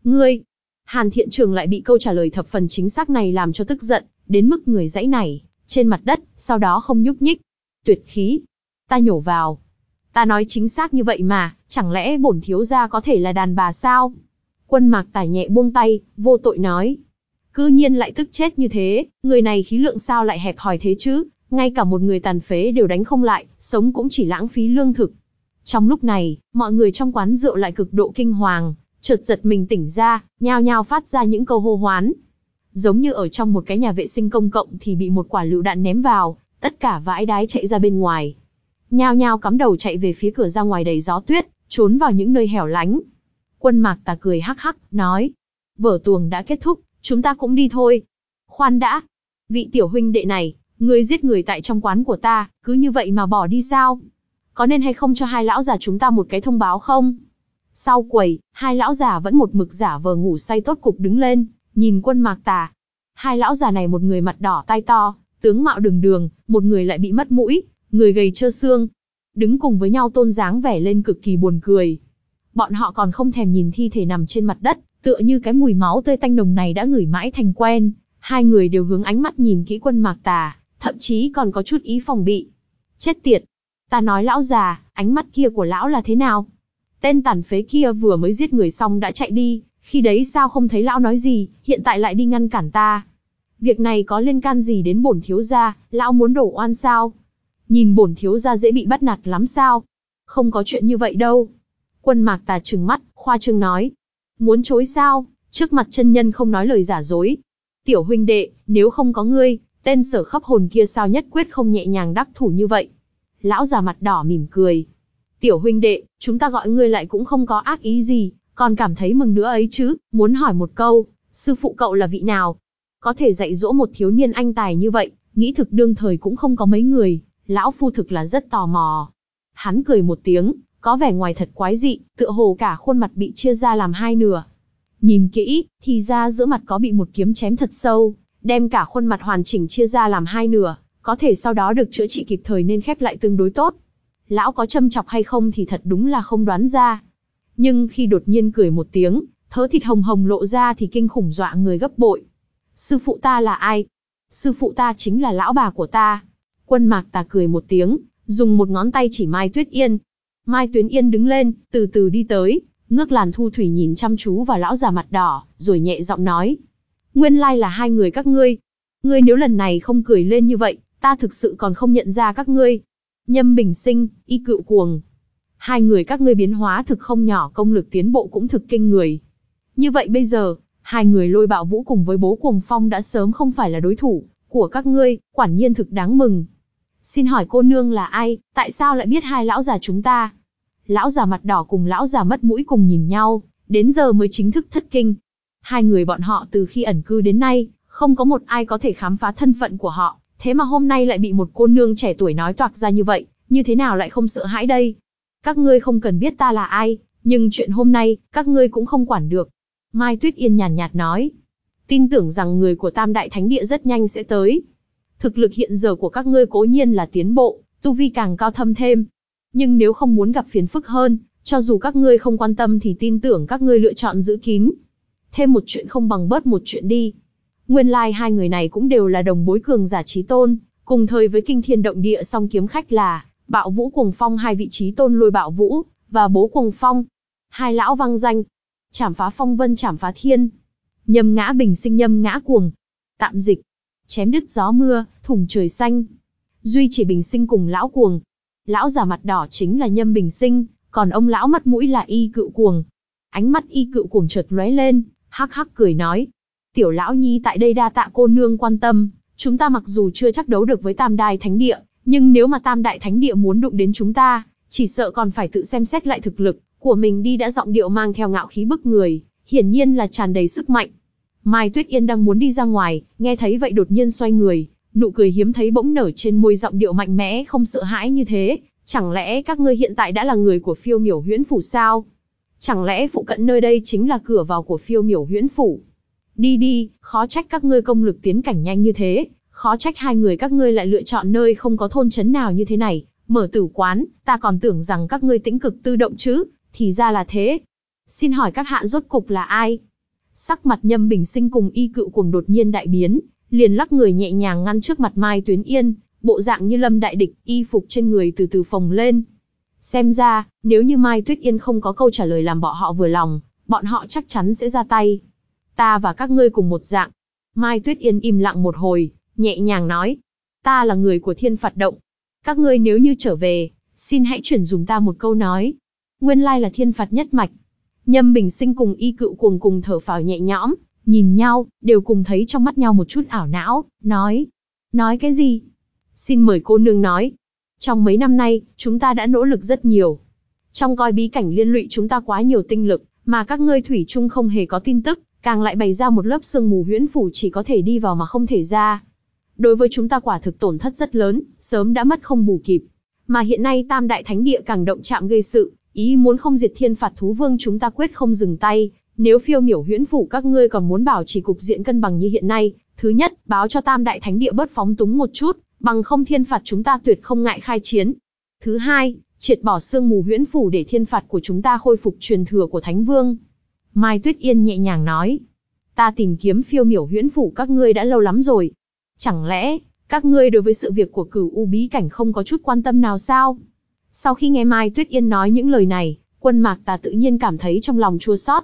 Ngươi, Hàn Thiện Trường lại bị câu trả lời thập phần chính xác này làm cho tức giận, đến mức người dãy này, trên mặt đất, sau đó không nhúc nhích. Tuyệt khí. Ta nhổ vào. Ta nói chính xác như vậy mà, chẳng lẽ bổn thiếu gia có thể là đàn bà sao? Quân mạc tải nhẹ buông tay, vô tội nói. Cư nhiên lại tức chết như thế, người này khí lượng sao lại hẹp hòi thế chứ, ngay cả một người tàn phế đều đánh không lại, sống cũng chỉ lãng phí lương thực. Trong lúc này, mọi người trong quán rượu lại cực độ kinh hoàng, chợt giật mình tỉnh ra, nhao nhao phát ra những câu hô hoán. Giống như ở trong một cái nhà vệ sinh công cộng thì bị một quả lựu đạn ném vào, tất cả vãi đái chạy ra bên ngoài. Nhao nhao cắm đầu chạy về phía cửa ra ngoài đầy gió tuyết, trốn vào những nơi hẻo lánh. Quân mạc tà cười hắc hắc, nói. Vở tuồng đã kết thúc, chúng ta cũng đi thôi. Khoan đã. Vị tiểu huynh đệ này, người giết người tại trong quán của ta, cứ như vậy mà bỏ đi sao? Có nên hay không cho hai lão già chúng ta một cái thông báo không? Sau quầy, hai lão già vẫn một mực giả vờ ngủ say tốt cục đứng lên, nhìn quân mạc tà. Hai lão già này một người mặt đỏ tai to, tướng mạo đường đường, một người lại bị mất mũi, người gầy trơ xương. Đứng cùng với nhau tôn dáng vẻ lên cực kỳ buồn cười. Bọn họ còn không thèm nhìn thi thể nằm trên mặt đất, tựa như cái mùi máu tươi tanh nồng này đã ngửi mãi thành quen. Hai người đều hướng ánh mắt nhìn kỹ quân mạc tà, thậm chí còn có chút ý phòng bị. Chết tiệt! Ta nói lão già, ánh mắt kia của lão là thế nào? Tên tàn phế kia vừa mới giết người xong đã chạy đi, khi đấy sao không thấy lão nói gì, hiện tại lại đi ngăn cản ta. Việc này có liên can gì đến bổn thiếu gia, lão muốn đổ oan sao? Nhìn bổn thiếu gia dễ bị bắt nạt lắm sao? Không có chuyện như vậy đâu. Quân mạc tà trừng mắt, khoa trương nói. Muốn chối sao, trước mặt chân nhân không nói lời giả dối. Tiểu huynh đệ, nếu không có ngươi, tên sở khắp hồn kia sao nhất quyết không nhẹ nhàng đắc thủ như vậy. Lão già mặt đỏ mỉm cười, Tiểu huynh đệ, chúng ta gọi ngươi lại cũng không có ác ý gì, còn cảm thấy mừng nữa ấy chứ, muốn hỏi một câu, sư phụ cậu là vị nào? Có thể dạy dỗ một thiếu niên anh tài như vậy, nghĩ thực đương thời cũng không có mấy người, lão phu thực là rất tò mò. Hắn cười một tiếng, có vẻ ngoài thật quái dị, tựa hồ cả khuôn mặt bị chia ra làm hai nửa. Nhìn kỹ, thì ra giữa mặt có bị một kiếm chém thật sâu, đem cả khuôn mặt hoàn chỉnh chia ra làm hai nửa, có thể sau đó được chữa trị kịp thời nên khép lại tương đối tốt. Lão có châm chọc hay không thì thật đúng là không đoán ra. Nhưng khi đột nhiên cười một tiếng, thớ thịt hồng hồng lộ ra thì kinh khủng dọa người gấp bội. Sư phụ ta là ai? Sư phụ ta chính là lão bà của ta. Quân mạc ta cười một tiếng, dùng một ngón tay chỉ Mai Tuyết Yên. Mai Tuyến Yên đứng lên, từ từ đi tới, ngước làn thu thủy nhìn chăm chú vào lão già mặt đỏ, rồi nhẹ giọng nói. Nguyên lai là hai người các ngươi. Ngươi nếu lần này không cười lên như vậy, ta thực sự còn không nhận ra các ngươi. Nhâm bình sinh, y cựu cuồng. Hai người các ngươi biến hóa thực không nhỏ công lực tiến bộ cũng thực kinh người. Như vậy bây giờ, hai người lôi bạo vũ cùng với bố cuồng phong đã sớm không phải là đối thủ của các ngươi, quản nhiên thực đáng mừng. Xin hỏi cô nương là ai, tại sao lại biết hai lão già chúng ta? Lão già mặt đỏ cùng lão già mất mũi cùng nhìn nhau, đến giờ mới chính thức thất kinh. Hai người bọn họ từ khi ẩn cư đến nay, không có một ai có thể khám phá thân phận của họ, thế mà hôm nay lại bị một cô nương trẻ tuổi nói toạc ra như vậy, như thế nào lại không sợ hãi đây? Các ngươi không cần biết ta là ai, nhưng chuyện hôm nay, các ngươi cũng không quản được. Mai Tuyết Yên nhàn nhạt nói. Tin tưởng rằng người của Tam Đại Thánh Địa rất nhanh sẽ tới. Thực lực hiện giờ của các ngươi cố nhiên là tiến bộ, tu vi càng cao thâm thêm. Nhưng nếu không muốn gặp phiền phức hơn, cho dù các ngươi không quan tâm thì tin tưởng các ngươi lựa chọn giữ kín. Thêm một chuyện không bằng bớt một chuyện đi. Nguyên lai like hai người này cũng đều là đồng bối cường giả trí tôn, cùng thời với kinh thiên động địa song kiếm khách là bạo vũ cuồng phong hai vị trí tôn lôi bạo vũ, và bố cuồng phong. Hai lão vang danh, chảm phá phong vân chảm phá thiên, nhâm ngã bình sinh nhâm ngã cuồng, tạm dịch, chém đứt gió mưa, thủng trời xanh, duy chỉ bình sinh cùng lão cuồng. Lão già mặt đỏ chính là nhâm bình sinh, còn ông lão mắt mũi là y cựu cuồng. Ánh mắt y cựu cuồng chợt lóe lên, hắc hắc cười nói. Tiểu lão nhi tại đây đa tạ cô nương quan tâm, chúng ta mặc dù chưa chắc đấu được với tam đài thánh địa, nhưng nếu mà tam đại thánh địa muốn đụng đến chúng ta, chỉ sợ còn phải tự xem xét lại thực lực, của mình đi đã giọng điệu mang theo ngạo khí bức người, hiển nhiên là tràn đầy sức mạnh. Mai Tuyết Yên đang muốn đi ra ngoài, nghe thấy vậy đột nhiên xoay người, nụ cười hiếm thấy bỗng nở trên môi giọng điệu mạnh mẽ không sợ hãi như thế, chẳng lẽ các ngươi hiện tại đã là người của phiêu miểu huyễn phủ sao? Chẳng lẽ phụ cận nơi đây chính là cửa vào của phiêu miểu huyễn phủ? Đi đi, khó trách các ngươi công lực tiến cảnh nhanh như thế, khó trách hai người các ngươi lại lựa chọn nơi không có thôn chấn nào như thế này, mở tử quán, ta còn tưởng rằng các ngươi tĩnh cực tư động chứ, thì ra là thế. Xin hỏi các hạ rốt cục là ai? Sắc mặt nhâm bình sinh cùng y cựu cuồng đột nhiên đại biến, liền lắc người nhẹ nhàng ngăn trước mặt Mai Tuyến Yên, bộ dạng như lâm đại địch, y phục trên người từ từ phồng lên. Xem ra, nếu như Mai Tuyết Yên không có câu trả lời làm bọn họ vừa lòng, bọn họ chắc chắn sẽ ra tay. Ta và các ngươi cùng một dạng. Mai Tuyết Yên im lặng một hồi, nhẹ nhàng nói. Ta là người của thiên phạt động. Các ngươi nếu như trở về, xin hãy chuyển dùng ta một câu nói. Nguyên lai là thiên phạt nhất mạch. Nhâm bình sinh cùng y cựu cuồng cùng thở phào nhẹ nhõm, nhìn nhau, đều cùng thấy trong mắt nhau một chút ảo não, nói. Nói cái gì? Xin mời cô nương nói. Trong mấy năm nay, chúng ta đã nỗ lực rất nhiều. Trong coi bí cảnh liên lụy chúng ta quá nhiều tinh lực, mà các ngươi thủy chung không hề có tin tức, càng lại bày ra một lớp sương mù huyễn phủ chỉ có thể đi vào mà không thể ra. Đối với chúng ta quả thực tổn thất rất lớn, sớm đã mất không bù kịp. Mà hiện nay Tam Đại Thánh Địa càng động chạm gây sự, ý muốn không diệt thiên phạt thú vương chúng ta quyết không dừng tay. Nếu phiêu miểu huyễn phủ các ngươi còn muốn bảo trì cục diện cân bằng như hiện nay, thứ nhất, báo cho Tam Đại Thánh Địa bớt phóng túng một chút, bằng không thiên phạt chúng ta tuyệt không ngại khai chiến. Thứ hai, triệt bỏ xương mù huyễn phủ để thiên phạt của chúng ta khôi phục truyền thừa của Thánh Vương. Mai Tuyết Yên nhẹ nhàng nói, ta tìm kiếm phiêu miểu huyễn phủ các ngươi đã lâu lắm rồi, Chẳng lẽ, các ngươi đối với sự việc của cửu u bí cảnh không có chút quan tâm nào sao? Sau khi nghe Mai Tuyết Yên nói những lời này, quân mạc tà tự nhiên cảm thấy trong lòng chua xót.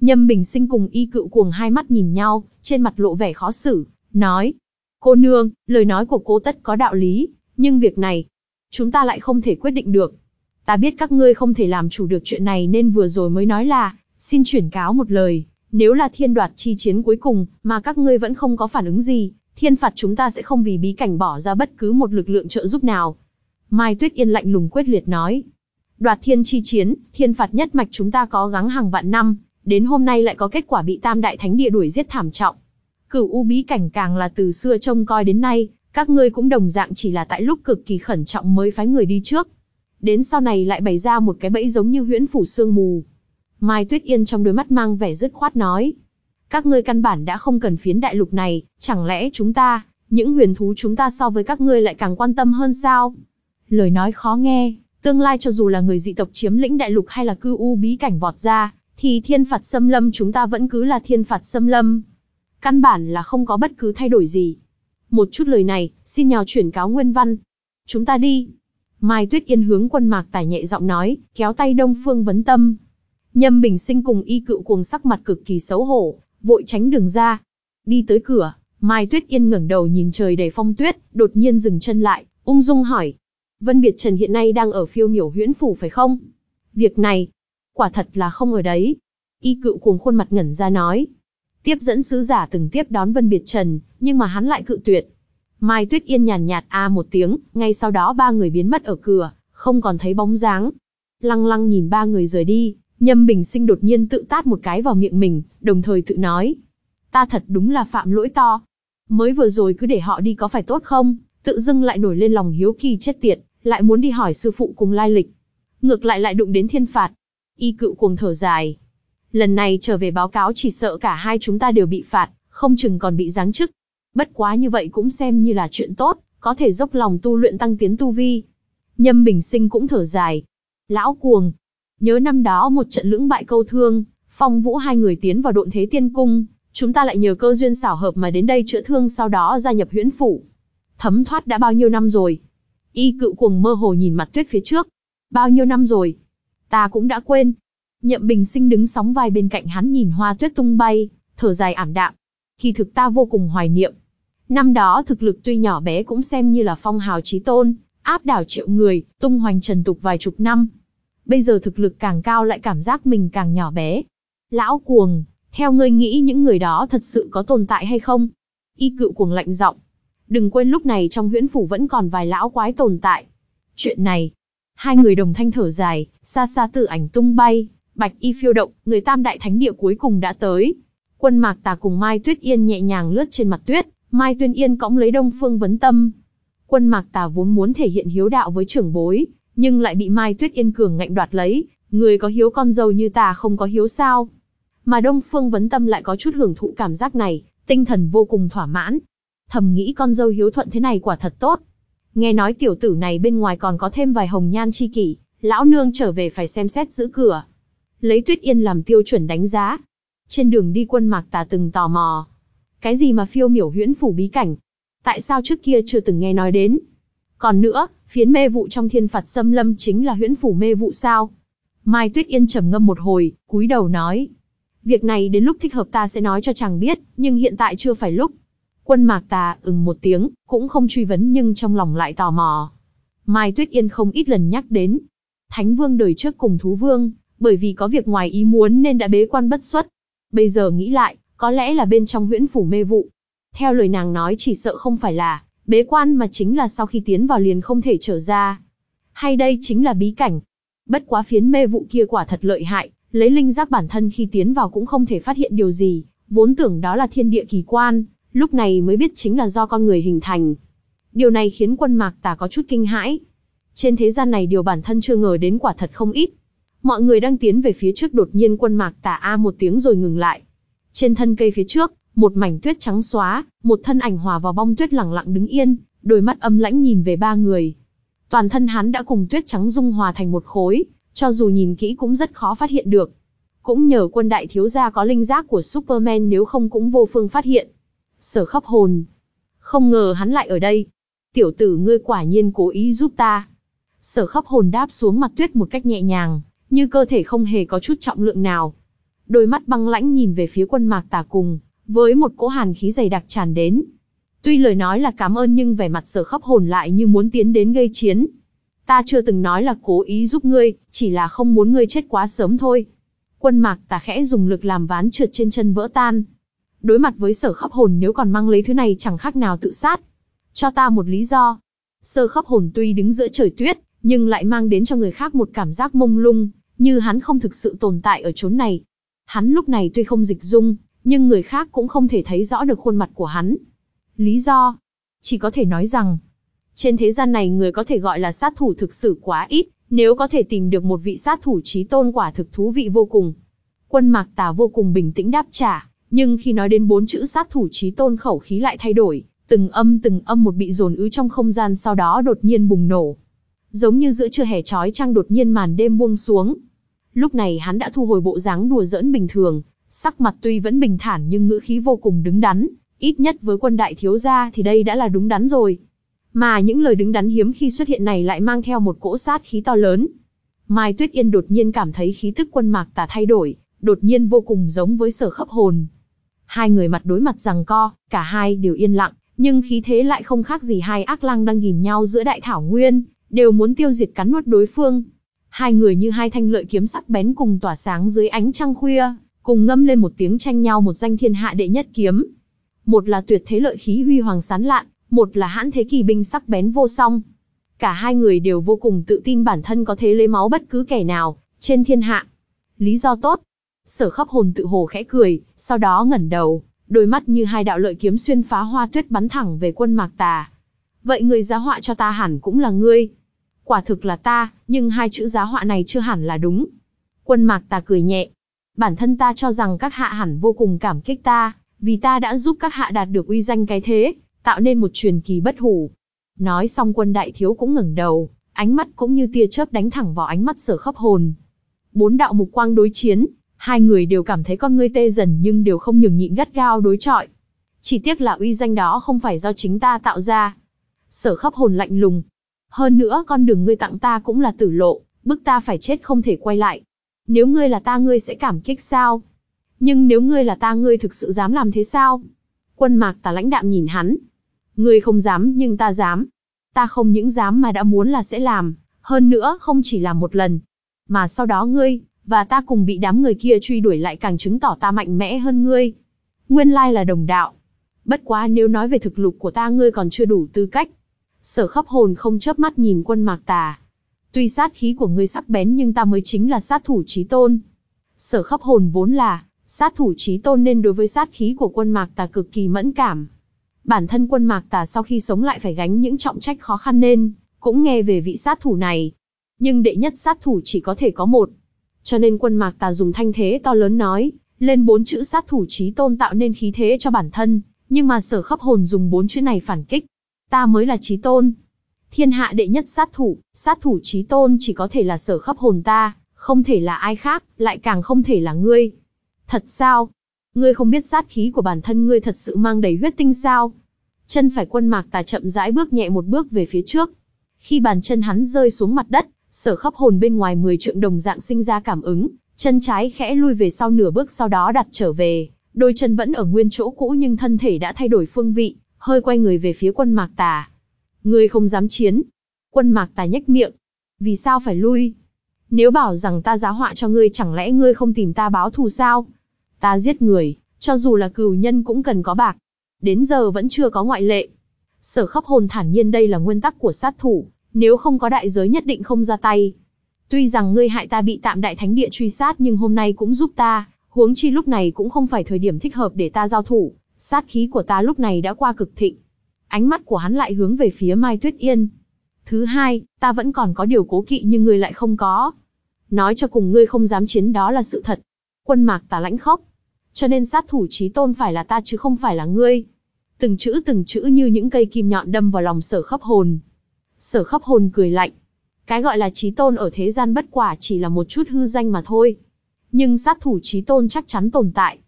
Nhâm bình sinh cùng y cựu cuồng hai mắt nhìn nhau, trên mặt lộ vẻ khó xử, nói. Cô nương, lời nói của cô tất có đạo lý, nhưng việc này, chúng ta lại không thể quyết định được. Ta biết các ngươi không thể làm chủ được chuyện này nên vừa rồi mới nói là, xin chuyển cáo một lời, nếu là thiên đoạt chi chiến cuối cùng, mà các ngươi vẫn không có phản ứng gì, thiên phạt chúng ta sẽ không vì bí cảnh bỏ ra bất cứ một lực lượng trợ giúp nào. Mai Tuyết Yên lạnh lùng quyết liệt nói. Đoạt thiên chi chiến, thiên phạt nhất mạch chúng ta có gắng hàng vạn năm, đến hôm nay lại có kết quả bị tam đại thánh địa đuổi giết thảm trọng. Cửu u bí cảnh càng là từ xưa trông coi đến nay, các ngươi cũng đồng dạng chỉ là tại lúc cực kỳ khẩn trọng mới phái người đi trước. Đến sau này lại bày ra một cái bẫy giống như huyễn phủ sương mù. Mai Tuyết Yên trong đôi mắt mang vẻ dứt khoát nói. Các ngươi căn bản đã không cần phiến đại lục này, chẳng lẽ chúng ta, những huyền thú chúng ta so với các ngươi lại càng quan tâm hơn sao? Lời nói khó nghe, tương lai cho dù là người dị tộc chiếm lĩnh đại lục hay là cư u bí cảnh vọt ra, thì thiên phạt xâm lâm chúng ta vẫn cứ là thiên phạt xâm lâm. Căn bản là không có bất cứ thay đổi gì. Một chút lời này, xin nhào chuyển cáo nguyên văn. Chúng ta đi. Mai Tuyết Yên hướng quân mạc tài nhẹ giọng nói, kéo tay Đông Phương vấn tâm. Nhâm Bình Sinh cùng y cựu cuồng sắc mặt cực kỳ xấu hổ, vội tránh đường ra. Đi tới cửa, Mai Tuyết Yên ngẩng đầu nhìn trời đầy phong tuyết, đột nhiên dừng chân lại, ung dung hỏi. Vân Biệt Trần hiện nay đang ở phiêu miểu huyễn phủ phải không? Việc này, quả thật là không ở đấy. Y cựu cuồng khuôn mặt ngẩn ra nói. Tiếp dẫn sứ giả từng tiếp đón Vân Biệt Trần, nhưng mà hắn lại cự tuyệt. Mai Tuyết Yên nhàn nhạt a một tiếng, ngay sau đó ba người biến mất ở cửa, không còn thấy bóng dáng. Lăng lăng nhìn ba người rời đi, Nhâm Bình Sinh đột nhiên tự tát một cái vào miệng mình, đồng thời tự nói. Ta thật đúng là phạm lỗi to. Mới vừa rồi cứ để họ đi có phải tốt không, tự dưng lại nổi lên lòng hiếu kỳ chết tiệt, lại muốn đi hỏi sư phụ cùng lai lịch. Ngược lại lại đụng đến thiên phạt. Y cựu cuồng thở dài. Lần này trở về báo cáo chỉ sợ cả hai chúng ta đều bị phạt, không chừng còn bị giáng chức. Bất quá như vậy cũng xem như là chuyện tốt, có thể dốc lòng tu luyện tăng tiến tu vi. Nhâm Bình Sinh cũng thở dài. Lão cuồng, nhớ năm đó một trận lưỡng bại câu thương, phong vũ hai người tiến vào độn thế tiên cung, chúng ta lại nhờ cơ duyên xảo hợp mà đến đây chữa thương sau đó gia nhập huyễn phủ. Thấm thoát đã bao nhiêu năm rồi? Y cựu cuồng mơ hồ nhìn mặt tuyết phía trước. Bao nhiêu năm rồi? Ta cũng đã quên. Nhậm bình sinh đứng sóng vai bên cạnh hắn nhìn hoa tuyết tung bay, thở dài ảm đạm. Kỳ thực ta vô cùng hoài niệm. Năm đó thực lực tuy nhỏ bé cũng xem như là phong hào trí tôn, áp đảo triệu người, tung hoành trần tục vài chục năm. Bây giờ thực lực càng cao lại cảm giác mình càng nhỏ bé. Lão cuồng, theo ngươi nghĩ những người đó thật sự có tồn tại hay không? Y cựu cuồng lạnh giọng. Đừng quên lúc này trong huyễn phủ vẫn còn vài lão quái tồn tại. Chuyện này, hai người đồng thanh thở dài, xa xa tự ảnh tung bay, bạch y phiêu động, người tam đại thánh địa cuối cùng đã tới. Quân mạc tà cùng Mai Tuyết Yên nhẹ nhàng lướt trên mặt tuyết, Mai Tuyên Yên cõng lấy Đông Phương Vấn Tâm. Quân mạc tà vốn muốn thể hiện hiếu đạo với trưởng bối, nhưng lại bị Mai Tuyết Yên cường ngạnh đoạt lấy, người có hiếu con dâu như ta không có hiếu sao. Mà Đông Phương Vấn Tâm lại có chút hưởng thụ cảm giác này, tinh thần vô cùng thỏa mãn. Thầm nghĩ con dâu hiếu thuận thế này quả thật tốt. Nghe nói tiểu tử này bên ngoài còn có thêm vài hồng nhan chi kỷ, lão nương trở về phải xem xét giữ cửa. Lấy Tuyết Yên làm tiêu chuẩn đánh giá. Trên đường đi quân mạc tà từng tò mò. Cái gì mà phiêu miểu huyễn phủ bí cảnh? Tại sao trước kia chưa từng nghe nói đến? Còn nữa, phiến mê vụ trong thiên phạt xâm lâm chính là huyễn phủ mê vụ sao? Mai Tuyết Yên trầm ngâm một hồi, cúi đầu nói. Việc này đến lúc thích hợp ta sẽ nói cho chàng biết, nhưng hiện tại chưa phải lúc. Quân mạc tà ừng một tiếng, cũng không truy vấn nhưng trong lòng lại tò mò. Mai Tuyết Yên không ít lần nhắc đến. Thánh vương đời trước cùng thú vương, bởi vì có việc ngoài ý muốn nên đã bế quan bất xuất. Bây giờ nghĩ lại, có lẽ là bên trong huyễn phủ mê vụ. Theo lời nàng nói chỉ sợ không phải là bế quan mà chính là sau khi tiến vào liền không thể trở ra. Hay đây chính là bí cảnh. Bất quá phiến mê vụ kia quả thật lợi hại, lấy linh giác bản thân khi tiến vào cũng không thể phát hiện điều gì, vốn tưởng đó là thiên địa kỳ quan, lúc này mới biết chính là do con người hình thành. Điều này khiến quân mạc tà có chút kinh hãi. Trên thế gian này điều bản thân chưa ngờ đến quả thật không ít. Mọi người đang tiến về phía trước đột nhiên quân mạc tả a một tiếng rồi ngừng lại. Trên thân cây phía trước, một mảnh tuyết trắng xóa, một thân ảnh hòa vào bong tuyết lặng lặng đứng yên, đôi mắt âm lãnh nhìn về ba người. Toàn thân hắn đã cùng tuyết trắng dung hòa thành một khối, cho dù nhìn kỹ cũng rất khó phát hiện được. Cũng nhờ quân đại thiếu gia có linh giác của Superman nếu không cũng vô phương phát hiện. Sở khắp hồn. Không ngờ hắn lại ở đây. Tiểu tử ngươi quả nhiên cố ý giúp ta. Sở khắp hồn đáp xuống mặt tuyết một cách nhẹ nhàng, như cơ thể không hề có chút trọng lượng nào. Đôi mắt băng lãnh nhìn về phía quân mạc tà cùng, với một cỗ hàn khí dày đặc tràn đến. Tuy lời nói là cảm ơn nhưng vẻ mặt sở khóc hồn lại như muốn tiến đến gây chiến. Ta chưa từng nói là cố ý giúp ngươi, chỉ là không muốn ngươi chết quá sớm thôi. Quân mạc tà khẽ dùng lực làm ván trượt trên chân vỡ tan. Đối mặt với sở khóc hồn nếu còn mang lấy thứ này chẳng khác nào tự sát. Cho ta một lý do. Sơ khóc hồn tuy đứng giữa trời tuyết, nhưng lại mang đến cho người khác một cảm giác mông lung, như hắn không thực sự tồn tại ở chốn này. Hắn lúc này tuy không dịch dung, nhưng người khác cũng không thể thấy rõ được khuôn mặt của hắn. Lý do? Chỉ có thể nói rằng, trên thế gian này người có thể gọi là sát thủ thực sự quá ít, Nếu có thể tìm được một vị sát thủ trí tôn quả thực thú vị vô cùng. Quân mạc tà vô cùng bình tĩnh đáp trả, nhưng khi nói đến bốn chữ sát thủ trí tôn khẩu khí lại thay đổi, từng âm từng âm một bị dồn ứ trong không gian sau đó đột nhiên bùng nổ. Giống như giữa trưa hè trói trăng đột nhiên màn đêm buông xuống. Lúc này hắn đã thu hồi bộ dáng đùa giỡn bình thường, sắc mặt tuy vẫn bình thản nhưng ngữ khí vô cùng đứng đắn, ít nhất với quân đại thiếu gia thì đây đã là đúng đắn rồi. Mà những lời đứng đắn hiếm khi xuất hiện này lại mang theo một cỗ sát khí to lớn. Mai Tuyết Yên đột nhiên cảm thấy khí tức quân mạc tà thay đổi, đột nhiên vô cùng giống với sở khấp hồn. Hai người mặt đối mặt rằng co, cả hai đều yên lặng, nhưng khí thế lại không khác gì hai ác lăng đang nhìn nhau giữa đại thảo nguyên, đều muốn tiêu diệt cắn nuốt đối phương. Hai người như hai thanh lợi kiếm sắc bén cùng tỏa sáng dưới ánh trăng khuya, cùng ngâm lên một tiếng tranh nhau một danh thiên hạ đệ nhất kiếm. Một là tuyệt thế lợi khí huy hoàng sán lạn, một là hãn thế kỳ binh sắc bén vô song. Cả hai người đều vô cùng tự tin bản thân có thể lấy máu bất cứ kẻ nào, trên thiên hạ. Lý do tốt. Sở khắp hồn tự hồ khẽ cười, sau đó ngẩn đầu, đôi mắt như hai đạo lợi kiếm xuyên phá hoa tuyết bắn thẳng về quân mạc tà. Vậy người giá họa cho ta hẳn cũng là ngươi. Quả thực là ta, nhưng hai chữ giá họa này chưa hẳn là đúng. Quân mạc tà cười nhẹ. Bản thân ta cho rằng các hạ hẳn vô cùng cảm kích ta, vì ta đã giúp các hạ đạt được uy danh cái thế, tạo nên một truyền kỳ bất hủ. Nói xong quân đại thiếu cũng ngẩng đầu, ánh mắt cũng như tia chớp đánh thẳng vào ánh mắt sở khắp hồn. Bốn đạo mục quang đối chiến, hai người đều cảm thấy con ngươi tê dần nhưng đều không nhường nhịn gắt gao đối chọi. Chỉ tiếc là uy danh đó không phải do chính ta tạo ra. Sở khắp hồn lạnh lùng. Hơn nữa con đường ngươi tặng ta cũng là tử lộ, bức ta phải chết không thể quay lại. Nếu ngươi là ta ngươi sẽ cảm kích sao? Nhưng nếu ngươi là ta ngươi thực sự dám làm thế sao? Quân mạc tà lãnh đạm nhìn hắn. Ngươi không dám nhưng ta dám. Ta không những dám mà đã muốn là sẽ làm, hơn nữa không chỉ làm một lần. Mà sau đó ngươi, và ta cùng bị đám người kia truy đuổi lại càng chứng tỏ ta mạnh mẽ hơn ngươi. Nguyên lai là đồng đạo. Bất quá nếu nói về thực lực của ta ngươi còn chưa đủ tư cách. Sở khóc hồn không chớp mắt nhìn quân mạc tà. Tuy sát khí của ngươi sắc bén nhưng ta mới chính là sát thủ trí tôn. Sở khóc hồn vốn là, sát thủ trí tôn nên đối với sát khí của quân mạc tà cực kỳ mẫn cảm. Bản thân quân mạc tà sau khi sống lại phải gánh những trọng trách khó khăn nên, cũng nghe về vị sát thủ này. Nhưng đệ nhất sát thủ chỉ có thể có một. Cho nên quân mạc tà dùng thanh thế to lớn nói, lên bốn chữ sát thủ trí tôn tạo nên khí thế cho bản thân, nhưng mà sở khắp hồn dùng bốn chữ này phản kích. Ta mới là trí tôn. Thiên hạ đệ nhất sát thủ, sát thủ trí tôn chỉ có thể là sở khắp hồn ta, không thể là ai khác, lại càng không thể là ngươi. Thật sao? Ngươi không biết sát khí của bản thân ngươi thật sự mang đầy huyết tinh sao? Chân phải quân mạc tà chậm rãi bước nhẹ một bước về phía trước. Khi bàn chân hắn rơi xuống mặt đất, sở khắp hồn bên ngoài 10 trượng đồng dạng sinh ra cảm ứng, chân trái khẽ lui về sau nửa bước sau đó đặt trở về, đôi chân vẫn ở nguyên chỗ cũ nhưng thân thể đã thay đổi phương vị, hơi quay người về phía quân mạc tà. Ngươi không dám chiến. Quân mạc tà nhếch miệng. Vì sao phải lui? Nếu bảo rằng ta giá họa cho ngươi chẳng lẽ ngươi không tìm ta báo thù sao? Ta giết người, cho dù là cừu nhân cũng cần có bạc. Đến giờ vẫn chưa có ngoại lệ. Sở khắp hồn thản nhiên đây là nguyên tắc của sát thủ, nếu không có đại giới nhất định không ra tay. Tuy rằng ngươi hại ta bị tạm đại thánh địa truy sát nhưng hôm nay cũng giúp ta, huống chi lúc này cũng không phải thời điểm thích hợp để ta giao thủ, sát khí của ta lúc này đã qua cực thịnh. Ánh mắt của hắn lại hướng về phía Mai Tuyết Yên. Thứ hai, ta vẫn còn có điều cố kỵ nhưng ngươi lại không có. Nói cho cùng ngươi không dám chiến đó là sự thật. Quân mạc tà lãnh khốc. Cho nên sát thủ trí tôn phải là ta chứ không phải là ngươi. Từng chữ từng chữ như những cây kim nhọn đâm vào lòng sở khắp hồn. Sở khắp hồn cười lạnh. Cái gọi là trí tôn ở thế gian bất quả chỉ là một chút hư danh mà thôi. Nhưng sát thủ trí tôn chắc chắn tồn tại.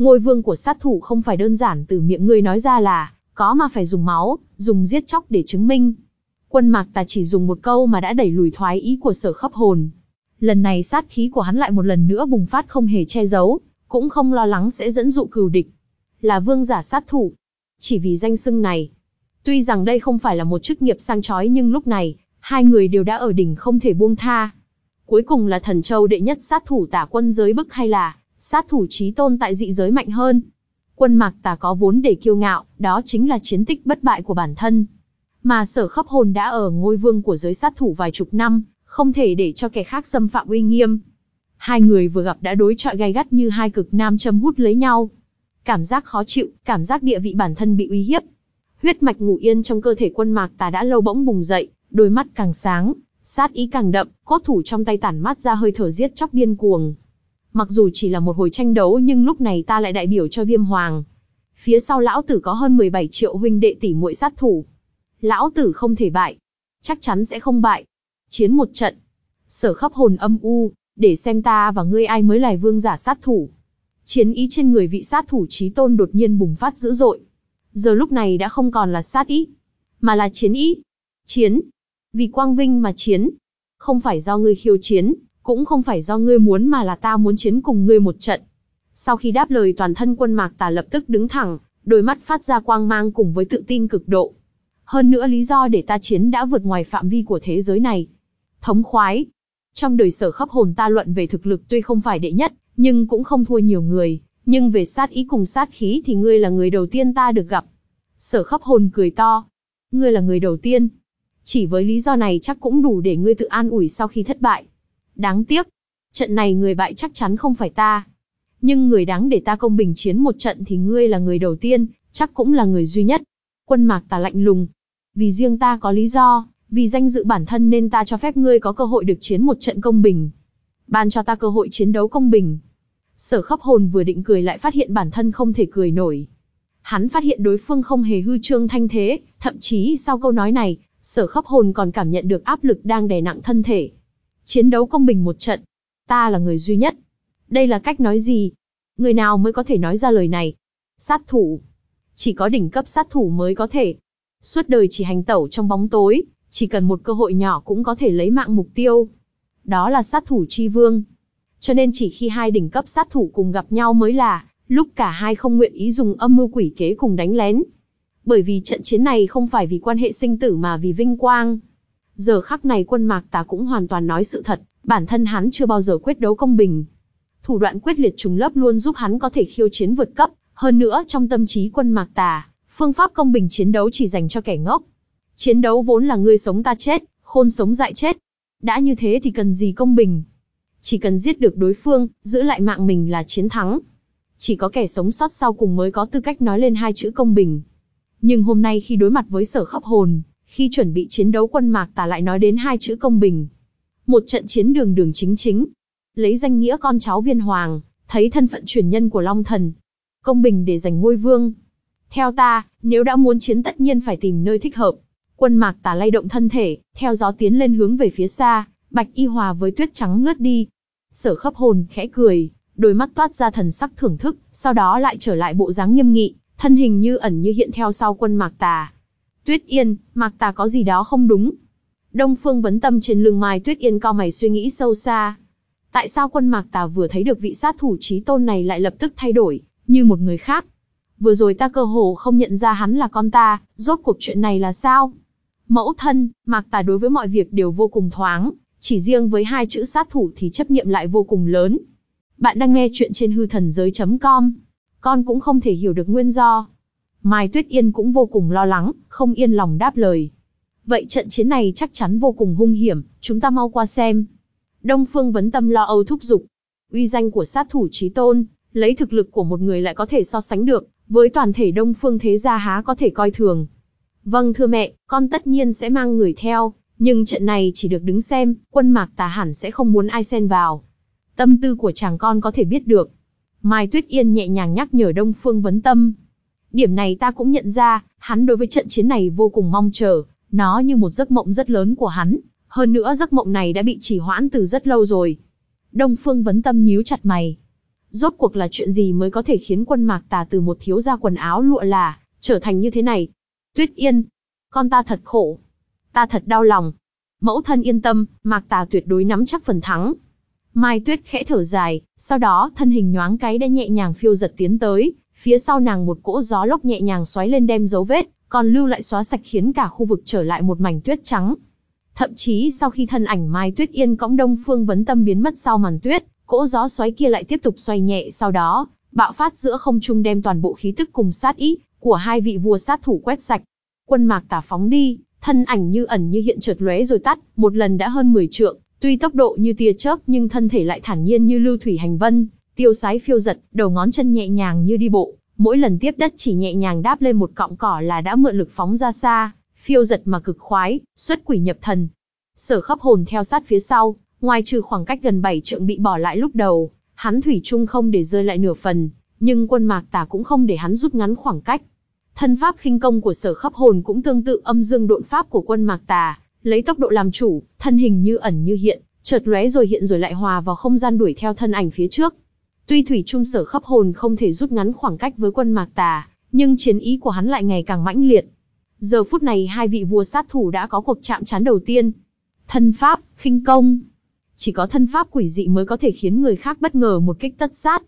Ngôi vương của sát thủ không phải đơn giản từ miệng ngươi nói ra là, có mà phải dùng máu, dùng giết chóc để chứng minh. Quân mạc ta chỉ dùng một câu mà đã đẩy lùi thoái ý của sở khắp hồn. Lần này sát khí của hắn lại một lần nữa bùng phát không hề che giấu, cũng không lo lắng sẽ dẫn dụ cừu địch. Là vương giả sát thủ. Chỉ vì danh xưng này. Tuy rằng đây không phải là một chức nghiệp sang chói nhưng lúc này, hai người đều đã ở đỉnh không thể buông tha. Cuối cùng là thần châu đệ nhất sát thủ tả quân giới bức hay là sát thủ trí tôn tại dị giới mạnh hơn. Quân mạc tà có vốn để kiêu ngạo, đó chính là chiến tích bất bại của bản thân. Mà sở khắp hồn đã ở ngôi vương của giới sát thủ vài chục năm, không thể để cho kẻ khác xâm phạm uy nghiêm. Hai người vừa gặp đã đối chọi gay gắt như hai cực nam châm hút lấy nhau. Cảm giác khó chịu, cảm giác địa vị bản thân bị uy hiếp. Huyết mạch ngủ yên trong cơ thể quân mạc tà đã lâu bỗng bùng dậy, đôi mắt càng sáng, Sát ý càng đậm, cốt thủ trong tay tản mát ra hơi thở giết chóc điên cuồng. Mặc dù chỉ là một hồi tranh đấu nhưng lúc này ta lại đại biểu cho viêm hoàng. Phía sau lão tử có hơn 17 triệu huynh đệ tỷ muội sát thủ. Lão tử không thể bại. Chắc chắn sẽ không bại. Chiến một trận. Sở khắp hồn âm u, để xem ta và ngươi ai mới là vương giả sát thủ. Chiến ý trên người vị sát thủ trí tôn đột nhiên bùng phát dữ dội. Giờ lúc này đã không còn là sát ý, mà là chiến ý. Chiến. Vì quang vinh mà chiến. Không phải do ngươi khiêu chiến, cũng không phải do ngươi muốn mà là ta muốn chiến cùng ngươi một trận. Sau khi đáp lời toàn thân quân mạc tà lập tức đứng thẳng, đôi mắt phát ra quang mang cùng với tự tin cực độ. Hơn nữa lý do để ta chiến đã vượt ngoài phạm vi của thế giới này. Thống khoái. Trong đời sở khắp hồn ta luận về thực lực tuy không phải đệ nhất, nhưng cũng không thua nhiều người. Nhưng về sát ý cùng sát khí thì ngươi là người đầu tiên ta được gặp. Sở khắp hồn cười to. Ngươi là người đầu tiên. Chỉ với lý do này chắc cũng đủ để ngươi tự an ủi sau khi thất bại. Đáng tiếc. Trận này người bại chắc chắn không phải ta. Nhưng người đáng để ta công bình chiến một trận thì ngươi là người đầu tiên, chắc cũng là người duy nhất. Quân mạc ta lạnh lùng. Vì riêng ta có lý do, vì danh dự bản thân nên ta cho phép ngươi có cơ hội được chiến một trận công bình. Ban cho ta cơ hội chiến đấu công bình. Sở khắp hồn vừa định cười lại phát hiện bản thân không thể cười nổi. Hắn phát hiện đối phương không hề hư trương thanh thế, thậm chí sau câu nói này, sở khắp hồn còn cảm nhận được áp lực đang đè nặng thân thể. Chiến đấu công bình một trận. Ta là người duy nhất. Đây là cách nói gì? Người nào mới có thể nói ra lời này? Sát thủ. Chỉ có đỉnh cấp sát thủ mới có thể. Suốt đời chỉ hành tẩu trong bóng tối, chỉ cần một cơ hội nhỏ cũng có thể lấy mạng mục tiêu. Đó là sát thủ chi vương. Cho nên chỉ khi hai đỉnh cấp sát thủ cùng gặp nhau mới là, lúc cả hai không nguyện ý dùng âm mưu quỷ kế cùng đánh lén. Bởi vì trận chiến này không phải vì quan hệ sinh tử mà vì vinh quang. Giờ khắc này quân mạc tà cũng hoàn toàn nói sự thật, bản thân hắn chưa bao giờ quyết đấu công bình. Thủ đoạn quyết liệt trùng lớp luôn giúp hắn có thể khiêu chiến vượt cấp, hơn nữa trong tâm trí quân mạc tà, phương pháp công bình chiến đấu chỉ dành cho kẻ ngốc. Chiến đấu vốn là ngươi sống ta chết, khôn sống dại chết. Đã như thế thì cần gì công bình? Chỉ cần giết được đối phương, giữ lại mạng mình là chiến thắng. Chỉ có kẻ sống sót sau cùng mới có tư cách nói lên hai chữ công bình. Nhưng hôm nay khi đối mặt với sở khắp hồn, khi chuẩn bị chiến đấu quân mạc tà lại nói đến hai chữ công bình. Một trận chiến đường đường chính chính. Lấy danh nghĩa con cháu viên hoàng, thấy thân phận truyền nhân của Long Thần. Công bình để giành ngôi vương. Theo ta, nếu đã muốn chiến tất nhiên phải tìm nơi thích hợp. Quân mạc tà lay động thân thể, theo gió tiến lên hướng về phía xa, bạch y hòa với tuyết trắng lướt đi. Sở khắp hồn, khẽ cười, đôi mắt toát ra thần sắc thưởng thức, sau đó lại trở lại bộ dáng nghiêm nghị, thân hình như ẩn như hiện theo sau quân mạc tà. Tuyết Yên, Mạc Tà có gì đó không đúng. Đông Phương vấn tâm trên lưng Mai Tuyết Yên cao mày suy nghĩ sâu xa. Tại sao quân Mạc Tà vừa thấy được vị sát thủ trí tôn này lại lập tức thay đổi, như một người khác? Vừa rồi ta cơ hồ không nhận ra hắn là con ta, rốt cuộc chuyện này là sao? Mẫu thân, Mạc Tà đối với mọi việc đều vô cùng thoáng, chỉ riêng với hai chữ sát thủ thì chấp niệm lại vô cùng lớn. Bạn đang nghe chuyện trên hư thần giới.com. Con cũng không thể hiểu được nguyên do. Mai Tuyết Yên cũng vô cùng lo lắng, không yên lòng đáp lời. Vậy trận chiến này chắc chắn vô cùng hung hiểm, chúng ta mau qua xem. Đông Phương vấn tâm lo âu thúc giục. Uy danh của sát thủ trí tôn, lấy thực lực của một người lại có thể so sánh được, với toàn thể Đông Phương thế gia há có thể coi thường. Vâng thưa mẹ, con tất nhiên sẽ mang người theo, nhưng trận này chỉ được đứng xem, quân mạc tà hẳn sẽ không muốn ai xen vào. Tâm tư của chàng con có thể biết được. Mai Tuyết Yên nhẹ nhàng nhắc nhở Đông Phương vấn tâm. Điểm này ta cũng nhận ra, hắn đối với trận chiến này vô cùng mong chờ, nó như một giấc mộng rất lớn của hắn, hơn nữa giấc mộng này đã bị trì hoãn từ rất lâu rồi. Đông Phương vấn tâm nhíu chặt mày. Rốt cuộc là chuyện gì mới có thể khiến quân mạc tà từ một thiếu gia quần áo lụa là, trở thành như thế này? Tuyết Yên, con ta thật khổ. Ta thật đau lòng. Mẫu thân yên tâm, mạc tà tuyệt đối nắm chắc phần thắng. Mai Tuyết khẽ thở dài, sau đó thân hình nhoáng cái đã nhẹ nhàng phiêu giật tiến tới, Phía sau nàng một cỗ gió lốc nhẹ nhàng xoáy lên đem dấu vết, còn lưu lại xóa sạch khiến cả khu vực trở lại một mảnh tuyết trắng. Thậm chí sau khi thân ảnh Mai Tuyết Yên cõng Đông Phương Vấn Tâm biến mất sau màn tuyết, cỗ gió xoáy kia lại tiếp tục xoay nhẹ sau đó, bạo phát giữa không trung đem toàn bộ khí tức cùng sát ý của hai vị vua sát thủ quét sạch. Quân Mạc Tả phóng đi, thân ảnh như ẩn như hiện chợt lóe rồi tắt, một lần đã hơn 10 trượng, tuy tốc độ như tia chớp nhưng thân thể lại thản nhiên như lưu thủy hành vân, tiêu sái phiêu giật, đầu ngón chân nhẹ nhàng như đi bộ, mỗi lần tiếp đất chỉ nhẹ nhàng đáp lên một cọng cỏ là đã mượn lực phóng ra xa, phiêu giật mà cực khoái, xuất quỷ nhập thần. Sở khắp hồn theo sát phía sau, ngoài trừ khoảng cách gần 7 trượng bị bỏ lại lúc đầu, hắn thủy chung không để rơi lại nửa phần, nhưng quân mạc tà cũng không để hắn rút ngắn khoảng cách. Thân pháp khinh công của sở khắp hồn cũng tương tự âm dương độn pháp của quân mạc tà, lấy tốc độ làm chủ, thân hình như ẩn như hiện, chợt lóe rồi hiện rồi lại hòa vào không gian đuổi theo thân ảnh phía trước. Tuy thủy trung sở khắp hồn không thể rút ngắn khoảng cách với quân mạc tà, nhưng chiến ý của hắn lại ngày càng mãnh liệt. Giờ phút này hai vị vua sát thủ đã có cuộc chạm trán đầu tiên. Thân pháp, khinh công. Chỉ có thân pháp quỷ dị mới có thể khiến người khác bất ngờ một kích tất sát.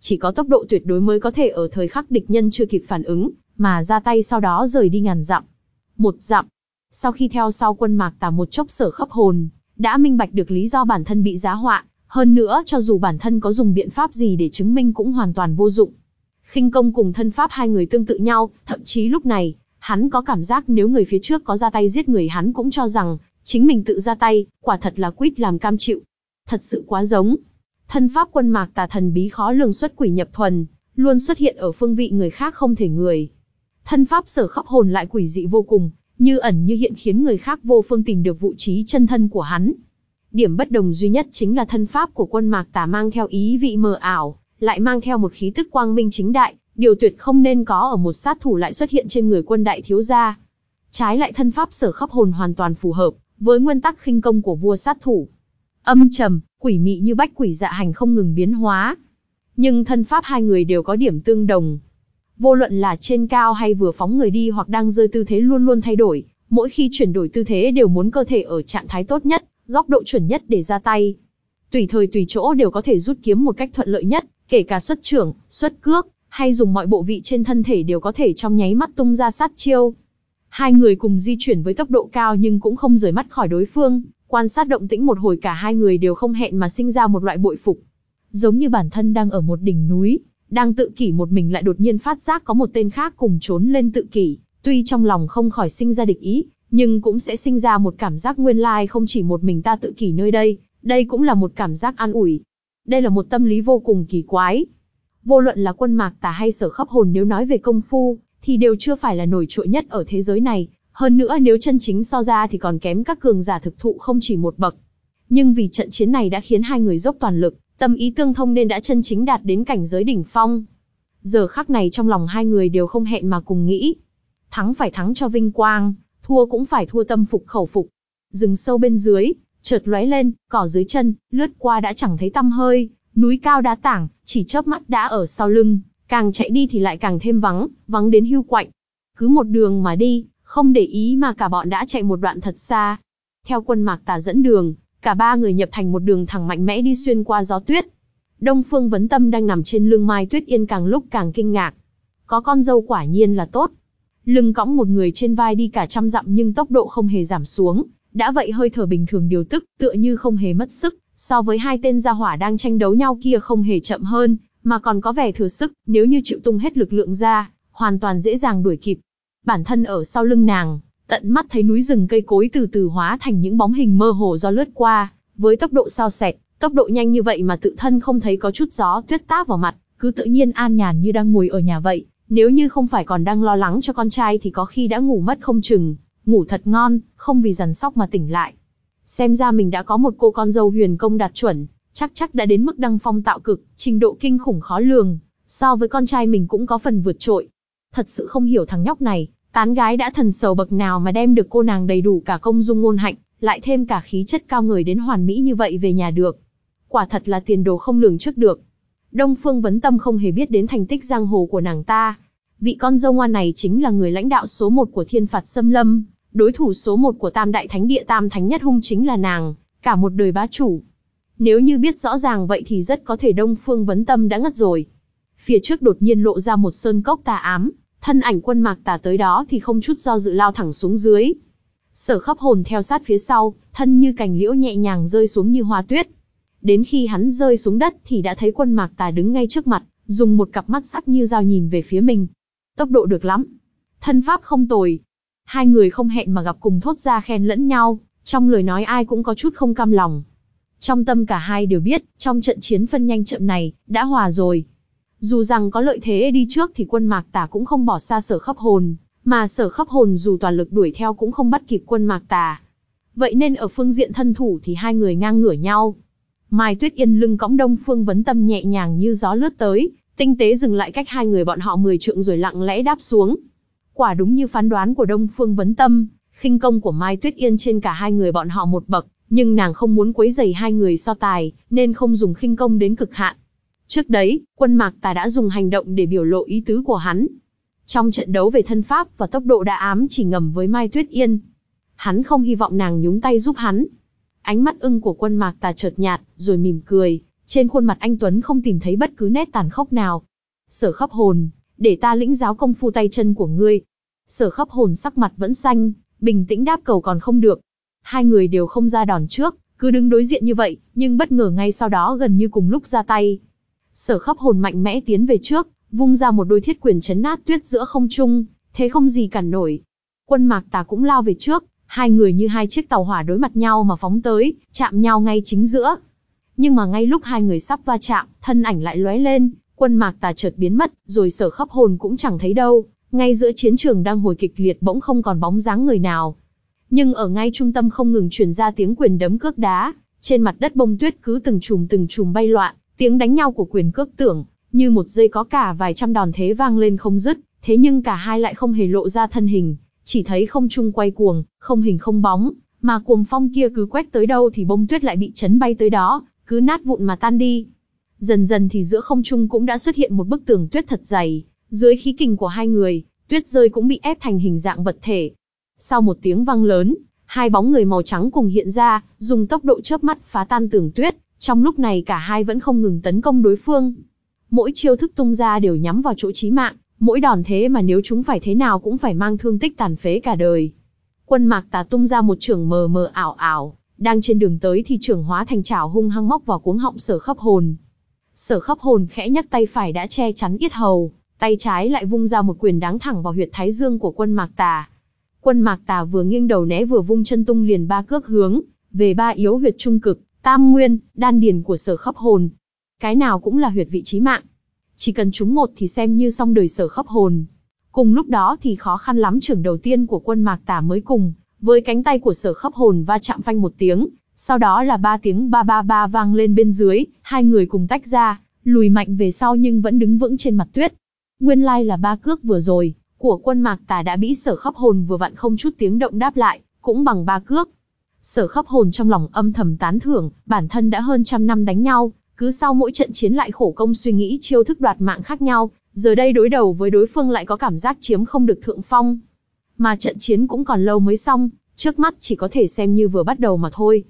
Chỉ có tốc độ tuyệt đối mới có thể ở thời khắc địch nhân chưa kịp phản ứng, mà ra tay sau đó rời đi ngàn dặm. Một dặm. Sau khi theo sau quân mạc tà một chốc sở khắp hồn, đã minh bạch được lý do bản thân bị giá họa, hơn nữa cho dù bản thân có dùng biện pháp gì để chứng minh cũng hoàn toàn vô dụng. khinh công cùng thân pháp hai người tương tự nhau, thậm chí lúc này, hắn có cảm giác nếu người phía trước có ra tay giết người hắn cũng cho rằng, chính mình tự ra tay, quả thật là quýt làm cam chịu. Thật sự quá giống. Thân pháp quân mạc tà thần bí khó lường xuất quỷ nhập thuần, luôn xuất hiện ở phương vị người khác không thể người. Thân pháp sở khắp hồn lại quỷ dị vô cùng, như ẩn như hiện khiến người khác vô phương tìm được vị trí chân thân của hắn. Điểm bất đồng duy nhất chính là thân pháp của quân mạc tà mang theo ý vị mờ ảo, lại mang theo một khí tức quang minh chính đại, điều tuyệt không nên có ở một sát thủ lại xuất hiện trên người quân đại thiếu gia. Trái lại thân pháp sở khắp hồn hoàn toàn phù hợp với nguyên tắc khinh công của vua sát thủ. Âm trầm, quỷ mị như bách quỷ dạ hành không ngừng biến hóa. Nhưng thân pháp hai người đều có điểm tương đồng. Vô luận là trên cao hay vừa phóng người đi hoặc đang rơi tư thế luôn luôn thay đổi, mỗi khi chuyển đổi tư thế đều muốn cơ thể ở trạng thái tốt nhất, góc độ chuẩn nhất để ra tay. Tùy thời tùy chỗ đều có thể rút kiếm một cách thuận lợi nhất, kể cả xuất trưởng, xuất cước, hay dùng mọi bộ vị trên thân thể đều có thể trong nháy mắt tung ra sát chiêu. Hai người cùng di chuyển với tốc độ cao nhưng cũng không rời mắt khỏi đối phương, quan sát động tĩnh một hồi cả hai người đều không hẹn mà sinh ra một loại bội phục. Giống như bản thân đang ở một đỉnh núi, đang tự kỷ một mình lại đột nhiên phát giác có một tên khác cùng trốn lên tự kỷ, tuy trong lòng không khỏi sinh ra địch ý, nhưng cũng sẽ sinh ra một cảm giác nguyên lai không chỉ một mình ta tự kỷ nơi đây, đây cũng là một cảm giác an ủi. Đây là một tâm lý vô cùng kỳ quái. Vô luận là quân mạc tà hay sở khắp hồn nếu nói về công phu, thì đều chưa phải là nổi trội nhất ở thế giới này, hơn nữa nếu chân chính so ra thì còn kém các cường giả thực thụ không chỉ một bậc. Nhưng vì trận chiến này đã khiến hai người dốc toàn lực, tâm ý tương thông nên đã chân chính đạt đến cảnh giới đỉnh phong. Giờ khắc này trong lòng hai người đều không hẹn mà cùng nghĩ. Thắng phải thắng cho vinh quang, thua cũng phải thua tâm phục khẩu phục. Rừng sâu bên dưới, chợt lóe lên, cỏ dưới chân, lướt qua đã chẳng thấy tăm hơi, núi cao đá tảng, chỉ chớp mắt đã ở sau lưng, càng chạy đi thì lại càng thêm vắng, vắng đến hưu quạnh. Cứ một đường mà đi, không để ý mà cả bọn đã chạy một đoạn thật xa. Theo quân mạc tà dẫn đường, cả ba người nhập thành một đường thẳng mạnh mẽ đi xuyên qua gió tuyết. Đông Phương Vấn Tâm đang nằm trên lưng Mai Tuyết Yên càng lúc càng kinh ngạc. Có con dâu quả nhiên là tốt. Lưng cõng một người trên vai đi cả trăm dặm nhưng tốc độ không hề giảm xuống, đã vậy hơi thở bình thường điều tức, tựa như không hề mất sức, so với hai tên gia hỏa đang tranh đấu nhau kia không hề chậm hơn, mà còn có vẻ thừa sức, nếu như chịu tung hết lực lượng ra, hoàn toàn dễ dàng đuổi kịp. Bản thân ở sau lưng nàng, tận mắt thấy núi rừng cây cối từ từ hóa thành những bóng hình mơ hồ do lướt qua, với tốc độ sao xẹt, tốc độ nhanh như vậy mà tự thân không thấy có chút gió tuyết táp vào mặt, cứ tự nhiên an nhàn như đang ngồi ở nhà vậy, nếu như không phải còn đang lo lắng cho con trai thì có khi đã ngủ mất không chừng, ngủ thật ngon, không vì dằn sóc mà tỉnh lại. Xem ra mình đã có một cô con dâu huyền công đạt chuẩn, chắc chắc đã đến mức đăng phong tạo cực, trình độ kinh khủng khó lường, so với con trai mình cũng có phần vượt trội. Thật sự không hiểu thằng nhóc này, tán gái đã thần sầu bậc nào mà đem được cô nàng đầy đủ cả công dung ngôn hạnh, lại thêm cả khí chất cao người đến hoàn mỹ như vậy về nhà được. Quả thật là tiền đồ không lường trước được. Đông Phương Vấn Tâm không hề biết đến thành tích giang hồ của nàng ta. Vị con dâu ngoan này chính là người lãnh đạo số một của thiên phạt xâm lâm, đối thủ số một của tam đại thánh địa tam thánh nhất hung chính là nàng, cả một đời bá chủ. Nếu như biết rõ ràng vậy thì rất có thể Đông Phương Vấn Tâm đã ngất rồi. Phía trước đột nhiên lộ ra một sơn cốc tà ám, thân ảnh quân mạc tà tới đó thì không chút do dự lao thẳng xuống dưới. Sở khắp hồn theo sát phía sau, thân như cành liễu nhẹ nhàng rơi xuống như hoa tuyết. Đến khi hắn rơi xuống đất thì đã thấy quân mạc tà đứng ngay trước mặt, dùng một cặp mắt sắc như dao nhìn về phía mình. Tốc độ được lắm. Thân pháp không tồi. Hai người không hẹn mà gặp cùng thốt ra khen lẫn nhau, trong lời nói ai cũng có chút không cam lòng. Trong tâm cả hai đều biết, trong trận chiến phân nhanh chậm này, đã hòa rồi. Dù rằng có lợi thế đi trước thì quân mạc tà cũng không bỏ xa sở khắp hồn, mà sở khắp hồn dù toàn lực đuổi theo cũng không bắt kịp quân mạc tà. Vậy nên ở phương diện thân thủ thì hai người ngang ngửa nhau. Mai Tuyết Yên lưng cõng Đông Phương Vấn Tâm nhẹ nhàng như gió lướt tới, tinh tế dừng lại cách hai người bọn họ 10 trượng rồi lặng lẽ đáp xuống. Quả đúng như phán đoán của Đông Phương Vấn Tâm, khinh công của Mai Tuyết Yên trên cả hai người bọn họ một bậc, nhưng nàng không muốn quấy rầy hai người so tài, nên không dùng khinh công đến cực hạn. Trước đấy, quân mạc tà đã dùng hành động để biểu lộ ý tứ của hắn. Trong trận đấu về thân pháp và tốc độ đã ám chỉ ngầm với Mai Tuyết Yên. Hắn không hy vọng nàng nhúng tay giúp hắn. Ánh mắt ưng của quân mạc tà chợt nhạt, rồi mỉm cười, trên khuôn mặt anh Tuấn không tìm thấy bất cứ nét tàn khốc nào. Sở khắp hồn, để ta lĩnh giáo công phu tay chân của ngươi. Sở khắp hồn sắc mặt vẫn xanh, bình tĩnh đáp cầu còn không được. Hai người đều không ra đòn trước, cứ đứng đối diện như vậy, nhưng bất ngờ ngay sau đó gần như cùng lúc ra tay. Sở khắp hồn mạnh mẽ tiến về trước, vung ra một đôi thiết quyền chấn nát tuyết giữa không trung, thế không gì cản nổi. Quân mạc tà cũng lao về trước, hai người như hai chiếc tàu hỏa đối mặt nhau mà phóng tới, chạm nhau ngay chính giữa. Nhưng mà ngay lúc hai người sắp va chạm, thân ảnh lại lóe lên, quân mạc tà chợt biến mất, rồi sở khắp hồn cũng chẳng thấy đâu, ngay giữa chiến trường đang hồi kịch liệt bỗng không còn bóng dáng người nào. Nhưng ở ngay trung tâm không ngừng truyền ra tiếng quyền đấm cước đá, trên mặt đất bông tuyết cứ từng chùm từng chùm bay loạn, tiếng đánh nhau của quyền cước tưởng, như một giây có cả vài trăm đòn thế vang lên không dứt, thế nhưng cả hai lại không hề lộ ra thân hình, chỉ thấy không trung quay cuồng, không hình không bóng, mà cuồng phong kia cứ quét tới đâu thì bông tuyết lại bị chấn bay tới đó, cứ nát vụn mà tan đi. Dần dần thì giữa không trung cũng đã xuất hiện một bức tường tuyết thật dày, dưới khí kình của hai người, tuyết rơi cũng bị ép thành hình dạng vật thể. Sau một tiếng vang lớn, hai bóng người màu trắng cùng hiện ra, dùng tốc độ chớp mắt phá tan tường tuyết, trong lúc này cả hai vẫn không ngừng tấn công đối phương. Mỗi chiêu thức tung ra đều nhắm vào chỗ chí mạng, mỗi đòn thế mà nếu chúng phải thế nào cũng phải mang thương tích tàn phế cả đời. Quân mạc tà tung ra một trường mờ mờ ảo ảo, đang trên đường tới thì trường hóa thành chảo hung hăng móc vào cuống họng sở khắp hồn. Sở khắp hồn khẽ nhấc tay phải đã che chắn yết hầu, tay trái lại vung ra một quyền đáng thẳng vào huyệt thái dương của quân mạc tà. Quân mạc tà vừa nghiêng đầu né vừa vung chân tung liền ba cước hướng, về ba yếu huyệt trung cực, tam nguyên, đan điền của sở khắp hồn. Cái nào cũng là huyệt vị trí mạng. Chỉ cần trúng một thì xem như xong đời sở khắp hồn. Cùng lúc đó thì khó khăn lắm trưởng đầu tiên của quân mạc tả mới cùng, với cánh tay của sở khắp hồn va chạm phanh một tiếng, sau đó là ba tiếng ba ba ba vang lên bên dưới, hai người cùng tách ra, lùi mạnh về sau nhưng vẫn đứng vững trên mặt tuyết. Nguyên lai like là ba cước vừa rồi, của quân mạc tà đã bị sở khắp hồn vừa vặn không chút tiếng động đáp lại, cũng bằng ba cước. Sở khắp hồn trong lòng âm thầm tán thưởng, bản thân đã hơn trăm năm đánh nhau, cứ sau mỗi trận chiến lại khổ công suy nghĩ chiêu thức đoạt mạng khác nhau, giờ đây đối đầu với đối phương lại có cảm giác chiếm không được thượng phong. Mà trận chiến cũng còn lâu mới xong, trước mắt chỉ có thể xem như vừa bắt đầu mà thôi.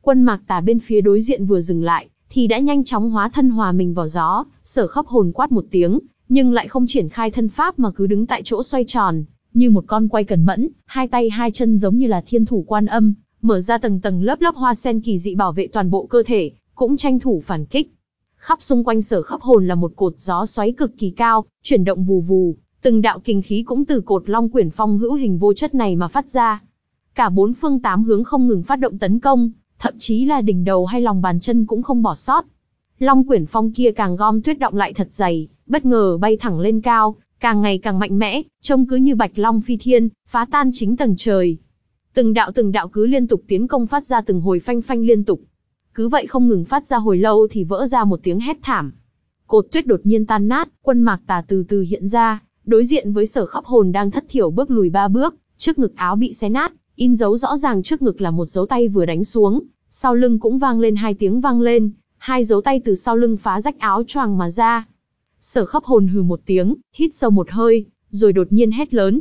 Quân mạc tà bên phía đối diện vừa dừng lại, thì đã nhanh chóng hóa thân hòa mình vào gió, sở khóc hồn quát một tiếng, nhưng lại không triển khai thân pháp mà cứ đứng tại chỗ xoay tròn, như một con quay cẩn mẫn, hai tay hai chân giống như là thiên thủ quan âm, mở ra tầng tầng lớp lớp hoa sen kỳ dị bảo vệ toàn bộ cơ thể, cũng tranh thủ phản kích. Khắp xung quanh sở khắp hồn là một cột gió xoáy cực kỳ cao, chuyển động vù vù, từng đạo kinh khí cũng từ cột long quyển phong hữu hình vô chất này mà phát ra. Cả bốn phương tám hướng không ngừng phát động tấn công, thậm chí là đỉnh đầu hay lòng bàn chân cũng không bỏ sót. Long quyển phong kia càng gom tuyết động lại thật dày, bất ngờ bay thẳng lên cao, càng ngày càng mạnh mẽ, trông cứ như bạch long phi thiên, phá tan chính tầng trời. Từng đạo từng đạo cứ liên tục tiến công phát ra từng hồi phanh phanh liên tục. Cứ vậy không ngừng phát ra hồi lâu thì vỡ ra một tiếng hét thảm. Cột tuyết đột nhiên tan nát, quân mạc tà từ từ hiện ra, đối diện với sở khóc hồn đang thất thiểu bước lùi ba bước, trước ngực áo bị xé nát, in dấu rõ ràng trước ngực là một dấu tay vừa đánh xuống, sau lưng cũng vang lên hai tiếng vang lên, hai dấu tay từ sau lưng phá rách áo choàng mà ra. Sở khóc hồn hừ một tiếng, hít sâu một hơi, rồi đột nhiên hét lớn.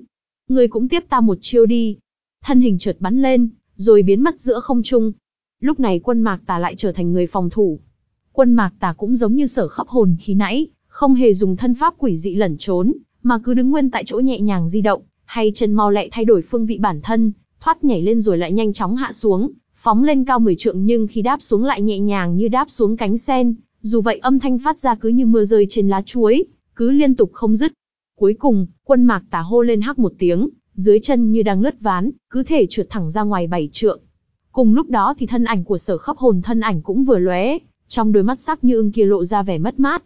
Người cũng tiếp ta một chiêu đi. Thân hình chợt bắn lên, rồi biến mất giữa không trung. Lúc này quân mạc tà lại trở thành người phòng thủ. Quân mạc tà cũng giống như sở khắp hồn khi nãy, không hề dùng thân pháp quỷ dị lẩn trốn, mà cứ đứng nguyên tại chỗ nhẹ nhàng di động, hay chân mau lẹ thay đổi phương vị bản thân, thoát nhảy lên rồi lại nhanh chóng hạ xuống, phóng lên cao 10 trượng nhưng khi đáp xuống lại nhẹ nhàng như đáp xuống cánh sen, dù vậy âm thanh phát ra cứ như mưa rơi trên lá chuối, cứ liên tục không dứt. Cuối cùng, quân mạc tà hô lên hắc một tiếng, dưới chân như đang lướt ván, cứ thể trượt thẳng ra ngoài bảy trượng. Cùng lúc đó thì thân ảnh của sở khắp hồn thân ảnh cũng vừa lóe, trong đôi mắt sắc như ưng kia lộ ra vẻ mất mát.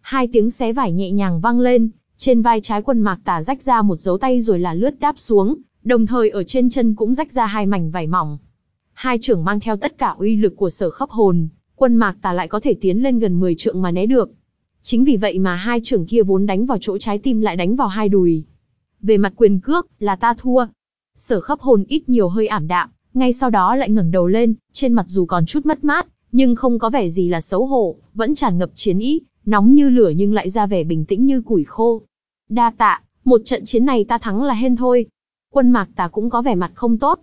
Hai tiếng xé vải nhẹ nhàng vang lên, trên vai trái quân mạc tả rách ra một dấu tay rồi là lướt đáp xuống, đồng thời ở trên chân cũng rách ra hai mảnh vải mỏng. hai trưởng mang theo tất cả uy lực của sở khắp hồn, quân mạc tà lại có thể tiến lên gần 10 trượng mà né được. Chính vì vậy mà hai trưởng kia vốn đánh vào chỗ trái tim lại đánh vào hai đùi. Về mặt quyền cước, là ta thua. Sở khắp hồn ít nhiều hơi ảm đạm, ngay sau đó lại ngẩng đầu lên, trên mặt dù còn chút mất mát, nhưng không có vẻ gì là xấu hổ, vẫn tràn ngập chiến ý, nóng như lửa nhưng lại ra vẻ bình tĩnh như củi khô. Đa tạ, một trận chiến này ta thắng là hên thôi. Quân mạc ta cũng có vẻ mặt không tốt.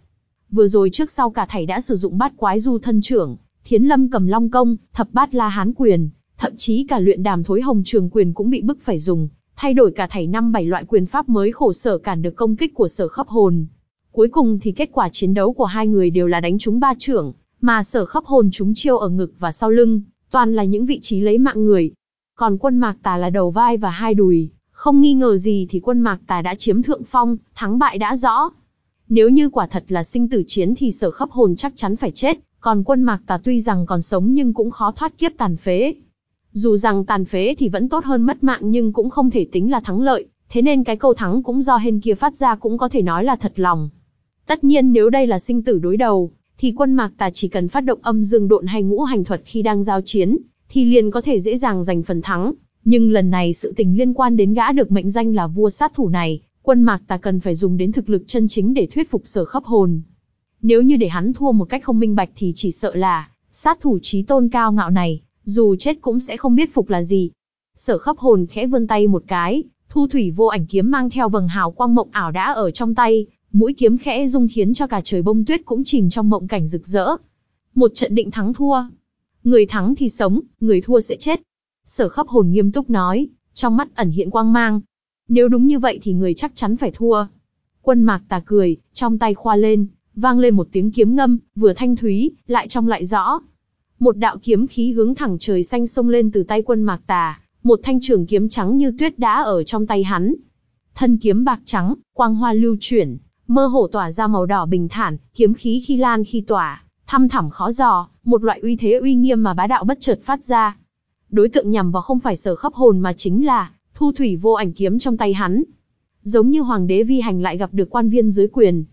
Vừa rồi trước sau cả thầy đã sử dụng bát quái du thân trưởng, thiến lâm cầm long công, thập bát la hán quyền, thậm chí cả luyện đàm thối hồng trường quyền cũng bị bức phải dùng, thay đổi cả thảy năm bảy loại quyền pháp mới khổ sở cản được công kích của sở khắp hồn. Cuối cùng thì kết quả chiến đấu của hai người đều là đánh trúng ba trưởng, mà sở khắp hồn chúng chiêu ở ngực và sau lưng, toàn là những vị trí lấy mạng người. Còn quân mạc tà là đầu vai và hai đùi, không nghi ngờ gì thì quân mạc tà đã chiếm thượng phong, thắng bại đã rõ. Nếu như quả thật là sinh tử chiến thì sở khắp hồn chắc chắn phải chết, còn quân mạc tà tuy rằng còn sống nhưng cũng khó thoát kiếp tàn phế. Dù rằng tàn phế thì vẫn tốt hơn mất mạng nhưng cũng không thể tính là thắng lợi, thế nên cái câu thắng cũng do hên kia phát ra cũng có thể nói là thật lòng. Tất nhiên nếu đây là sinh tử đối đầu, thì quân mạc tà chỉ cần phát động âm dương độn hay ngũ hành thuật khi đang giao chiến, thì liền có thể dễ dàng giành phần thắng. Nhưng lần này sự tình liên quan đến gã được mệnh danh là vua sát thủ này, quân mạc tà cần phải dùng đến thực lực chân chính để thuyết phục sở khắp hồn. Nếu như để hắn thua một cách không minh bạch thì chỉ sợ là, sát thủ trí tôn cao ngạo này, dù chết cũng sẽ không biết phục là gì. Sở khắp hồn khẽ vươn tay một cái, thu thủy vô ảnh kiếm mang theo vầng hào quang mộng ảo đã ở trong tay, mũi kiếm khẽ rung khiến cho cả trời bông tuyết cũng chìm trong mộng cảnh rực rỡ. Một trận định thắng thua. Người thắng thì sống, người thua sẽ chết. Sở khắp hồn nghiêm túc nói, trong mắt ẩn hiện quang mang. Nếu đúng như vậy thì người chắc chắn phải thua. Quân mạc tà cười, trong tay khoa lên, vang lên một tiếng kiếm ngâm, vừa thanh thúy, lại trong lại rõ. Một đạo kiếm khí hướng thẳng trời xanh xông lên từ tay quân mạc tà, một thanh trường kiếm trắng như tuyết đã ở trong tay hắn. Thân kiếm bạc trắng, quang hoa lưu chuyển, mơ hồ tỏa ra màu đỏ bình thản, kiếm khí khi lan khi tỏa, thăm thẳm khó dò, một loại uy thế uy nghiêm mà bá đạo bất chợt phát ra. Đối tượng nhằm vào không phải sở khắp hồn mà chính là thu thủy vô ảnh kiếm trong tay hắn. Giống như hoàng đế vi hành lại gặp được quan viên dưới quyền.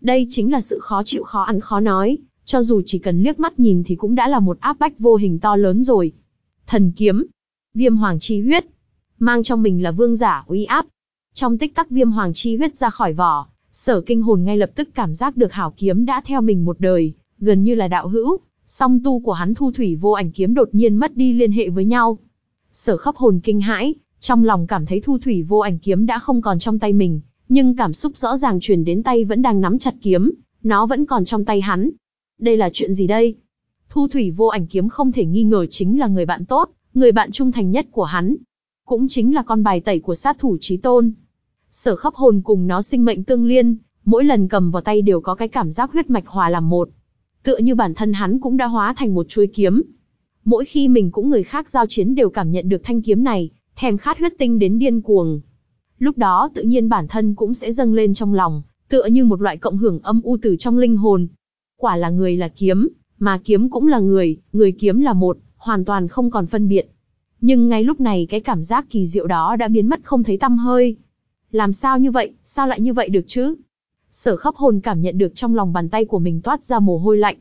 Đây chính là sự khó chịu khó ăn khó nói, cho dù chỉ cần liếc mắt nhìn thì cũng đã là một áp bách vô hình to lớn rồi. Thần kiếm, viêm hoàng chi huyết, mang trong mình là vương giả uy áp. Trong tích tắc viêm hoàng chi huyết ra khỏi vỏ, sở kinh hồn ngay lập tức cảm giác được hảo kiếm đã theo mình một đời, gần như là đạo hữu, song tu của hắn thu thủy vô ảnh kiếm đột nhiên mất đi liên hệ với nhau. Sở khóc hồn kinh hãi, trong lòng cảm thấy thu thủy vô ảnh kiếm đã không còn trong tay mình, nhưng cảm xúc rõ ràng truyền đến tay vẫn đang nắm chặt kiếm, nó vẫn còn trong tay hắn. Đây là chuyện gì đây? Thu thủy vô ảnh kiếm không thể nghi ngờ chính là người bạn tốt, người bạn trung thành nhất của hắn. Cũng chính là con bài tẩy của sát thủ trí tôn. Sở khắp hồn cùng nó sinh mệnh tương liên, mỗi lần cầm vào tay đều có cái cảm giác huyết mạch hòa làm một. Tựa như bản thân hắn cũng đã hóa thành một chuôi kiếm. Mỗi khi mình cũng người khác giao chiến đều cảm nhận được thanh kiếm này, thèm khát huyết tinh đến điên cuồng. Lúc đó tự nhiên bản thân cũng sẽ dâng lên trong lòng, tựa như một loại cộng hưởng âm u từ trong linh hồn. Quả là người là kiếm, mà kiếm cũng là người, người kiếm là một, hoàn toàn không còn phân biệt. Nhưng ngay lúc này cái cảm giác kỳ diệu đó đã biến mất không thấy tăm hơi. Làm sao như vậy, sao lại như vậy được chứ? Sở khắp hồn cảm nhận được trong lòng bàn tay của mình toát ra mồ hôi lạnh.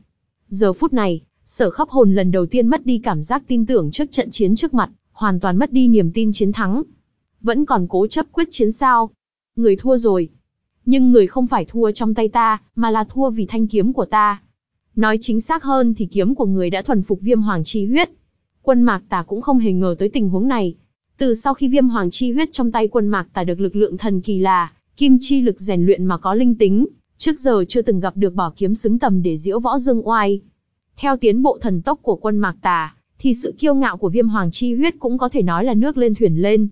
Giờ phút này, sở khắp hồn lần đầu tiên mất đi cảm giác tin tưởng trước trận chiến trước mặt, hoàn toàn mất đi niềm tin chiến thắng. Vẫn còn cố chấp quyết chiến sao? Người thua rồi. Nhưng người không phải thua trong tay ta, mà là thua vì thanh kiếm của ta. Nói chính xác hơn thì kiếm của người đã thuần phục viêm hoàng chi huyết. Quân mạc tà cũng không hề ngờ tới tình huống này. Từ sau khi viêm hoàng chi huyết trong tay quân mạc tà được lực lượng thần kỳ là, kim chi lực rèn luyện mà có linh tính, trước giờ chưa từng gặp được bảo kiếm xứng tầm để diễu võ dương oai. Theo tiến bộ thần tốc của quân mạc tà, thì sự kiêu ngạo của viêm hoàng chi huyết cũng có thể nói là nước lên thuyền lên.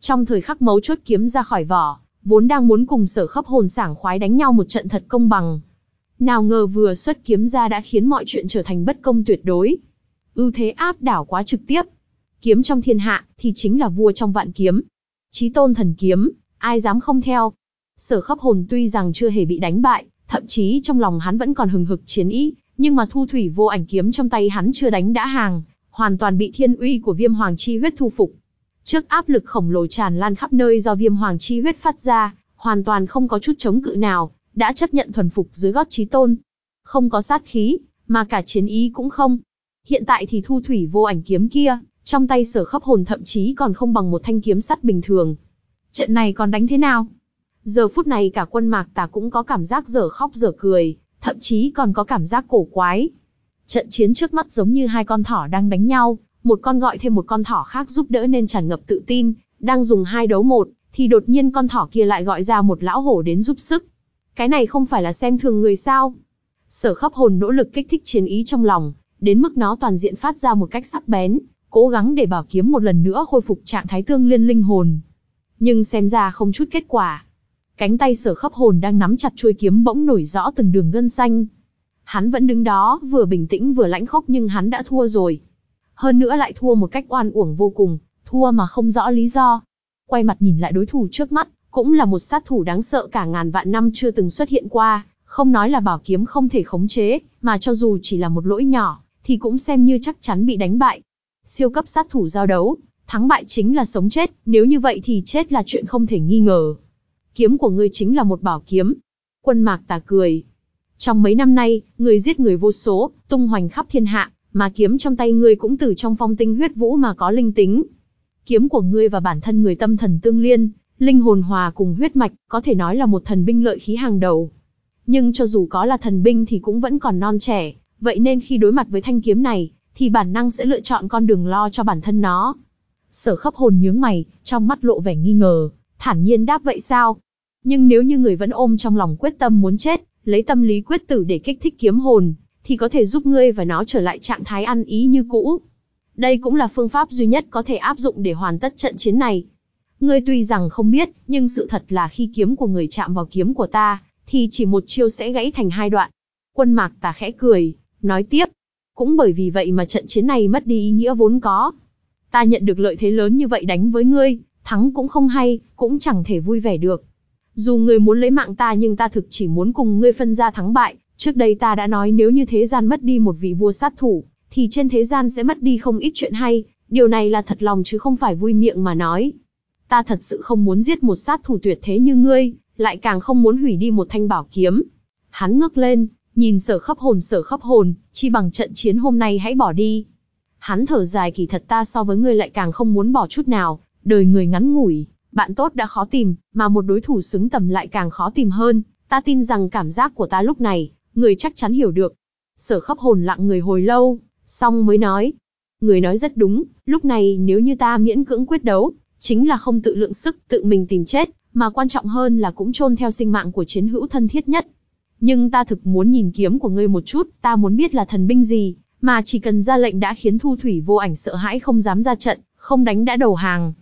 Trong thời khắc mấu chốt kiếm ra khỏi vỏ, vốn đang muốn cùng sở khắp hồn sảng khoái đánh nhau một trận thật công bằng. Nào ngờ vừa xuất kiếm ra đã khiến mọi chuyện trở thành bất công tuyệt đối. Ưu thế áp đảo quá trực tiếp. Kiếm trong thiên hạ, thì chính là vua trong vạn kiếm. Chí tôn thần kiếm, ai dám không theo. Sở khắp hồn tuy rằng chưa hề bị đánh bại, thậm chí trong lòng hắn vẫn còn hừng hực chiến ý, nhưng mà thu thủy vô ảnh kiếm trong tay hắn chưa đánh đã hàng, hoàn toàn bị thiên uy của viêm hoàng chi huyết thu phục. Trước áp lực khổng lồ tràn lan khắp nơi do viêm hoàng chi huyết phát ra, hoàn toàn không có chút chống cự nào, đã chấp nhận thuần phục dưới gót trí tôn. Không có sát khí, mà cả chiến ý cũng không. Hiện tại thì thu thủy vô ảnh kiếm kia, trong tay sở khắp hồn thậm chí còn không bằng một thanh kiếm sắt bình thường. Trận này còn đánh thế nào? Giờ phút này cả quân mạc tà cũng có cảm giác dở khóc dở cười, thậm chí còn có cảm giác cổ quái. Trận chiến trước mắt giống như hai con thỏ đang đánh nhau, một con gọi thêm một con thỏ khác giúp đỡ nên tràn ngập tự tin, đang dùng hai đấu một, thì đột nhiên con thỏ kia lại gọi ra một lão hổ đến giúp sức. Cái này không phải là xem thường người sao? Sở khắp hồn nỗ lực kích thích chiến ý trong lòng, đến mức nó toàn diện phát ra một cách sắc bén, cố gắng để bảo kiếm một lần nữa khôi phục trạng thái tương liên linh hồn. Nhưng xem ra không chút kết quả. Cánh tay sở khắp hồn đang nắm chặt chuôi kiếm bỗng nổi rõ từng đường gân xanh. Hắn vẫn đứng đó, vừa bình tĩnh vừa lãnh khốc nhưng hắn đã thua rồi. Hơn nữa lại thua một cách oan uổng vô cùng, thua mà không rõ lý do. Quay mặt nhìn lại đối thủ trước mắt, cũng là một sát thủ đáng sợ cả ngàn vạn năm chưa từng xuất hiện qua, không nói là bảo kiếm không thể khống chế, mà cho dù chỉ là một lỗi nhỏ, thì cũng xem như chắc chắn bị đánh bại. Siêu cấp sát thủ giao đấu, thắng bại chính là sống chết, nếu như vậy thì chết là chuyện không thể nghi ngờ. Kiếm của ngươi chính là một bảo kiếm. Quân mạc tà cười. Trong mấy năm nay, người giết người vô số, tung hoành khắp thiên hạ, mà kiếm trong tay ngươi cũng từ trong phong tinh huyết vũ mà có linh tính. Kiếm của ngươi và bản thân người tâm thần tương liên, linh hồn hòa cùng huyết mạch, có thể nói là một thần binh lợi khí hàng đầu. Nhưng cho dù có là thần binh thì cũng vẫn còn non trẻ, vậy nên khi đối mặt với thanh kiếm này, thì bản năng sẽ lựa chọn con đường lo cho bản thân nó. Sở khắp hồn nhướng mày, trong mắt lộ vẻ nghi ngờ, thản nhiên đáp vậy sao? Nhưng nếu như người vẫn ôm trong lòng quyết tâm muốn chết, lấy tâm lý quyết tử để kích thích kiếm hồn, thì có thể giúp ngươi và nó trở lại trạng thái ăn ý như cũ. Đây cũng là phương pháp duy nhất có thể áp dụng để hoàn tất trận chiến này. Ngươi tuy rằng không biết, nhưng sự thật là khi kiếm của người chạm vào kiếm của ta, thì chỉ một chiêu sẽ gãy thành hai đoạn. Quân mạc tà khẽ cười, nói tiếp. Cũng bởi vì vậy mà trận chiến này mất đi ý nghĩa vốn có. Ta nhận được lợi thế lớn như vậy đánh với ngươi, thắng cũng không hay, cũng chẳng thể vui vẻ được. Dù ngươi muốn lấy mạng ta nhưng ta thực chỉ muốn cùng ngươi phân ra thắng bại, trước đây ta đã nói nếu như thế gian mất đi một vị vua sát thủ, thì trên thế gian sẽ mất đi không ít chuyện hay, điều này là thật lòng chứ không phải vui miệng mà nói. Ta thật sự không muốn giết một sát thủ tuyệt thế như ngươi, lại càng không muốn hủy đi một thanh bảo kiếm. Hắn ngước lên, nhìn sở khắp hồn sở khắp hồn, chi bằng trận chiến hôm nay hãy bỏ đi. Hắn thở dài kỳ thật ta so với ngươi lại càng không muốn bỏ chút nào, đời người ngắn ngủi, bạn tốt đã khó tìm, mà một đối thủ xứng tầm lại càng khó tìm hơn, ta tin rằng cảm giác của ta lúc này, người chắc chắn hiểu được. Sở khắp hồn lặng người hồi lâu, xong mới nói. Người nói rất đúng, lúc này nếu như ta miễn cưỡng quyết đấu, chính là không tự lượng sức, tự mình tìm chết, mà quan trọng hơn là cũng chôn theo sinh mạng của chiến hữu thân thiết nhất. Nhưng ta thực muốn nhìn kiếm của ngươi một chút, ta muốn biết là thần binh gì, mà chỉ cần ra lệnh đã khiến thu thủy vô ảnh sợ hãi không dám ra trận, không đánh đã đầu hàng.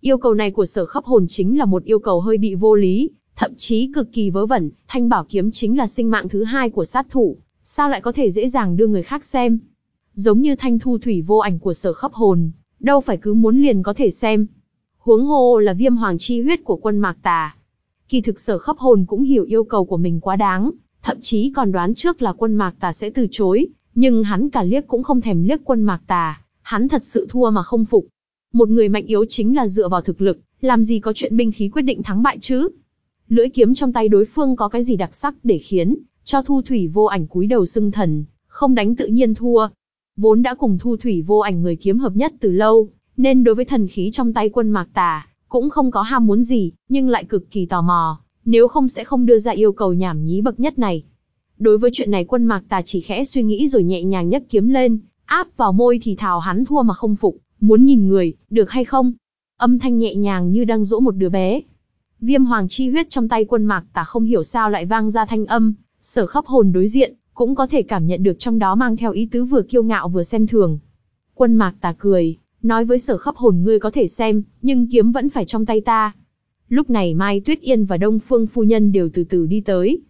Yêu cầu này của sở khắp hồn chính là một yêu cầu hơi bị vô lý, thậm chí cực kỳ vớ vẩn, thanh bảo kiếm chính là sinh mạng thứ hai của sát thủ, sao lại có thể dễ dàng đưa người khác xem. Giống như thanh thu thủy vô ảnh của sở khắp hồn, đâu phải cứ muốn liền có thể xem. Huống hồ là viêm hoàng chi huyết của quân mạc tà. Kỳ thực sở khắp hồn cũng hiểu yêu cầu của mình quá đáng, thậm chí còn đoán trước là quân mạc tà sẽ từ chối, nhưng hắn cả liếc cũng không thèm liếc quân mạc tà, hắn thật sự thua mà không phục. Một người mạnh yếu chính là dựa vào thực lực, làm gì có chuyện binh khí quyết định thắng bại chứ. Lưỡi kiếm trong tay đối phương có cái gì đặc sắc để khiến cho thu thủy vô ảnh cúi đầu xưng thần, không đánh tự nhiên thua. Vốn đã cùng thu thủy vô ảnh người kiếm hợp nhất từ lâu, nên đối với thần khí trong tay quân mạc tà, cũng không có ham muốn gì, nhưng lại cực kỳ tò mò, nếu không sẽ không đưa ra yêu cầu nhảm nhí bậc nhất này. Đối với chuyện này quân mạc tà chỉ khẽ suy nghĩ rồi nhẹ nhàng nhấc kiếm lên, áp vào môi thì thào hắn thua mà không phục, muốn nhìn người, được hay không? Âm thanh nhẹ nhàng như đang dỗ một đứa bé. Viêm hoàng chi huyết trong tay quân mạc tà không hiểu sao lại vang ra thanh âm, sở khắp hồn đối diện, cũng có thể cảm nhận được trong đó mang theo ý tứ vừa kiêu ngạo vừa xem thường. Quân mạc tà cười, nói với sở khắp hồn ngươi có thể xem, nhưng kiếm vẫn phải trong tay ta. Lúc này Mai Tuyết Yên và Đông Phương Phu Nhân đều từ từ đi tới.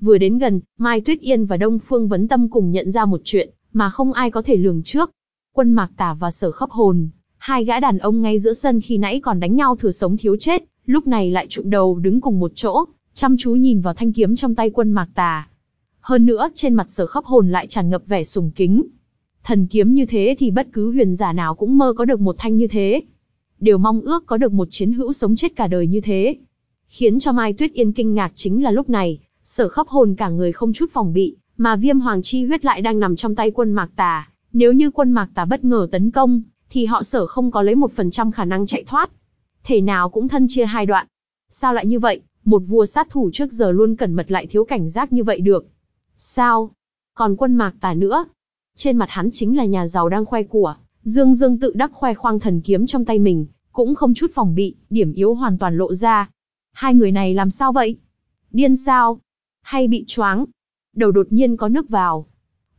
Vừa đến gần, Mai Tuyết Yên và Đông Phương Vấn Tâm cùng nhận ra một chuyện, mà không ai có thể lường trước. Quân Mạc Tả và Sở Khóc Hồn, hai gã đàn ông ngay giữa sân khi nãy còn đánh nhau thừa sống thiếu chết, lúc này lại trụng đầu đứng cùng một chỗ, chăm chú nhìn vào thanh kiếm trong tay quân Mạc Tà. Hơn nữa, trên mặt Sở Khóc Hồn lại tràn ngập vẻ sùng kính, Thần kiếm như thế thì bất cứ huyền giả nào cũng mơ có được một thanh như thế. Đều mong ước có được một chiến hữu sống chết cả đời như thế. Khiến cho Mai Tuyết Yên kinh ngạc chính là lúc này, sở khắp hồn cả người không chút phòng bị, Mà viêm hoàng chi huyết lại đang nằm trong tay quân mạc tà, nếu như quân mạc tà bất ngờ tấn công, thì họ sở không có lấy một phần trăm khả năng chạy thoát. Thể nào cũng thân chia hai đoạn. Sao lại như vậy, một vua sát thủ trước giờ luôn cẩn mật lại thiếu cảnh giác như vậy được. Sao? Còn quân mạc tà nữa. Trên mặt hắn chính là nhà giàu đang khoe của, Dương Dương tự đắc khoe khoang thần kiếm trong tay mình, cũng không chút phòng bị, điểm yếu hoàn toàn lộ ra. Hai người này làm sao vậy? Điên sao? Hay bị choáng? Đầu đột nhiên có nước vào.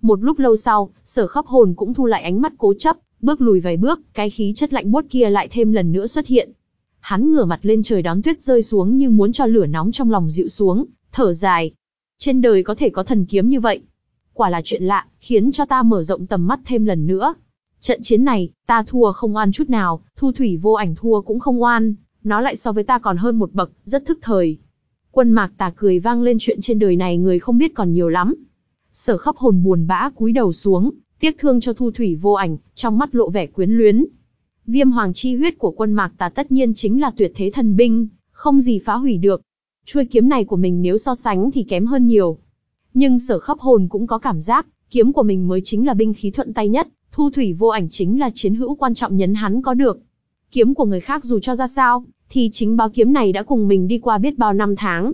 Một lúc lâu sau, sở khắp hồn cũng thu lại ánh mắt cố chấp, bước lùi vài bước, cái khí chất lạnh buốt kia lại thêm lần nữa xuất hiện. Hắn ngửa mặt lên trời đón tuyết rơi xuống như muốn cho lửa nóng trong lòng dịu xuống, thở dài. Trên đời có thể có thần kiếm như vậy. Quả là chuyện lạ, khiến cho ta mở rộng tầm mắt thêm lần nữa. Trận chiến này, ta thua không oan chút nào, thu thủy vô ảnh thua cũng không oan, nó lại so với ta còn hơn một bậc, rất thức thời. Quân mạc tà cười vang lên chuyện trên đời này người không biết còn nhiều lắm. Sở khắp hồn buồn bã cúi đầu xuống, tiếc thương cho thu thủy vô ảnh, trong mắt lộ vẻ quyến luyến. Viêm hoàng chi huyết của quân mạc tà tất nhiên chính là tuyệt thế thần binh, không gì phá hủy được. Chuôi kiếm này của mình nếu so sánh thì kém hơn nhiều. Nhưng sở khắp hồn cũng có cảm giác, kiếm của mình mới chính là binh khí thuận tay nhất, thu thủy vô ảnh chính là chiến hữu quan trọng nhấn hắn có được. Kiếm của người khác dù cho ra sao, thì chính báo kiếm này đã cùng mình đi qua biết bao năm tháng.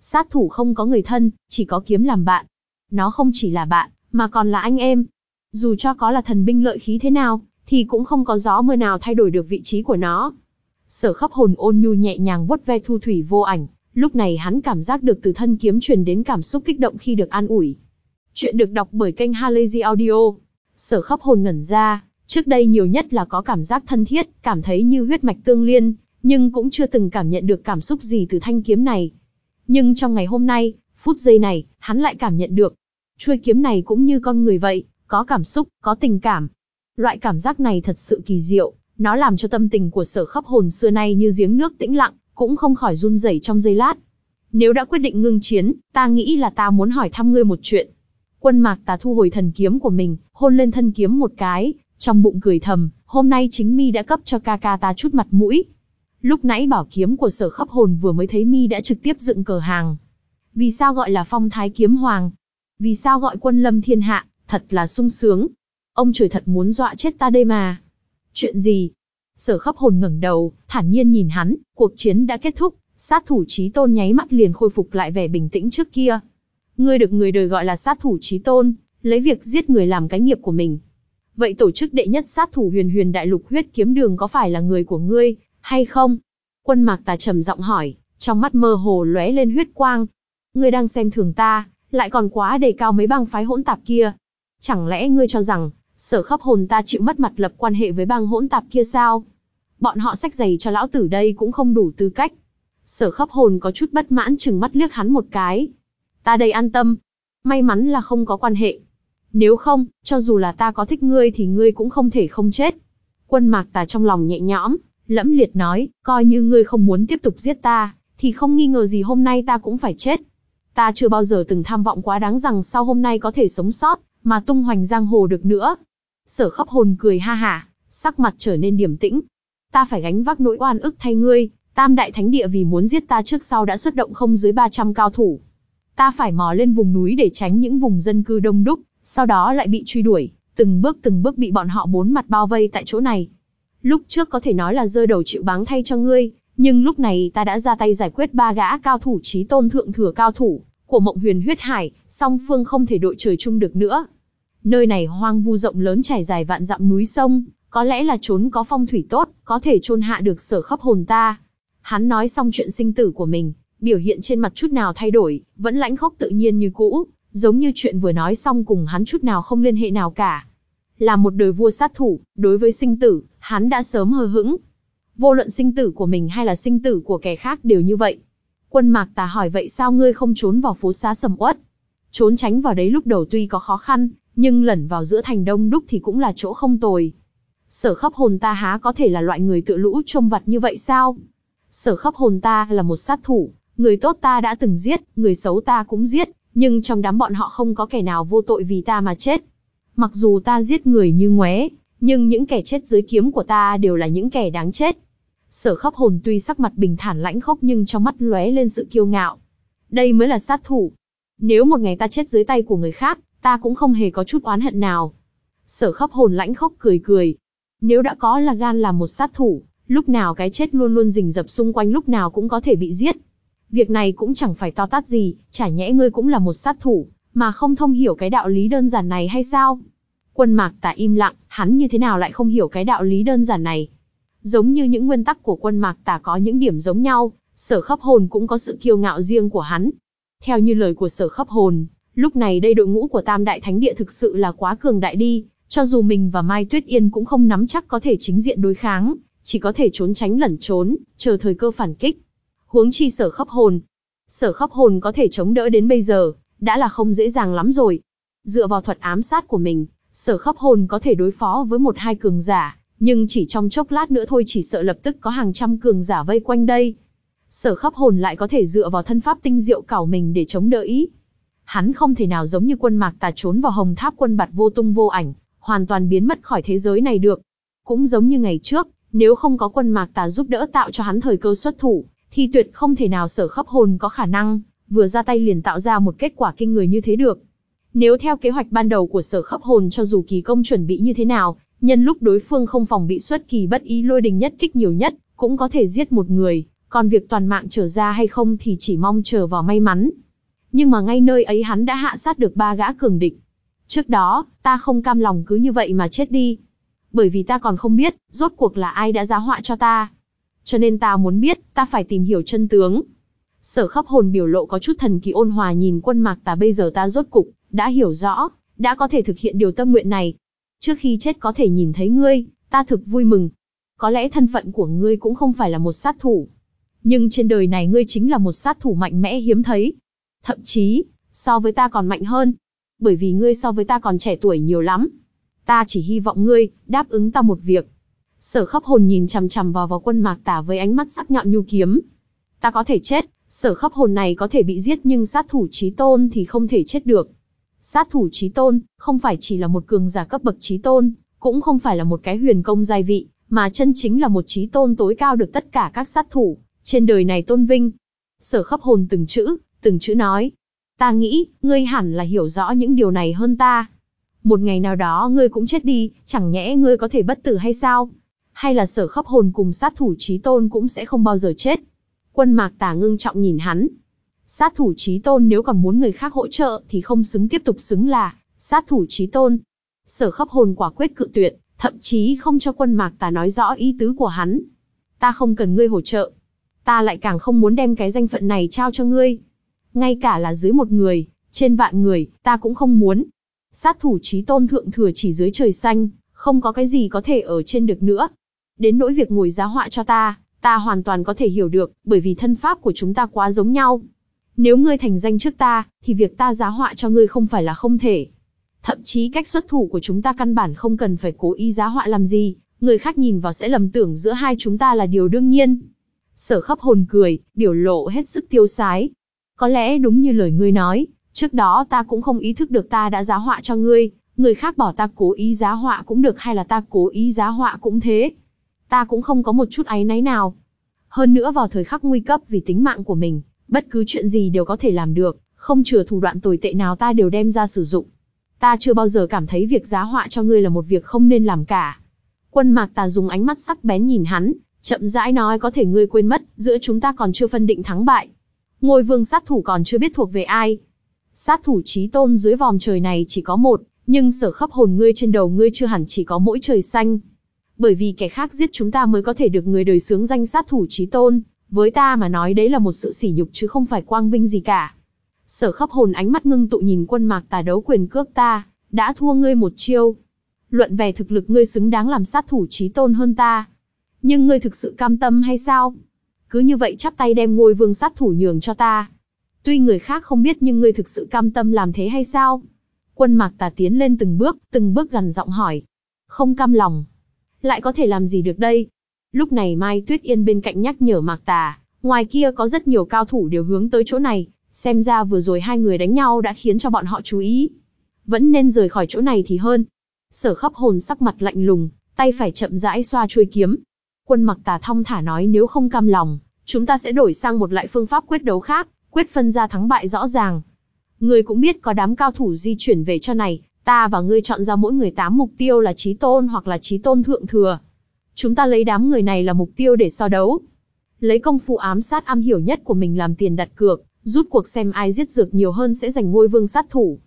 Sát thủ không có người thân, chỉ có kiếm làm bạn. Nó không chỉ là bạn, mà còn là anh em. Dù cho có là thần binh lợi khí thế nào, thì cũng không có gió mưa nào thay đổi được vị trí của nó. Sở khắp hồn ôn nhu nhẹ nhàng vuốt ve thu thủy vô ảnh, lúc này hắn cảm giác được từ thân kiếm truyền đến cảm xúc kích động khi được an ủi. Chuyện được đọc bởi kênh Halazy Audio. Sở khóc hồn ngẩn ra, trước đây nhiều nhất là có cảm giác thân thiết, cảm thấy như huyết mạch tương liên, nhưng cũng chưa từng cảm nhận được cảm xúc gì từ thanh kiếm này. Nhưng trong ngày hôm nay, phút giây này, hắn lại cảm nhận được. Chuôi kiếm này cũng như con người vậy, có cảm xúc, có tình cảm. Loại cảm giác này thật sự kỳ diệu, nó làm cho tâm tình của sở khóc hồn xưa nay như giếng nước tĩnh lặng, cũng không khỏi run rẩy trong giây lát. Nếu đã quyết định ngưng chiến, ta nghĩ là ta muốn hỏi thăm ngươi một chuyện. Quân mạc ta thu hồi thần kiếm của mình, hôn lên thân kiếm một cái, trong bụng cười thầm, hôm nay chính mi đã cấp cho ca ca ta chút mặt mũi. Lúc nãy bảo kiếm của sở khắp hồn vừa mới thấy mi đã trực tiếp dựng cờ hàng. Vì sao gọi là phong thái kiếm hoàng? Vì sao gọi quân lâm thiên hạ, thật là sung sướng. Ông trời thật muốn dọa chết ta đây mà. Chuyện gì? Sở khắp hồn ngẩng đầu, thản nhiên nhìn hắn, cuộc chiến đã kết thúc, sát thủ trí tôn nháy mắt liền khôi phục lại vẻ bình tĩnh trước kia. Ngươi được người đời gọi là sát thủ trí tôn, lấy việc giết người làm cái nghiệp của mình. Vậy tổ chức đệ nhất sát thủ huyền huyền đại lục huyết kiếm đường có phải là người của ngươi, hay không? Quân mạc tà trầm giọng hỏi, trong mắt mơ hồ lóe lên huyết quang. Ngươi đang xem thường ta, lại còn quá đề cao mấy bang phái hỗn tạp kia. Chẳng lẽ ngươi cho rằng, sở khắp hồn ta chịu mất mặt lập quan hệ với bang hỗn tạp kia sao? Bọn họ sách giày cho lão tử đây cũng không đủ tư cách. Sở khắp hồn có chút bất mãn chừng mắt liếc hắn một cái. Ta đây an tâm. May mắn là không có quan hệ. Nếu không, cho dù là ta có thích ngươi thì ngươi cũng không thể không chết. Quân mạc tà trong lòng nhẹ nhõm, lẫm liệt nói, coi như ngươi không muốn tiếp tục giết ta, thì không nghi ngờ gì hôm nay ta cũng phải chết. Ta chưa bao giờ từng tham vọng quá đáng rằng sau hôm nay có thể sống sót, mà tung hoành giang hồ được nữa. Sở khắp hồn cười ha hả, sắc mặt trở nên điềm tĩnh. Ta phải gánh vác nỗi oan ức thay ngươi, tam đại thánh địa vì muốn giết ta trước sau đã xuất động không dưới 300 cao thủ. Ta phải mò lên vùng núi để tránh những vùng dân cư đông đúc, sau đó lại bị truy đuổi, từng bước từng bước bị bọn họ bốn mặt bao vây tại chỗ này. Lúc trước có thể nói là rơi đầu chịu báng thay cho ngươi, nhưng lúc này ta đã ra tay giải quyết ba gã cao thủ trí tôn thượng thừa cao thủ của mộng huyền huyết hải, song phương không thể đội trời chung được nữa. Nơi này hoang vu rộng lớn trải dài vạn dặm núi sông, có lẽ là trốn có phong thủy tốt, có thể chôn hạ được sở khắp hồn ta. Hắn nói xong chuyện sinh tử của mình, biểu hiện trên mặt chút nào thay đổi, vẫn lãnh khốc tự nhiên như cũ, giống như chuyện vừa nói xong cùng hắn chút nào không liên hệ nào cả. Là một đời vua sát thủ, đối với sinh tử, hắn đã sớm hờ hững. Vô luận sinh tử của mình hay là sinh tử của kẻ khác đều như vậy. Quân mạc tà hỏi vậy sao ngươi không trốn vào phố xá sầm uất? Trốn tránh vào đấy lúc đầu tuy có khó khăn, nhưng lẩn vào giữa thành đông đúc thì cũng là chỗ không tồi. Sở khắp hồn ta há có thể là loại người tự lũ trông vặt như vậy sao? Sở khắp hồn ta là một sát thủ, người tốt ta đã từng giết, người xấu ta cũng giết, nhưng trong đám bọn họ không có kẻ nào vô tội vì ta mà chết. Mặc dù ta giết người như ngoé, nhưng những kẻ chết dưới kiếm của ta đều là những kẻ đáng chết. Sở khắp hồn tuy sắc mặt bình thản lãnh khốc nhưng trong mắt lóe lên sự kiêu ngạo. Đây mới là sát thủ. Nếu một ngày ta chết dưới tay của người khác, ta cũng không hề có chút oán hận nào. Sở khắp hồn lãnh khốc cười cười. Nếu đã có là gan làm một sát thủ, lúc nào cái chết luôn luôn rình rập xung quanh lúc nào cũng có thể bị giết. Việc này cũng chẳng phải to tát gì, chả nhẽ ngươi cũng là một sát thủ, mà không thông hiểu cái đạo lý đơn giản này hay sao? Quân mạc tà im lặng, hắn như thế nào lại không hiểu cái đạo lý đơn giản này? Giống như những nguyên tắc của quân mạc tà có những điểm giống nhau, sở khắp hồn cũng có sự kiêu ngạo riêng của hắn. Theo như lời của sở khắp hồn, lúc này đây đội ngũ của Tam Đại Thánh Địa thực sự là quá cường đại đi, cho dù mình và Mai Tuyết Yên cũng không nắm chắc có thể chính diện đối kháng, chỉ có thể trốn tránh lẩn trốn, chờ thời cơ phản kích. Huống chi sở khắp hồn. Sở khắp hồn có thể chống đỡ đến bây giờ, đã là không dễ dàng lắm rồi. Dựa vào thuật ám sát của mình, sở khắp hồn có thể đối phó với một hai cường giả, nhưng chỉ trong chốc lát nữa thôi chỉ sợ lập tức có hàng trăm cường giả vây quanh đây. Sở khắp hồn lại có thể dựa vào thân pháp tinh diệu cảo mình để chống đỡ ý. Hắn không thể nào giống như quân mạc tà trốn vào hồng tháp quân bạt vô tung vô ảnh, hoàn toàn biến mất khỏi thế giới này được. Cũng giống như ngày trước, nếu không có quân mạc tà giúp đỡ tạo cho hắn thời cơ xuất thủ, thì tuyệt không thể nào sở khắp hồn có khả năng, vừa ra tay liền tạo ra một kết quả kinh người như thế được. Nếu theo kế hoạch ban đầu của sở khắp hồn cho dù kỳ công chuẩn bị như thế nào, nhân lúc đối phương không phòng bị xuất kỳ bất ý lôi đình nhất kích nhiều nhất, cũng có thể giết một người, còn việc toàn mạng trở ra hay không thì chỉ mong chờ vào may mắn. Nhưng mà ngay nơi ấy hắn đã hạ sát được ba gã cường địch. Trước đó, ta không cam lòng cứ như vậy mà chết đi. Bởi vì ta còn không biết, rốt cuộc là ai đã giá họa cho ta. Cho nên ta muốn biết, ta phải tìm hiểu chân tướng. Sở khắp hồn biểu lộ có chút thần kỳ ôn hòa nhìn quân mạc ta bây giờ ta rốt cục, đã hiểu rõ, đã có thể thực hiện điều tâm nguyện này. Trước khi chết có thể nhìn thấy ngươi, ta thực vui mừng. Có lẽ thân phận của ngươi cũng không phải là một sát thủ. Nhưng trên đời này ngươi chính là một sát thủ mạnh mẽ hiếm thấy. Thậm chí, so với ta còn mạnh hơn. Bởi vì ngươi so với ta còn trẻ tuổi nhiều lắm. Ta chỉ hy vọng ngươi, đáp ứng ta một việc. Sở khóc hồn nhìn chằm chằm vào vào quân mạc tả với ánh mắt sắc nhọn nhu kiếm. Ta có thể chết, sở khóc hồn này có thể bị giết nhưng sát thủ trí tôn thì không thể chết được. Sát thủ trí tôn, không phải chỉ là một cường giả cấp bậc trí tôn, cũng không phải là một cái huyền công giai vị, mà chân chính là một trí tôn tối cao được tất cả các sát thủ, trên đời này tôn vinh. Sở khắp hồn từng chữ, từng chữ nói. Ta nghĩ, ngươi hẳn là hiểu rõ những điều này hơn ta. Một ngày nào đó ngươi cũng chết đi, chẳng nhẽ ngươi có thể bất tử hay sao? Hay là sở khắp hồn cùng sát thủ trí tôn cũng sẽ không bao giờ chết? Quân mạc tả ngưng trọng nhìn hắn. Sát thủ trí tôn nếu còn muốn người khác hỗ trợ thì không xứng tiếp tục xứng là sát thủ trí tôn. Sở khắp hồn quả quyết cự tuyệt, thậm chí không cho quân mạc tà nói rõ ý tứ của hắn. Ta không cần ngươi hỗ trợ. Ta lại càng không muốn đem cái danh phận này trao cho ngươi. Ngay cả là dưới một người, trên vạn người, ta cũng không muốn. Sát thủ trí tôn thượng thừa chỉ dưới trời xanh, không có cái gì có thể ở trên được nữa. Đến nỗi việc ngồi giá họa cho ta, ta hoàn toàn có thể hiểu được, bởi vì thân pháp của chúng ta quá giống nhau. Nếu ngươi thành danh trước ta, thì việc ta giá họa cho ngươi không phải là không thể. Thậm chí cách xuất thủ của chúng ta căn bản không cần phải cố ý giá họa làm gì, người khác nhìn vào sẽ lầm tưởng giữa hai chúng ta là điều đương nhiên. Sở khắp hồn cười, biểu lộ hết sức tiêu sái. Có lẽ đúng như lời ngươi nói, trước đó ta cũng không ý thức được ta đã giá họa cho ngươi, người khác bỏ ta cố ý giá họa cũng được hay là ta cố ý giá họa cũng thế. Ta cũng không có một chút áy náy nào. Hơn nữa vào thời khắc nguy cấp vì tính mạng của mình, bất cứ chuyện gì đều có thể làm được, không chừa thủ đoạn tồi tệ nào ta đều đem ra sử dụng. Ta chưa bao giờ cảm thấy việc giá họa cho ngươi là một việc không nên làm cả. Quân mạc tà dùng ánh mắt sắc bén nhìn hắn, chậm rãi nói có thể ngươi quên mất, giữa chúng ta còn chưa phân định thắng bại. Ngôi vương sát thủ còn chưa biết thuộc về ai. Sát thủ trí tôn dưới vòng trời này chỉ có một, nhưng sở khắp hồn ngươi trên đầu ngươi chưa hẳn chỉ có mỗi trời xanh. Bởi vì kẻ khác giết chúng ta mới có thể được người đời sướng danh sát thủ trí tôn, với ta mà nói đấy là một sự sỉ nhục chứ không phải quang vinh gì cả. Sở khắp hồn ánh mắt ngưng tụ nhìn quân mạc tà đấu quyền cước ta, đã thua ngươi một chiêu. Luận về thực lực ngươi xứng đáng làm sát thủ trí tôn hơn ta. Nhưng ngươi thực sự cam tâm hay sao? Cứ như vậy chắp tay đem ngôi vương sát thủ nhường cho ta. Tuy người khác không biết nhưng ngươi thực sự cam tâm làm thế hay sao? Quân mạc tà tiến lên từng bước, từng bước gần giọng hỏi. Không cam lòng. Lại có thể làm gì được đây? Lúc này Mai Tuyết Yên bên cạnh nhắc nhở mạc tà, ngoài kia có rất nhiều cao thủ đều hướng tới chỗ này, xem ra vừa rồi hai người đánh nhau đã khiến cho bọn họ chú ý. Vẫn nên rời khỏi chỗ này thì hơn. Sở khắp hồn sắc mặt lạnh lùng, tay phải chậm rãi xoa chuôi kiếm. Quân mặc tà thong thả nói nếu không cam lòng, chúng ta sẽ đổi sang một loại phương pháp quyết đấu khác, quyết phân ra thắng bại rõ ràng. Ngươi cũng biết có đám cao thủ di chuyển về cho này, ta và ngươi chọn ra mỗi người tám mục tiêu là trí tôn hoặc là trí tôn thượng thừa. Chúng ta lấy đám người này là mục tiêu để so đấu. Lấy công phu ám sát am hiểu nhất của mình làm tiền đặt cược, rút cuộc xem ai giết dược nhiều hơn sẽ giành ngôi vương sát thủ.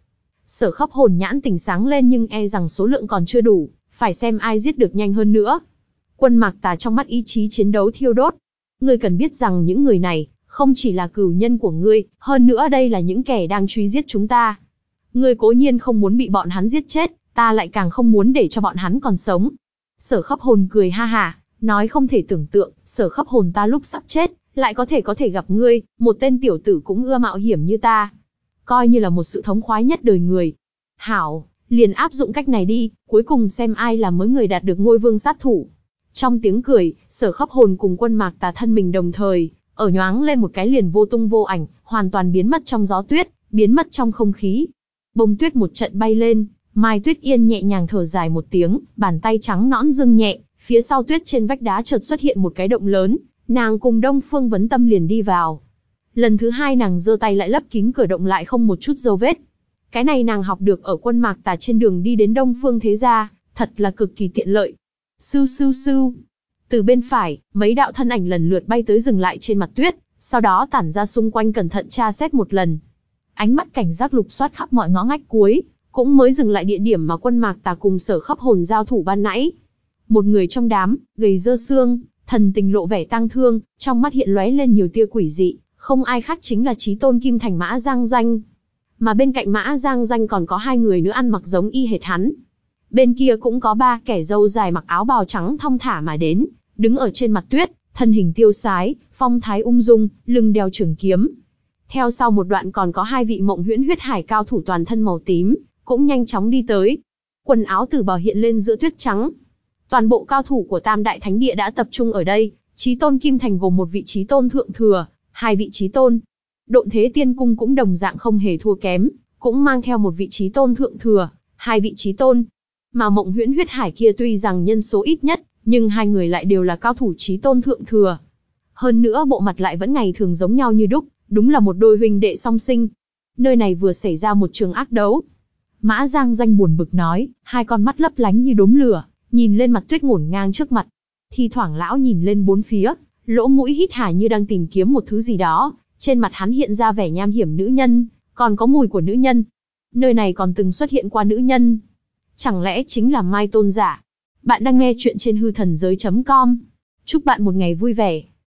Sở khắp hồn nhãn tỉnh sáng lên nhưng e rằng số lượng còn chưa đủ, phải xem ai giết được nhanh hơn nữa. Quân mạc tà trong mắt ý chí chiến đấu thiêu đốt. Ngươi cần biết rằng những người này, không chỉ là cửu nhân của ngươi, hơn nữa đây là những kẻ đang truy giết chúng ta. Ngươi cố nhiên không muốn bị bọn hắn giết chết, ta lại càng không muốn để cho bọn hắn còn sống. Sở khắp hồn cười ha ha, nói không thể tưởng tượng, sở khắp hồn ta lúc sắp chết, lại có thể có thể gặp ngươi, một tên tiểu tử cũng ưa mạo hiểm như ta. Coi như là một sự thống khoái nhất đời người. Hảo, liền áp dụng cách này đi, cuối cùng xem ai là mới người đạt được ngôi vương sát thủ. Trong tiếng cười, sở khắp hồn cùng quân mạc tà thân mình đồng thời, ở nhoáng lên một cái liền vô tung vô ảnh, hoàn toàn biến mất trong gió tuyết, biến mất trong không khí. Bông tuyết một trận bay lên, Mai Tuyết Yên nhẹ nhàng thở dài một tiếng, bàn tay trắng nõn dưng nhẹ, phía sau tuyết trên vách đá chợt xuất hiện một cái động lớn, nàng cùng Đông Phương Vấn Tâm liền đi vào. Lần thứ hai nàng giơ tay lại lấp kín cửa động lại không một chút dấu vết. Cái này nàng học được ở quân mạc tà trên đường đi đến Đông Phương Thế Gia, thật là cực kỳ tiện lợi. Sư sư sư. Từ bên phải, mấy đạo thân ảnh lần lượt bay tới dừng lại trên mặt tuyết, sau đó tản ra xung quanh cẩn thận tra xét một lần. Ánh mắt cảnh giác lục soát khắp mọi ngõ ngách cuối, cũng mới dừng lại địa điểm mà quân mạc tà cùng sở khắp hồn giao thủ ban nãy. Một người trong đám, gầy dơ xương, thần tình lộ vẻ tang thương, trong mắt hiện lóe lên nhiều tia quỷ dị, không ai khác chính là trí tôn kim thành mã giang danh. Mà bên cạnh mã giang danh còn có hai người nữa ăn mặc giống y hệt hắn. Bên kia cũng có ba kẻ dâu dài mặc áo bào trắng thong thả mà đến, đứng ở trên mặt tuyết, thân hình tiêu sái, phong thái ung dung, lưng đeo trường kiếm. Theo sau một đoạn còn có hai vị mộng huyễn huyết hải cao thủ toàn thân màu tím, cũng nhanh chóng đi tới. Quần áo tử bào hiện lên giữa tuyết trắng. Toàn bộ cao thủ của Tam Đại Thánh Địa đã tập trung ở đây, Chí Tôn Kim Thành gồm một vị trí tôn thượng thừa, hai vị trí tôn. Độn Thế Tiên Cung cũng đồng dạng không hề thua kém, cũng mang theo một vị trí tôn thượng thừa, hai vị trí tôn. Mà Mộng Huyễn Huyết Hải kia tuy rằng nhân số ít nhất, nhưng hai người lại đều là cao thủ trí tôn thượng thừa. Hơn nữa bộ mặt lại vẫn ngày thường giống nhau như đúc, đúng là một đôi huynh đệ song sinh. Nơi này vừa xảy ra một trường ác đấu. Mã Giang danh buồn bực nói, hai con mắt lấp lánh như đốm lửa, nhìn lên mặt tuyết ngổn ngang trước mặt. Thi thoảng lão nhìn lên bốn phía, lỗ mũi hít hà như đang tìm kiếm một thứ gì đó, trên mặt hắn hiện ra vẻ nham hiểm nữ nhân, còn có mùi của nữ nhân. Nơi này còn từng xuất hiện qua nữ nhân. Chẳng lẽ chính là Mai Tôn giả? Bạn đang nghe chuyện trên hư thần giới.com. Chúc bạn một ngày vui vẻ.